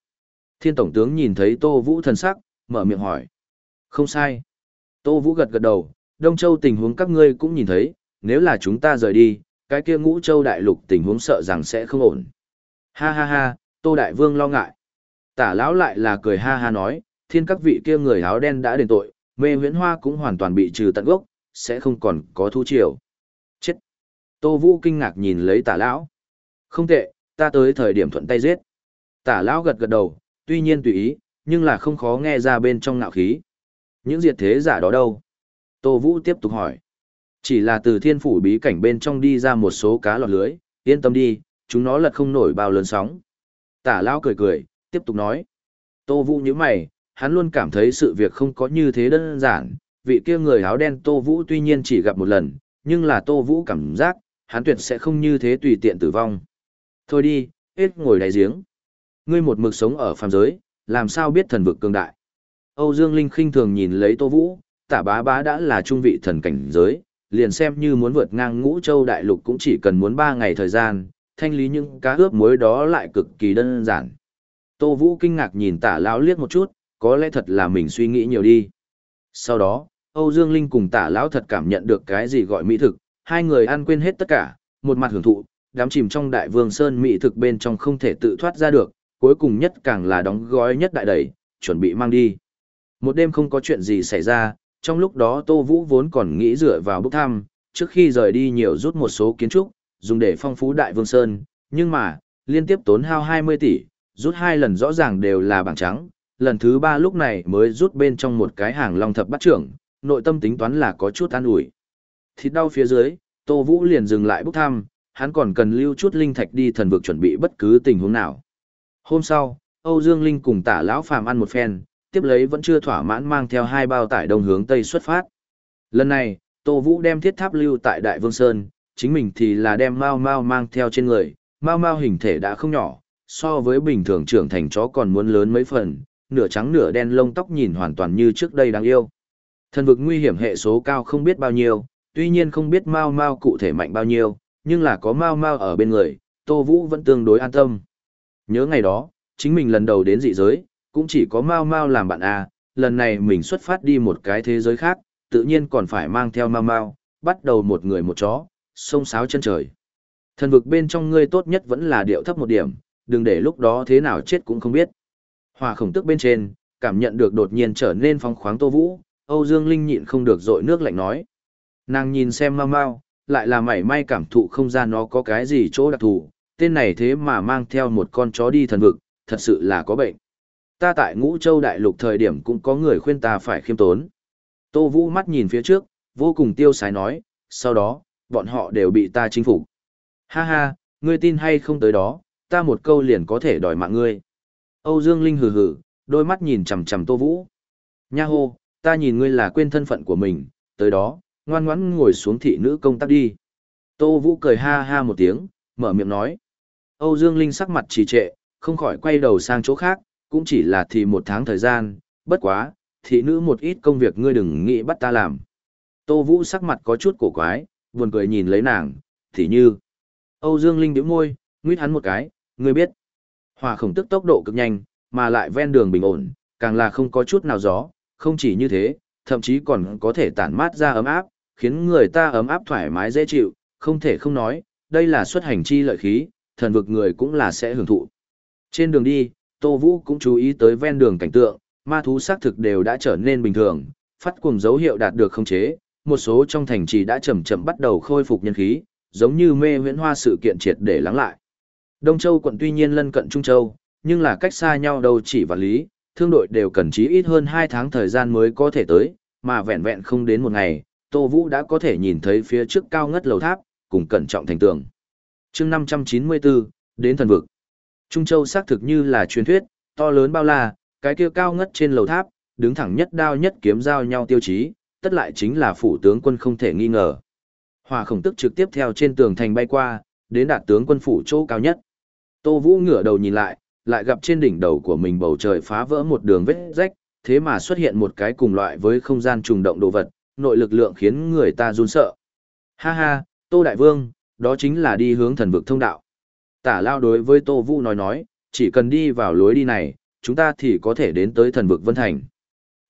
Speaker 1: Thiên Tổng tướng nhìn thấy Tô Vũ thần sắc, mở miệng hỏi. Không sai. Tô Vũ gật gật đầu, Đông Châu tình huống các ngươi cũng nhìn thấy, nếu là chúng ta rời đi, cái kia ngũ châu đại lục tình huống sợ rằng sẽ không ổn. Ha ha ha, Tô Đại Vương lo ngại. Tả lão lại là cười ha ha nói, thiên các vị kia người áo đen đã đền tội, mê huyễn hoa cũng hoàn toàn bị trừ tận gốc, sẽ không còn có thu chiều. Chết! Tô Vũ kinh ngạc nhìn lấy tả lão. Không tệ, ta tới thời điểm thuận tay giết. Tả lão gật gật đầu, tuy nhiên tùy ý, nhưng là không khó nghe ra bên trong ngạo khí. Những diệt thế giả đó đâu? Tô Vũ tiếp tục hỏi. Chỉ là từ thiên phủ bí cảnh bên trong đi ra một số cá lọt lưới, yên tâm đi, chúng nó lật không nổi bao lớn sóng. Tả lão cười cười, tiếp tục nói. Tô Vũ như mày, hắn luôn cảm thấy sự việc không có như thế đơn giản, vị kia người áo đen Tô Vũ tuy nhiên chỉ gặp một lần, nhưng là Tô Vũ cảm giác, hắn tuyệt sẽ không như thế tùy tiện tử vong. Thôi đi, hết ngồi đáy giếng. Ngươi một mực sống ở phàm giới, làm sao biết thần vực cường đại. Âu Dương Linh khinh thường nhìn lấy Tô Vũ, tả bá bá đã là trung vị thần cảnh giới, liền xem như muốn vượt ngang ngũ châu đại lục cũng chỉ cần muốn 3 ngày thời gian, thanh lý những cá ướp muối đó lại cực kỳ đơn giản. Tô Vũ kinh ngạc nhìn tả lão liếc một chút, có lẽ thật là mình suy nghĩ nhiều đi. Sau đó, Âu Dương Linh cùng tả lão thật cảm nhận được cái gì gọi mỹ thực, hai người ăn quên hết tất cả, một mặt hưởng thụ, đám chìm trong đại vương sơn mỹ thực bên trong không thể tự thoát ra được, cuối cùng nhất càng là đóng gói nhất đại đầy, chuẩn bị mang đi. Một đêm không có chuyện gì xảy ra, trong lúc đó Tô Vũ vốn còn nghĩ dựa vào bức thăm, trước khi rời đi nhiều rút một số kiến trúc, dùng để phong phú đại vương sơn, nhưng mà, liên tiếp tốn hao 20 tỷ, rút hai lần rõ ràng đều là bảng trắng, lần thứ ba lúc này mới rút bên trong một cái hàng long thập bắt trưởng, nội tâm tính toán là có chút an ủi. Thịt đau phía dưới, Tô Vũ liền dừng lại bốc thăm, hắn còn cần lưu chút linh thạch đi thần vực chuẩn bị bất cứ tình huống nào. Hôm sau, Âu Dương Linh cùng tả lão phàm ăn một phen, tiếp lấy vẫn chưa thỏa mãn mang theo hai bao tải đông hướng tây xuất phát. Lần này, Tô Vũ đem thiết tháp lưu tại Đại Vương Sơn, chính mình thì là đem Mao Mao mang theo trên người, Mao Mao hình thể đã không nhỏ, so với bình thường trưởng thành chó còn muốn lớn mấy phần, nửa trắng nửa đen lông tóc nhìn hoàn toàn như trước đây đáng yêu. Thần vực nguy hiểm hệ số cao không biết bao nhiêu, tuy nhiên không biết Mao Mao cụ thể mạnh bao nhiêu, nhưng là có Mao Mao ở bên người, Tô Vũ vẫn tương đối an tâm. Nhớ ngày đó, chính mình lần đầu đến dị giới, cũng chỉ có Mao Mao làm bạn à, lần này mình xuất phát đi một cái thế giới khác, tự nhiên còn phải mang theo Mao Mao, bắt đầu một người một chó, sông sáo chân trời. Thần vực bên trong ngươi tốt nhất vẫn là điệu thấp một điểm, đừng để lúc đó thế nào chết cũng không biết. Hòa khổng tức bên trên, cảm nhận được đột nhiên trở nên phong khoáng Tô Vũ, Âu Dương Linh nhịn không được dội nước lạnh nói. Nàng nhìn xem mau mau, lại là mảy may cảm thụ không ra nó có cái gì chỗ đặc thù, tên này thế mà mang theo một con chó đi thần vực, thật sự là có bệnh. Ta tại ngũ châu đại lục thời điểm cũng có người khuyên ta phải khiêm tốn. Tô Vũ mắt nhìn phía trước, vô cùng tiêu sái nói, sau đó, bọn họ đều bị ta chinh phục. Ha ha, ngươi tin hay không tới đó, ta một câu liền có thể đòi mạng ngươi. Âu Dương Linh hừ hừ, đôi mắt nhìn chằm chằm Tô Vũ. Nha hô, ta nhìn ngươi là quên thân phận của mình, tới đó, ngoan ngoãn ngồi xuống thị nữ công tác đi. Tô Vũ cười ha ha một tiếng, mở miệng nói. Âu Dương Linh sắc mặt trì trệ, không khỏi quay đầu sang chỗ khác, cũng chỉ là thì một tháng thời gian, bất quá, thị nữ một ít công việc ngươi đừng nghĩ bắt ta làm. Tô Vũ sắc mặt có chút cổ quái, buồn cười nhìn lấy nàng, thì như. Âu Dương Linh điểm môi, nguyết hắn một cái, ngươi biết. Hỏa khổng tức tốc độ cực nhanh, mà lại ven đường bình ổn, càng là không có chút nào gió, không chỉ như thế, thậm chí còn có thể tản mát ra ấm áp, khiến người ta ấm áp thoải mái dễ chịu, không thể không nói, đây là xuất hành chi lợi khí, thần vực người cũng là sẽ hưởng thụ. Trên đường đi, Tô Vũ cũng chú ý tới ven đường cảnh tượng, ma thú xác thực đều đã trở nên bình thường, phát cùng dấu hiệu đạt được không chế, một số trong thành trì đã chậm chậm bắt đầu khôi phục nhân khí, giống như mê huyễn hoa sự kiện triệt để lắng lại. Đông Châu quận tuy nhiên lân cận Trung Châu, nhưng là cách xa nhau đâu chỉ và lý, thương đội đều cần chí ít hơn 2 tháng thời gian mới có thể tới, mà vẹn vẹn không đến một ngày, Tô Vũ đã có thể nhìn thấy phía trước cao ngất lầu tháp, cùng cẩn trọng thành tường. chương 594, đến thần vực. Trung Châu xác thực như là truyền thuyết, to lớn bao la, cái kia cao ngất trên lầu tháp, đứng thẳng nhất đao nhất kiếm giao nhau tiêu chí, tất lại chính là phủ tướng quân không thể nghi ngờ. Hòa khổng tức trực tiếp theo trên tường thành bay qua, đến đạt tướng quân phủ chỗ cao nhất. Tô Vũ ngửa đầu nhìn lại, lại gặp trên đỉnh đầu của mình bầu trời phá vỡ một đường vết rách, thế mà xuất hiện một cái cùng loại với không gian trùng động đồ vật, nội lực lượng khiến người ta run sợ. Ha ha, Tô Đại Vương, đó chính là đi hướng thần vực thông đạo. Tả lao đối với Tô Vũ nói nói, chỉ cần đi vào lối đi này, chúng ta thì có thể đến tới thần vực Vân Thành.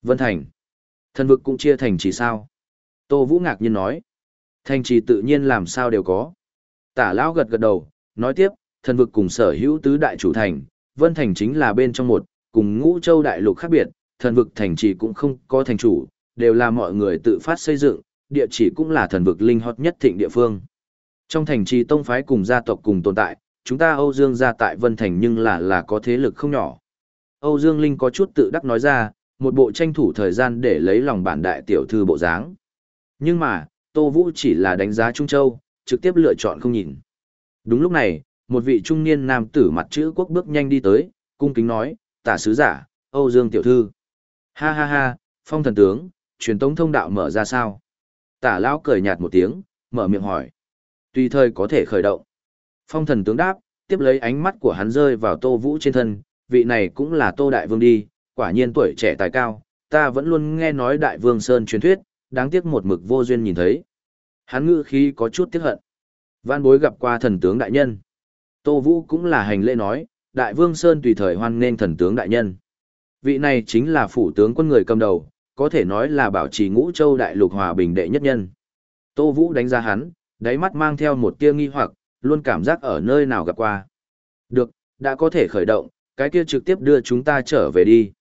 Speaker 1: Vân Thành. Thần vực cũng chia thành chỉ sao? Tô Vũ ngạc nhiên nói. Thành trì tự nhiên làm sao đều có. Tả lao gật gật đầu, nói tiếp, thần vực cùng sở hữu tứ đại chủ thành, Vân Thành chính là bên trong một, cùng ngũ châu đại lục khác biệt, thần vực thành trì cũng không có thành chủ, đều là mọi người tự phát xây dựng, địa chỉ cũng là thần vực linh hot nhất thịnh địa phương. Trong thành trì tông phái cùng gia tộc cùng tồn tại, chúng ta Âu Dương gia tại Vân Thành nhưng là là có thế lực không nhỏ. Âu Dương Linh có chút tự đắc nói ra, một bộ tranh thủ thời gian để lấy lòng bản đại tiểu thư bộ dáng. Nhưng mà, Tô Vũ chỉ là đánh giá Trung Châu, trực tiếp lựa chọn không nhìn. Đúng lúc này, một vị trung niên nam tử mặt chữ quốc bước nhanh đi tới, cung kính nói, tả sứ giả, Âu Dương tiểu thư. Ha ha ha, phong thần tướng, truyền tống thông đạo mở ra sao? Tả lão cười nhạt một tiếng, mở miệng hỏi. Tùy thời có thể khởi động. Phong thần tướng đáp, tiếp lấy ánh mắt của hắn rơi vào tô vũ trên thân, vị này cũng là tô đại vương đi, quả nhiên tuổi trẻ tài cao, ta vẫn luôn nghe nói đại vương Sơn truyền thuyết, đáng tiếc một mực vô duyên nhìn thấy. Hắn ngự khí có chút tiếc hận. Văn bối gặp qua thần tướng đại nhân. Tô Vũ cũng là hành lễ nói, Đại Vương Sơn tùy thời hoan nên thần tướng đại nhân. Vị này chính là phủ tướng quân người cầm đầu, có thể nói là bảo trì ngũ châu đại lục hòa bình đệ nhất nhân. Tô Vũ đánh giá hắn, đáy mắt mang theo một tia nghi hoặc, luôn cảm giác ở nơi nào gặp qua. Được, đã có thể khởi động, cái kia trực tiếp đưa chúng ta trở về đi.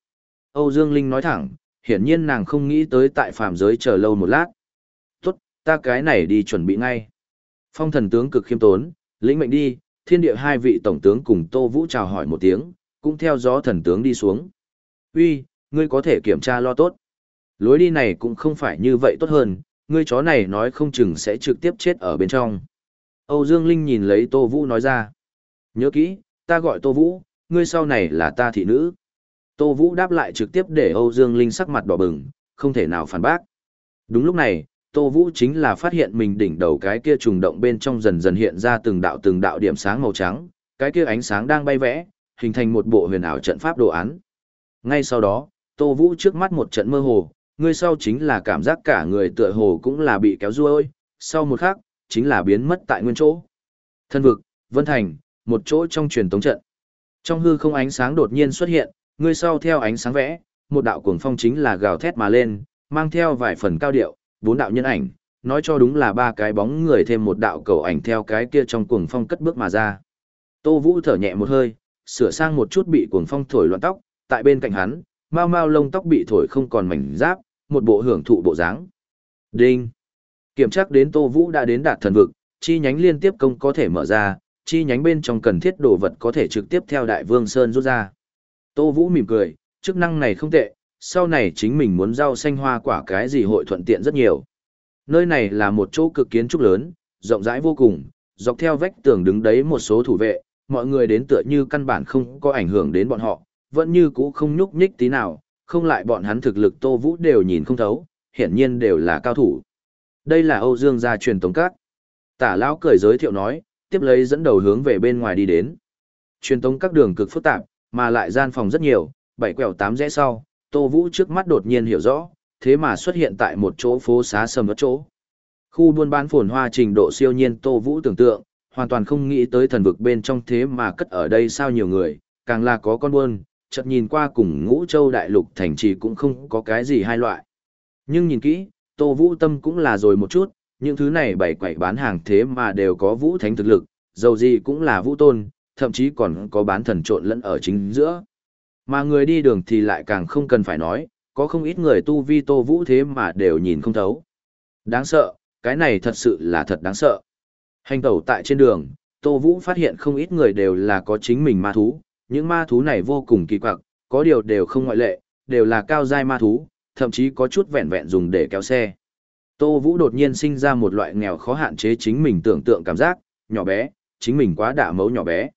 Speaker 1: Âu Dương Linh nói thẳng, hiển nhiên nàng không nghĩ tới tại phàm giới chờ lâu một lát. Tốt, ta cái này đi chuẩn bị ngay. Phong thần tướng cực khiêm tốn, lĩnh mệnh đi, thiên địa hai vị tổng tướng cùng Tô Vũ chào hỏi một tiếng, cũng theo gió thần tướng đi xuống. Uy, ngươi có thể kiểm tra lo tốt. Lối đi này cũng không phải như vậy tốt hơn, ngươi chó này nói không chừng sẽ trực tiếp chết ở bên trong. Âu Dương Linh nhìn lấy Tô Vũ nói ra. Nhớ kỹ, ta gọi Tô Vũ, ngươi sau này là ta thị nữ. Tô Vũ đáp lại trực tiếp để Âu Dương Linh sắc mặt đỏ bừng, không thể nào phản bác. Đúng lúc này, Tô Vũ chính là phát hiện mình đỉnh đầu cái kia trùng động bên trong dần dần hiện ra từng đạo từng đạo điểm sáng màu trắng, cái kia ánh sáng đang bay vẽ, hình thành một bộ huyền ảo trận pháp đồ án. Ngay sau đó, Tô Vũ trước mắt một trận mơ hồ, người sau chính là cảm giác cả người tựa hồ cũng là bị kéo ruôi, sau một khắc, chính là biến mất tại nguyên chỗ. Thân vực, Vân Thành, một chỗ trong truyền tống trận. Trong hư không ánh sáng đột nhiên xuất hiện, người sau theo ánh sáng vẽ, một đạo cuồng phong chính là gào thét mà lên, mang theo vài phần cao điệu, bốn đạo nhân ảnh, nói cho đúng là ba cái bóng người thêm một đạo cầu ảnh theo cái kia trong cuồng phong cất bước mà ra. Tô Vũ thở nhẹ một hơi, sửa sang một chút bị cuồng phong thổi loạn tóc, tại bên cạnh hắn, mau mau lông tóc bị thổi không còn mảnh giáp, một bộ hưởng thụ bộ dáng. Đinh. Kiểm tra đến Tô Vũ đã đến đạt thần vực, chi nhánh liên tiếp công có thể mở ra, chi nhánh bên trong cần thiết đồ vật có thể trực tiếp theo Đại Vương Sơn rút ra. Tô Vũ mỉm cười, chức năng này không tệ, sau này chính mình muốn rau xanh hoa quả cái gì hội thuận tiện rất nhiều. Nơi này là một chỗ cực kiến trúc lớn, rộng rãi vô cùng, dọc theo vách tường đứng đấy một số thủ vệ, mọi người đến tựa như căn bản không có ảnh hưởng đến bọn họ, vẫn như cũ không nhúc nhích tí nào, không lại bọn hắn thực lực Tô Vũ đều nhìn không thấu, hiển nhiên đều là cao thủ. Đây là Âu Dương gia truyền tống các. Tả lão cười giới thiệu nói, tiếp lấy dẫn đầu hướng về bên ngoài đi đến. Truyền tống các đường cực phức tạp, mà lại gian phòng rất nhiều, bảy quẹo tám rẽ sau, Tô Vũ trước mắt đột nhiên hiểu rõ, thế mà xuất hiện tại một chỗ phố xá sầm ớt chỗ. Khu buôn bán phồn hoa trình độ siêu nhiên Tô Vũ tưởng tượng, hoàn toàn không nghĩ tới thần vực bên trong thế mà cất ở đây sao nhiều người, càng là có con buôn, chợt nhìn qua cùng ngũ châu đại lục thành trì cũng không có cái gì hai loại. Nhưng nhìn kỹ, Tô Vũ Tâm cũng là rồi một chút, những thứ này bày quậy bán hàng thế mà đều có vũ thánh thực lực, dầu gì cũng là vũ tôn, thậm chí còn có bán thần trộn lẫn ở chính giữa. Mà người đi đường thì lại càng không cần phải nói, có không ít người tu vi Tô Vũ thế mà đều nhìn không thấu. Đáng sợ, cái này thật sự là thật đáng sợ. Hành tẩu tại trên đường, Tô Vũ phát hiện không ít người đều là có chính mình ma thú, những ma thú này vô cùng kỳ quặc, có điều đều không ngoại lệ, đều là cao giai ma thú, thậm chí có chút vẹn vẹn dùng để kéo xe. Tô Vũ đột nhiên sinh ra một loại nghèo khó hạn chế chính mình tưởng tượng cảm giác, nhỏ bé, chính mình quá đả mấu nhỏ bé.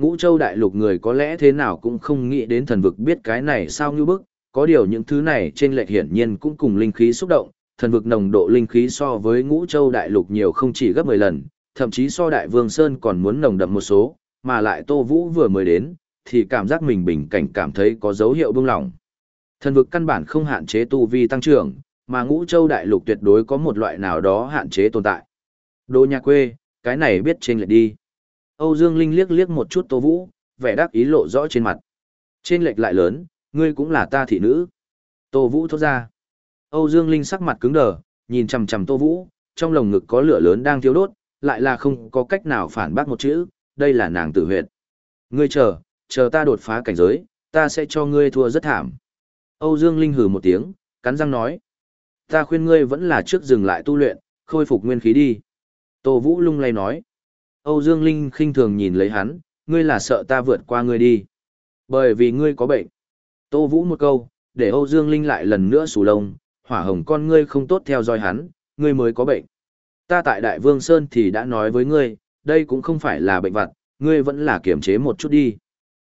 Speaker 1: Ngũ châu đại lục người có lẽ thế nào cũng không nghĩ đến thần vực biết cái này sao như bức, có điều những thứ này trên lệch hiển nhiên cũng cùng linh khí xúc động, thần vực nồng độ linh khí so với ngũ châu đại lục nhiều không chỉ gấp 10 lần, thậm chí so đại vương Sơn còn muốn nồng đậm một số, mà lại Tô Vũ vừa mới đến, thì cảm giác mình bình cảnh cảm thấy có dấu hiệu bưng lỏng. Thần vực căn bản không hạn chế tu vi tăng trưởng, mà ngũ châu đại lục tuyệt đối có một loại nào đó hạn chế tồn tại. Đô nhà quê, cái này biết trên lệch đi. Âu Dương Linh liếc liếc một chút Tô Vũ, vẻ đắc ý lộ rõ trên mặt. Trên lệch lại lớn, ngươi cũng là ta thị nữ. Tô Vũ thốt ra. Âu Dương Linh sắc mặt cứng đờ, nhìn chằm chằm Tô Vũ, trong lồng ngực có lửa lớn đang thiêu đốt, lại là không có cách nào phản bác một chữ, đây là nàng tử huyệt. Ngươi chờ, chờ ta đột phá cảnh giới, ta sẽ cho ngươi thua rất thảm. Âu Dương Linh hừ một tiếng, cắn răng nói. Ta khuyên ngươi vẫn là trước dừng lại tu luyện, khôi phục nguyên khí đi. Tô Vũ lung lay nói. Âu Dương Linh khinh thường nhìn lấy hắn, ngươi là sợ ta vượt qua ngươi đi. Bởi vì ngươi có bệnh. Tô Vũ một câu, để Âu Dương Linh lại lần nữa sù lông, hỏa hồng con ngươi không tốt theo dõi hắn, ngươi mới có bệnh. Ta tại Đại Vương Sơn thì đã nói với ngươi, đây cũng không phải là bệnh vặt, ngươi vẫn là kiểm chế một chút đi.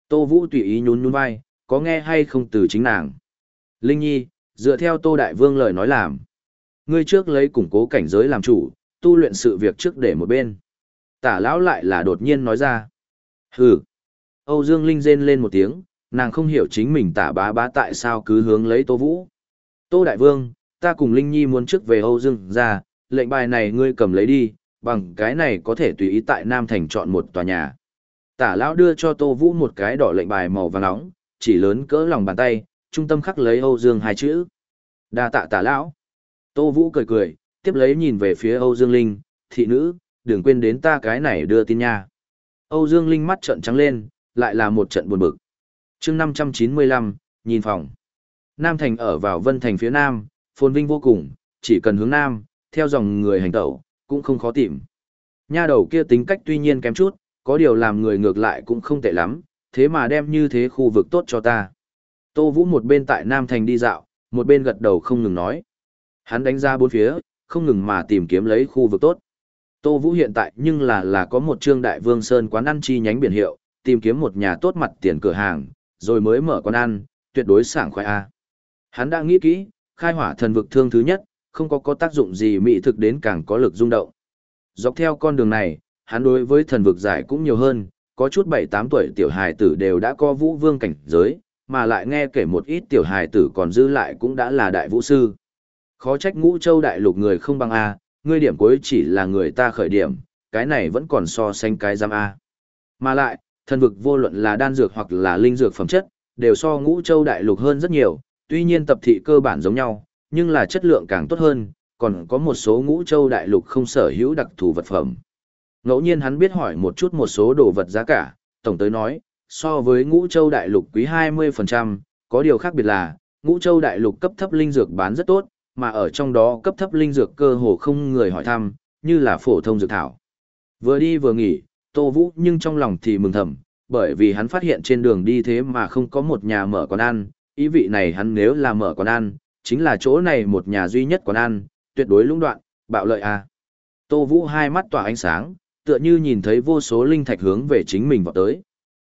Speaker 1: Tô Vũ tùy ý nhún nhún vai, có nghe hay không từ chính nàng. Linh Nhi, dựa theo Tô Đại Vương lời nói làm. Ngươi trước lấy củng cố cảnh giới làm chủ, tu luyện sự việc trước để một bên. Tả lão lại là đột nhiên nói ra. Hừ. Âu Dương Linh rên lên một tiếng, nàng không hiểu chính mình tả bá bá tại sao cứ hướng lấy Tô Vũ. Tô Đại Vương, ta cùng Linh Nhi muốn trước về Âu Dương ra, lệnh bài này ngươi cầm lấy đi, bằng cái này có thể tùy ý tại Nam Thành chọn một tòa nhà. Tả lão đưa cho Tô Vũ một cái đỏ lệnh bài màu vàng nóng, chỉ lớn cỡ lòng bàn tay, trung tâm khắc lấy Âu Dương hai chữ. Đa tạ tả lão. Tô Vũ cười cười, tiếp lấy nhìn về phía Âu Dương Linh, thị nữ, đừng quên đến ta cái này đưa tin nha. Âu Dương Linh mắt trợn trắng lên, lại là một trận buồn bực. chương 595, nhìn phòng. Nam Thành ở vào Vân Thành phía Nam, phồn vinh vô cùng, chỉ cần hướng Nam, theo dòng người hành tẩu, cũng không khó tìm. Nha đầu kia tính cách tuy nhiên kém chút, có điều làm người ngược lại cũng không tệ lắm, thế mà đem như thế khu vực tốt cho ta. Tô Vũ một bên tại Nam Thành đi dạo, một bên gật đầu không ngừng nói. Hắn đánh ra bốn phía, không ngừng mà tìm kiếm lấy khu vực tốt. Tô Vũ hiện tại nhưng là là có một trương đại vương sơn quán ăn chi nhánh biển hiệu, tìm kiếm một nhà tốt mặt tiền cửa hàng, rồi mới mở quán ăn, tuyệt đối sảng khoái A. Hắn đã nghĩ kỹ, khai hỏa thần vực thương thứ nhất, không có có tác dụng gì mỹ thực đến càng có lực rung động. Dọc theo con đường này, hắn đối với thần vực giải cũng nhiều hơn, có chút 7-8 tuổi tiểu hài tử đều đã có vũ vương cảnh giới, mà lại nghe kể một ít tiểu hài tử còn dư lại cũng đã là đại vũ sư. Khó trách ngũ châu đại lục người không bằng A, ngươi điểm cuối chỉ là người ta khởi điểm, cái này vẫn còn so sánh cái giam A. Mà lại, Thần vực vô luận là đan dược hoặc là linh dược phẩm chất, đều so ngũ châu đại lục hơn rất nhiều, tuy nhiên tập thị cơ bản giống nhau, nhưng là chất lượng càng tốt hơn, còn có một số ngũ châu đại lục không sở hữu đặc thù vật phẩm. Ngẫu nhiên hắn biết hỏi một chút một số đồ vật giá cả, tổng tới nói, so với ngũ châu đại lục quý 20%, có điều khác biệt là, ngũ châu đại lục cấp thấp linh dược bán rất tốt, mà ở trong đó cấp thấp linh dược cơ hồ không người hỏi thăm, như là phổ thông dược thảo. Vừa đi vừa nghỉ, Tô Vũ nhưng trong lòng thì mừng thầm, bởi vì hắn phát hiện trên đường đi thế mà không có một nhà mở quán ăn, ý vị này hắn nếu là mở quán ăn, chính là chỗ này một nhà duy nhất quán ăn, tuyệt đối lũng đoạn, bạo lợi à. Tô Vũ hai mắt tỏa ánh sáng, tựa như nhìn thấy vô số linh thạch hướng về chính mình vào tới.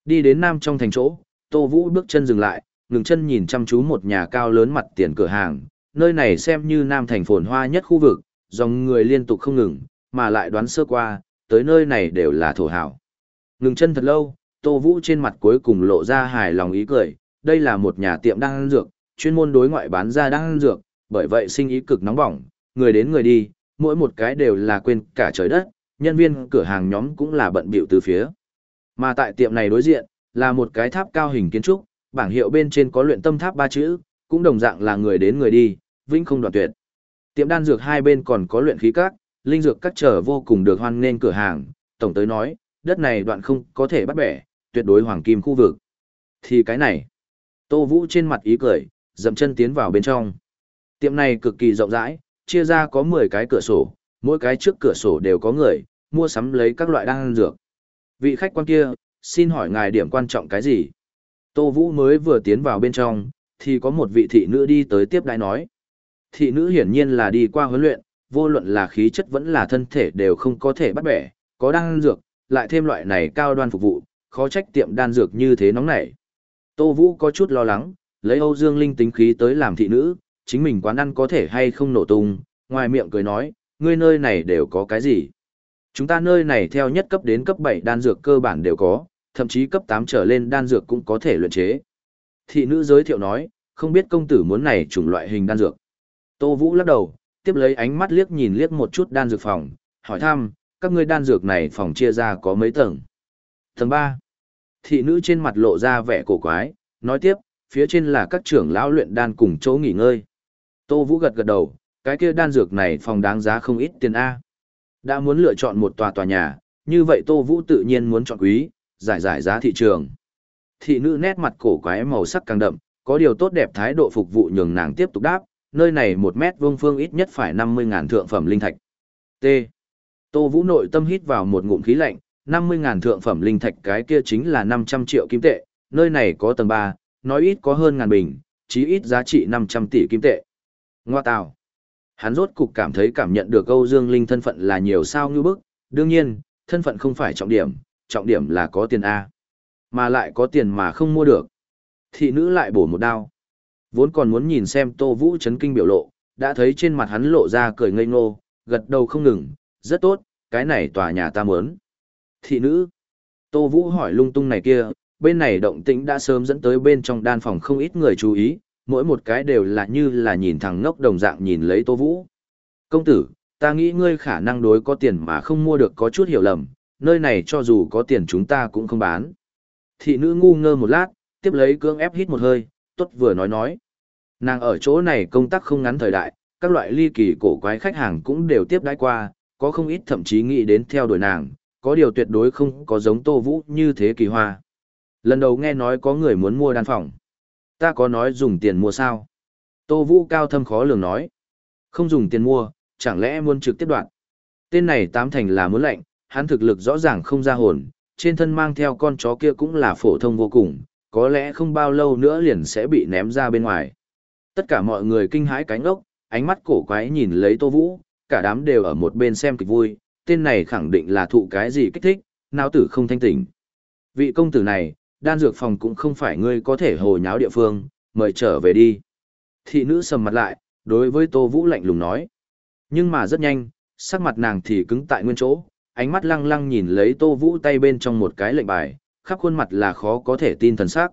Speaker 1: Đi đến nam trong thành chỗ, Tô Vũ bước chân dừng lại, ngừng chân nhìn chăm chú một nhà cao lớn mặt tiền cửa hàng, nơi này xem như nam thành phồn hoa nhất khu vực, dòng người liên tục không ngừng, mà lại đoán sơ qua, tới nơi này đều là thổ hảo. Ngừng chân thật lâu, Tô Vũ trên mặt cuối cùng lộ ra hài lòng ý cười, đây là một nhà tiệm đan dược, chuyên môn đối ngoại bán ra đan dược, bởi vậy sinh ý cực nóng bỏng, người đến người đi, mỗi một cái đều là quên cả trời đất, nhân viên cửa hàng nhóm cũng là bận bịu từ phía. Mà tại tiệm này đối diện, là một cái tháp cao hình kiến trúc, bảng hiệu bên trên có luyện tâm tháp ba chữ, cũng đồng dạng là người đến người đi, vĩnh không đoạn tuyệt. Tiệm đan dược hai bên còn có luyện khí các, linh dược các trở vô cùng được hoan nghênh cửa hàng, tổng tới nói, đất này đoạn không có thể bắt bẻ, tuyệt đối hoàng kim khu vực. Thì cái này, Tô Vũ trên mặt ý cười, dậm chân tiến vào bên trong. Tiệm này cực kỳ rộng rãi, chia ra có 10 cái cửa sổ, mỗi cái trước cửa sổ đều có người, mua sắm lấy các loại đan dược. Vị khách quan kia, xin hỏi ngài điểm quan trọng cái gì? Tô Vũ mới vừa tiến vào bên trong, thì có một vị thị nữ đi tới tiếp đại nói. Thị nữ hiển nhiên là đi qua huấn luyện, vô luận là khí chất vẫn là thân thể đều không có thể bắt bẻ, có đan dược, lại thêm loại này cao đoan phục vụ, khó trách tiệm đan dược như thế nóng nảy. Tô Vũ có chút lo lắng, lấy Âu Dương Linh tính khí tới làm thị nữ, chính mình quán ăn có thể hay không nổ tung, ngoài miệng cười nói, ngươi nơi này đều có cái gì? Chúng ta nơi này theo nhất cấp đến cấp 7 đan dược cơ bản đều có, thậm chí cấp 8 trở lên đan dược cũng có thể luyện chế. Thị nữ giới thiệu nói, không biết công tử muốn này chủng loại hình đan dược. Tô Vũ lắc đầu, tiếp lấy ánh mắt liếc nhìn liếc một chút đan dược phòng, hỏi thăm, các ngươi đan dược này phòng chia ra có mấy tầng? Tầng 3. Thị nữ trên mặt lộ ra vẻ cổ quái, nói tiếp, phía trên là các trưởng lão luyện đan cùng chỗ nghỉ ngơi. Tô Vũ gật gật đầu, cái kia đan dược này phòng đáng giá không ít tiền A. Đã muốn lựa chọn một tòa tòa nhà, như vậy Tô Vũ tự nhiên muốn chọn quý, giải giải giá thị trường. Thị nữ nét mặt cổ quái màu sắc càng đậm, có điều tốt đẹp thái độ phục vụ nhường nàng tiếp tục đáp, nơi này một mét vuông phương ít nhất phải 50.000 thượng phẩm linh thạch. T. Tô Vũ nội tâm hít vào một ngụm khí lạnh, 50.000 thượng phẩm linh thạch cái kia chính là 500 triệu kim tệ, nơi này có tầng 3, nói ít có hơn ngàn bình, chí ít giá trị 500 tỷ kim tệ. Ngoa tào. Hắn rốt cục cảm thấy cảm nhận được Âu Dương Linh thân phận là nhiều sao như bức, đương nhiên, thân phận không phải trọng điểm, trọng điểm là có tiền A. Mà lại có tiền mà không mua được. Thị nữ lại bổ một đao. Vốn còn muốn nhìn xem Tô Vũ chấn kinh biểu lộ, đã thấy trên mặt hắn lộ ra cười ngây ngô, gật đầu không ngừng, rất tốt, cái này tòa nhà ta muốn. Thị nữ. Tô Vũ hỏi lung tung này kia, bên này động tĩnh đã sớm dẫn tới bên trong đan phòng không ít người chú ý, mỗi một cái đều là như là nhìn thằng ngốc đồng dạng nhìn lấy Tô Vũ. Công tử, ta nghĩ ngươi khả năng đối có tiền mà không mua được có chút hiểu lầm, nơi này cho dù có tiền chúng ta cũng không bán. Thị nữ ngu ngơ một lát, tiếp lấy cưỡng ép hít một hơi, tốt vừa nói nói. Nàng ở chỗ này công tác không ngắn thời đại, các loại ly kỳ cổ quái khách hàng cũng đều tiếp đãi qua, có không ít thậm chí nghĩ đến theo đuổi nàng, có điều tuyệt đối không có giống Tô Vũ như thế kỳ hoa. Lần đầu nghe nói có người muốn mua đan phòng. Ta có nói dùng tiền mua sao? Tô Vũ cao thâm khó lường nói. Không dùng tiền mua, chẳng lẽ muốn trực tiếp đoạn. Tên này tám thành là muốn lệnh, hắn thực lực rõ ràng không ra hồn, trên thân mang theo con chó kia cũng là phổ thông vô cùng, có lẽ không bao lâu nữa liền sẽ bị ném ra bên ngoài. Tất cả mọi người kinh hãi cánh ốc, ánh mắt cổ quái nhìn lấy Tô Vũ, cả đám đều ở một bên xem kịch vui, tên này khẳng định là thụ cái gì kích thích, não tử không thanh tỉnh. Vị công tử này, đan dược phòng cũng không phải ngươi có thể hồ nháo địa phương, mời trở về đi. Thị nữ sầm mặt lại, đối với Tô Vũ lạnh lùng nói. Nhưng mà rất nhanh, sắc mặt nàng thì cứng tại nguyên chỗ, ánh mắt lăng lăng nhìn lấy Tô Vũ tay bên trong một cái lệnh bài, khắp khuôn mặt là khó có thể tin thần sắc.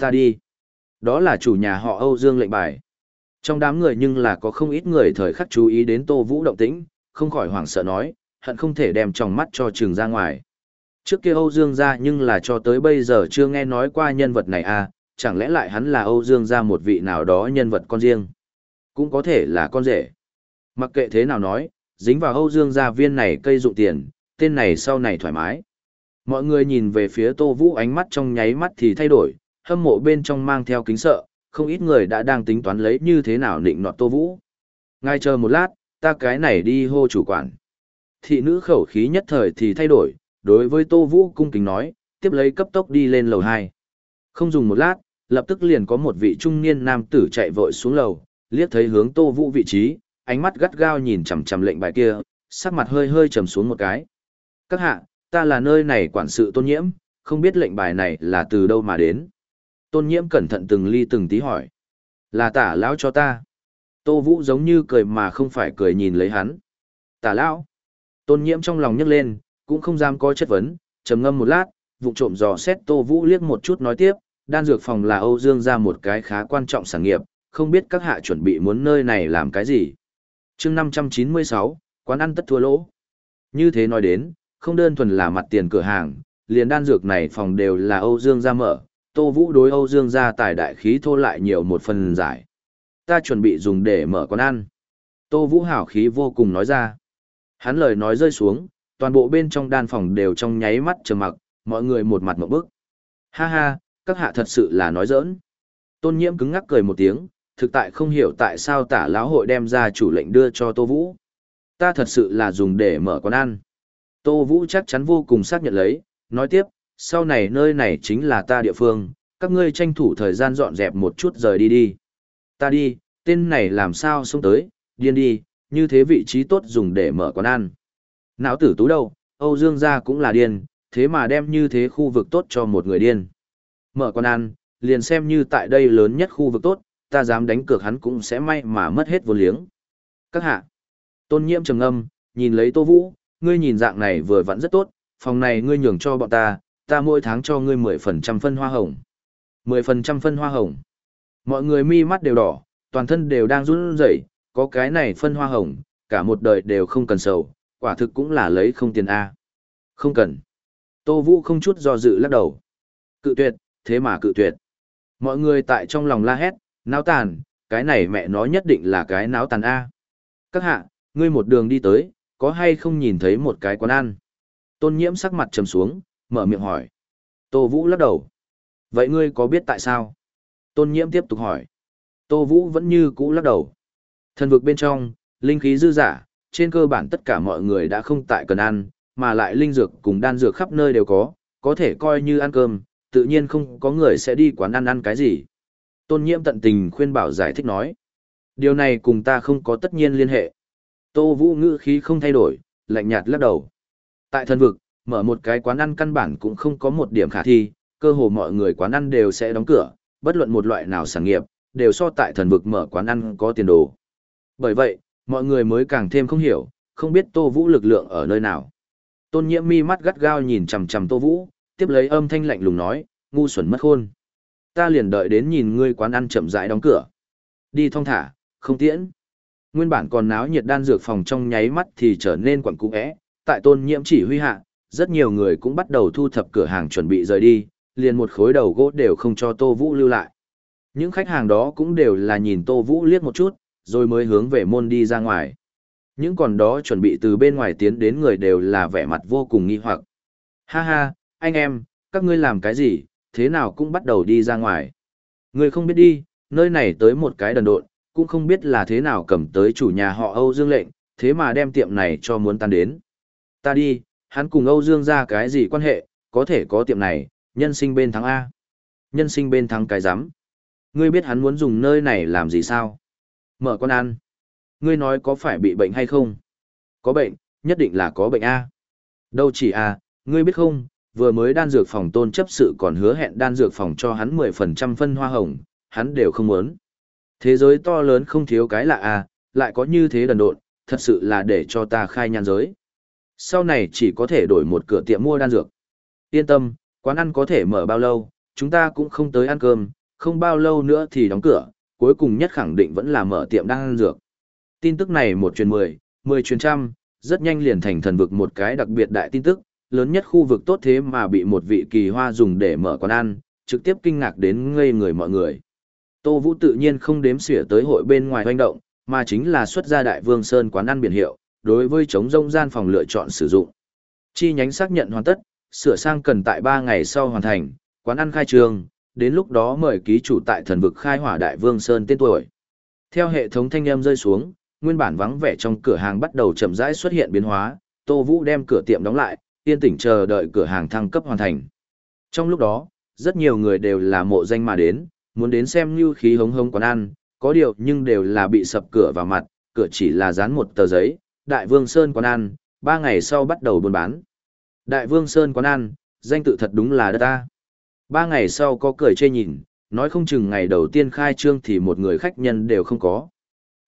Speaker 1: Ta đi. Đó là chủ nhà họ Âu Dương lệnh bài. Trong đám người nhưng là có không ít người thời khắc chú ý đến Tô Vũ động tĩnh, không khỏi hoảng sợ nói, hận không thể đem trong mắt cho trường ra ngoài. Trước kia Âu Dương gia nhưng là cho tới bây giờ chưa nghe nói qua nhân vật này à, chẳng lẽ lại hắn là Âu Dương gia một vị nào đó nhân vật con riêng? Cũng có thể là con rể. Mặc kệ thế nào nói, dính vào Âu Dương gia viên này cây dụng tiền, tên này sau này thoải mái. Mọi người nhìn về phía Tô Vũ ánh mắt trong nháy mắt thì thay đổi, hâm mộ bên trong mang theo kính sợ, không ít người đã đang tính toán lấy như thế nào định nọt Tô Vũ. Ngay chờ một lát, ta cái này đi hô chủ quản. Thị nữ khẩu khí nhất thời thì thay đổi, đối với Tô Vũ cung kính nói, tiếp lấy cấp tốc đi lên lầu 2. Không dùng một lát, lập tức liền có một vị trung niên nam tử chạy vội xuống lầu, liếc thấy hướng Tô Vũ vị trí, ánh mắt gắt gao nhìn chằm chằm lệnh bài kia, sắc mặt hơi hơi trầm xuống một cái. Các hạ, ta là nơi này quản sự tôn nhiễm, không biết lệnh bài này là từ đâu mà đến. Tôn nhiễm cẩn thận từng ly từng tí hỏi. Là tả lão cho ta. Tô Vũ giống như cười mà không phải cười nhìn lấy hắn. Tả lão. Tôn nhiễm trong lòng nhấc lên, cũng không dám có chất vấn, trầm ngâm một lát, vụ trộm dò xét Tô Vũ liếc một chút nói tiếp, đan dược phòng là Âu Dương ra một cái khá quan trọng sản nghiệp, không biết các hạ chuẩn bị muốn nơi này làm cái gì chương 596, quán ăn tất thua lỗ. Như thế nói đến, không đơn thuần là mặt tiền cửa hàng, liền đan dược này phòng đều là Âu Dương gia mở, Tô Vũ đối Âu Dương gia tài đại khí thô lại nhiều một phần giải. Ta chuẩn bị dùng để mở quán ăn. Tô Vũ hảo khí vô cùng nói ra. Hắn lời nói rơi xuống, toàn bộ bên trong đan phòng đều trong nháy mắt trầm mặc, mọi người một mặt một bức. Ha ha, các hạ thật sự là nói giỡn. Tôn nhiễm cứng ngắc cười một tiếng, thực tại không hiểu tại sao tả lão hội đem ra chủ lệnh đưa cho Tô Vũ. Ta thật sự là dùng để mở quán ăn. Tô Vũ chắc chắn vô cùng xác nhận lấy, nói tiếp, sau này nơi này chính là ta địa phương, các ngươi tranh thủ thời gian dọn dẹp một chút rời đi đi. Ta đi, tên này làm sao xông tới, điên đi, như thế vị trí tốt dùng để mở quán ăn. Não tử tú đâu, Âu Dương gia cũng là điên, thế mà đem như thế khu vực tốt cho một người điên. Mở quán ăn, liền xem như tại đây lớn nhất khu vực tốt, ta dám đánh cược hắn cũng sẽ may mà mất hết vốn liếng. Các hạ, tôn nhiễm trầm ngâm, nhìn lấy Tô Vũ, ngươi nhìn dạng này vừa vặn rất tốt, phòng này ngươi nhường cho bọn ta, ta mỗi tháng cho ngươi 10% phân hoa hồng. 10% phân hoa hồng. Mọi người mi mắt đều đỏ, toàn thân đều đang run rẩy, có cái này phân hoa hồng, cả một đời đều không cần sầu, quả thực cũng là lấy không tiền A. Không cần. Tô Vũ không chút do dự lắc đầu. Cự tuyệt, thế mà cự tuyệt. Mọi người tại trong lòng la hét, náo tàn, cái này mẹ nó nhất định là cái náo tàn A. Các hạ, ngươi một đường đi tới, có hay không nhìn thấy một cái quán ăn? Tôn nhiễm sắc mặt trầm xuống, mở miệng hỏi. Tô Vũ lắc đầu. Vậy ngươi có biết tại sao? Tôn nhiễm tiếp tục hỏi. Tô Vũ vẫn như cũ lắc đầu. Thần vực bên trong, linh khí dư giả, trên cơ bản tất cả mọi người đã không tại cần ăn, mà lại linh dược cùng đan dược khắp nơi đều có, có thể coi như ăn cơm, tự nhiên không có người sẽ đi quán ăn ăn cái gì. Tôn nhiễm tận tình khuyên bảo giải thích nói. Điều này cùng ta không có tất nhiên liên hệ. Tô Vũ ngữ khí không thay đổi, lạnh nhạt lắc đầu. Tại thần vực, mở một cái quán ăn căn bản cũng không có một điểm khả thi, cơ hồ mọi người quán ăn đều sẽ đóng cửa, bất luận một loại nào sản nghiệp, đều so tại thần vực mở quán ăn có tiền đồ. Bởi vậy, mọi người mới càng thêm không hiểu, không biết Tô Vũ lực lượng ở nơi nào. Tôn Nhiễm mi mắt gắt gao nhìn chằm chằm Tô Vũ, tiếp lấy âm thanh lạnh lùng nói, ngu xuẩn mất khôn. Ta liền đợi đến nhìn ngươi quán ăn chậm rãi đóng cửa. Đi thong thả, không tiễn. Nguyên bản còn náo nhiệt đan dược phòng trong nháy mắt thì trở nên quẩn cũ é, tại tôn nhiễm chỉ huy hạ, rất nhiều người cũng bắt đầu thu thập cửa hàng chuẩn bị rời đi, liền một khối đầu gỗ đều không cho Tô Vũ lưu lại. Những khách hàng đó cũng đều là nhìn Tô Vũ liếc một chút, rồi mới hướng về môn đi ra ngoài. Những còn đó chuẩn bị từ bên ngoài tiến đến người đều là vẻ mặt vô cùng nghi hoặc. Ha ha, anh em, các ngươi làm cái gì, thế nào cũng bắt đầu đi ra ngoài. Người không biết đi, nơi này tới một cái đần độn, cũng không biết là thế nào cầm tới chủ nhà họ Âu Dương lệnh, thế mà đem tiệm này cho muốn tan đến. Ta đi, hắn cùng Âu Dương ra cái gì quan hệ, có thể có tiệm này, nhân sinh bên thắng A. Nhân sinh bên thắng cái rắm Ngươi biết hắn muốn dùng nơi này làm gì sao? Mở con ăn. Ngươi nói có phải bị bệnh hay không? Có bệnh, nhất định là có bệnh A. Đâu chỉ A, ngươi biết không, vừa mới đan dược phòng tôn chấp sự còn hứa hẹn đan dược phòng cho hắn 10% phân hoa hồng, hắn đều không muốn. Thế giới to lớn không thiếu cái lạ à lại có như thế đần độn, thật sự là để cho ta khai nhan giới. Sau này chỉ có thể đổi một cửa tiệm mua đan dược. Yên tâm, quán ăn có thể mở bao lâu, chúng ta cũng không tới ăn cơm, không bao lâu nữa thì đóng cửa, cuối cùng nhất khẳng định vẫn là mở tiệm đan dược. Tin tức này một truyền mười, mười truyền trăm, rất nhanh liền thành thần vực một cái đặc biệt đại tin tức, lớn nhất khu vực tốt thế mà bị một vị kỳ hoa dùng để mở quán ăn, trực tiếp kinh ngạc đến ngây người mọi người. Tô Vũ tự nhiên không đếm xỉa tới hội bên ngoài hoành động, mà chính là xuất ra Đại Vương Sơn quán ăn biển hiệu, đối với chống rông gian phòng lựa chọn sử dụng. Chi nhánh xác nhận hoàn tất, sửa sang cần tại 3 ngày sau hoàn thành, quán ăn khai trương, đến lúc đó mời ký chủ tại thần vực khai hỏa Đại Vương Sơn tên tuổi. Theo hệ thống thanh âm rơi xuống, nguyên bản vắng vẻ trong cửa hàng bắt đầu chậm rãi xuất hiện biến hóa, Tô Vũ đem cửa tiệm đóng lại, yên tĩnh chờ đợi cửa hàng thăng cấp hoàn thành. Trong lúc đó, rất nhiều người đều là mộ danh mà đến, muốn đến xem như khí hống hống quán ăn, có điều nhưng đều là bị sập cửa vào mặt, cửa chỉ là dán một tờ giấy, Đại Vương Sơn quán ăn, ba ngày sau bắt đầu buôn bán. Đại Vương Sơn quán ăn, danh tự thật đúng là đất ta. Ba ngày sau có cười chê nhìn, nói không chừng ngày đầu tiên khai trương thì một người khách nhân đều không có.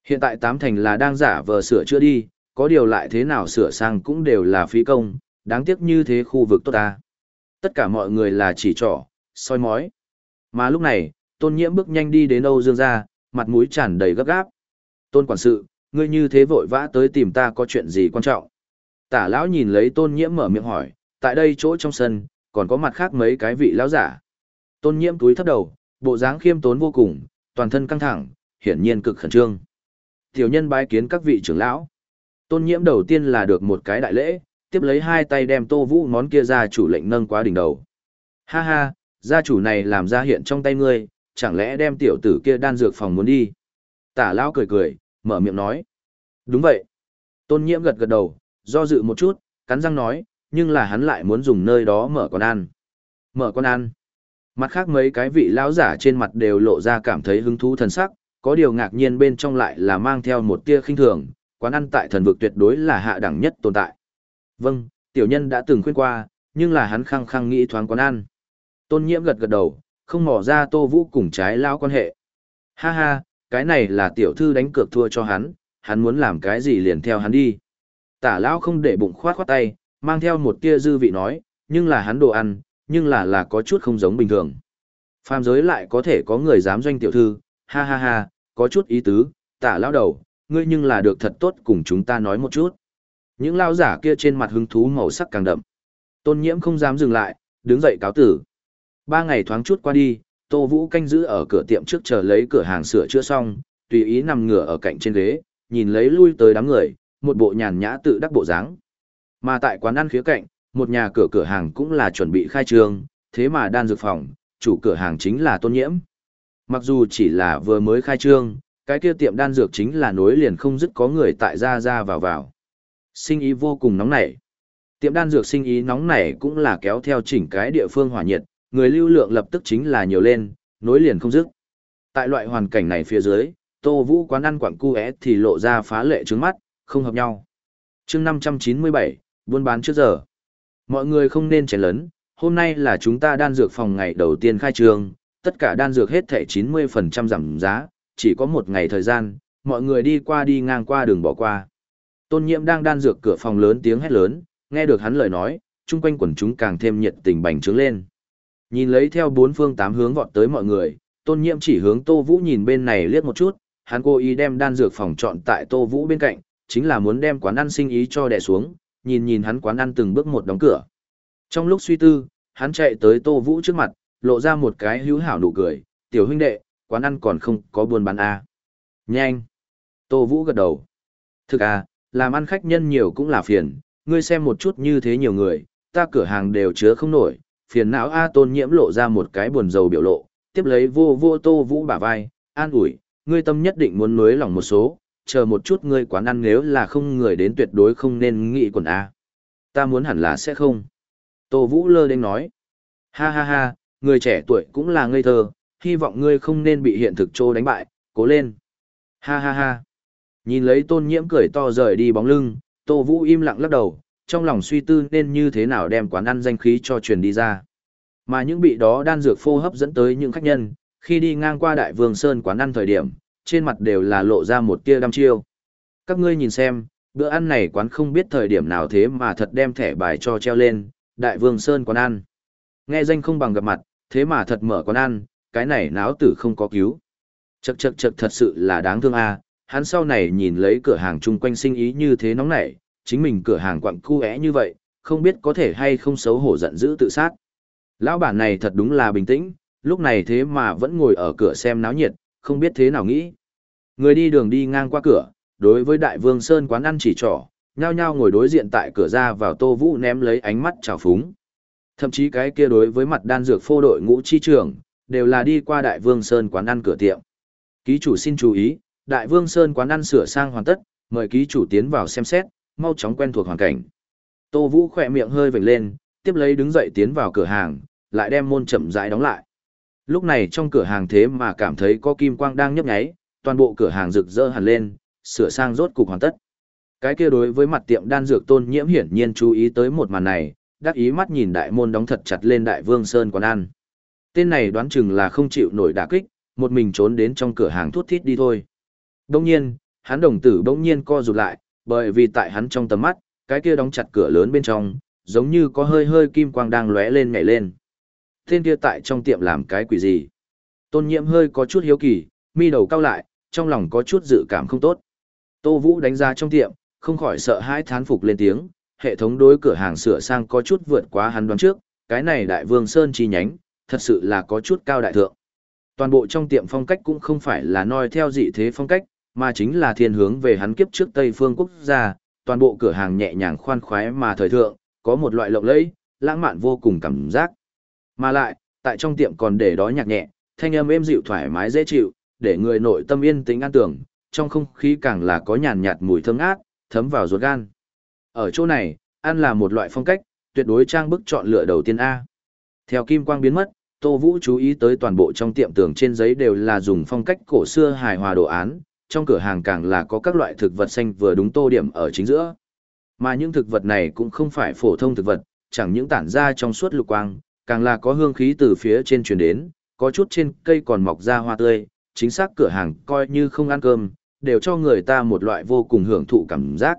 Speaker 1: Hiện tại tám thành là đang giả vờ sửa chữa đi, có điều lại thế nào sửa sang cũng đều là phí công, đáng tiếc như thế khu vực tốt ta. Tất cả mọi người là chỉ trỏ, soi mói. Mà lúc này, tôn nhiễm bước nhanh đi đến Âu Dương gia, mặt mũi tràn đầy gấp gáp. Tôn quản sự, ngươi như thế vội vã tới tìm ta có chuyện gì quan trọng? Tả lão nhìn lấy tôn nhiễm mở miệng hỏi, tại đây chỗ trong sân, còn có mặt khác mấy cái vị lão giả. Tôn nhiễm túi thấp đầu, bộ dáng khiêm tốn vô cùng, toàn thân căng thẳng, hiển nhiên cực khẩn trương. Tiểu nhân bái kiến các vị trưởng lão. Tôn nhiễm đầu tiên là được một cái đại lễ, tiếp lấy hai tay đem tô vũ món kia ra chủ lệnh nâng quá đỉnh đầu. Ha ha, gia chủ này làm ra hiện trong tay ngươi, chẳng lẽ đem tiểu tử kia đan dược phòng muốn đi. Tả lão cười cười, mở miệng nói. Đúng vậy. Tôn nhiễm gật gật đầu, do dự một chút, cắn răng nói, nhưng là hắn lại muốn dùng nơi đó mở con ăn. Mở con ăn. Mặt khác mấy cái vị lão giả trên mặt đều lộ ra cảm thấy hứng thú thần sắc, có điều ngạc nhiên bên trong lại là mang theo một tia khinh thường, quán ăn tại thần vực tuyệt đối là hạ đẳng nhất tồn tại. Vâng, tiểu nhân đã từng khuyên qua, nhưng là hắn khăng khăng nghĩ thoáng quán ăn. Tôn nhiễm gật gật đầu, không mỏ ra tô vũ cùng trái lao quan hệ. Ha ha, cái này là tiểu thư đánh cược thua cho hắn, hắn muốn làm cái gì liền theo hắn đi. Tả lão không để bụng khoát khoát tay, mang theo một tia dư vị nói, nhưng là hắn đồ ăn, nhưng là là có chút không giống bình thường. Phàm giới lại có thể có người dám doanh tiểu thư, ha ha ha, có chút ý tứ, tả lão đầu, ngươi nhưng là được thật tốt cùng chúng ta nói một chút. Những lao giả kia trên mặt hứng thú màu sắc càng đậm. Tôn nhiễm không dám dừng lại, đứng dậy cáo tử. Ba ngày thoáng chút qua đi, Tô Vũ canh giữ ở cửa tiệm trước chờ lấy cửa hàng sửa chữa xong, tùy ý nằm ngửa ở cạnh trên ghế, nhìn lấy lui tới đám người, một bộ nhàn nhã tự đắc bộ dáng. Mà tại quán ăn khía cạnh, một nhà cửa cửa hàng cũng là chuẩn bị khai trương, thế mà đan dược phòng, chủ cửa hàng chính là Tôn Nhiễm. Mặc dù chỉ là vừa mới khai trương, cái kia tiệm đan dược chính là nối liền không dứt có người tại ra ra vào vào. Sinh ý vô cùng nóng nảy. Tiệm đan dược sinh ý nóng nảy cũng là kéo theo chỉnh cái địa phương hỏa nhiệt, người lưu lượng lập tức chính là nhiều lên, nối liền không dứt. Tại loại hoàn cảnh này phía dưới, Tô Vũ quán ăn quặng cu thì lộ ra phá lệ trứng mắt, không hợp nhau. chương 597, buôn bán trước giờ. Mọi người không nên chén lớn, hôm nay là chúng ta đan dược phòng ngày đầu tiên khai trương, tất cả đan dược hết thẻ 90% giảm giá, chỉ có một ngày thời gian, mọi người đi qua đi ngang qua đường bỏ qua. Tôn nhiễm đang đan dược cửa phòng lớn tiếng hét lớn, nghe được hắn lời nói, chung quanh quần chúng càng thêm nhiệt tình bành trướng lên. Nhìn lấy theo bốn phương tám hướng vọt tới mọi người, tôn nhiễm chỉ hướng Tô Vũ nhìn bên này liếc một chút, hắn cố ý đem đan dược phòng chọn tại Tô Vũ bên cạnh, chính là muốn đem quán ăn sinh ý cho đè xuống, nhìn nhìn hắn quán ăn từng bước một đóng cửa. Trong lúc suy tư, hắn chạy tới Tô Vũ trước mặt, lộ ra một cái hữu hảo nụ cười, tiểu huynh đệ, quán ăn còn không có buôn bán à. Nhanh! Tô Vũ gật đầu. Thực à, làm ăn khách nhân nhiều cũng là phiền, ngươi xem một chút như thế nhiều người, ta cửa hàng đều chứa không nổi, phiền não A tôn nhiễm lộ ra một cái buồn rầu biểu lộ, tiếp lấy vô vô tô vũ bả vai, an ủi, ngươi tâm nhất định muốn nuối lòng một số, chờ một chút ngươi quán ăn nếu là không người đến tuyệt đối không nên nghĩ quần A. Ta muốn hẳn là sẽ không. Tô vũ lơ đến nói, ha ha ha, người trẻ tuổi cũng là ngây thơ, hy vọng ngươi không nên bị hiện thực trô đánh bại, cố lên. Ha ha ha. Nhìn lấy tôn nhiễm cười to rời đi bóng lưng, tô vũ im lặng lắc đầu, trong lòng suy tư nên như thế nào đem quán ăn danh khí cho truyền đi ra. Mà những bị đó đan dược phô hấp dẫn tới những khách nhân, khi đi ngang qua đại vương sơn quán ăn thời điểm, trên mặt đều là lộ ra một tia đăm chiêu. Các ngươi nhìn xem, bữa ăn này quán không biết thời điểm nào thế mà thật đem thẻ bài cho treo lên, đại vương sơn quán ăn. Nghe danh không bằng gặp mặt, thế mà thật mở quán ăn, cái này náo tử không có cứu. Chậc chậc chậc thật sự là đáng thương a hắn sau này nhìn lấy cửa hàng chung quanh sinh ý như thế nóng nảy, chính mình cửa hàng quặng cu é như vậy, không biết có thể hay không xấu hổ giận dữ tự sát. Lão bản này thật đúng là bình tĩnh, lúc này thế mà vẫn ngồi ở cửa xem náo nhiệt, không biết thế nào nghĩ. Người đi đường đi ngang qua cửa, đối với Đại Vương Sơn quán ăn chỉ trỏ, nhao nhao ngồi đối diện tại cửa ra vào Tô Vũ ném lấy ánh mắt trào phúng. Thậm chí cái kia đối với mặt đan dược phô đội ngũ chi trưởng, đều là đi qua Đại Vương Sơn quán ăn cửa tiệm. Ký chủ xin chú ý, Đại Vương Sơn quán ăn sửa sang hoàn tất, mời ký chủ tiến vào xem xét, mau chóng quen thuộc hoàn cảnh. Tô Vũ khỏe miệng hơi vểnh lên, tiếp lấy đứng dậy tiến vào cửa hàng, lại đem môn chậm rãi đóng lại. Lúc này trong cửa hàng thế mà cảm thấy có kim quang đang nhấp nháy, toàn bộ cửa hàng rực rỡ hẳn lên, sửa sang rốt cục hoàn tất. Cái kia đối với mặt tiệm đan dược tôn nhiễm hiển nhiên chú ý tới một màn này, đắc ý mắt nhìn đại môn đóng thật chặt lên đại vương sơn quán ăn. Tên này đoán chừng là không chịu nổi đả kích, một mình trốn đến trong cửa hàng thuốc thít đi thôi. Đông nhiên, hắn đồng tử đông nhiên co rụt lại, bởi vì tại hắn trong tầm mắt, cái kia đóng chặt cửa lớn bên trong, giống như có hơi hơi kim quang đang lóe lên nhảy lên. Tên kia tại trong tiệm làm cái quỷ gì? Tôn nhiễm hơi có chút hiếu kỳ, mi đầu cao lại, trong lòng có chút dự cảm không tốt. Tô Vũ đánh ra trong tiệm, không khỏi sợ hãi thán phục lên tiếng, hệ thống đối cửa hàng sửa sang có chút vượt quá hắn đoán trước, cái này đại vương sơn chi nhánh, thật sự là có chút cao đại thượng. Toàn bộ trong tiệm phong cách cũng không phải là noi theo dị thế phong cách, mà chính là thiên hướng về hắn kiếp trước Tây phương quốc gia, toàn bộ cửa hàng nhẹ nhàng khoan khoái mà thời thượng, có một loại lộng lẫy, lãng mạn vô cùng cảm giác. Mà lại, tại trong tiệm còn để đó nhạc nhẹ, thanh âm êm dịu thoải mái dễ chịu, để người nội tâm yên tĩnh an tưởng, trong không khí càng là có nhàn nhạt mùi thơm ngát, thấm vào ruột gan. Ở chỗ này, ăn là một loại phong cách, tuyệt đối trang bức chọn lựa đầu tiên A. Theo kim quang biến mất, Tô Vũ chú ý tới toàn bộ trong tiệm tường trên giấy đều là dùng phong cách cổ xưa hài hòa đồ án, trong cửa hàng càng là có các loại thực vật xanh vừa đúng tô điểm ở chính giữa. Mà những thực vật này cũng không phải phổ thông thực vật, chẳng những tản ra trong suốt lục quang, càng là có hương khí từ phía trên truyền đến, có chút trên cây còn mọc ra hoa tươi, chính xác cửa hàng coi như không ăn cơm, đều cho người ta một loại vô cùng hưởng thụ cảm giác.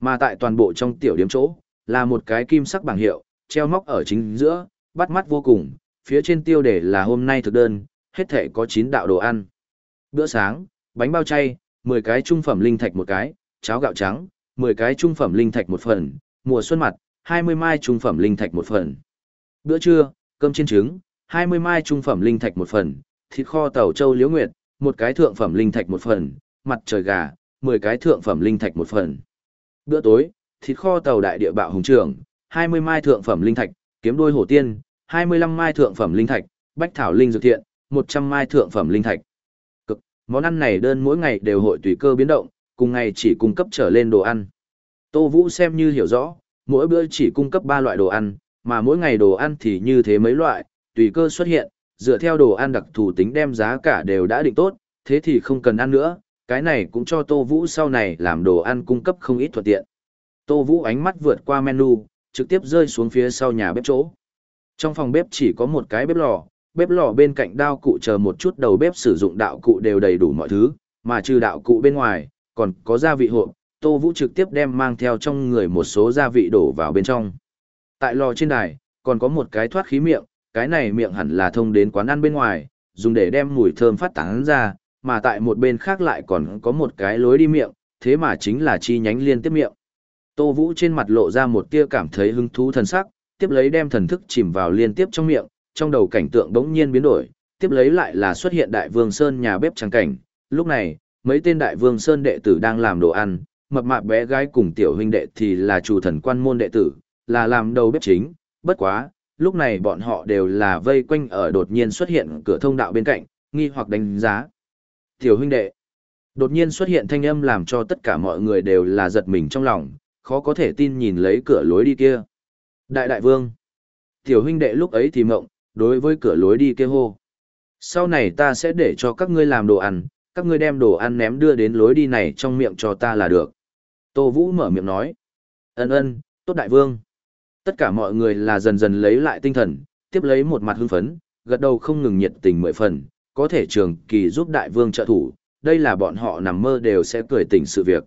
Speaker 1: Mà tại toàn bộ trong tiểu điểm chỗ, là một cái kim sắc bảng hiệu, treo móc ở chính giữa, bắt mắt vô cùng, phía trên tiêu đề là hôm nay thực đơn, hết thể có 9 đạo đồ ăn. Bữa sáng, bánh bao chay, 10 cái trung phẩm linh thạch một cái, cháo gạo trắng, 10 cái trung phẩm linh thạch một phần, mùa xuân mặt, 20 mai trung phẩm linh thạch một phần. Bữa trưa, cơm chiên trứng, 20 mai trung phẩm linh thạch một phần, thịt kho tàu châu liễu nguyệt, một cái thượng phẩm linh thạch một phần, mặt trời gà, 10 cái thượng phẩm linh thạch một phần. Bữa tối, thịt kho tàu đại địa bạo hùng trưởng, 20 mai thượng phẩm linh thạch, kiếm đôi hổ tiên, 25 mai thượng phẩm linh thạch, bách thảo linh dược thiện, 100 mai thượng phẩm linh thạch. Món ăn này đơn mỗi ngày đều hội tùy cơ biến động, cùng ngày chỉ cung cấp trở lên đồ ăn. Tô Vũ xem như hiểu rõ, mỗi bữa chỉ cung cấp 3 loại đồ ăn, mà mỗi ngày đồ ăn thì như thế mấy loại, tùy cơ xuất hiện, dựa theo đồ ăn đặc thù tính đem giá cả đều đã định tốt, thế thì không cần ăn nữa, cái này cũng cho Tô Vũ sau này làm đồ ăn cung cấp không ít thuận tiện. Tô Vũ ánh mắt vượt qua menu, trực tiếp rơi xuống phía sau nhà bếp chỗ. Trong phòng bếp chỉ có một cái bếp lò, bếp lò bên cạnh đao cụ chờ một chút đầu bếp sử dụng đạo cụ đều đầy đủ mọi thứ, mà trừ đạo cụ bên ngoài, còn có gia vị hộp, Tô Vũ trực tiếp đem mang theo trong người một số gia vị đổ vào bên trong. Tại lò trên đài, còn có một cái thoát khí miệng, cái này miệng hẳn là thông đến quán ăn bên ngoài, dùng để đem mùi thơm phát tán ra, mà tại một bên khác lại còn có một cái lối đi miệng, thế mà chính là chi nhánh liên tiếp miệng. Tô Vũ trên mặt lộ ra một tia cảm thấy hứng thú thần sắc, tiếp lấy đem thần thức chìm vào liên tiếp trong miệng, trong đầu cảnh tượng bỗng nhiên biến đổi, tiếp lấy lại là xuất hiện Đại Vương Sơn nhà bếp trắng cảnh. Lúc này, mấy tên Đại Vương Sơn đệ tử đang làm đồ ăn, mập mạp bé gái cùng tiểu huynh đệ thì là chủ thần quan môn đệ tử, là làm đầu bếp chính, bất quá, lúc này bọn họ đều là vây quanh ở đột nhiên xuất hiện cửa thông đạo bên cạnh, nghi hoặc đánh giá. Tiểu huynh đệ, đột nhiên xuất hiện thanh âm làm cho tất cả mọi người đều là giật mình trong lòng, khó có thể tin nhìn lấy cửa lối đi kia. Đại đại vương, tiểu huynh đệ lúc ấy thì mộng, đối với cửa lối đi kia hô. Sau này ta sẽ để cho các ngươi làm đồ ăn, các ngươi đem đồ ăn ném đưa đến lối đi này trong miệng cho ta là được. Tô Vũ mở miệng nói. Ân ân, tốt đại vương. Tất cả mọi người là dần dần lấy lại tinh thần, tiếp lấy một mặt hưng phấn, gật đầu không ngừng nhiệt tình mười phần, có thể trường kỳ giúp đại vương trợ thủ, đây là bọn họ nằm mơ đều sẽ cười tỉnh sự việc.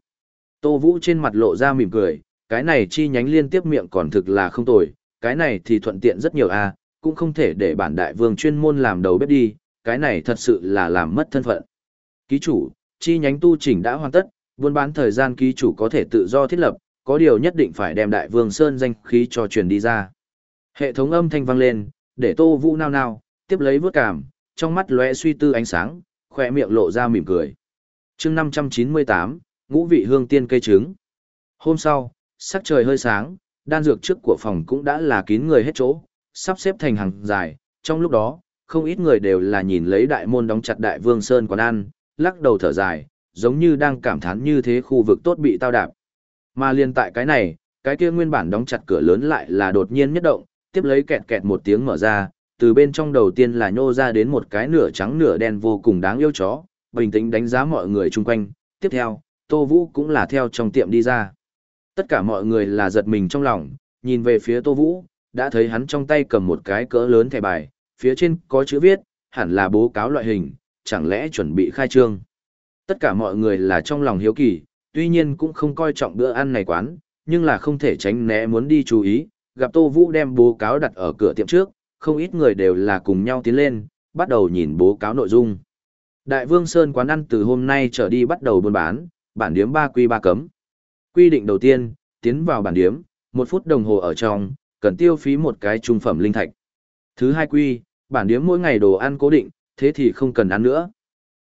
Speaker 1: Tô Vũ trên mặt lộ ra mỉm cười, cái này chi nhánh liên tiếp miệng còn thực là không tồi, cái này thì thuận tiện rất nhiều a à, cũng không thể để bản đại vương chuyên môn làm đầu bếp đi, cái này thật sự là làm mất thân phận. Ký chủ, chi nhánh tu chỉnh đã hoàn tất, buôn bán thời gian ký chủ có thể tự do thiết lập, có điều nhất định phải đem Đại Vương Sơn danh khí cho truyền đi ra. Hệ thống âm thanh vang lên, để Tô Vũ nao nao, tiếp lấy vớt cảm, trong mắt lóe suy tư ánh sáng, khỏe miệng lộ ra mỉm cười. chương 598, ngũ vị hương tiên cây trứng. Hôm sau, sắc trời hơi sáng, đan dược trước của phòng cũng đã là kín người hết chỗ, sắp xếp thành hàng dài, trong lúc đó, không ít người đều là nhìn lấy đại môn đóng chặt đại vương sơn quán ăn, lắc đầu thở dài, giống như đang cảm thán như thế khu vực tốt bị tao đạp. Mà liên tại cái này, cái kia nguyên bản đóng chặt cửa lớn lại là đột nhiên nhất động, tiếp lấy kẹt kẹt một tiếng mở ra, từ bên trong đầu tiên là nhô ra đến một cái nửa trắng nửa đen vô cùng đáng yêu chó, bình tĩnh đánh giá mọi người chung quanh, tiếp theo, Tô Vũ cũng là theo trong tiệm đi ra. Tất cả mọi người là giật mình trong lòng, nhìn về phía Tô Vũ, đã thấy hắn trong tay cầm một cái cỡ lớn thẻ bài, phía trên có chữ viết, hẳn là bố cáo loại hình, chẳng lẽ chuẩn bị khai trương. Tất cả mọi người là trong lòng hiếu kỳ, tuy nhiên cũng không coi trọng bữa ăn này quán, nhưng là không thể tránh né muốn đi chú ý, gặp Tô Vũ đem bố cáo đặt ở cửa tiệm trước, không ít người đều là cùng nhau tiến lên, bắt đầu nhìn bố cáo nội dung. Đại Vương Sơn quán ăn từ hôm nay trở đi bắt đầu buôn bán, bản điếm ba quy ba cấm. Quy định đầu tiên, tiến vào bản điếm, một phút đồng hồ ở trong, cần tiêu phí một cái trung phẩm linh thạch. Thứ hai quy, bản điếm mỗi ngày đồ ăn cố định, thế thì không cần ăn nữa.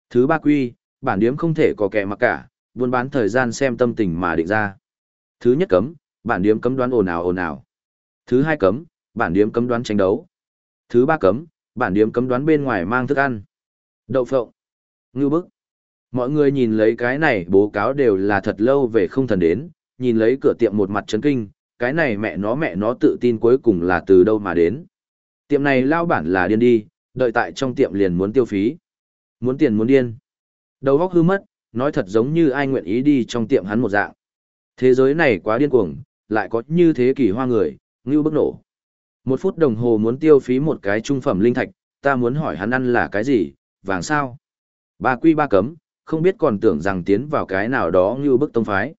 Speaker 1: Thứ ba quy, bản điếm không thể có kẻ mặc cả, buôn bán thời gian xem tâm tình mà định ra. Thứ nhất cấm, bản điếm cấm đoán ồn ào ồn ào. Thứ hai cấm, bản điếm cấm đoán tranh đấu. Thứ ba cấm, bản điếm cấm đoán bên ngoài mang thức ăn. Đậu phộng. Ngư bức. Mọi người nhìn lấy cái này bố cáo đều là thật lâu về không thần đến, nhìn lấy cửa tiệm một mặt chấn kinh, cái này mẹ nó mẹ nó tự tin cuối cùng là từ đâu mà đến. Tiệm này lao bản là điên đi, đợi tại trong tiệm liền muốn tiêu phí. Muốn tiền muốn điên. Đầu góc hư mất, nói thật giống như ai nguyện ý đi trong tiệm hắn một dạng. Thế giới này quá điên cuồng, lại có như thế kỷ hoa người, ngưu bức nổ. Một phút đồng hồ muốn tiêu phí một cái trung phẩm linh thạch, ta muốn hỏi hắn ăn là cái gì, vàng sao? Ba quy ba cấm, không biết còn tưởng rằng tiến vào cái nào đó như bức tông phái.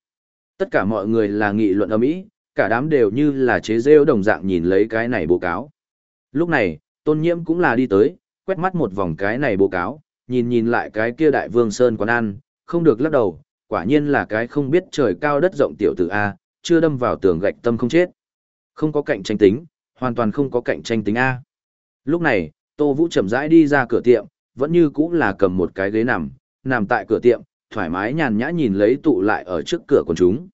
Speaker 1: Tất cả mọi người là nghị luận âm ý, cả đám đều như là chế rêu đồng dạng nhìn lấy cái này báo cáo. Lúc này, tôn nhiễm cũng là đi tới, quét mắt một vòng cái này báo cáo, nhìn nhìn lại cái kia đại vương sơn quán ăn, không được lắc đầu, quả nhiên là cái không biết trời cao đất rộng tiểu tử A, chưa đâm vào tường gạch tâm không chết. Không có cạnh tranh tính, hoàn toàn không có cạnh tranh tính A. Lúc này, Tô Vũ chậm rãi đi ra cửa tiệm, vẫn như cũng là cầm một cái ghế nằm, nằm tại cửa tiệm, thoải mái nhàn nhã nhìn lấy tụ lại ở trước cửa của chúng.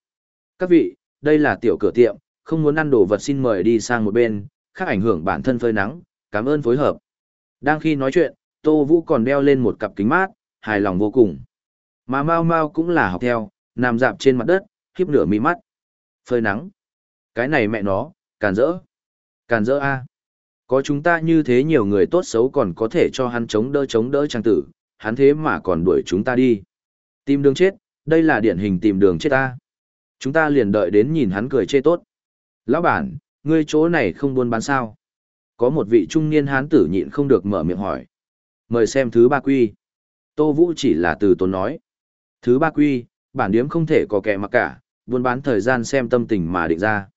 Speaker 1: Các vị, đây là tiểu cửa tiệm, không muốn ăn đồ vật xin mời đi sang một bên, khác ảnh hưởng bản thân phơi nắng, cảm ơn phối hợp. Đang khi nói chuyện, Tô Vũ còn đeo lên một cặp kính mát, hài lòng vô cùng. Mà Mao Mao cũng là học theo, nằm dạp trên mặt đất, khiếp nửa mi mắt. Phơi nắng. Cái này mẹ nó, càn rỡ. Càn rỡ a. Có chúng ta như thế nhiều người tốt xấu còn có thể cho hắn chống đỡ chống đỡ trang tử, hắn thế mà còn đuổi chúng ta đi. Tìm đường chết, đây là điển hình tìm đường chết ta. Chúng ta liền đợi đến nhìn hắn cười chê tốt. Lão bản, ngươi chỗ này không buôn bán sao? Có một vị trung niên hán tử nhịn không được mở miệng hỏi. Mời xem thứ ba quy. Tô Vũ chỉ là từ tốn nói. Thứ ba quy, bản điếm không thể có kẻ mặc cả, buôn bán thời gian xem tâm tình mà định ra.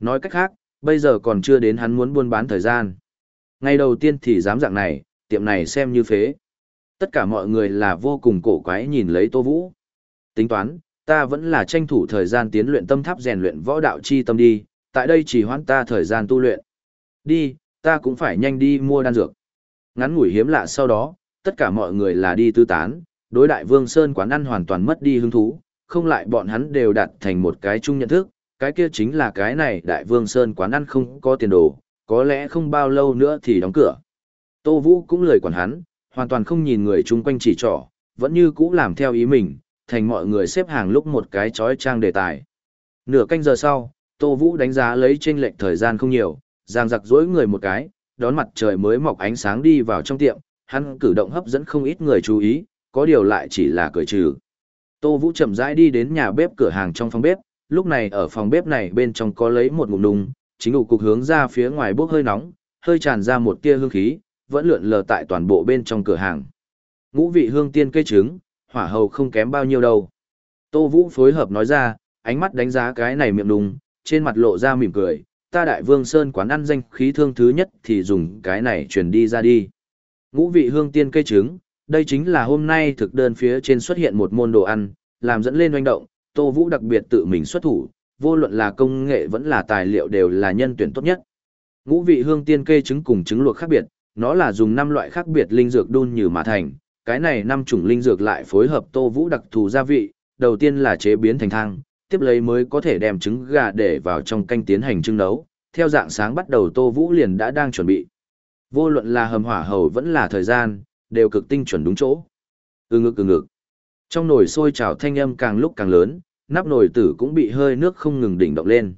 Speaker 1: Nói cách khác, bây giờ còn chưa đến hắn muốn buôn bán thời gian. Ngày đầu tiên thì dám dạng này, tiệm này xem như phế. Tất cả mọi người là vô cùng cổ quái nhìn lấy Tô Vũ. Tính toán, ta vẫn là tranh thủ thời gian tiến luyện tâm tháp rèn luyện võ đạo chi tâm đi, tại đây chỉ hoãn ta thời gian tu luyện. Đi, ta cũng phải nhanh đi mua đan dược. Ngắn ngủi hiếm lạ sau đó, tất cả mọi người là đi tư tán, đối đại vương Sơn quán ăn hoàn toàn mất đi hứng thú, không lại bọn hắn đều đặt thành một cái chung nhận thức, cái kia chính là cái này đại vương Sơn quán ăn không có tiền đồ, có lẽ không bao lâu nữa thì đóng cửa. Tô Vũ cũng lời quản hắn, hoàn toàn không nhìn người chung quanh chỉ trỏ, vẫn như cũ làm theo ý mình, thành mọi người xếp hàng lúc một cái chói trang đề tài. Nửa canh giờ sau, Tô Vũ đánh giá lấy trên lệnh thời gian không nhiều, giang giặc dối người một cái, đón mặt trời mới mọc ánh sáng đi vào trong tiệm, hắn cử động hấp dẫn không ít người chú ý, có điều lại chỉ là cười trừ. Tô Vũ chậm rãi đi đến nhà bếp cửa hàng trong phòng bếp, lúc này ở phòng bếp này bên trong có lấy một ngụm nung, chính ủ cục hướng ra phía ngoài bốc hơi nóng, hơi tràn ra một tia hương khí, vẫn lượn lờ tại toàn bộ bên trong cửa hàng. Ngũ vị hương tiên cây trứng, hỏa hầu không kém bao nhiêu đâu. Tô Vũ phối hợp nói ra, ánh mắt đánh giá cái này miệng đùng, trên mặt lộ ra mỉm cười, ta đại vương sơn quán ăn danh khí thương thứ nhất thì dùng cái này truyền đi ra đi. Ngũ vị hương tiên cây trứng, đây chính là hôm nay thực đơn phía trên xuất hiện một môn đồ ăn, làm dẫn lên oanh động, Tô Vũ đặc biệt tự mình xuất thủ, vô luận là công nghệ vẫn là tài liệu đều là nhân tuyển tốt nhất. Ngũ vị hương tiên kê trứng cùng trứng luộc khác biệt, nó là dùng năm loại khác biệt linh dược đun như mà thành, cái này năm chủng linh dược lại phối hợp Tô Vũ đặc thù gia vị, đầu tiên là chế biến thành thang, tiếp lấy mới có thể đem trứng gà để vào trong canh tiến hành trưng nấu. Theo dạng sáng bắt đầu Tô Vũ liền đã đang chuẩn bị. Vô luận là hầm hỏa hầu vẫn là thời gian, đều cực tinh chuẩn đúng chỗ. Ừ ngực ừ ngực. Trong nồi sôi trào thanh âm càng lúc càng lớn, nắp nồi tử cũng bị hơi nước không ngừng đỉnh động lên.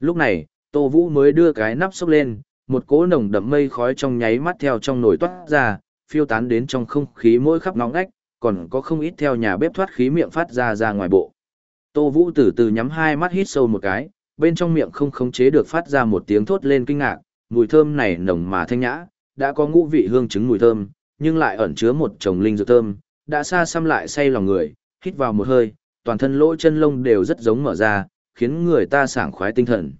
Speaker 1: Lúc này, Tô Vũ mới đưa cái nắp xốc lên, một cỗ nồng đậm mây khói trong nháy mắt theo trong nồi toát ra, phiêu tán đến trong không khí mỗi khắp nóng ngách, còn có không ít theo nhà bếp thoát khí miệng phát ra ra ngoài bộ. Tô Vũ từ từ nhắm hai mắt hít sâu một cái, bên trong miệng không khống chế được phát ra một tiếng thốt lên kinh ngạc, mùi thơm này nồng mà thanh nhã, đã có ngũ vị hương trứng mùi thơm, nhưng lại ẩn chứa một chồng linh dược thơm, đã xa xăm lại say lòng người, hít vào một hơi, toàn thân lỗ chân lông đều rất giống mở ra, khiến người ta sảng khoái tinh thần.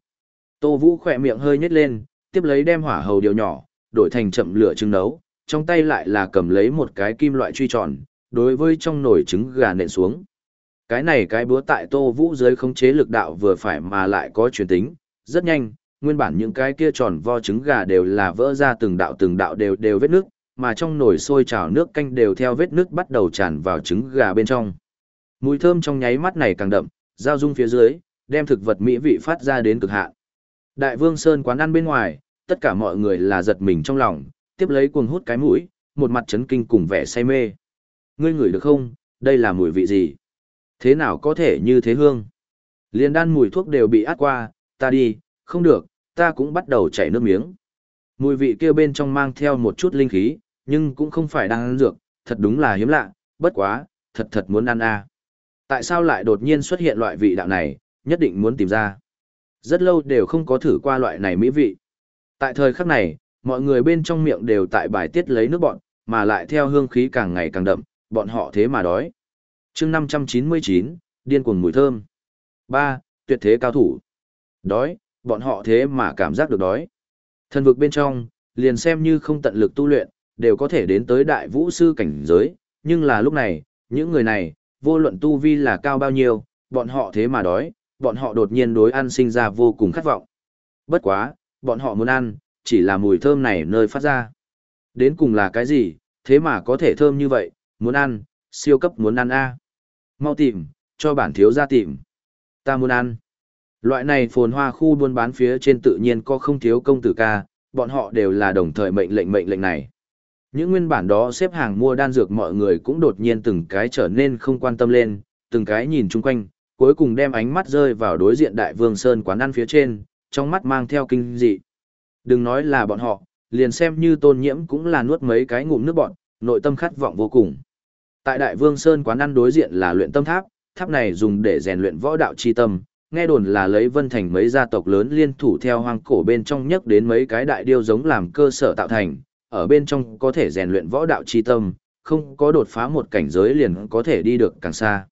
Speaker 1: Tô Vũ khỏe miệng hơi nhếch lên, tiếp lấy đem hỏa hầu điều nhỏ, đổi thành chậm lửa trưng nấu, trong tay lại là cầm lấy một cái kim loại truy tròn, đối với trong nồi trứng gà nện xuống. Cái này cái búa tại Tô Vũ dưới khống chế lực đạo vừa phải mà lại có truyền tính, rất nhanh, nguyên bản những cái kia tròn vo trứng gà đều là vỡ ra từng đạo từng đạo đều đều vết nước, mà trong nồi sôi trào nước canh đều theo vết nước bắt đầu tràn vào trứng gà bên trong. Mùi thơm trong nháy mắt này càng đậm, giao dung phía dưới, đem thực vật mỹ vị phát ra đến cực hạn. Đại Vương Sơn quán ăn bên ngoài, tất cả mọi người là giật mình trong lòng, tiếp lấy cuồng hút cái mũi, một mặt chấn kinh cùng vẻ say mê. Ngươi ngửi được không, đây là mùi vị gì? Thế nào có thể như thế hương? Liên đan mùi thuốc đều bị át qua, ta đi, không được, ta cũng bắt đầu chảy nước miếng. Mùi vị kia bên trong mang theo một chút linh khí, nhưng cũng không phải đang ăn dược, thật đúng là hiếm lạ, bất quá, thật thật muốn ăn a. Tại sao lại đột nhiên xuất hiện loại vị đạo này, nhất định muốn tìm ra. Rất lâu đều không có thử qua loại này mỹ vị. Tại thời khắc này, mọi người bên trong miệng đều tại bài tiết lấy nước bọn, mà lại theo hương khí càng ngày càng đậm, bọn họ thế mà đói. chương 599, điên cuồng mùi thơm. 3. Tuyệt thế cao thủ. Đói, bọn họ thế mà cảm giác được đói. Thần vực bên trong, liền xem như không tận lực tu luyện, đều có thể đến tới đại vũ sư cảnh giới, nhưng là lúc này, những người này, vô luận tu vi là cao bao nhiêu, bọn họ thế mà đói, bọn họ đột nhiên đối ăn sinh ra vô cùng khát vọng. Bất quá, bọn họ muốn ăn, chỉ là mùi thơm này nơi phát ra. Đến cùng là cái gì, thế mà có thể thơm như vậy, muốn ăn, siêu cấp muốn ăn a Mau tìm, cho bản thiếu ra tìm. Ta muốn ăn. Loại này phồn hoa khu buôn bán phía trên tự nhiên có không thiếu công tử ca, bọn họ đều là đồng thời mệnh lệnh mệnh lệnh này. Những nguyên bản đó xếp hàng mua đan dược mọi người cũng đột nhiên từng cái trở nên không quan tâm lên, từng cái nhìn chung quanh, cuối cùng đem ánh mắt rơi vào đối diện đại vương sơn quán ăn phía trên, trong mắt mang theo kinh dị. Đừng nói là bọn họ, liền xem như tôn nhiễm cũng là nuốt mấy cái ngụm nước bọn, nội tâm khát vọng vô cùng. Tại đại vương sơn quán ăn đối diện là luyện tâm tháp, tháp này dùng để rèn luyện võ đạo chi tâm, nghe đồn là lấy vân thành mấy gia tộc lớn liên thủ theo hoang cổ bên trong nhấc đến mấy cái đại điêu giống làm cơ sở tạo thành, ở bên trong có thể rèn luyện võ đạo chi tâm, không có đột phá một cảnh giới liền có thể đi được càng xa.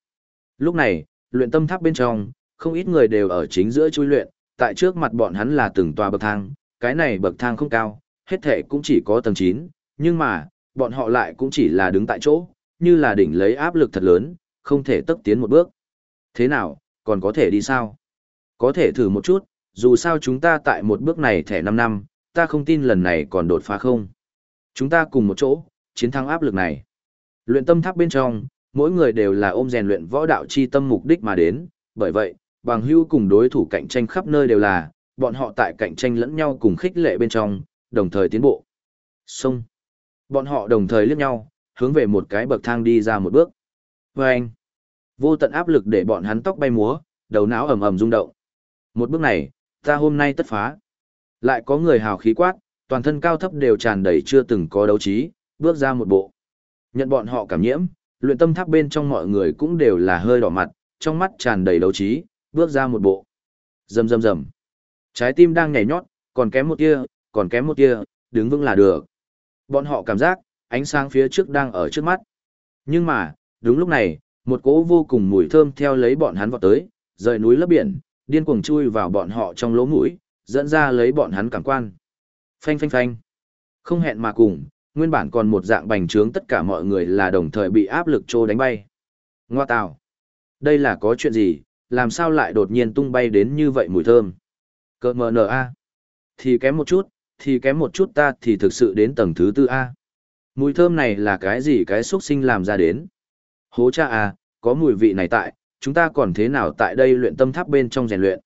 Speaker 1: Lúc này, luyện tâm tháp bên trong, không ít người đều ở chính giữa chui luyện, tại trước mặt bọn hắn là từng tòa bậc thang, cái này bậc thang không cao, hết thể cũng chỉ có tầng 9, nhưng mà, bọn họ lại cũng chỉ là đứng tại chỗ, như là đỉnh lấy áp lực thật lớn, không thể tốc tiến một bước. Thế nào, còn có thể đi sao? Có thể thử một chút, dù sao chúng ta tại một bước này thẻ 5 năm, ta không tin lần này còn đột phá không. Chúng ta cùng một chỗ, chiến thắng áp lực này. Luyện tâm tháp bên trong, mỗi người đều là ôm rèn luyện võ đạo chi tâm mục đích mà đến, bởi vậy, bằng hưu cùng đối thủ cạnh tranh khắp nơi đều là, bọn họ tại cạnh tranh lẫn nhau cùng khích lệ bên trong, đồng thời tiến bộ. Xong. Bọn họ đồng thời liếc nhau, hướng về một cái bậc thang đi ra một bước. Và anh, vô tận áp lực để bọn hắn tóc bay múa, đầu não ầm ầm rung động. Một bước này, ta hôm nay tất phá. Lại có người hào khí quát, toàn thân cao thấp đều tràn đầy chưa từng có đấu trí, bước ra một bộ. Nhận bọn họ cảm nhiễm, luyện tâm tháp bên trong mọi người cũng đều là hơi đỏ mặt, trong mắt tràn đầy đấu trí, bước ra một bộ. Rầm rầm rầm. Trái tim đang nhảy nhót, còn kém một tia, còn kém một tia, đứng vững là được. Bọn họ cảm giác, ánh sáng phía trước đang ở trước mắt. Nhưng mà, đúng lúc này, một cỗ vô cùng mùi thơm theo lấy bọn hắn vọt tới, rời núi lấp biển, điên cuồng chui vào bọn họ trong lỗ mũi, dẫn ra lấy bọn hắn cảm quan. Phanh phanh phanh. Không hẹn mà cùng, nguyên bản còn một dạng bành trướng tất cả mọi người là đồng thời bị áp lực trô đánh bay. Ngoa tào. Đây là có chuyện gì, làm sao lại đột nhiên tung bay đến như vậy mùi thơm. Cơ mờ nở a. Thì kém một chút, thì kém một chút ta thì thực sự đến tầng thứ tư A. Mùi thơm này là cái gì cái xuất sinh làm ra đến? Hố cha A, có mùi vị này tại, chúng ta còn thế nào tại đây luyện tâm tháp bên trong rèn luyện?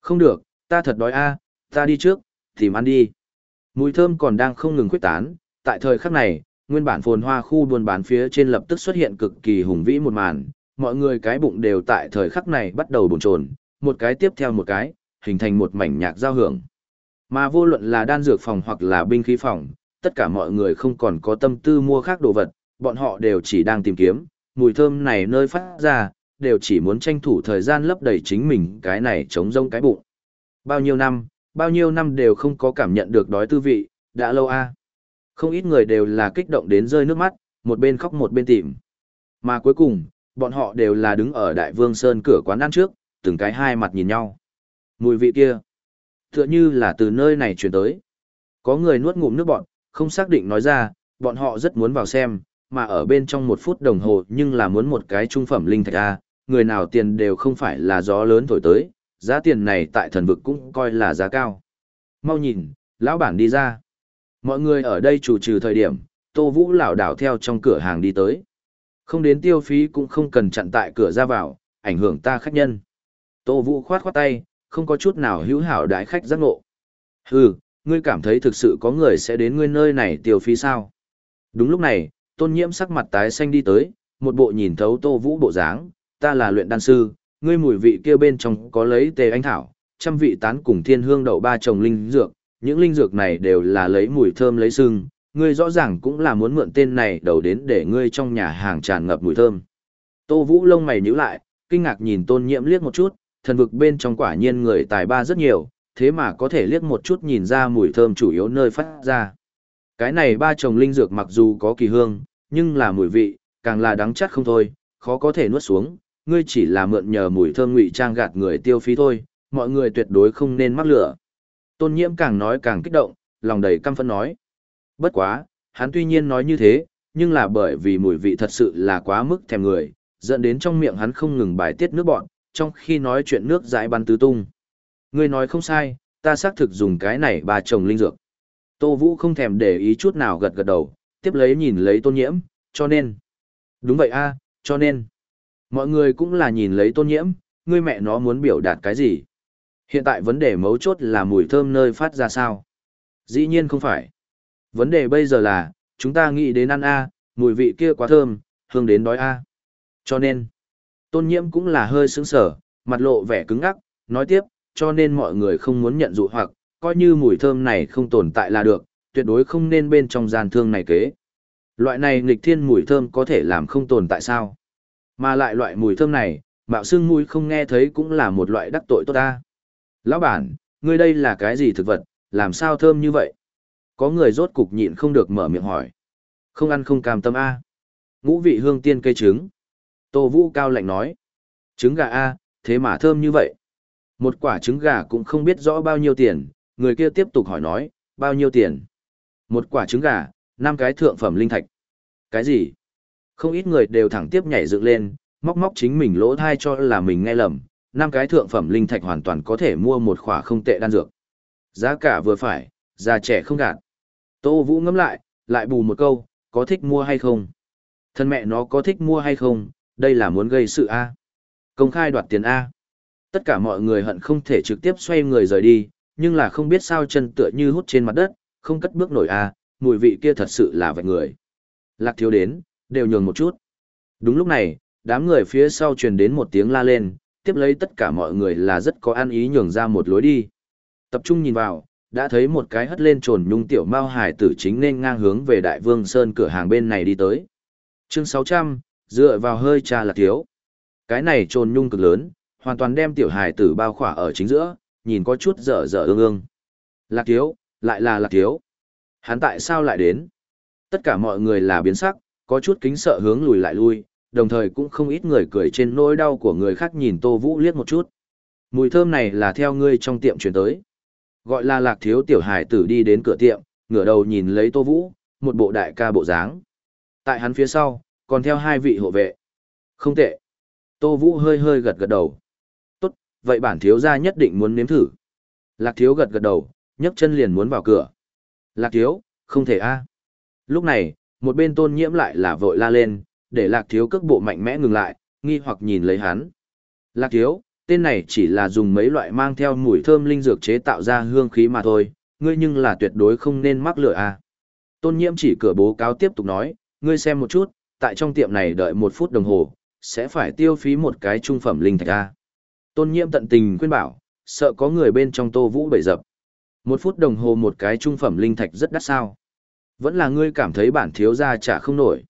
Speaker 1: Không được, ta thật đói A, ta đi trước, tìm ăn đi. Mùi thơm còn đang không ngừng khuếch tán, tại thời khắc này, nguyên bản phồn hoa khu buôn bán phía trên lập tức xuất hiện cực kỳ hùng vĩ một màn, mọi người cái bụng đều tại thời khắc này bắt đầu bồn chồn, một cái tiếp theo một cái, hình thành một mảnh nhạc giao hưởng. Mà vô luận là đan dược phòng hoặc là binh khí phòng, tất cả mọi người không còn có tâm tư mua khác đồ vật, bọn họ đều chỉ đang tìm kiếm, mùi thơm này nơi phát ra, đều chỉ muốn tranh thủ thời gian lấp đầy chính mình cái này chống rông cái bụng. Bao nhiêu năm, bao nhiêu năm đều không có cảm nhận được đói tư vị, đã lâu a. Không ít người đều là kích động đến rơi nước mắt, một bên khóc một bên tìm. Mà cuối cùng, bọn họ đều là đứng ở Đại Vương Sơn cửa quán ăn trước, từng cái hai mặt nhìn nhau. Mùi vị kia, tựa như là từ nơi này chuyển tới. Có người nuốt ngụm nước bọn, không xác định nói ra, bọn họ rất muốn vào xem, mà ở bên trong một phút đồng hồ nhưng là muốn một cái trung phẩm linh thạch A, người nào tiền đều không phải là gió lớn thổi tới, giá tiền này tại thần vực cũng coi là giá cao. Mau nhìn, lão bản đi ra. Mọi người ở đây chủ trừ thời điểm, Tô Vũ lảo đảo theo trong cửa hàng đi tới. Không đến tiêu phí cũng không cần chặn tại cửa ra vào, ảnh hưởng ta khách nhân. Tô Vũ khoát khoát tay, không có chút nào hữu hảo đại khách giác ngộ. Hừ, ngươi cảm thấy thực sự có người sẽ đến ngươi nơi này tiêu phí sao? Đúng lúc này, tôn nhiễm sắc mặt tái xanh đi tới, một bộ nhìn thấu tô vũ bộ dáng, ta là luyện đan sư, ngươi mùi vị kia bên trong có lấy tề anh thảo, trăm vị tán cùng thiên hương đậu ba trồng linh dược, những linh dược này đều là lấy mùi thơm lấy sưng, ngươi rõ ràng cũng là muốn mượn tên này đầu đến để ngươi trong nhà hàng tràn ngập mùi thơm. Tô Vũ lông mày nhíu lại, kinh ngạc nhìn Tôn Nhiễm liếc một chút, thần vực bên trong quả nhiên người tài ba rất nhiều, thế mà có thể liếc một chút nhìn ra mùi thơm chủ yếu nơi phát ra. Cái này ba trồng linh dược mặc dù có kỳ hương, nhưng là mùi vị, càng là đắng chát không thôi, khó có thể nuốt xuống, ngươi chỉ là mượn nhờ mùi thơm ngụy trang gạt người tiêu phí thôi, mọi người tuyệt đối không nên mắc lửa. Tôn nhiễm càng nói càng kích động, lòng đầy căm phẫn nói. Bất quá, hắn tuy nhiên nói như thế, nhưng là bởi vì mùi vị thật sự là quá mức thèm người, dẫn đến trong miệng hắn không ngừng bài tiết nước bọn, trong khi nói chuyện nước dãi bắn tứ tung. Ngươi nói không sai, ta xác thực dùng cái này bà chồng linh dược. Tô Vũ không thèm để ý chút nào gật gật đầu, tiếp lấy nhìn lấy tôn nhiễm, cho nên. Đúng vậy a cho nên. Mọi người cũng là nhìn lấy tôn nhiễm, ngươi mẹ nó muốn biểu đạt cái gì. Hiện tại vấn đề mấu chốt là mùi thơm nơi phát ra sao. Dĩ nhiên không phải. Vấn đề bây giờ là, chúng ta nghĩ đến ăn a mùi vị kia quá thơm, hương đến đói a Cho nên, tôn nhiễm cũng là hơi sững sở, mặt lộ vẻ cứng ngắc, nói tiếp, cho nên mọi người không muốn nhận dụ hoặc, coi như mùi thơm này không tồn tại là được, tuyệt đối không nên bên trong gian thương này kế. Loại này nghịch thiên mùi thơm có thể làm không tồn tại sao? Mà lại loại mùi thơm này, mạo xương mùi không nghe thấy cũng là một loại đắc tội tốt ta. Lão bản, ngươi đây là cái gì thực vật, làm sao thơm như vậy? Có người rốt cục nhịn không được mở miệng hỏi. Không ăn không cam tâm A. Ngũ vị hương tiên cây trứng. Tô Vũ cao lạnh nói. Trứng gà A, thế mà thơm như vậy. Một quả trứng gà cũng không biết rõ bao nhiêu tiền, người kia tiếp tục hỏi nói, bao nhiêu tiền? Một quả trứng gà, năm cái thượng phẩm linh thạch. Cái gì? Không ít người đều thẳng tiếp nhảy dựng lên, móc móc chính mình lỗ thai cho là mình nghe lầm, năm cái thượng phẩm linh thạch hoàn toàn có thể mua một khỏa không tệ đan dược. Giá cả vừa phải, già trẻ không gạt. Tô Vũ ngẫm lại, lại bù một câu, có thích mua hay không? Thân mẹ nó có thích mua hay không, đây là muốn gây sự A. Công khai đoạt tiền A. Tất cả mọi người hận không thể trực tiếp xoay người rời đi, nhưng là không biết sao chân tựa như hút trên mặt đất, không cất bước nổi A, mùi vị kia thật sự là vạch người. Lạc thiếu đến, đều nhường một chút. Đúng lúc này, đám người phía sau truyền đến một tiếng la lên, tiếp lấy tất cả mọi người là rất có an ý nhường ra một lối đi. Tập trung nhìn vào, đã thấy một cái hất lên trồn nhung tiểu mao hải tử chính nên ngang hướng về đại vương sơn cửa hàng bên này đi tới. Chương 600, dựa vào hơi trà là thiếu. Cái này trồn nhung cực lớn, hoàn toàn đem tiểu hải tử bao khỏa ở chính giữa, nhìn có chút dở dở ương ương. Lạc thiếu, lại là lạc thiếu. Hắn tại sao lại đến? Tất cả mọi người là biến sắc, có chút kính sợ hướng lùi lại lui, đồng thời cũng không ít người cười trên nỗi đau của người khác nhìn Tô Vũ liếc một chút. Mùi thơm này là theo ngươi trong tiệm chuyển tới. Gọi là lạc thiếu tiểu hải tử đi đến cửa tiệm, ngửa đầu nhìn lấy Tô Vũ, một bộ đại ca bộ dáng. Tại hắn phía sau, còn theo hai vị hộ vệ. Không tệ. Tô Vũ hơi hơi gật gật đầu. tốt vậy bản thiếu gia nhất định muốn nếm thử. Lạc thiếu gật gật đầu, nhấc chân liền muốn vào cửa. Lạc thiếu, không thể a. Lúc này, một bên tôn nhiễm lại là vội la lên, để lạc thiếu cước bộ mạnh mẽ ngừng lại, nghi hoặc nhìn lấy hắn. Lạc thiếu, tên này chỉ là dùng mấy loại mang theo mùi thơm linh dược chế tạo ra hương khí mà thôi, ngươi nhưng là tuyệt đối không nên mắc lửa a. Tôn nhiễm chỉ cửa bố cáo tiếp tục nói, ngươi xem một chút, tại trong tiệm này đợi một phút đồng hồ, sẽ phải tiêu phí một cái trung phẩm linh thạch a. Tôn nhiễm tận tình khuyên bảo, sợ có người bên trong tô vũ bậy dập. Một phút đồng hồ một cái trung phẩm linh thạch rất đắt sao. Vẫn là ngươi cảm thấy bản thiếu gia trả không nổi.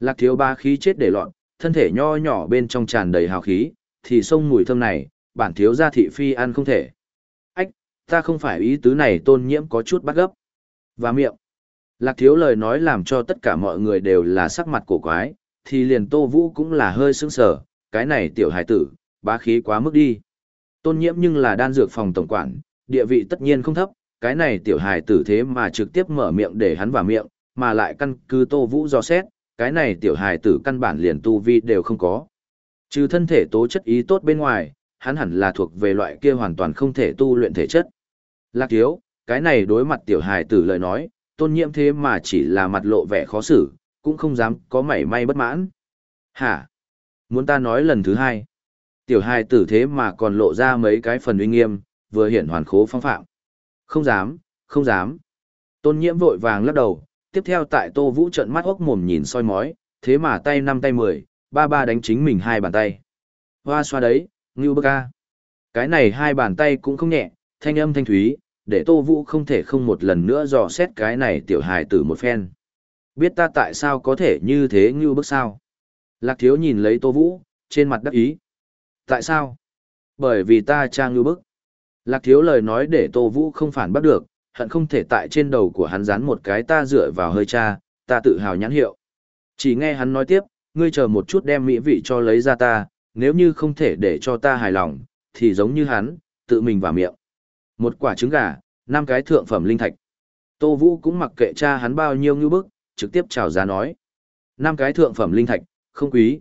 Speaker 1: Lạc thiếu ba khí chết để loạn, thân thể nho nhỏ bên trong tràn đầy hào khí, thì sông mùi thơm này, bản thiếu gia thị phi ăn không thể. Ách, ta không phải ý tứ này tôn nhiễm có chút bắt gấp. Và miệng. Lạc thiếu lời nói làm cho tất cả mọi người đều là sắc mặt cổ quái, thì liền tô vũ cũng là hơi sững sờ, cái này tiểu hải tử, bá khí quá mức đi. Tôn nhiễm nhưng là đan dược phòng tổng quản, địa vị tất nhiên không thấp, cái này tiểu hài tử thế mà trực tiếp mở miệng để hắn vào miệng, mà lại căn cứ Tô Vũ do xét, cái này tiểu hài tử căn bản liền tu vi đều không có. Trừ thân thể tố chất ý tốt bên ngoài, hắn hẳn là thuộc về loại kia hoàn toàn không thể tu luyện thể chất. Lạc thiếu, cái này đối mặt tiểu hài tử lời nói, tôn nhiễm thế mà chỉ là mặt lộ vẻ khó xử, cũng không dám có mảy may bất mãn. Hả? Muốn ta nói lần thứ hai? Tiểu hài tử thế mà còn lộ ra mấy cái phần uy nghiêm, vừa hiển hoàn khố phong phạm. Không dám, không dám. Tôn nhiễm vội vàng lắc đầu, tiếp theo tại Tô Vũ trận mắt ốc mồm nhìn soi mói, thế mà tay năm tay mười, ba ba đánh chính mình hai bàn tay. Hoa xoa đấy, ngưu bơ ca. Cái này hai bàn tay cũng không nhẹ, thanh âm thanh thúy, để Tô Vũ không thể không một lần nữa dò xét cái này tiểu hài tử một phen. Biết ta tại sao có thể như thế như bức sao? Lạc thiếu nhìn lấy Tô Vũ, trên mặt đắc ý. Tại sao? Bởi vì ta trang như bức. Lạc thiếu lời nói để Tô Vũ không phản bắt được, hận không thể tại trên đầu của hắn dán một cái ta dựa vào hơi cha, ta tự hào nhãn hiệu. Chỉ nghe hắn nói tiếp, ngươi chờ một chút đem mỹ vị cho lấy ra ta, nếu như không thể để cho ta hài lòng, thì giống như hắn, tự mình vào miệng. Một quả trứng gà, năm cái thượng phẩm linh thạch. Tô Vũ cũng mặc kệ cha hắn bao nhiêu như bức, trực tiếp chào giá nói. năm cái thượng phẩm linh thạch, không quý.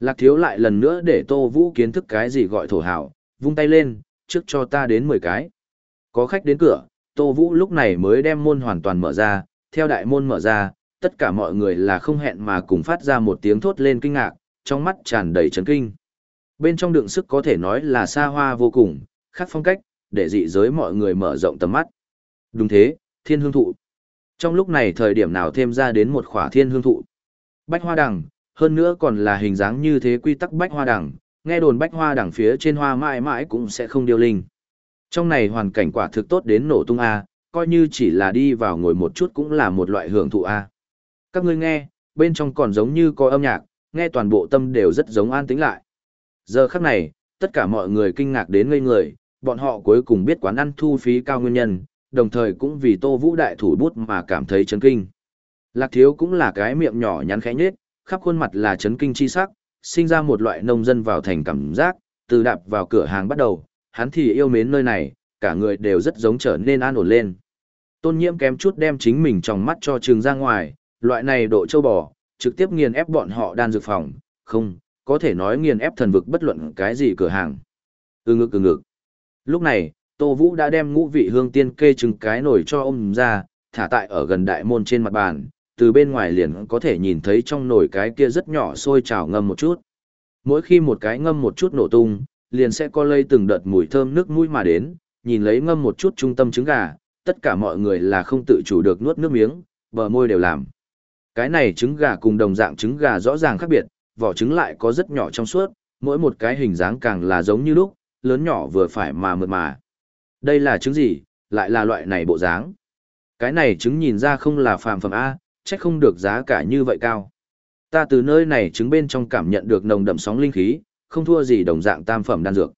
Speaker 1: Lạc thiếu lại lần nữa để Tô Vũ kiến thức cái gì gọi thổ hào, vung tay lên, trước cho ta đến 10 cái. Có khách đến cửa, Tô Vũ lúc này mới đem môn hoàn toàn mở ra, theo đại môn mở ra, tất cả mọi người là không hẹn mà cùng phát ra một tiếng thốt lên kinh ngạc, trong mắt tràn đầy chấn kinh. Bên trong đựng sức có thể nói là xa hoa vô cùng, khác phong cách, để dị giới mọi người mở rộng tầm mắt. Đúng thế, thiên hương thụ. Trong lúc này thời điểm nào thêm ra đến một khỏa thiên hương thụ. Bách hoa đằng, hơn nữa còn là hình dáng như thế quy tắc bách hoa đằng, nghe đồn bách hoa đằng phía trên hoa mãi mãi cũng sẽ không điêu linh. Trong này hoàn cảnh quả thực tốt đến nổ tung A, coi như chỉ là đi vào ngồi một chút cũng là một loại hưởng thụ A. Các ngươi nghe, bên trong còn giống như có âm nhạc, nghe toàn bộ tâm đều rất giống an tĩnh lại. Giờ khắc này, tất cả mọi người kinh ngạc đến ngây người, bọn họ cuối cùng biết quán ăn thu phí cao nguyên nhân, đồng thời cũng vì Tô Vũ đại thủ bút mà cảm thấy chấn kinh. Lạc Thiếu cũng là cái miệng nhỏ nhắn khẽ nhếch, khắp khuôn mặt là chấn kinh chi sắc, sinh ra một loại nông dân vào thành cảm giác, từ đạp vào cửa hàng bắt đầu, hắn thì yêu mến nơi này, cả người đều rất giống trở nên an ổn lên. Tôn nhiễm kém chút đem chính mình trong mắt cho trường ra ngoài, loại này độ châu bò, trực tiếp nghiền ép bọn họ đan dược phòng, không, có thể nói nghiền ép thần vực bất luận cái gì cửa hàng. Ừ ngực ừ ngực. Lúc này, Tô Vũ đã đem ngũ vị hương tiên kê trứng cái nổi cho ông ra, thả tại ở gần đại môn trên mặt bàn, từ bên ngoài liền có thể nhìn thấy trong nồi cái kia rất nhỏ sôi trào ngâm một chút. Mỗi khi một cái ngâm một chút nổ tung, liền sẽ có lây từng đợt mùi thơm nước mũi mà đến, nhìn lấy ngâm một chút trung tâm trứng gà, tất cả mọi người là không tự chủ được nuốt nước miếng, bờ môi đều làm. Cái này trứng gà cùng đồng dạng trứng gà rõ ràng khác biệt, vỏ trứng lại có rất nhỏ trong suốt, mỗi một cái hình dáng càng là giống như lúc, lớn nhỏ vừa phải mà mượt mà. Đây là trứng gì, lại là loại này bộ dáng. Cái này trứng nhìn ra không là phàm phẩm A, chắc không được giá cả như vậy cao. Ta từ nơi này trứng bên trong cảm nhận được nồng đậm sóng linh khí, không thua gì đồng dạng tam phẩm đan dược.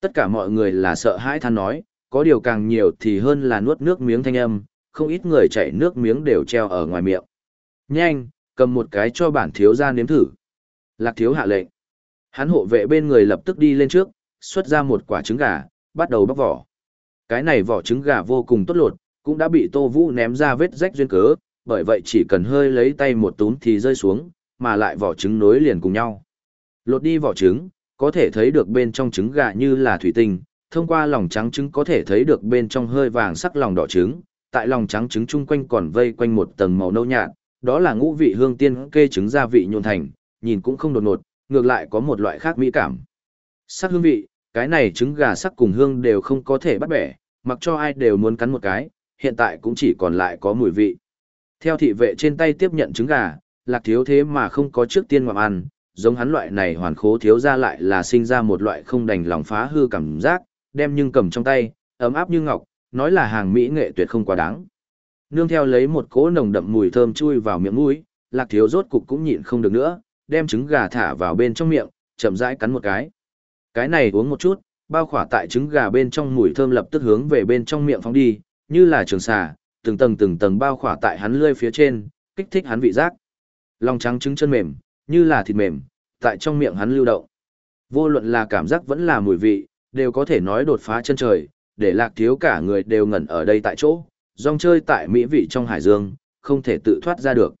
Speaker 1: Tất cả mọi người là sợ hãi than nói, có điều càng nhiều thì hơn là nuốt nước miếng thanh âm, không ít người chảy nước miếng đều treo ở ngoài miệng. Nhanh, cầm một cái cho bản thiếu ra nếm thử. Lạc thiếu hạ lệnh. Hắn hộ vệ bên người lập tức đi lên trước, xuất ra một quả trứng gà, bắt đầu bóc vỏ. Cái này vỏ trứng gà vô cùng tốt lột, cũng đã bị Tô Vũ ném ra vết rách duyên cớ, bởi vậy chỉ cần hơi lấy tay một túm thì rơi xuống, mà lại vỏ trứng nối liền cùng nhau. Lột đi vỏ trứng, có thể thấy được bên trong trứng gà như là thủy tinh, thông qua lòng trắng trứng có thể thấy được bên trong hơi vàng sắc lòng đỏ trứng, tại lòng trắng trứng chung quanh còn vây quanh một tầng màu nâu nhạt, đó là ngũ vị hương tiên kê trứng gia vị nhuộn thành, nhìn cũng không đột ngột, ngược lại có một loại khác mỹ cảm. Sắc hương vị, cái này trứng gà sắc cùng hương đều không có thể bắt bẻ, mặc cho ai đều muốn cắn một cái, hiện tại cũng chỉ còn lại có mùi vị. Theo thị vệ trên tay tiếp nhận trứng gà, lạc thiếu thế mà không có trước tiên ngoạm ăn, giống hắn loại này hoàn khố thiếu ra lại là sinh ra một loại không đành lòng phá hư cảm giác, đem nhưng cầm trong tay, ấm áp như ngọc, nói là hàng mỹ nghệ tuyệt không quá đáng. Nương theo lấy một cỗ nồng đậm mùi thơm chui vào miệng mũi, lạc thiếu rốt cục cũng nhịn không được nữa, đem trứng gà thả vào bên trong miệng, chậm rãi cắn một cái. Cái này uống một chút, bao khỏa tại trứng gà bên trong mùi thơm lập tức hướng về bên trong miệng phóng đi, như là trường xà, từng tầng từng tầng bao khỏa tại hắn lươi phía trên, kích thích hắn vị giác. Lòng trắng trứng chân mềm, như là thịt mềm, tại trong miệng hắn lưu động. Vô luận là cảm giác vẫn là mùi vị, đều có thể nói đột phá chân trời, để lạc thiếu cả người đều ngẩn ở đây tại chỗ, rong chơi tại mỹ vị trong hải dương, không thể tự thoát ra được.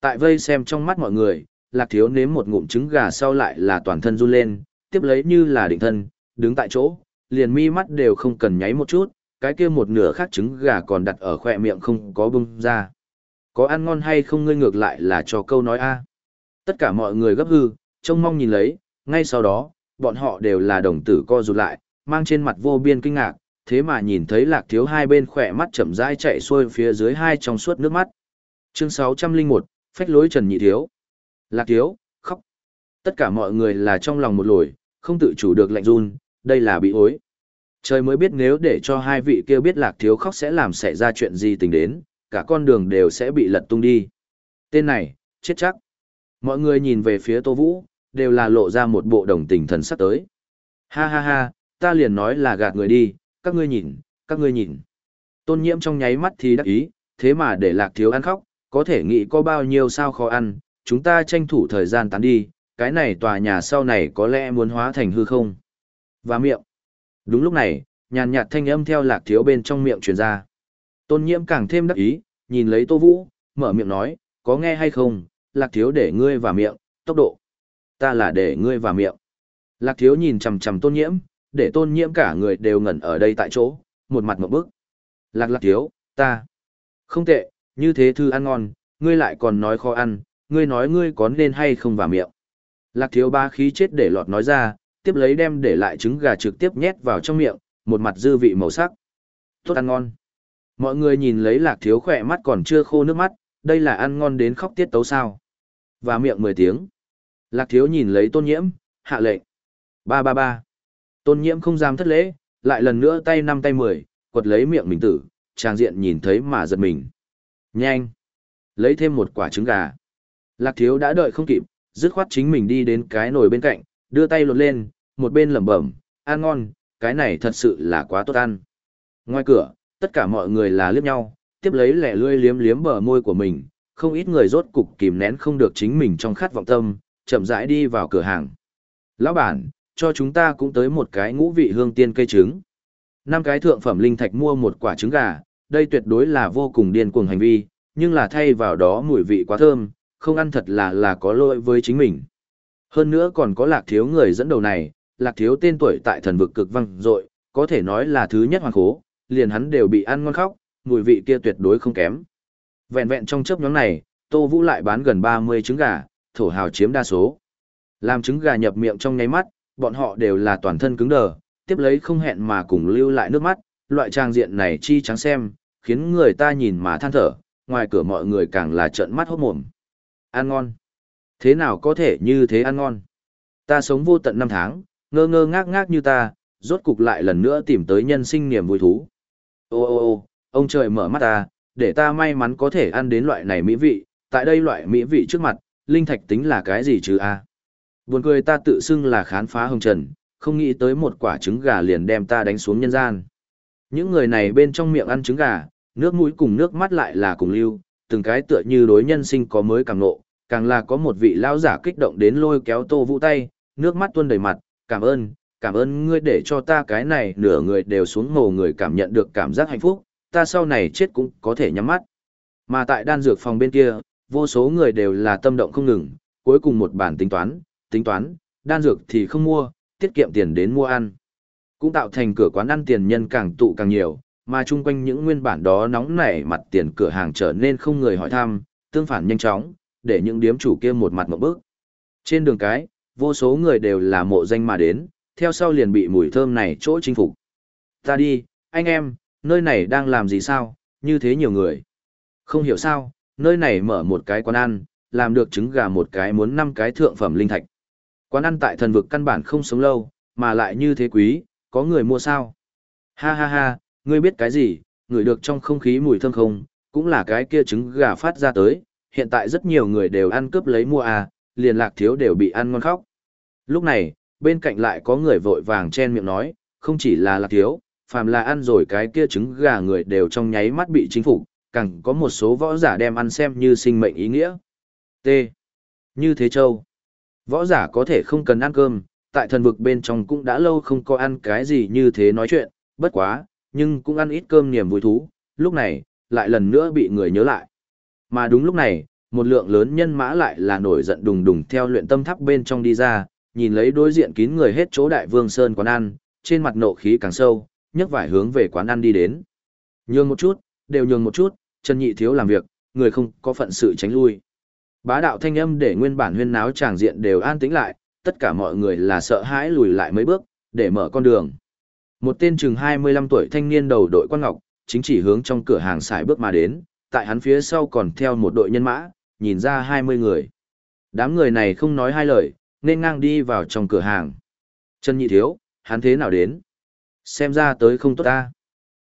Speaker 1: Tại vây xem trong mắt mọi người, lạc thiếu nếm một ngụm trứng gà sau lại là toàn thân run lên, tiếp lấy như là định thân, đứng tại chỗ, liền mi mắt đều không cần nháy một chút, cái kia một nửa khác trứng gà còn đặt ở khỏe miệng không có bung ra. Có ăn ngon hay không ngươi ngược lại là cho câu nói a. Tất cả mọi người gấp hư, trông mong nhìn lấy, ngay sau đó, bọn họ đều là đồng tử co rụt lại, mang trên mặt vô biên kinh ngạc, thế mà nhìn thấy lạc thiếu hai bên khỏe mắt chậm rãi chạy xuôi phía dưới hai trong suốt nước mắt. Chương 601, phách lối Trần Nhị Thiếu. Lạc thiếu. Tất cả mọi người là trong lòng một lồi, không tự chủ được lạnh run, đây là bị ối. Trời mới biết nếu để cho hai vị kia biết lạc thiếu khóc sẽ làm xảy ra chuyện gì tình đến, cả con đường đều sẽ bị lật tung đi. Tên này, chết chắc. Mọi người nhìn về phía Tô Vũ, đều là lộ ra một bộ đồng tình thần sắc tới. Ha ha ha, ta liền nói là gạt người đi, các ngươi nhìn, các ngươi nhìn. Tôn nhiễm trong nháy mắt thì đắc ý, thế mà để lạc thiếu ăn khóc, có thể nghĩ có bao nhiêu sao khó ăn, chúng ta tranh thủ thời gian tán đi, cái này tòa nhà sau này có lẽ muốn hóa thành hư không. Và miệng. Đúng lúc này, nhàn nhạt thanh âm theo lạc thiếu bên trong miệng truyền ra. Tôn nhiễm càng thêm đắc ý, nhìn lấy tô vũ, mở miệng nói, có nghe hay không, lạc thiếu để ngươi vào miệng, tốc độ. Ta là để ngươi vào miệng. Lạc thiếu nhìn chằm chằm tôn nhiễm, để tôn nhiễm cả người đều ngẩn ở đây tại chỗ, một mặt một bức. Lạc lạc thiếu, ta. Không tệ, như thế thư ăn ngon, ngươi lại còn nói khó ăn, ngươi nói ngươi có nên hay không vào miệng. Lạc thiếu ba khí chết để lọt nói ra, tiếp lấy đem để lại trứng gà trực tiếp nhét vào trong miệng, một mặt dư vị màu sắc. Tốt ăn ngon. Mọi người nhìn lấy lạc thiếu khỏe mắt còn chưa khô nước mắt, đây là ăn ngon đến khóc tiết tấu sao. Và miệng 10 tiếng. Lạc thiếu nhìn lấy tôn nhiễm, hạ lệnh. Ba ba ba. Tôn nhiễm không dám thất lễ, lại lần nữa tay năm tay mười, quật lấy miệng mình tử, trang diện nhìn thấy mà giật mình. Nhanh! Lấy thêm một quả trứng gà. Lạc thiếu đã đợi không kịp, dứt khoát chính mình đi đến cái nồi bên cạnh, đưa tay lột lên, một bên lẩm bẩm, ăn ngon, cái này thật sự là quá tốt ăn. Ngoài cửa, tất cả mọi người là liếc nhau, tiếp lấy lẻ lươi liếm liếm bờ môi của mình, không ít người rốt cục kìm nén không được chính mình trong khát vọng tâm, chậm rãi đi vào cửa hàng. Lão bản, cho chúng ta cũng tới một cái ngũ vị hương tiên cây trứng. Năm cái thượng phẩm linh thạch mua một quả trứng gà, đây tuyệt đối là vô cùng điên cuồng hành vi, nhưng là thay vào đó mùi vị quá thơm, không ăn thật là là có lỗi với chính mình. Hơn nữa còn có lạc thiếu người dẫn đầu này, lạc thiếu tên tuổi tại thần vực cực văng dội có thể nói là thứ nhất hoàng khố, liền hắn đều bị ăn ngon khóc, mùi vị kia tuyệt đối không kém. Vẹn vẹn trong chớp nhóm này, Tô Vũ lại bán gần 30 trứng gà, thổ hào chiếm đa số. Làm trứng gà nhập miệng trong nháy mắt, bọn họ đều là toàn thân cứng đờ, tiếp lấy không hẹn mà cùng lưu lại nước mắt, loại trang diện này chi trắng xem, khiến người ta nhìn mà than thở, ngoài cửa mọi người càng là trợn mắt hốt mồm. Ăn ngon. Thế nào có thể như thế ăn ngon? Ta sống vô tận năm tháng, ngơ ngơ ngác ngác như ta, rốt cục lại lần nữa tìm tới nhân sinh niềm vui thú. Ô ô ô, ông trời mở mắt ta, để ta may mắn có thể ăn đến loại này mỹ vị, tại đây loại mỹ vị trước mặt, linh thạch tính là cái gì chứ a? Buồn cười ta tự xưng là khán phá hồng trần, không nghĩ tới một quả trứng gà liền đem ta đánh xuống nhân gian. Những người này bên trong miệng ăn trứng gà, nước mũi cùng nước mắt lại là cùng lưu, từng cái tựa như đối nhân sinh có mới càng nộ, càng là có một vị lão giả kích động đến lôi kéo tô vũ tay, nước mắt tuôn đầy mặt, cảm ơn, cảm ơn ngươi để cho ta cái này nửa người đều xuống mồ người cảm nhận được cảm giác hạnh phúc, ta sau này chết cũng có thể nhắm mắt. Mà tại đan dược phòng bên kia, vô số người đều là tâm động không ngừng, cuối cùng một bản tính toán, tính toán, đan dược thì không mua, tiết kiệm tiền đến mua ăn. Cũng tạo thành cửa quán ăn tiền nhân càng tụ càng nhiều, mà chung quanh những nguyên bản đó nóng nảy mặt tiền cửa hàng trở nên không người hỏi thăm, tương phản nhanh chóng, để những điếm chủ kia một mặt một bước. Trên đường cái, vô số người đều là mộ danh mà đến, theo sau liền bị mùi thơm này chỗ chinh phục. Ta đi, anh em, nơi này đang làm gì sao, như thế nhiều người. Không hiểu sao, nơi này mở một cái quán ăn, làm được trứng gà một cái muốn năm cái thượng phẩm linh thạch. Quán ăn tại thần vực căn bản không sống lâu, mà lại như thế quý, có người mua sao? Ha ha ha, ngươi biết cái gì, ngửi được trong không khí mùi thơm không, cũng là cái kia trứng gà phát ra tới, hiện tại rất nhiều người đều ăn cướp lấy mua à, liền lạc thiếu đều bị ăn ngon khóc. Lúc này, bên cạnh lại có người vội vàng chen miệng nói, không chỉ là lạc thiếu, phàm là ăn rồi cái kia trứng gà người đều trong nháy mắt bị chính phủ, càng có một số võ giả đem ăn xem như sinh mệnh ý nghĩa. T. Như thế châu. Võ giả có thể không cần ăn cơm, tại thần vực bên trong cũng đã lâu không có ăn cái gì như thế nói chuyện, bất quá, nhưng cũng ăn ít cơm niềm vui thú, lúc này, lại lần nữa bị người nhớ lại. Mà đúng lúc này, một lượng lớn nhân mã lại là nổi giận đùng đùng theo luyện tâm tháp bên trong đi ra, nhìn lấy đối diện kín người hết chỗ đại vương sơn quán ăn, trên mặt nộ khí càng sâu, nhấc vải hướng về quán ăn đi đến. Nhường một chút, đều nhường một chút, Trần Nhị thiếu làm việc, người không có phận sự tránh lui. Bá đạo thanh âm để nguyên bản huyên náo tràng diện đều an tĩnh lại, tất cả mọi người là sợ hãi lùi lại mấy bước, để mở con đường. Một tên chừng 25 tuổi thanh niên đầu đội quan ngọc, chính chỉ hướng trong cửa hàng xài bước mà đến, tại hắn phía sau còn theo một đội nhân mã, nhìn ra 20 người. Đám người này không nói hai lời, nên ngang đi vào trong cửa hàng. Trần Nhị Thiếu, hắn thế nào đến? Xem ra tới không tốt ta.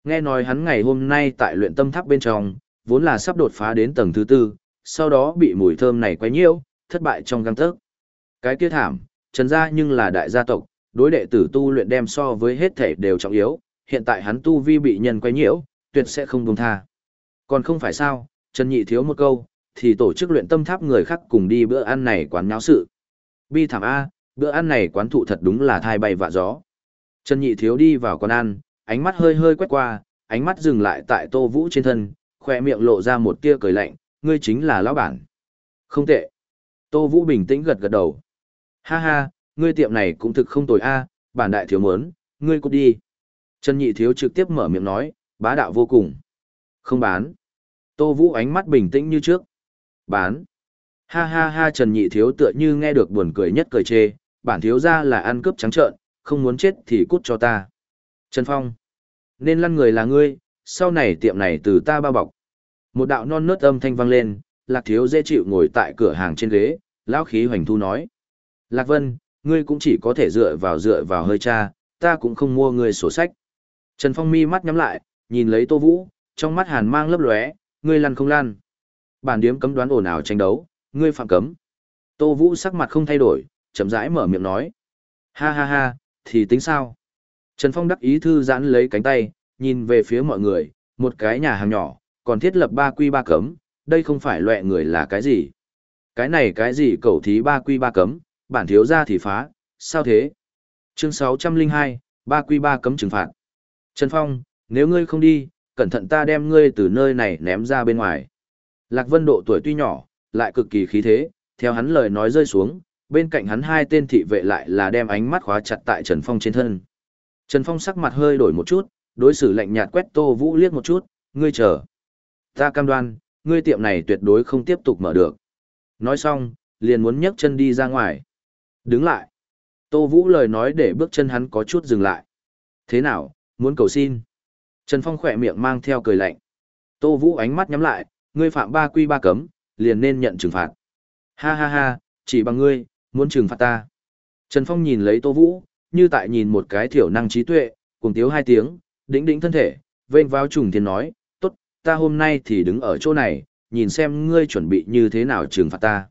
Speaker 1: Nghe nói hắn ngày hôm nay tại luyện tâm tháp bên trong, vốn là sắp đột phá đến tầng thứ tư, sau đó bị mùi thơm này quấy nhiễu, thất bại trong găng tớc. Cái kia thảm, Trần gia nhưng là đại gia tộc, đối đệ tử tu luyện đem so với hết thể đều trọng yếu, hiện tại hắn tu vi bị nhân quấy nhiễu, tuyệt sẽ không buông tha. Còn không phải sao, Trần Nhị thiếu một câu, thì tổ chức luyện tâm tháp người khác cùng đi bữa ăn này quán nháo sự. Bi thảm A, bữa ăn này quán thụ thật đúng là thai bay vạ gió. Trần Nhị thiếu đi vào quán ăn, ánh mắt hơi hơi quét qua, ánh mắt dừng lại tại Tô Vũ trên thân, khoe miệng lộ ra một tia cười lạnh, ngươi chính là lão bản. Không tệ. Tô Vũ bình tĩnh gật gật đầu. Ha ha, ngươi tiệm này cũng thực không tồi a, bản đại thiếu muốn, ngươi cút đi. Trần Nhị thiếu trực tiếp mở miệng nói, bá đạo vô cùng. Không bán. Tô Vũ ánh mắt bình tĩnh như trước. Bán. Ha ha ha Trần Nhị thiếu tựa như nghe được buồn cười nhất cười chê, bản thiếu ra là ăn cướp trắng trợn, không muốn chết thì cút cho ta. Trần Phong. Nên lăn người là ngươi, sau này tiệm này từ ta bao bọc. Một đạo non nớt âm thanh vang lên, Lạc Thiếu dễ chịu ngồi tại cửa hàng trên ghế, lão khí hoành thu nói. Lạc Vân, ngươi cũng chỉ có thể dựa vào dựa vào hơi cha, ta cũng không mua ngươi sổ sách. Trần Phong mi mắt nhắm lại, nhìn lấy Tô Vũ, trong mắt hàn mang lấp lóe, ngươi lăn không lăn. Bản điếm cấm đoán ồn ào tranh đấu, ngươi phạm cấm. Tô Vũ sắc mặt không thay đổi, chậm rãi mở miệng nói. Ha ha ha, thì tính sao? Trần Phong đắc ý thư giãn lấy cánh tay, nhìn về phía mọi người, một cái nhà hàng nhỏ, còn thiết lập ba quy ba cấm, đây không phải loại người là cái gì. Cái này cái gì cầu thí ba quy ba cấm, bản thiếu ra thì phá, sao thế? Chương 602, ba quy ba cấm trừng phạt. Trần Phong, nếu ngươi không đi, cẩn thận ta đem ngươi từ nơi này ném ra bên ngoài. Lạc Vân độ tuổi tuy nhỏ, lại cực kỳ khí thế, theo hắn lời nói rơi xuống, bên cạnh hắn hai tên thị vệ lại là đem ánh mắt khóa chặt tại Trần Phong trên thân. Trần Phong sắc mặt hơi đổi một chút, đối xử lạnh nhạt quét Tô Vũ liếc một chút, ngươi chờ. Ta cam đoan, ngươi tiệm này tuyệt đối không tiếp tục mở được. Nói xong, liền muốn nhấc chân đi ra ngoài. Đứng lại. Tô Vũ lời nói để bước chân hắn có chút dừng lại. Thế nào, muốn cầu xin? Trần Phong khỏe miệng mang theo cười lạnh. Tô Vũ ánh mắt nhắm lại, ngươi phạm ba quy ba cấm, liền nên nhận trừng phạt. Ha ha ha, chỉ bằng ngươi, muốn trừng phạt ta. Trần Phong nhìn lấy Tô Vũ, như tại nhìn một cái thiểu năng trí tuệ, cùng tiếu hai tiếng, đĩnh đĩnh thân thể, vênh vào trùng thiên nói, tốt, ta hôm nay thì đứng ở chỗ này, nhìn xem ngươi chuẩn bị như thế nào trừng phạt ta.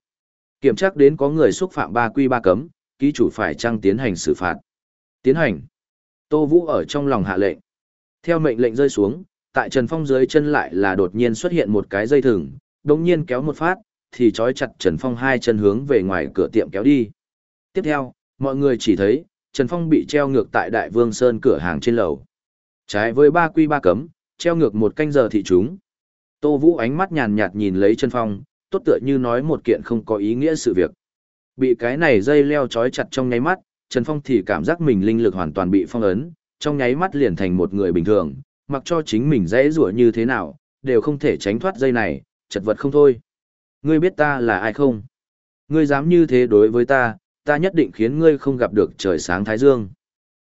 Speaker 1: Kiểm tra đến có người xúc phạm ba quy ba cấm, ký chủ phải trăng tiến hành xử phạt. Tiến hành. Tô Vũ ở trong lòng hạ lệnh. Theo mệnh lệnh rơi xuống, tại Trần Phong dưới chân lại là đột nhiên xuất hiện một cái dây thừng, đồng nhiên kéo một phát, thì trói chặt Trần Phong hai chân hướng về ngoài cửa tiệm kéo đi. Tiếp theo, mọi người chỉ thấy, Trần Phong bị treo ngược tại Đại Vương Sơn cửa hàng trên lầu. Trái với ba quy ba cấm, treo ngược một canh giờ thị chúng. Tô Vũ ánh mắt nhàn nhạt nhìn lấy Trần Phong, tốt tựa như nói một kiện không có ý nghĩa sự việc. Bị cái này dây leo trói chặt trong nháy mắt, Trần Phong thì cảm giác mình linh lực hoàn toàn bị phong ấn, trong nháy mắt liền thành một người bình thường, mặc cho chính mình dễ rủa như thế nào, đều không thể tránh thoát dây này, chật vật không thôi. Ngươi biết ta là ai không? Ngươi dám như thế đối với ta, ta nhất định khiến ngươi không gặp được trời sáng thái dương.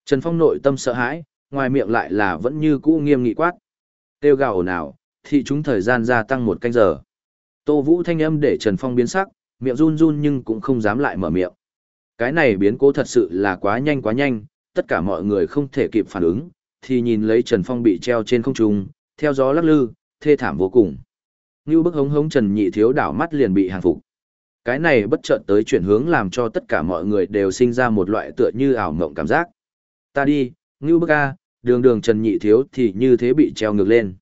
Speaker 1: Trần Phong nội tâm sợ hãi, ngoài miệng lại là vẫn như cũ nghiêm nghị quát. Tiêu gào ồn ào, thì chúng thời gian gia tăng một canh giờ. Tô Vũ thanh âm để Trần Phong biến sắc, miệng run run nhưng cũng không dám lại mở miệng. Cái này biến cố thật sự là quá nhanh quá nhanh, tất cả mọi người không thể kịp phản ứng, thì nhìn lấy Trần Phong bị treo trên không trung, theo gió lắc lư, thê thảm vô cùng. Như bức hống hống Trần Nhị Thiếu đảo mắt liền bị hàng phục. Cái này bất chợt tới chuyển hướng làm cho tất cả mọi người đều sinh ra một loại tựa như ảo mộng cảm giác. Ta đi, Ngưu bức a, đường đường Trần Nhị Thiếu thì như thế bị treo ngược lên.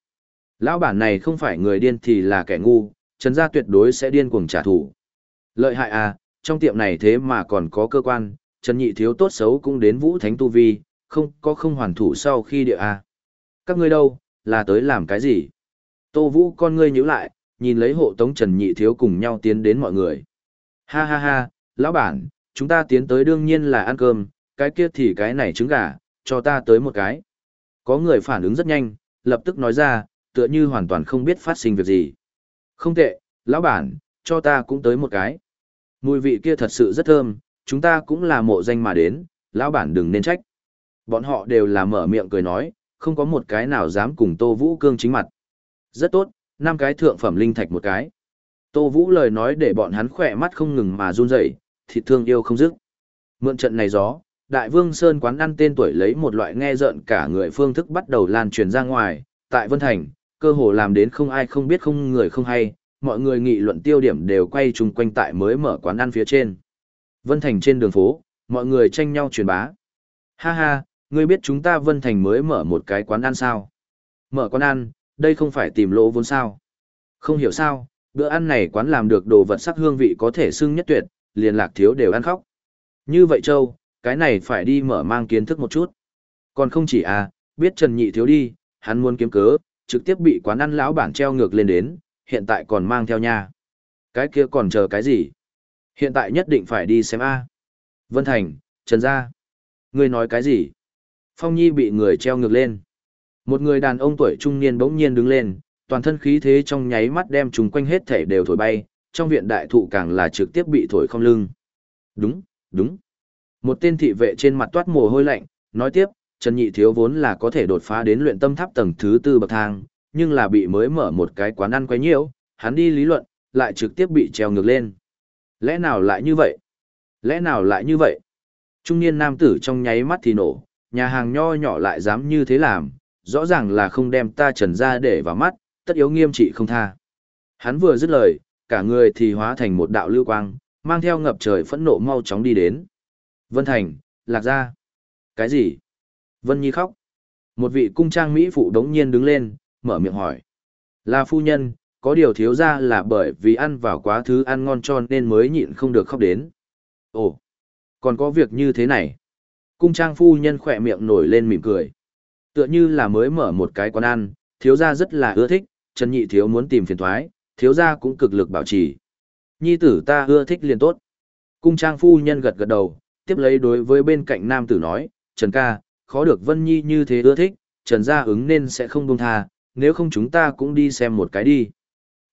Speaker 1: Lão bản này không phải người điên thì là kẻ ngu, Trần gia tuyệt đối sẽ điên cuồng trả thù. Lợi hại à, trong tiệm này thế mà còn có cơ quan, Trần Nhị Thiếu tốt xấu cũng đến Vũ Thánh Tu Vi, không có không hoàn thủ sau khi địa a. Các ngươi đâu, là tới làm cái gì? Tô Vũ con ngươi nhíu lại, nhìn lấy hộ tống Trần Nhị Thiếu cùng nhau tiến đến mọi người. Ha ha ha, lão bản, chúng ta tiến tới đương nhiên là ăn cơm, cái kia thì cái này trứng gà, cho ta tới một cái. Có người phản ứng rất nhanh, lập tức nói ra, tựa như hoàn toàn không biết phát sinh việc gì. Không tệ, lão bản, cho ta cũng tới một cái. Mùi vị kia thật sự rất thơm, chúng ta cũng là mộ danh mà đến, lão bản đừng nên trách. Bọn họ đều là mở miệng cười nói, không có một cái nào dám cùng Tô Vũ cương chính mặt. Rất tốt, năm cái thượng phẩm linh thạch một cái. Tô Vũ lời nói để bọn hắn khỏe mắt không ngừng mà run rẩy, thịt thương yêu không dứt. Mượn trận này gió, Đại Vương Sơn quán ăn tên tuổi lấy một loại nghe rợn cả người phương thức bắt đầu lan truyền ra ngoài, tại Vân Thành, cơ hồ làm đến không ai không biết không người không hay, mọi người nghị luận tiêu điểm đều quay chung quanh tại mới mở quán ăn phía trên. Vân Thành trên đường phố, mọi người tranh nhau truyền bá. Ha ha, ngươi biết chúng ta Vân Thành mới mở một cái quán ăn sao? Mở quán ăn, đây không phải tìm lỗ vốn sao? Không hiểu sao, bữa ăn này quán làm được đồ vật sắc hương vị có thể xưng nhất tuyệt, liền lạc thiếu đều ăn khóc. Như vậy Châu, cái này phải đi mở mang kiến thức một chút. Còn không chỉ à, biết Trần Nhị thiếu đi, hắn muốn kiếm cớ, trực tiếp bị quán ăn lão bản treo ngược lên đến, hiện tại còn mang theo nha. Cái kia còn chờ cái gì? Hiện tại nhất định phải đi xem A. Vân Thành, Trần Gia. Ngươi nói cái gì? Phong Nhi bị người treo ngược lên. Một người đàn ông tuổi trung niên bỗng nhiên đứng lên, toàn thân khí thế trong nháy mắt đem chúng quanh hết thể đều thổi bay, trong viện đại thụ càng là trực tiếp bị thổi không lưng. Đúng, đúng. Một tên thị vệ trên mặt toát mồ hôi lạnh, nói tiếp, Trần Nhị Thiếu vốn là có thể đột phá đến luyện tâm tháp tầng thứ tư bậc thang, nhưng là bị mới mở một cái quán ăn quấy nhiễu, hắn đi lý luận, lại trực tiếp bị treo ngược lên. Lẽ nào lại như vậy? Lẽ nào lại như vậy? Trung niên nam tử trong nháy mắt thì nổ, nhà hàng nho nhỏ lại dám như thế làm, rõ ràng là không đem ta trần ra để vào mắt, tất yếu nghiêm trị không tha. Hắn vừa dứt lời, cả người thì hóa thành một đạo lưu quang, mang theo ngập trời phẫn nộ mau chóng đi đến. Vân Thành, lạc ra. Cái gì? Vân Nhi khóc. Một vị cung trang Mỹ phụ đống nhiên đứng lên, mở miệng hỏi. Là phu nhân, có điều thiếu ra là bởi vì ăn vào quá thứ ăn ngon cho nên mới nhịn không được khóc đến. Ồ, còn có việc như thế này. Cung trang phu nhân khỏe miệng nổi lên mỉm cười. Tựa như là mới mở một cái quán ăn, thiếu gia rất là ưa thích, Trần Nhị thiếu muốn tìm phiền thoái, thiếu gia cũng cực lực bảo trì. Nhi tử ta ưa thích liền tốt. Cung trang phu nhân gật gật đầu, tiếp lấy đối với bên cạnh nam tử nói, Trần ca, khó được Vân Nhi như thế ưa thích, Trần gia ứng nên sẽ không buông tha, nếu không chúng ta cũng đi xem một cái đi.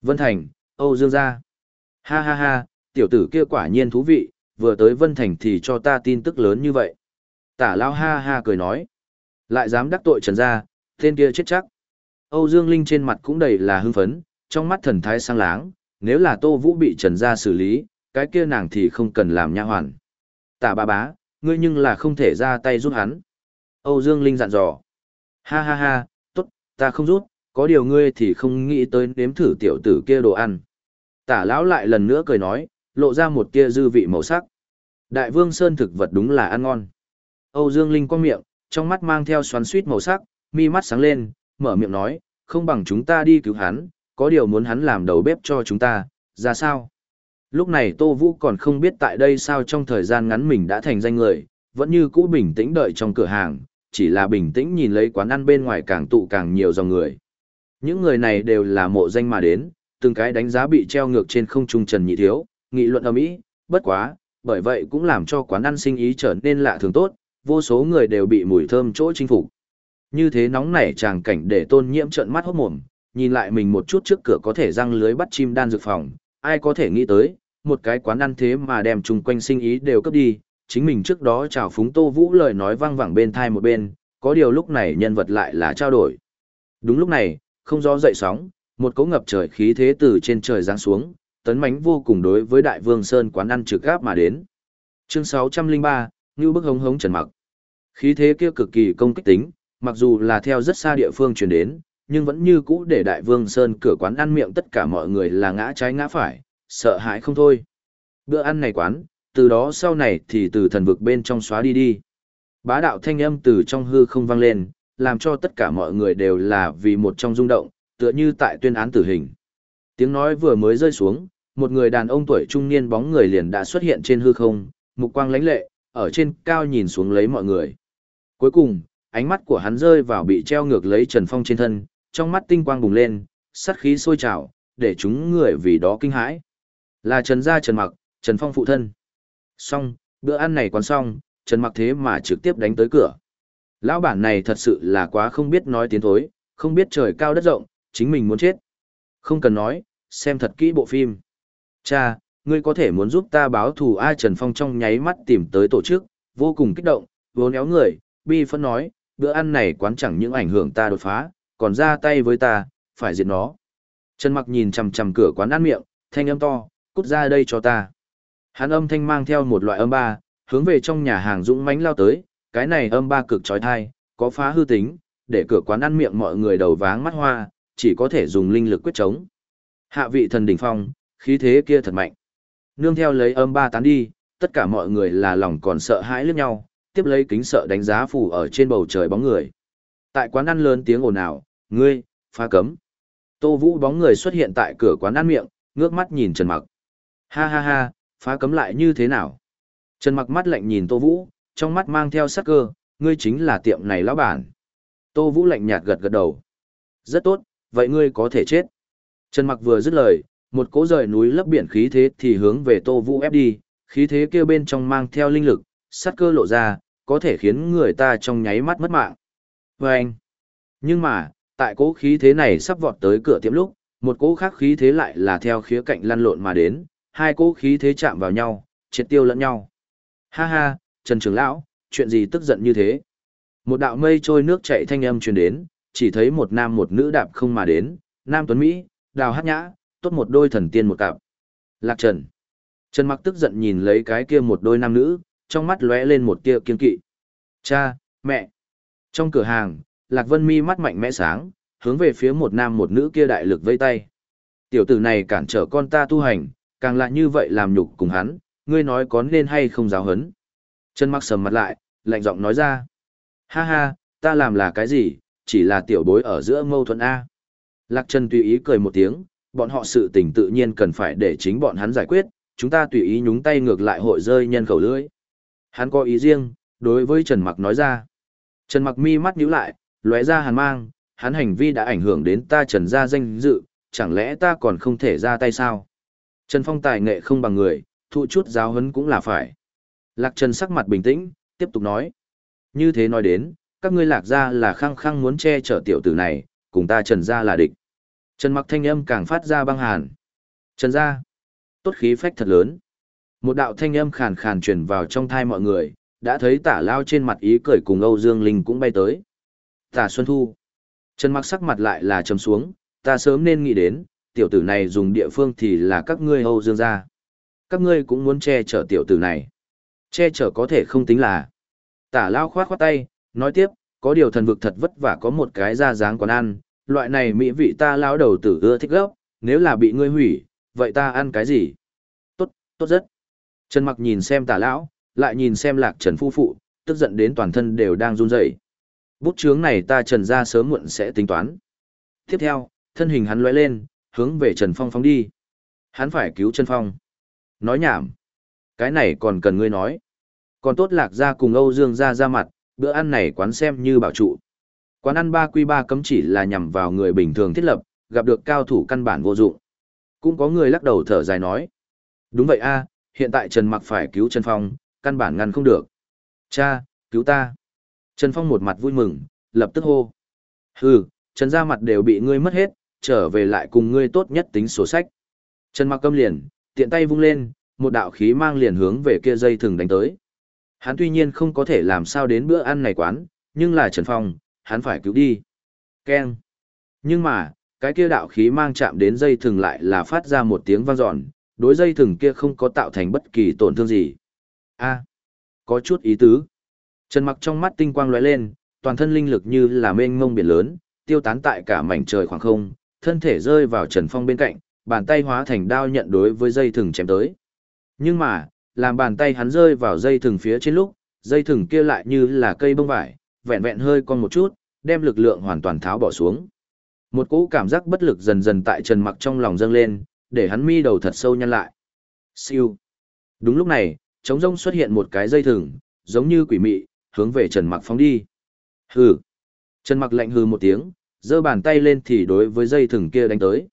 Speaker 1: Vân Thành, Âu Dương gia. Ha ha ha, tiểu tử kia quả nhiên thú vị, vừa tới Vân Thành thì cho ta tin tức lớn như vậy. Tả lao ha ha cười nói. Lại dám đắc tội Trần gia, tên kia chết chắc. Âu Dương Linh trên mặt cũng đầy là hưng phấn, trong mắt thần thái sang láng, nếu là Tô Vũ bị Trần gia xử lý, cái kia nàng thì không cần làm nha hoàn. Tả ba bá, ngươi nhưng là không thể ra tay giúp hắn. Âu Dương Linh dặn dò. Ha ha ha, tốt, ta không rút, có điều ngươi thì không nghĩ tới nếm thử tiểu tử kia đồ ăn. Tả lão lại lần nữa cười nói, lộ ra một tia dư vị màu sắc. Đại vương sơn thực vật đúng là ăn ngon. Âu Dương Linh quăng miệng, trong mắt mang theo xoắn suýt màu sắc, mi mắt sáng lên, mở miệng nói, không bằng chúng ta đi cứu hắn, có điều muốn hắn làm đầu bếp cho chúng ta, ra sao? Lúc này Tô Vũ còn không biết tại đây sao trong thời gian ngắn mình đã thành danh người, vẫn như cũ bình tĩnh đợi trong cửa hàng, chỉ là bình tĩnh nhìn lấy quán ăn bên ngoài càng tụ càng nhiều dòng người. Những người này đều là mộ danh mà đến, từng cái đánh giá bị treo ngược trên không trung trần nhị thiếu, nghị luận ở mỹ, bất quá, bởi vậy cũng làm cho quán ăn sinh ý trở nên lạ thường tốt, vô số người đều bị mùi thơm chỗ chinh phục. Như thế nóng nảy tràng cảnh để tôn nhiễm trợn mắt hốt mồm, nhìn lại mình một chút trước cửa có thể răng lưới bắt chim đan dược phòng, ai có thể nghĩ tới, một cái quán ăn thế mà đem chung quanh sinh ý đều cấp đi, chính mình trước đó chào phúng Tô Vũ lời nói vang vẳng bên thai một bên, có điều lúc này nhân vật lại là trao đổi. Đúng lúc này, không gió dậy sóng, một cỗ ngập trời khí thế từ trên trời giáng xuống, tấn mãnh vô cùng đối với Đại Vương Sơn quán ăn trực gáp mà đến. Chương 603, Như bức hống hống trần mặc. Khí thế kia cực kỳ công kích tính, mặc dù là theo rất xa địa phương truyền đến, nhưng vẫn như cũ để Đại Vương Sơn cửa quán ăn miệng tất cả mọi người là ngã trái ngã phải, sợ hãi không thôi. Bữa ăn này quán, từ đó sau này thì từ thần vực bên trong xóa đi đi. Bá đạo thanh âm từ trong hư không vang lên, làm cho tất cả mọi người đều là vì một trong rung động, tựa như tại tuyên án tử hình. Tiếng nói vừa mới rơi xuống, một người đàn ông tuổi trung niên bóng người liền đã xuất hiện trên hư không, mục quang lãnh lệ, ở trên cao nhìn xuống lấy mọi người. Cuối cùng, ánh mắt của hắn rơi vào bị treo ngược lấy Trần Phong trên thân, trong mắt tinh quang bùng lên, sát khí sôi trào, để chúng người vì đó kinh hãi. Là Trần gia Trần Mặc, Trần Phong phụ thân. Xong, bữa ăn này còn xong, Trần Mặc thế mà trực tiếp đánh tới cửa. Lão bản này thật sự là quá không biết nói tiếng thối, không biết trời cao đất rộng, chính mình muốn chết. Không cần nói, xem thật kỹ bộ phim. Cha, ngươi có thể muốn giúp ta báo thù ai Trần Phong trong nháy mắt tìm tới tổ chức, vô cùng kích động, vốn éo người, bi phân nói, bữa ăn này quán chẳng những ảnh hưởng ta đột phá, còn ra tay với ta, phải diệt nó. Trần Mặc nhìn chằm chằm cửa quán ăn miệng, thanh âm to, cút ra đây cho ta. Hắn âm thanh mang theo một loại âm ba, hướng về trong nhà hàng dũng mãnh lao tới, cái này âm ba cực trói thai, có phá hư tính, để cửa quán ăn miệng mọi người đầu váng mắt hoa, chỉ có thể dùng linh lực quyết chống. Hạ vị thần đỉnh phong, khí thế kia thật mạnh. Nương theo lấy âm ba tán đi, tất cả mọi người là lòng còn sợ hãi lướt nhau, tiếp lấy kính sợ đánh giá phủ ở trên bầu trời bóng người. Tại quán ăn lớn tiếng ồn ào, ngươi, phá cấm. Tô Vũ bóng người xuất hiện tại cửa quán ăn miệng, ngước mắt nhìn Trần Mặc. Ha ha ha, phá cấm lại như thế nào? Trần Mặc mắt lạnh nhìn Tô Vũ, trong mắt mang theo sắc cơ, ngươi chính là tiệm này lão bản. Tô Vũ lạnh nhạt gật gật đầu. Rất tốt, vậy ngươi có thể chết. Trần Mặc vừa dứt lời, một cỗ rời núi lấp biển khí thế thì hướng về Tô Vũ ép đi, khí thế kia bên trong mang theo linh lực, sát cơ lộ ra, có thể khiến người ta trong nháy mắt mất mạng. Vâng! anh. Nhưng mà, tại cỗ khí thế này sắp vọt tới cửa tiệm lúc, một cỗ khác khí thế lại là theo khía cạnh lăn lộn mà đến, hai cỗ khí thế chạm vào nhau, triệt tiêu lẫn nhau. Ha ha, Trần Trường Lão, chuyện gì tức giận như thế? Một đạo mây trôi nước chảy thanh âm truyền đến, chỉ thấy một nam một nữ đạp không mà đến, nam tuấn Mỹ, đào hát nhã, tốt một đôi thần tiên một cặp. Lạc Trần. Trần mặc tức giận nhìn lấy cái kia một đôi nam nữ, trong mắt lóe lên một tia kiên kỵ. Cha, mẹ. Trong cửa hàng, Lạc Vân Mi mắt mạnh mẽ sáng, hướng về phía một nam một nữ kia đại lực vây tay. Tiểu tử này cản trở con ta tu hành, càng lại như vậy làm nhục cùng hắn, ngươi nói có nên hay không giáo hấn. Trần mặc sầm mặt lại, lạnh giọng nói ra. Ha ha, ta làm là cái gì, chỉ là tiểu bối ở giữa mâu thuẫn A. Lạc Trần tùy ý cười một tiếng, bọn họ sự tình tự nhiên cần phải để chính bọn hắn giải quyết, chúng ta tùy ý nhúng tay ngược lại hội rơi nhân khẩu lưỡi. Hắn có ý riêng, đối với Trần Mặc nói ra. Trần Mặc mi mắt nhíu lại, lóe ra hàn mang, hắn hành vi đã ảnh hưởng đến ta Trần gia danh dự, chẳng lẽ ta còn không thể ra tay sao? Trần Phong tài nghệ không bằng người, thụ chút giáo huấn cũng là phải. Lạc Trần sắc mặt bình tĩnh, tiếp tục nói. Như thế nói đến, các ngươi lạc gia là khăng khăng muốn che chở tiểu tử này, cùng ta Trần gia là địch. Trần mặc thanh âm càng phát ra băng hàn. Trần gia, tốt khí phách thật lớn. Một đạo thanh âm khàn khàn truyền vào trong thai mọi người, đã thấy tả lao trên mặt ý cười cùng Âu Dương Linh cũng bay tới. Tả Xuân Thu. Trần mặc sắc mặt lại là trầm xuống, ta sớm nên nghĩ đến, tiểu tử này dùng địa phương thì là các ngươi Âu Dương gia. Các ngươi cũng muốn che chở tiểu tử này. Che chở có thể không tính là. Tả lao khoát khoát tay, nói tiếp, có điều thần vực thật vất vả có một cái ra dáng còn ăn, loại này mỹ vị ta lao đầu tử ưa thích gốc, nếu là bị ngươi hủy, vậy ta ăn cái gì? Tốt, tốt rất. Trần mặc nhìn xem tả lão, lại nhìn xem lạc trần phu phụ, tức giận đến toàn thân đều đang run rẩy. Bút chướng này ta trần ra sớm muộn sẽ tính toán. Tiếp theo, thân hình hắn lóe lên, hướng về Trần Phong phóng đi. Hắn phải cứu Trần Phong. Nói nhảm. Cái này còn cần ngươi nói. Còn tốt lạc ra cùng Âu Dương ra ra mặt, bữa ăn này quán xem như bảo trụ. Quán ăn ba quy ba cấm chỉ là nhằm vào người bình thường thiết lập, gặp được cao thủ căn bản vô dụng. Cũng có người lắc đầu thở dài nói. Đúng vậy a, hiện tại Trần Mặc phải cứu Trần Phong, căn bản ngăn không được. Cha, cứu ta. Trần Phong một mặt vui mừng, lập tức hô. Hừ, Trần ra mặt đều bị ngươi mất hết, trở về lại cùng ngươi tốt nhất tính sổ sách. Trần Mặc câm liền, tiện tay vung lên, một đạo khí mang liền hướng về kia dây thừng đánh tới. Hắn tuy nhiên không có thể làm sao đến bữa ăn này quán, nhưng là Trần Phong, hắn phải cứu đi. Keng. Nhưng mà, cái kia đạo khí mang chạm đến dây thừng lại là phát ra một tiếng vang dọn, đối dây thừng kia không có tạo thành bất kỳ tổn thương gì. A, có chút ý tứ. Trần Mặc trong mắt tinh quang lóe lên, toàn thân linh lực như là mênh mông biển lớn, tiêu tán tại cả mảnh trời khoảng không, thân thể rơi vào Trần Phong bên cạnh, bàn tay hóa thành đao nhận đối với dây thừng chém tới. Nhưng mà, làm bàn tay hắn rơi vào dây thừng phía trên lúc, dây thừng kia lại như là cây bông vải, vẹn vẹn hơi con một chút, đem lực lượng hoàn toàn tháo bỏ xuống. Một cỗ cảm giác bất lực dần dần tại Trần Mặc trong lòng dâng lên, để hắn mi đầu thật sâu nhăn lại. Siêu. Đúng lúc này, trống rông xuất hiện một cái dây thừng, giống như quỷ mị, hướng về Trần Mặc phóng đi. Hừ. Trần Mặc lạnh hừ một tiếng, giơ bàn tay lên thì đối với dây thừng kia đánh tới.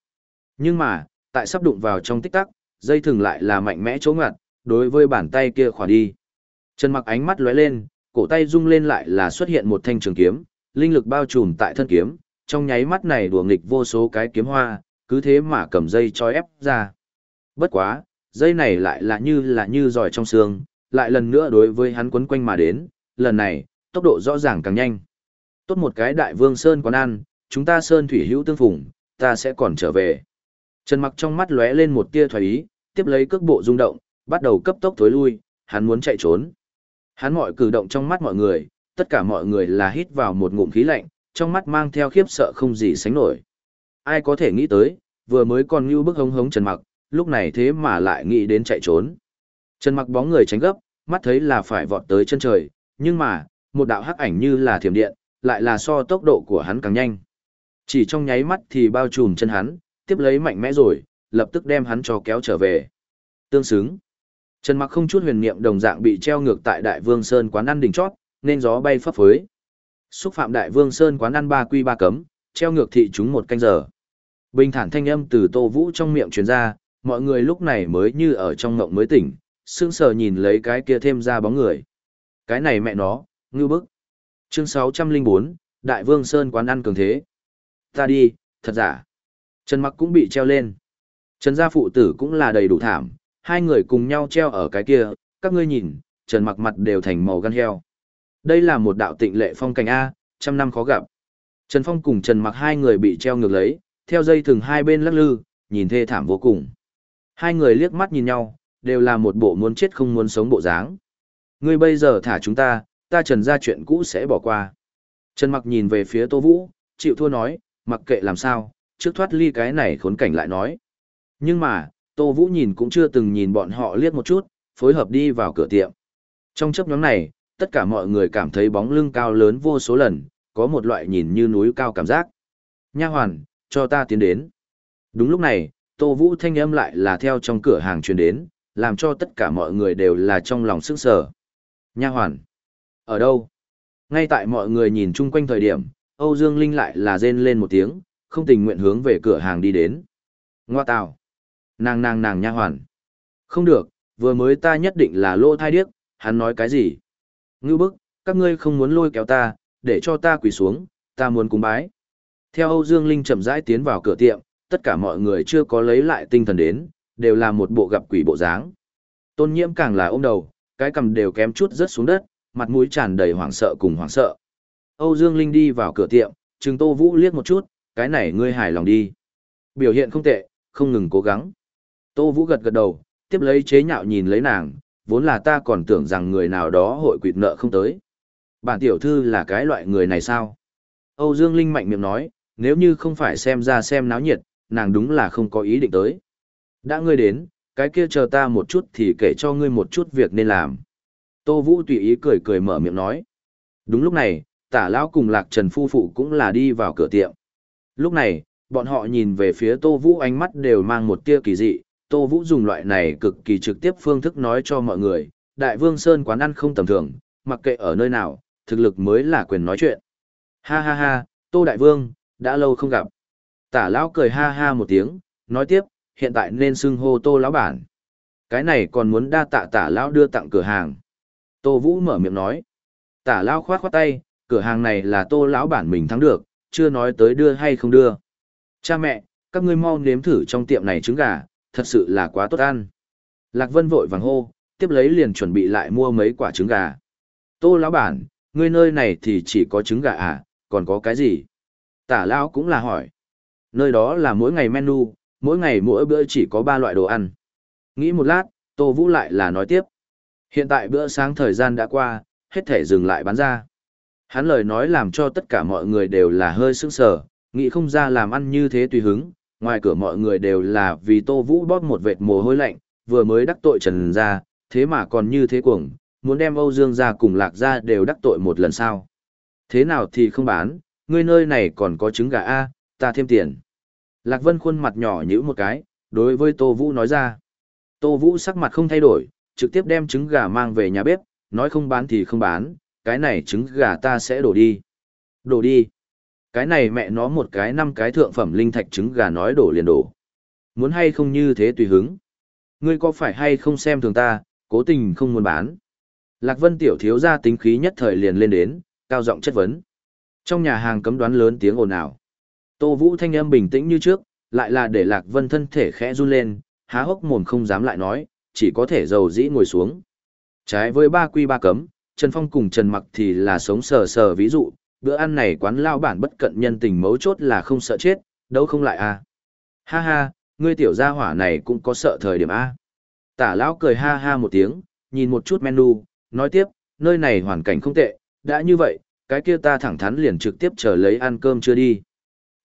Speaker 1: Nhưng mà, tại sắp đụng vào trong tích tắc, dây thừng lại là mạnh mẽ chỗ ngặt, đối với bàn tay kia khỏa đi. Trần Mặc ánh mắt lóe lên, cổ tay rung lên lại là xuất hiện một thanh trường kiếm, linh lực bao trùm tại thân kiếm, trong nháy mắt này đùa nghịch vô số cái kiếm hoa, cứ thế mà cầm dây cho ép ra. Bất quá, dây này lại là như là như giỏi trong xương, lại lần nữa đối với hắn quấn quanh mà đến, lần này, tốc độ rõ ràng càng nhanh. Tốt một cái đại vương sơn quán ăn, chúng ta sơn thủy hữu tương phùng, ta sẽ còn trở về. Trần mặc trong mắt lóe lên một tia thoái ý, tiếp lấy cước bộ rung động, bắt đầu cấp tốc thối lui, hắn muốn chạy trốn. Hắn mọi cử động trong mắt mọi người, tất cả mọi người là hít vào một ngụm khí lạnh, trong mắt mang theo khiếp sợ không gì sánh nổi. Ai có thể nghĩ tới, vừa mới còn như bức hống hống Trần Mặc, lúc này thế mà lại nghĩ đến chạy trốn. Trần Mặc bóng người tránh gấp, mắt thấy là phải vọt tới chân trời, nhưng mà, một đạo hắc ảnh như là thiểm điện, lại là so tốc độ của hắn càng nhanh. Chỉ trong nháy mắt thì bao trùm chân hắn, tiếp lấy mạnh mẽ rồi, lập tức đem hắn cho kéo trở về. Tương xứng. Trần Mặc không chút huyền niệm đồng dạng bị treo ngược tại Đại Vương Sơn quán ăn đỉnh chót, nên gió bay phấp phới. Xúc phạm Đại Vương Sơn quán ăn ba quy ba cấm, treo ngược thị chúng một canh giờ. Bình thản thanh âm từ Tô Vũ trong miệng truyền ra, mọi người lúc này mới như ở trong ngộng mới tỉnh, sững sờ nhìn lấy cái kia thêm ra bóng người. Cái này mẹ nó, ngư bức. Chương 604, Đại Vương Sơn quán ăn cường thế. Ta đi, thật giả. Trần Mặc cũng bị treo lên. Trần gia phụ tử cũng là đầy đủ thảm, hai người cùng nhau treo ở cái kia, các ngươi nhìn, Trần Mặc mặt đều thành màu gan heo. Đây là một đạo tịnh lệ phong cảnh A, trăm năm khó gặp. Trần Phong cùng Trần Mặc hai người bị treo ngược lấy, theo dây thừng hai bên lắc lư, nhìn thê thảm vô cùng. Hai người liếc mắt nhìn nhau, đều là một bộ muốn chết không muốn sống bộ dáng. Ngươi bây giờ thả chúng ta, ta Trần ra chuyện cũ sẽ bỏ qua. Trần Mặc nhìn về phía Tô Vũ, chịu thua nói, mặc kệ làm sao, trước thoát ly cái này khốn cảnh lại nói. Nhưng mà, Tô Vũ nhìn cũng chưa từng nhìn bọn họ liếc một chút, phối hợp đi vào cửa tiệm. Trong chấp nhóm này, tất cả mọi người cảm thấy bóng lưng cao lớn vô số lần, có một loại nhìn như núi cao cảm giác. Nha hoàn, cho ta tiến đến. Đúng lúc này, Tô Vũ thanh âm lại là theo trong cửa hàng truyền đến, làm cho tất cả mọi người đều là trong lòng sức sở. Nha hoàn, ở đâu? Ngay tại mọi người nhìn chung quanh thời điểm, Âu Dương Linh lại là rên lên một tiếng, không tình nguyện hướng về cửa hàng đi đến. Ngoa tào. Nàng nàng nàng nha hoàn. Không được, vừa mới ta nhất định là lô thai điếc, hắn nói cái gì? Ngư bức, các ngươi không muốn lôi kéo ta, để cho ta quỳ xuống, ta muốn cúng bái. Theo Âu Dương Linh chậm rãi tiến vào cửa tiệm, tất cả mọi người chưa có lấy lại tinh thần đến, đều là một bộ gặp quỷ bộ dáng. Tôn nhiễm càng là ôm đầu, cái cầm đều kém chút rớt xuống đất, mặt mũi tràn đầy hoảng sợ cùng hoảng sợ. Âu Dương Linh đi vào cửa tiệm, trừng Tô Vũ liếc một chút, cái này ngươi hài lòng đi. Biểu hiện không tệ, không ngừng cố gắng. Tô Vũ gật gật đầu, tiếp lấy chế nhạo nhìn lấy nàng, vốn là ta còn tưởng rằng người nào đó hội quỵt nợ không tới. Bản tiểu thư là cái loại người này sao? Âu Dương Linh mạnh miệng nói, nếu như không phải xem ra xem náo nhiệt, nàng đúng là không có ý định tới. Đã ngươi đến, cái kia chờ ta một chút thì kể cho ngươi một chút việc nên làm. Tô Vũ tùy ý cười cười mở miệng nói. Đúng lúc này, tả lão cùng lạc trần phu phụ cũng là đi vào cửa tiệm. Lúc này, bọn họ nhìn về phía Tô Vũ ánh mắt đều mang một tia kỳ dị, Tô Vũ dùng loại này cực kỳ trực tiếp phương thức nói cho mọi người, Đại Vương Sơn quán ăn không tầm thường, mặc kệ ở nơi nào, thực lực mới là quyền nói chuyện. Ha ha ha, Tô Đại Vương, đã lâu không gặp. Tả lão cười ha ha một tiếng, nói tiếp, hiện tại nên xưng hô Tô lão bản. Cái này còn muốn đa tạ tả lão đưa tặng cửa hàng. Tô Vũ mở miệng nói. Tả lão khoát khoát tay, cửa hàng này là tô lão bản mình thắng được, chưa nói tới đưa hay không đưa. Cha mẹ, các ngươi mau nếm thử trong tiệm này trứng gà, thật sự là quá tốt ăn. Lạc Vân vội vàng hô, tiếp lấy liền chuẩn bị lại mua mấy quả trứng gà. Tô lão bản, ngươi nơi này thì chỉ có trứng gà à, còn có cái gì? Tả lão cũng là hỏi. Nơi đó là mỗi ngày menu, mỗi ngày mỗi bữa chỉ có ba loại đồ ăn. Nghĩ một lát, Tô Vũ lại là nói tiếp. Hiện tại bữa sáng thời gian đã qua, hết thể dừng lại bán ra. Hắn lời nói làm cho tất cả mọi người đều là hơi sững sờ, nghĩ không ra làm ăn như thế tùy hứng, ngoài cửa mọi người đều là vì Tô Vũ bóp một vệt mồ hôi lạnh, vừa mới đắc tội Trần ra, thế mà còn như thế cuồng, muốn đem Âu Dương ra cùng Lạc ra đều đắc tội một lần sao. Thế nào thì không bán, ngươi nơi này còn có trứng gà A, ta thêm tiền. Lạc Vân khuôn mặt nhỏ nhữ một cái, đối với Tô Vũ nói ra. Tô Vũ sắc mặt không thay đổi, trực tiếp đem trứng gà mang về nhà bếp, nói không bán thì không bán, cái này trứng gà ta sẽ đổ đi. Đổ đi. Cái này mẹ nó một cái năm cái thượng phẩm linh thạch trứng gà nói đổ liền đổ. Muốn hay không như thế tùy hứng. Ngươi có phải hay không xem thường ta, cố tình không muốn bán. Lạc Vân tiểu thiếu gia tính khí nhất thời liền lên đến, cao giọng chất vấn. Trong nhà hàng cấm đoán lớn tiếng ồn ào. Tô Vũ thanh âm bình tĩnh như trước, lại là để Lạc Vân thân thể khẽ run lên, há hốc mồm không dám lại nói, chỉ có thể dầu dĩ ngồi xuống. Trái với ba quy ba cấm, Trần Phong cùng Trần Mặc thì là sống sờ sờ ví dụ, bữa ăn này quán lao bản bất cận nhân tình mấu chốt là không sợ chết, đâu không lại à. Ha ha, ngươi tiểu gia hỏa này cũng có sợ thời điểm A. Tả lão cười ha ha một tiếng, nhìn một chút menu, nói tiếp, nơi này hoàn cảnh không tệ, đã như vậy, cái kia ta thẳng thắn liền trực tiếp chờ lấy ăn cơm chưa đi.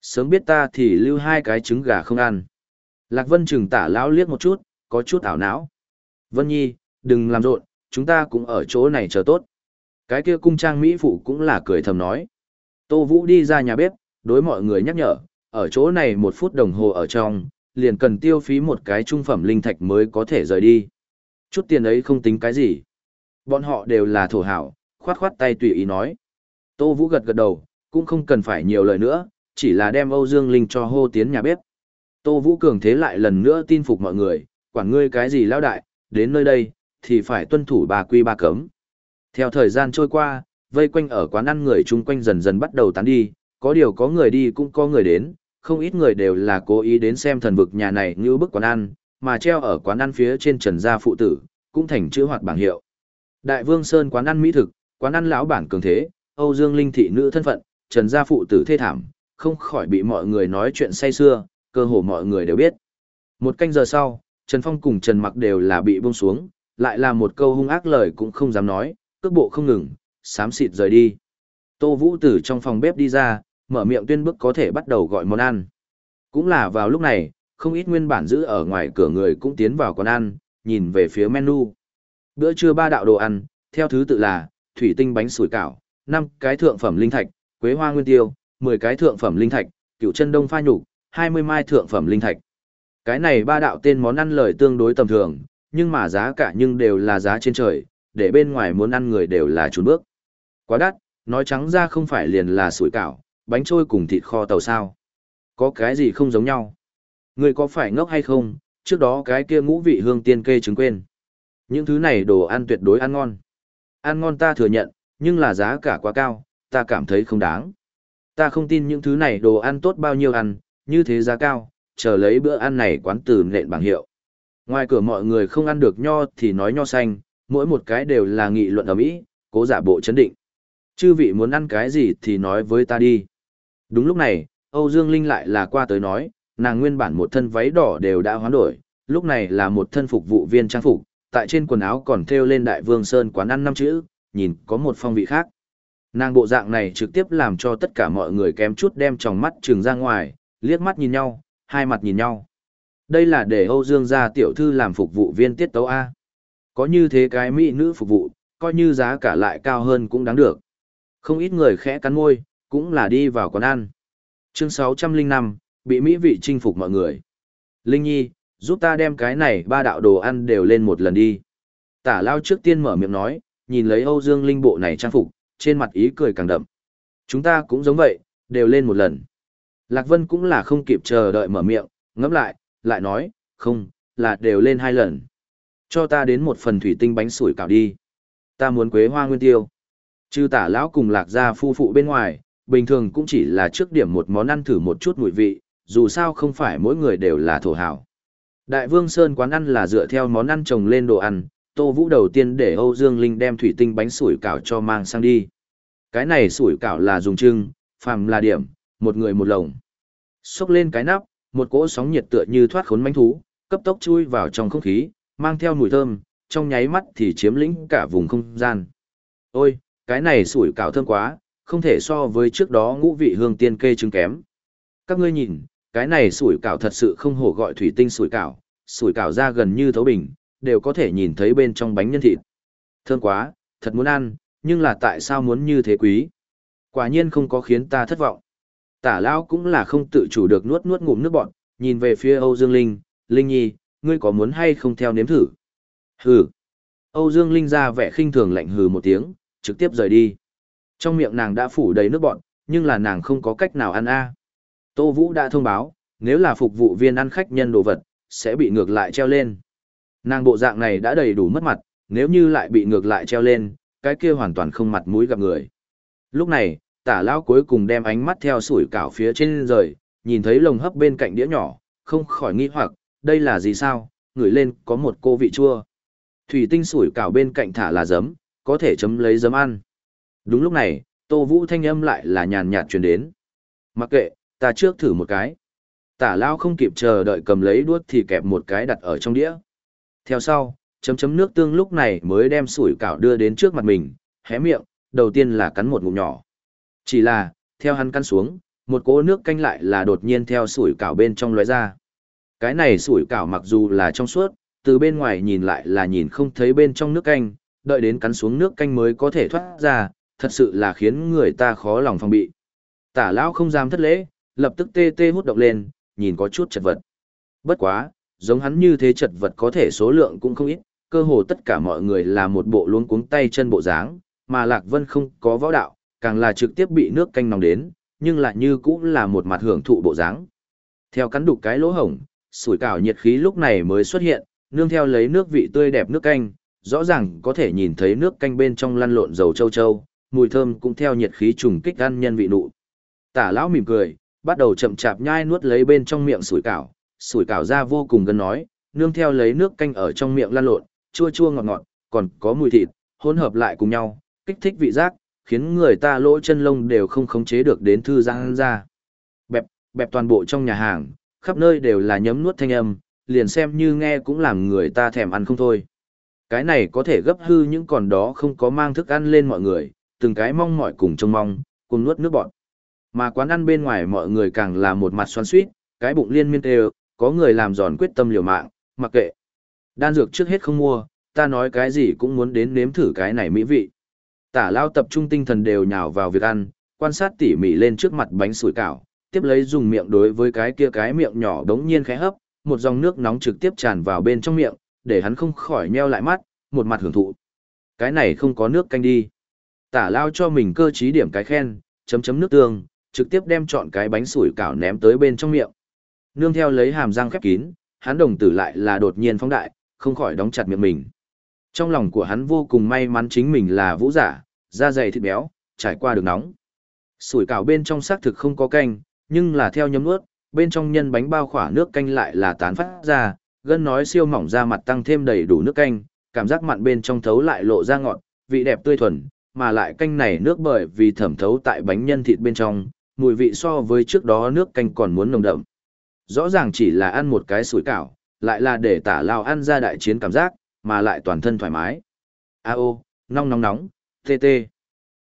Speaker 1: Sớm biết ta thì lưu hai cái trứng gà không ăn. Lạc Vân chừng tả lão liếc một chút, có chút ảo não. Vân Nhi, đừng làm rộn, chúng ta cũng ở chỗ này chờ tốt. Cái kia cung trang Mỹ phụ cũng là cười thầm nói. Tô Vũ đi ra nhà bếp, đối mọi người nhắc nhở, ở chỗ này một phút đồng hồ ở trong, liền cần tiêu phí một cái trung phẩm linh thạch mới có thể rời đi. Chút tiền ấy không tính cái gì. Bọn họ đều là thổ hảo, khoát khoát tay tùy ý nói. Tô Vũ gật gật đầu, cũng không cần phải nhiều lời nữa, chỉ là đem Âu Dương Linh cho hô tiến nhà bếp. Tô Vũ cường thế lại lần nữa tin phục mọi người, quản ngươi cái gì lao đại, đến nơi đây, thì phải tuân thủ ba quy ba cấm. Theo thời gian trôi qua, vây quanh ở quán ăn người chung quanh dần dần bắt đầu tán đi, có điều có người đi cũng có người đến, không ít người đều là cố ý đến xem thần vực nhà này như bức quán ăn, mà treo ở quán ăn phía trên trần gia phụ tử, cũng thành chữ hoạt bảng hiệu. Đại Vương Sơn quán ăn mỹ thực, quán ăn lão bản cường thế, Âu Dương Linh thị nữ thân phận, trần gia phụ tử thê thảm, không khỏi bị mọi người nói chuyện say xưa, cơ hồ mọi người đều biết. Một canh giờ sau, Trần Phong cùng Trần Mặc đều là bị buông xuống, lại là một câu hung ác lời cũng không dám nói, cước bộ không ngừng, xám xịt rời đi. Tô Vũ từ trong phòng bếp đi ra, mở miệng tuyên bức có thể bắt đầu gọi món ăn. Cũng là vào lúc này, không ít nguyên bản giữ ở ngoài cửa người cũng tiến vào quán ăn, nhìn về phía menu. Bữa trưa ba đạo đồ ăn, theo thứ tự là, thủy tinh bánh sủi cảo, 5 cái thượng phẩm linh thạch, quế hoa nguyên tiêu, 10 cái thượng phẩm linh thạch, cựu chân đông pha nhục, 20 mai thượng phẩm linh thạch. Cái này ba đạo tên món ăn lời tương đối tầm thường, nhưng mà giá cả nhưng đều là giá trên trời, để bên ngoài muốn ăn người đều là trốn bước. Quá đắt, nói trắng ra không phải liền là sủi cảo, bánh trôi cùng thịt kho tàu sao. Có cái gì không giống nhau? Người có phải ngốc hay không, trước đó cái kia ngũ vị hương tiên kê chứng quên. Những thứ này đồ ăn tuyệt đối ăn ngon. Ăn ngon ta thừa nhận, nhưng là giá cả quá cao, ta cảm thấy không đáng. Ta không tin những thứ này đồ ăn tốt bao nhiêu ăn, như thế giá cao, chờ lấy bữa ăn này quán từ nện bảng hiệu. Ngoài cửa mọi người không ăn được nho thì nói nho xanh, mỗi một cái đều là nghị luận ở mỹ, cố giả bộ chấn định. Chư vị muốn ăn cái gì thì nói với ta đi. Đúng lúc này, Âu Dương Linh lại là qua tới nói, nàng nguyên bản một thân váy đỏ đều đã hoán đổi, lúc này là một thân phục vụ viên trang phục, tại trên quần áo còn thêu lên Đại Vương Sơn quán ăn năm chữ, nhìn có một phong vị khác. Nàng bộ dạng này trực tiếp làm cho tất cả mọi người kém chút đem tròng mắt trừng ra ngoài, liếc mắt nhìn nhau, hai mặt nhìn nhau. Đây là để Âu Dương gia tiểu thư làm phục vụ viên tiết tấu A. Có như thế cái mỹ nữ phục vụ, coi như giá cả lại cao hơn cũng đáng được. Không ít người khẽ cắn môi, cũng là đi vào quán ăn. Chương 605, bị mỹ vị chinh phục mọi người. Linh Nhi, giúp ta đem cái này ba đạo đồ ăn đều lên một lần đi. Tả lao trước tiên mở miệng nói, nhìn lấy Âu Dương Linh bộ này trang phục, trên mặt ý cười càng đậm. Chúng ta cũng giống vậy, đều lên một lần. Lạc Vân cũng là không kịp chờ đợi mở miệng, ngẫm lại, lại nói, không, là đều lên hai lần. Cho ta đến một phần thủy tinh bánh sủi cảo đi. Ta muốn quế hoa nguyên tiêu. chư tả lão cùng lạc gia phu phụ bên ngoài, bình thường cũng chỉ là trước điểm một món ăn thử một chút mùi vị, dù sao không phải mỗi người đều là thổ hảo. Đại Vương Sơn quán ăn là dựa theo món ăn trồng lên đồ ăn, Tô Vũ đầu tiên để Âu Dương Linh đem thủy tinh bánh sủi cảo cho mang sang đi. Cái này sủi cảo là dùng trưng, phàm là điểm, một người một lồng. Xúc lên cái nắp, một cỗ sóng nhiệt tựa như thoát khốn manh thú, cấp tốc chui vào trong không khí, mang theo mùi thơm, trong nháy mắt thì chiếm lĩnh cả vùng không gian. Ôi, cái này sủi cảo thơm quá, không thể so với trước đó ngũ vị hương tiên kê trứng kém. Các ngươi nhìn, cái này sủi cảo thật sự không hổ gọi thủy tinh sủi cảo, sủi cảo ra gần như thấu bình, đều có thể nhìn thấy bên trong bánh nhân thịt. Thơm quá, thật muốn ăn, nhưng là tại sao muốn như thế quý? Quả nhiên không có khiến ta thất vọng. Tả lão cũng là không tự chủ được nuốt nuốt ngụm nước bọt, nhìn về phía Âu Dương Linh, Linh Nhi, ngươi có muốn hay không theo nếm thử? Hừ. Âu Dương Linh ra vẻ khinh thường lạnh hừ một tiếng, trực tiếp rời đi. Trong miệng nàng đã phủ đầy nước bọt, nhưng là nàng không có cách nào ăn a. Tô Vũ đã thông báo, nếu là phục vụ viên ăn khách nhân đồ vật, sẽ bị ngược lại treo lên. Nàng bộ dạng này đã đầy đủ mất mặt, nếu như lại bị ngược lại treo lên, cái kia hoàn toàn không mặt mũi gặp người. Lúc này, tả lão cuối cùng đem ánh mắt theo sủi cảo phía trên rời, nhìn thấy lồng hấp bên cạnh đĩa nhỏ, không khỏi nghi hoặc, đây là gì sao, ngửi lên có một cô vị chua. Thủy tinh sủi cảo bên cạnh thả là giấm, có thể chấm lấy giấm ăn. Đúng lúc này, Tô Vũ thanh âm lại là nhàn nhạt truyền đến. Mặc kệ, ta trước thử một cái. Tả lao không kịp chờ đợi cầm lấy đuốt thì kẹp một cái đặt ở trong đĩa. Theo sau, chấm chấm nước tương lúc này mới đem sủi cảo đưa đến trước mặt mình, hé miệng, đầu tiên là cắn một ngụm nhỏ. Chỉ là, theo hắn căn xuống, một cỗ nước canh lại là đột nhiên theo sủi cảo bên trong lóe ra. Cái này sủi cảo mặc dù là trong suốt, từ bên ngoài nhìn lại là nhìn không thấy bên trong nước canh, đợi đến cắn xuống nước canh mới có thể thoát ra, thật sự là khiến người ta khó lòng phòng bị. Tả lão không dám thất lễ, lập tức tê tê hút động lên, nhìn có chút chật vật. Bất quá, giống hắn như thế chật vật có thể số lượng cũng không ít, cơ hồ tất cả mọi người là một bộ luống cuống tay chân bộ dáng, mà Lạc Vân không có võ đạo, càng là trực tiếp bị nước canh nóng đến, nhưng lại như cũng là một mặt hưởng thụ bộ dáng. Theo cắn đục cái lỗ hổng, sủi cảo nhiệt khí lúc này mới xuất hiện, nương theo lấy nước vị tươi đẹp nước canh, rõ ràng có thể nhìn thấy nước canh bên trong lăn lộn dầu châu châu, mùi thơm cũng theo nhiệt khí trùng kích ăn nhân vị nụ. Tả lão mỉm cười, bắt đầu chậm chạp nhai nuốt lấy bên trong miệng sủi cảo, sủi cảo ra vô cùng gần nói, nương theo lấy nước canh ở trong miệng lăn lộn, chua chua ngọt ngọt, còn có mùi thịt, hỗn hợp lại cùng nhau, kích thích vị giác, khiến người ta lỗ chân lông đều không khống chế được đến thư giãn ra. Bẹp, bẹp toàn bộ trong nhà hàng, khắp nơi đều là nhấm nuốt thanh âm, liền xem như nghe cũng làm người ta thèm ăn không thôi. Cái này có thể gấp hư những còn đó không có mang thức ăn lên mọi người, từng cái mong mỏi cùng trông mong, cùng nuốt nước bọt. Mà quán ăn bên ngoài mọi người càng là một mặt xoắn suýt, cái bụng liên miên tê có người làm giòn quyết tâm liều mạng, mặc kệ. Đan dược trước hết không mua, ta nói cái gì cũng muốn đến nếm thử cái này mỹ vị. Tả lao tập trung tinh thần đều nhào vào việc ăn, quan sát tỉ mỉ lên trước mặt bánh sủi cảo, tiếp lấy dùng miệng đối với cái kia cái miệng nhỏ đống nhiên khẽ hấp, một dòng nước nóng trực tiếp tràn vào bên trong miệng, để hắn không khỏi nheo lại mắt, một mặt hưởng thụ. Cái này không có nước canh đi. Tả lao cho mình cơ trí điểm cái khen, chấm chấm nước tương, trực tiếp đem chọn cái bánh sủi cảo ném tới bên trong miệng. Nương theo lấy hàm răng khép kín, hắn đồng tử lại là đột nhiên phóng đại, không khỏi đóng chặt miệng mình. Trong lòng của hắn vô cùng may mắn chính mình là vũ giả, da dày thịt béo, trải qua được nóng. Sủi cảo bên trong xác thực không có canh, nhưng là theo nhấm nuốt, bên trong nhân bánh bao khỏa nước canh lại là tán phát ra, gân nói siêu mỏng da mặt tăng thêm đầy đủ nước canh, cảm giác mặn bên trong thấu lại lộ ra ngọt, vị đẹp tươi thuần, mà lại canh này nước bởi vì thẩm thấu tại bánh nhân thịt bên trong, mùi vị so với trước đó nước canh còn muốn nồng đậm. Rõ ràng chỉ là ăn một cái sủi cảo, lại là để tả lao ăn ra đại chiến cảm giác, mà lại toàn thân thoải mái. A ô, nóng nóng nóng, tê tê.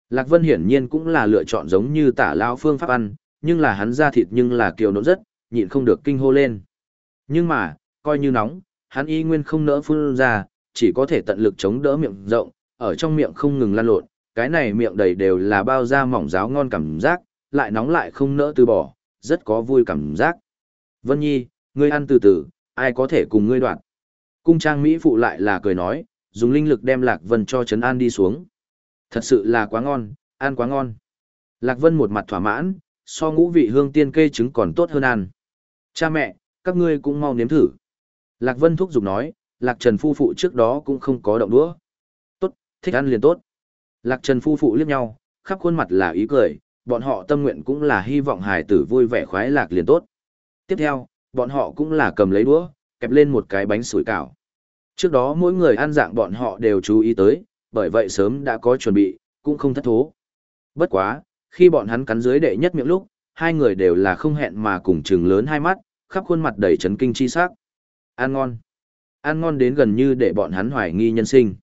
Speaker 1: Lạc Vân hiển nhiên cũng là lựa chọn giống như tả lao phương pháp ăn, nhưng là hắn ra thịt nhưng là kiều nộn rất, nhịn không được kinh hô lên. Nhưng mà, coi như nóng, hắn y nguyên không nỡ phun ra, chỉ có thể tận lực chống đỡ miệng rộng, ở trong miệng không ngừng lan lộn, cái này miệng đầy đều là bao da mỏng ráo ngon cảm giác, lại nóng lại không nỡ từ bỏ, rất có vui cảm giác. Vân Nhi, ngươi ăn từ từ, ai có thể cùng ngươi đoạn. Cung trang Mỹ phụ lại là cười nói, dùng linh lực đem Lạc Vân cho Trấn An đi xuống. Thật sự là quá ngon, ăn quá ngon. Lạc Vân một mặt thỏa mãn, so ngũ vị hương tiên cây trứng còn tốt hơn ăn. Cha mẹ, các ngươi cũng mau nếm thử. Lạc Vân thúc giục nói, Lạc Trần phu phụ trước đó cũng không có động đũa. Tốt, thích ăn liền tốt. Lạc Trần phu phụ liếc nhau, khắp khuôn mặt là ý cười, bọn họ tâm nguyện cũng là hy vọng hài tử vui vẻ khoái lạc liền tốt. Tiếp theo, bọn họ cũng là cầm lấy đũa, kẹp lên một cái bánh sủi cảo. Trước đó mỗi người ăn dạng bọn họ đều chú ý tới, bởi vậy sớm đã có chuẩn bị, cũng không thất thố. Bất quá, khi bọn hắn cắn dưới đệ nhất miệng lúc, hai người đều là không hẹn mà cùng trừng lớn hai mắt, khắp khuôn mặt đầy chấn kinh chi sắc. Ăn ngon. Ăn ngon đến gần như để bọn hắn hoài nghi nhân sinh.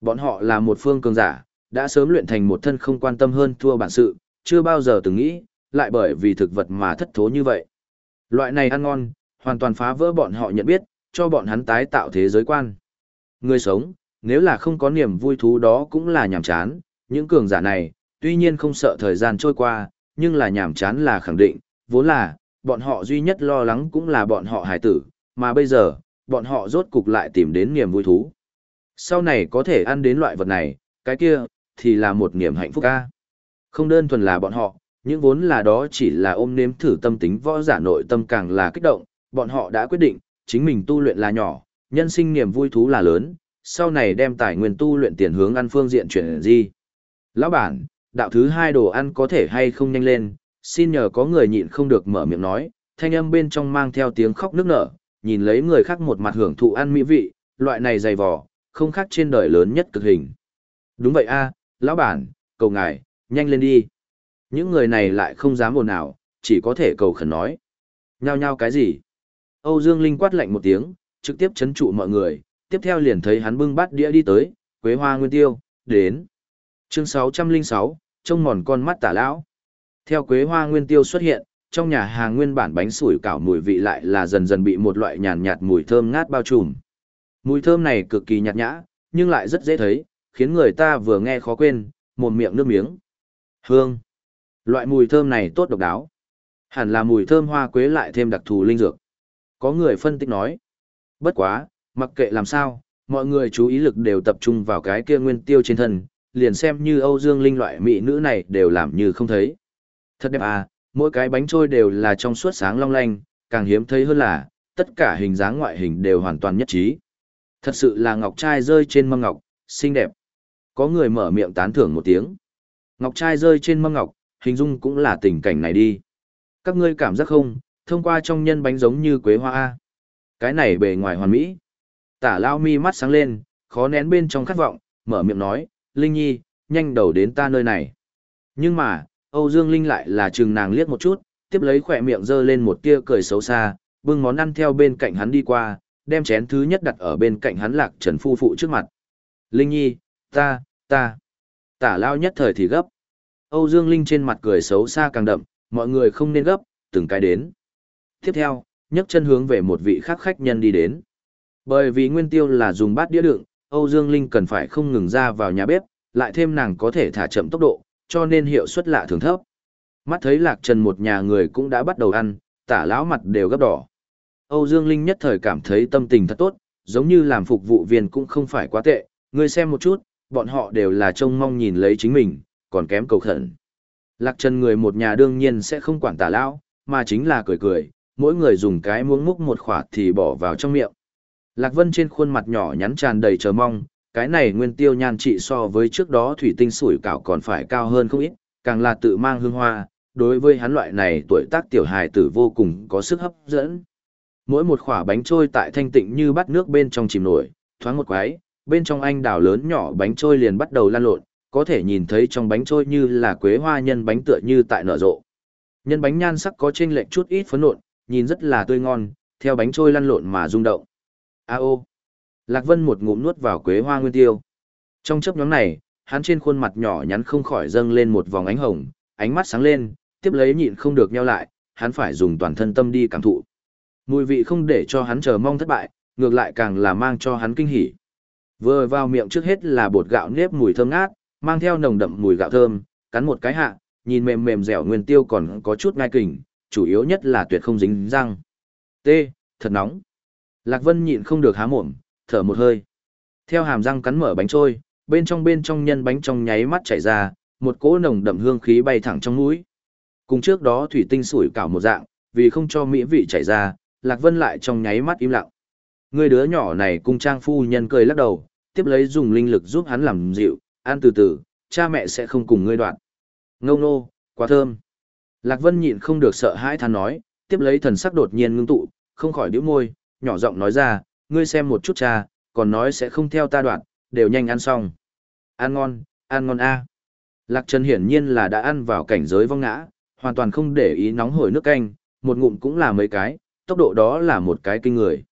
Speaker 1: Bọn họ là một phương cường giả, đã sớm luyện thành một thân không quan tâm hơn thua bản sự, chưa bao giờ từng nghĩ, lại bởi vì thực vật mà thất thố như vậy. Loại này ăn ngon, hoàn toàn phá vỡ bọn họ nhận biết, cho bọn hắn tái tạo thế giới quan. Người sống, nếu là không có niềm vui thú đó cũng là nhàm chán, những cường giả này, tuy nhiên không sợ thời gian trôi qua, nhưng là nhàm chán là khẳng định, vốn là, bọn họ duy nhất lo lắng cũng là bọn họ hải tử, mà bây giờ, bọn họ rốt cục lại tìm đến niềm vui thú. Sau này có thể ăn đến loại vật này, cái kia, thì là một niềm hạnh phúc ca. Không đơn thuần là bọn họ, những vốn là đó chỉ là ôm nếm thử tâm tính võ giả nội tâm càng là kích động, bọn họ đã quyết định, chính mình tu luyện là nhỏ, nhân sinh niềm vui thú là lớn, sau này đem tài nguyên tu luyện tiền hướng ăn phương diện chuyển gì. Lão bản, đạo thứ hai đồ ăn có thể hay không nhanh lên, xin nhờ có người nhịn không được mở miệng nói, thanh âm bên trong mang theo tiếng khóc nức nở, nhìn lấy người khác một mặt hưởng thụ ăn mỹ vị, loại này dày vò, không khác trên đời lớn nhất cực hình. Đúng vậy a, lão bản, cầu ngài, nhanh lên đi. Những người này lại không dám ồn nào, chỉ có thể cầu khẩn nói. Nhao nhao cái gì? Âu Dương Linh quát lạnh một tiếng, trực tiếp chấn trụ mọi người, tiếp theo liền thấy hắn bưng bát đĩa đi tới, Quế Hoa Nguyên Tiêu, đến. Chương 606, trông mòn con mắt tả lão. Theo Quế Hoa Nguyên Tiêu xuất hiện, trong nhà hàng nguyên bản bánh sủi cảo mùi vị lại là dần dần bị một loại nhàn nhạt mùi thơm ngát bao trùm. Mùi thơm này cực kỳ nhạt nhã, nhưng lại rất dễ thấy, khiến người ta vừa nghe khó quên, một miệng nước miếng. Hương. Loại mùi thơm này tốt độc đáo. Hẳn là mùi thơm hoa quế lại thêm đặc thù linh dược. Có người phân tích nói. Bất quá, mặc kệ làm sao, mọi người chú ý lực đều tập trung vào cái kia nguyên tiêu trên thân, liền xem như Âu Dương Linh loại mỹ nữ này đều làm như không thấy. Thật đẹp à, mỗi cái bánh trôi đều là trong suốt sáng long lanh, càng hiếm thấy hơn là, tất cả hình dáng ngoại hình đều hoàn toàn nhất trí. Thật sự là ngọc trai rơi trên mâm ngọc, xinh đẹp. Có người mở miệng tán thưởng một tiếng. Ngọc trai rơi trên mâm ngọc, hình dung cũng là tình cảnh này đi. Các ngươi cảm giác không, thông qua trong nhân bánh giống như quế hoa A. Cái này bề ngoài hoàn mỹ. Tả lao mi mắt sáng lên, khó nén bên trong khát vọng, mở miệng nói, Linh Nhi, nhanh đầu đến ta nơi này. Nhưng mà, Âu Dương Linh lại là chừng nàng liếc một chút, tiếp lấy khỏe miệng giơ lên một tia cười xấu xa, bưng món ăn theo bên cạnh hắn đi qua, đem chén thứ nhất đặt ở bên cạnh hắn lạc trần phu phụ trước mặt. Linh Nhi, ta, ta. Tả lao nhất thời thì gấp. Âu Dương Linh trên mặt cười xấu xa càng đậm, mọi người không nên gấp, từng cái đến. Tiếp theo, nhấc chân hướng về một vị khác khách nhân đi đến. Bởi vì nguyên tiêu là dùng bát đĩa đựng, Âu Dương Linh cần phải không ngừng ra vào nhà bếp, lại thêm nàng có thể thả chậm tốc độ, cho nên hiệu suất lạ thường thấp. Mắt thấy Lạc Trần một nhà người cũng đã bắt đầu ăn, tả lão mặt đều gấp đỏ. Âu Dương Linh nhất thời cảm thấy tâm tình thật tốt, giống như làm phục vụ viên cũng không phải quá tệ, ngươi xem một chút, bọn họ đều là trông mong nhìn lấy chính mình, còn kém cầu khẩn. Lạc Trần người một nhà đương nhiên sẽ không quản tả lão, mà chính là cười cười, mỗi người dùng cái muỗng múc một khỏa thì bỏ vào trong miệng. Lạc Vân trên khuôn mặt nhỏ nhắn tràn đầy chờ mong, cái này nguyên tiêu nhan trị so với trước đó thủy tinh sủi cảo còn phải cao hơn không ít, càng là tự mang hương hoa, đối với hắn loại này tuổi tác tiểu hài tử vô cùng có sức hấp dẫn. Mỗi một khỏa bánh trôi tại thanh tịnh như bắt nước bên trong chìm nổi, thoáng một quái, bên trong anh đào lớn nhỏ bánh trôi liền bắt đầu lan lộn, có thể nhìn thấy trong bánh trôi như là quế hoa nhân bánh tựa như tại nở rộ. Nhân bánh nhan sắc có chênh lệch chút ít phấn nộn, nhìn rất là tươi ngon, theo bánh trôi lăn lộn mà rung động. A ô. Lạc Vân một ngụm nuốt vào quế hoa nguyên tiêu. Trong chấp nhóm này, hắn trên khuôn mặt nhỏ nhắn không khỏi dâng lên một vòng ánh hồng, ánh mắt sáng lên, tiếp lấy nhịn không được nheo lại, hắn phải dùng toàn thân tâm đi cảm thụ. Mùi vị không để cho hắn chờ mong thất bại, ngược lại càng là mang cho hắn kinh hỉ. Vừa vào miệng trước hết là bột gạo nếp mùi thơm ngát, mang theo nồng đậm mùi gạo thơm, cắn một cái hạ, nhìn mềm mềm dẻo nguyên tiêu còn có chút ngai kình, chủ yếu nhất là tuyệt không dính răng. T, thật nóng. Lạc Vân nhịn không được há mồm, thở một hơi. Theo hàm răng cắn mở bánh trôi, bên trong bên trong nhân bánh trong nháy mắt chảy ra, một cỗ nồng đậm hương khí bay thẳng trong mũi. Cùng trước đó thủy tinh sủi cảo một dạng, vì không cho mỹ vị chảy ra, Lạc Vân lại trong nháy mắt im lặng. Người đứa nhỏ này cung trang phu nhân cười lắc đầu, tiếp lấy dùng linh lực giúp hắn làm dịu, ăn từ từ, cha mẹ sẽ không cùng ngươi đoạn. Ngông nô, quá thơm. Lạc Vân nhịn không được sợ hãi than nói, tiếp lấy thần sắc đột nhiên ngưng tụ, không khỏi bĩu môi, nhỏ giọng nói ra, ngươi xem một chút cha, còn nói sẽ không theo ta đoạn, đều nhanh ăn xong. Ăn ngon, ăn ngon a. Lạc Trần hiển nhiên là đã ăn vào cảnh giới vong ngã, hoàn toàn không để ý nóng hổi nước canh, một ngụm cũng là mấy cái, tốc độ đó là một cái kinh người.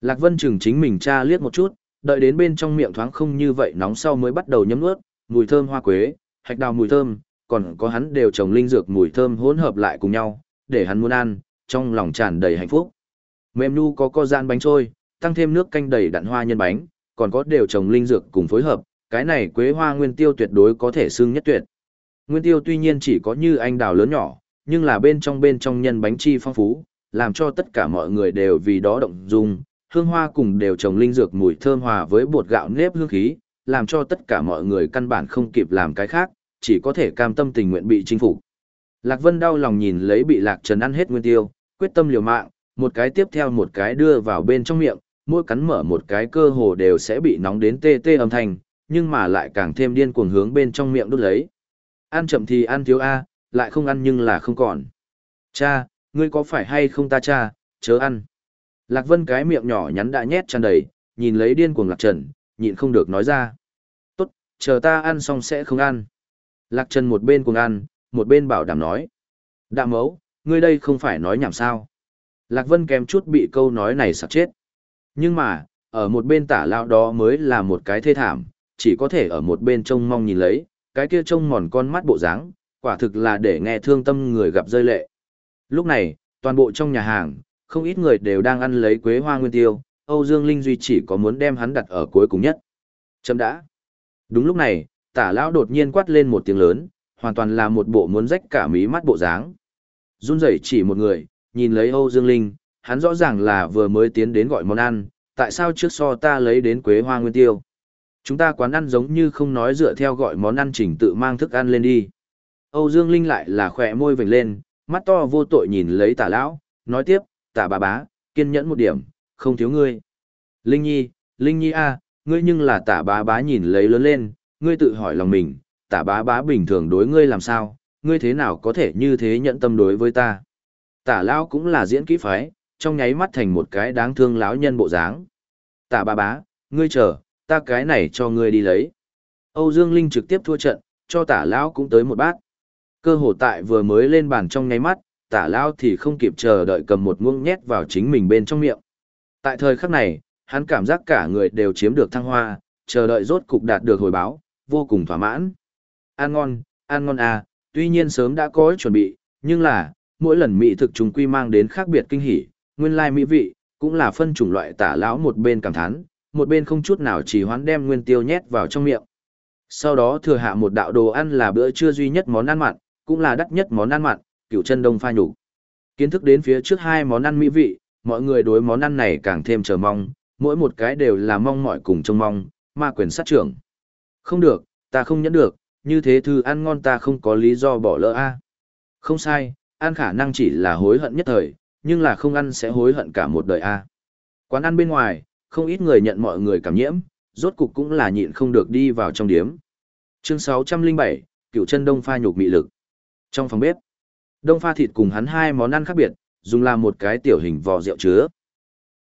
Speaker 1: Lạc Vân chừng chính mình cha liếc một chút, đợi đến bên trong miệng thoáng không như vậy nóng sau mới bắt đầu nhấm nuốt, mùi thơm hoa quế, hạch đào mùi thơm, còn có hắn đều trồng linh dược mùi thơm hỗn hợp lại cùng nhau, để hắn muốn ăn, trong lòng tràn đầy hạnh phúc. Mềm nu có co gian bánh trôi, tăng thêm nước canh đầy đặn hoa nhân bánh, còn có đều trồng linh dược cùng phối hợp, cái này quế hoa nguyên tiêu tuyệt đối có thể xưng nhất tuyệt. Nguyên tiêu tuy nhiên chỉ có như anh đào lớn nhỏ, nhưng là bên trong bên trong nhân bánh chi phong phú, làm cho tất cả mọi người đều vì đó động dung, hương hoa cùng đều trồng linh dược mùi thơm hòa với bột gạo nếp hương khí, làm cho tất cả mọi người căn bản không kịp làm cái khác, chỉ có thể cam tâm tình nguyện bị chinh phục. Lạc Vân đau lòng nhìn lấy bị Lạc Trần ăn hết nguyên tiêu, quyết tâm liều mạng, một cái tiếp theo một cái đưa vào bên trong miệng, mỗi cắn mở một cái cơ hồ đều sẽ bị nóng đến tê tê âm thanh, nhưng mà lại càng thêm điên cuồng hướng bên trong miệng đút lấy. Ăn chậm thì ăn thiếu A, lại không ăn nhưng là không còn. Cha, ngươi có phải hay không ta cha, chớ ăn. Lạc Vân cái miệng nhỏ nhắn đã nhét tràn đầy, nhìn lấy điên cuồng Lạc Trần, nhịn không được nói ra. Tốt, chờ ta ăn xong sẽ không ăn. Lạc Trần một bên cùng ăn, một bên bảo đảm nói. Đạm mấu, ngươi đây không phải nói nhảm sao. Lạc Vân kém chút bị câu nói này sặc chết. Nhưng mà, ở một bên tả lao đó mới là một cái thê thảm, chỉ có thể ở một bên trông mong nhìn lấy, cái kia trông mòn con mắt bộ dáng, quả thực là để nghe thương tâm người gặp rơi lệ. Lúc này, toàn bộ trong nhà hàng, không ít người đều đang ăn lấy quế hoa nguyên tiêu, Âu Dương Linh Duy chỉ có muốn đem hắn đặt ở cuối cùng nhất. Chấm đã. Đúng lúc này, tả lão đột nhiên quát lên một tiếng lớn, hoàn toàn là một bộ muốn rách cả mí mắt bộ dáng. Run rẩy chỉ một người, nhìn lấy Âu Dương Linh, hắn rõ ràng là vừa mới tiến đến gọi món ăn, tại sao trước so ta lấy đến quế hoa nguyên tiêu. Chúng ta quán ăn giống như không nói dựa theo gọi món ăn chỉnh tự mang thức ăn lên đi. Âu Dương Linh lại là khỏe môi vểnh lên, mắt to vô tội nhìn lấy tả lão, nói tiếp, tả bà bá, kiên nhẫn một điểm, không thiếu ngươi. Linh Nhi, Linh Nhi a, ngươi nhưng là tả bà bá nhìn lấy lớn lên, ngươi tự hỏi lòng mình, tả bá bá bình thường đối ngươi làm sao, ngươi thế nào có thể như thế nhận tâm đối với ta. Tả lão cũng là diễn kỹ phái, trong nháy mắt thành một cái đáng thương lão nhân bộ dáng. Tả bá bá, ngươi chờ, ta cái này cho ngươi đi lấy. Âu Dương Linh trực tiếp thua trận, cho tả lão cũng tới một bát. Cơ hồ tại vừa mới lên bàn trong nháy mắt, tả lão thì không kịp chờ đợi cầm một muỗng nhét vào chính mình bên trong miệng. Tại thời khắc này, hắn cảm giác cả người đều chiếm được thăng hoa, chờ đợi rốt cục đạt được hồi báo, vô cùng thỏa mãn. Ăn ngon, ăn ngon à, tuy nhiên sớm đã có chuẩn bị, nhưng là, mỗi lần mỹ thực trùng quy mang đến khác biệt kinh hỉ, nguyên lai mỹ vị, cũng là phân chủng loại tả lão một bên cảm thán, một bên không chút nào chỉ hoán đem nguyên tiêu nhét vào trong miệng. Sau đó thừa hạ một đạo đồ ăn là bữa trưa duy nhất món ăn mặn, cũng là đắt nhất món ăn mặn, cựu chân đông pha nhục. Kiến thức đến phía trước hai món ăn mỹ vị, mọi người đối món ăn này càng thêm chờ mong, mỗi một cái đều là mong mỏi cùng trông mong, ma quyền sát trưởng. Không được, ta không nhẫn được, như thế thư ăn ngon ta không có lý do bỏ lỡ a. À. Không sai, ăn khả năng chỉ là hối hận nhất thời, nhưng là không ăn sẽ hối hận cả một đời a. À. Quán ăn bên ngoài, không ít người nhận mọi người cảm nhiễm, rốt cục cũng là nhịn không được đi vào trong điếm. Chương 607, cựu chân đông pha nhục mị lực. Trong phòng bếp, đông pha thịt cùng hắn hai món ăn khác biệt, dùng làm một cái tiểu hình vò rượu chứa,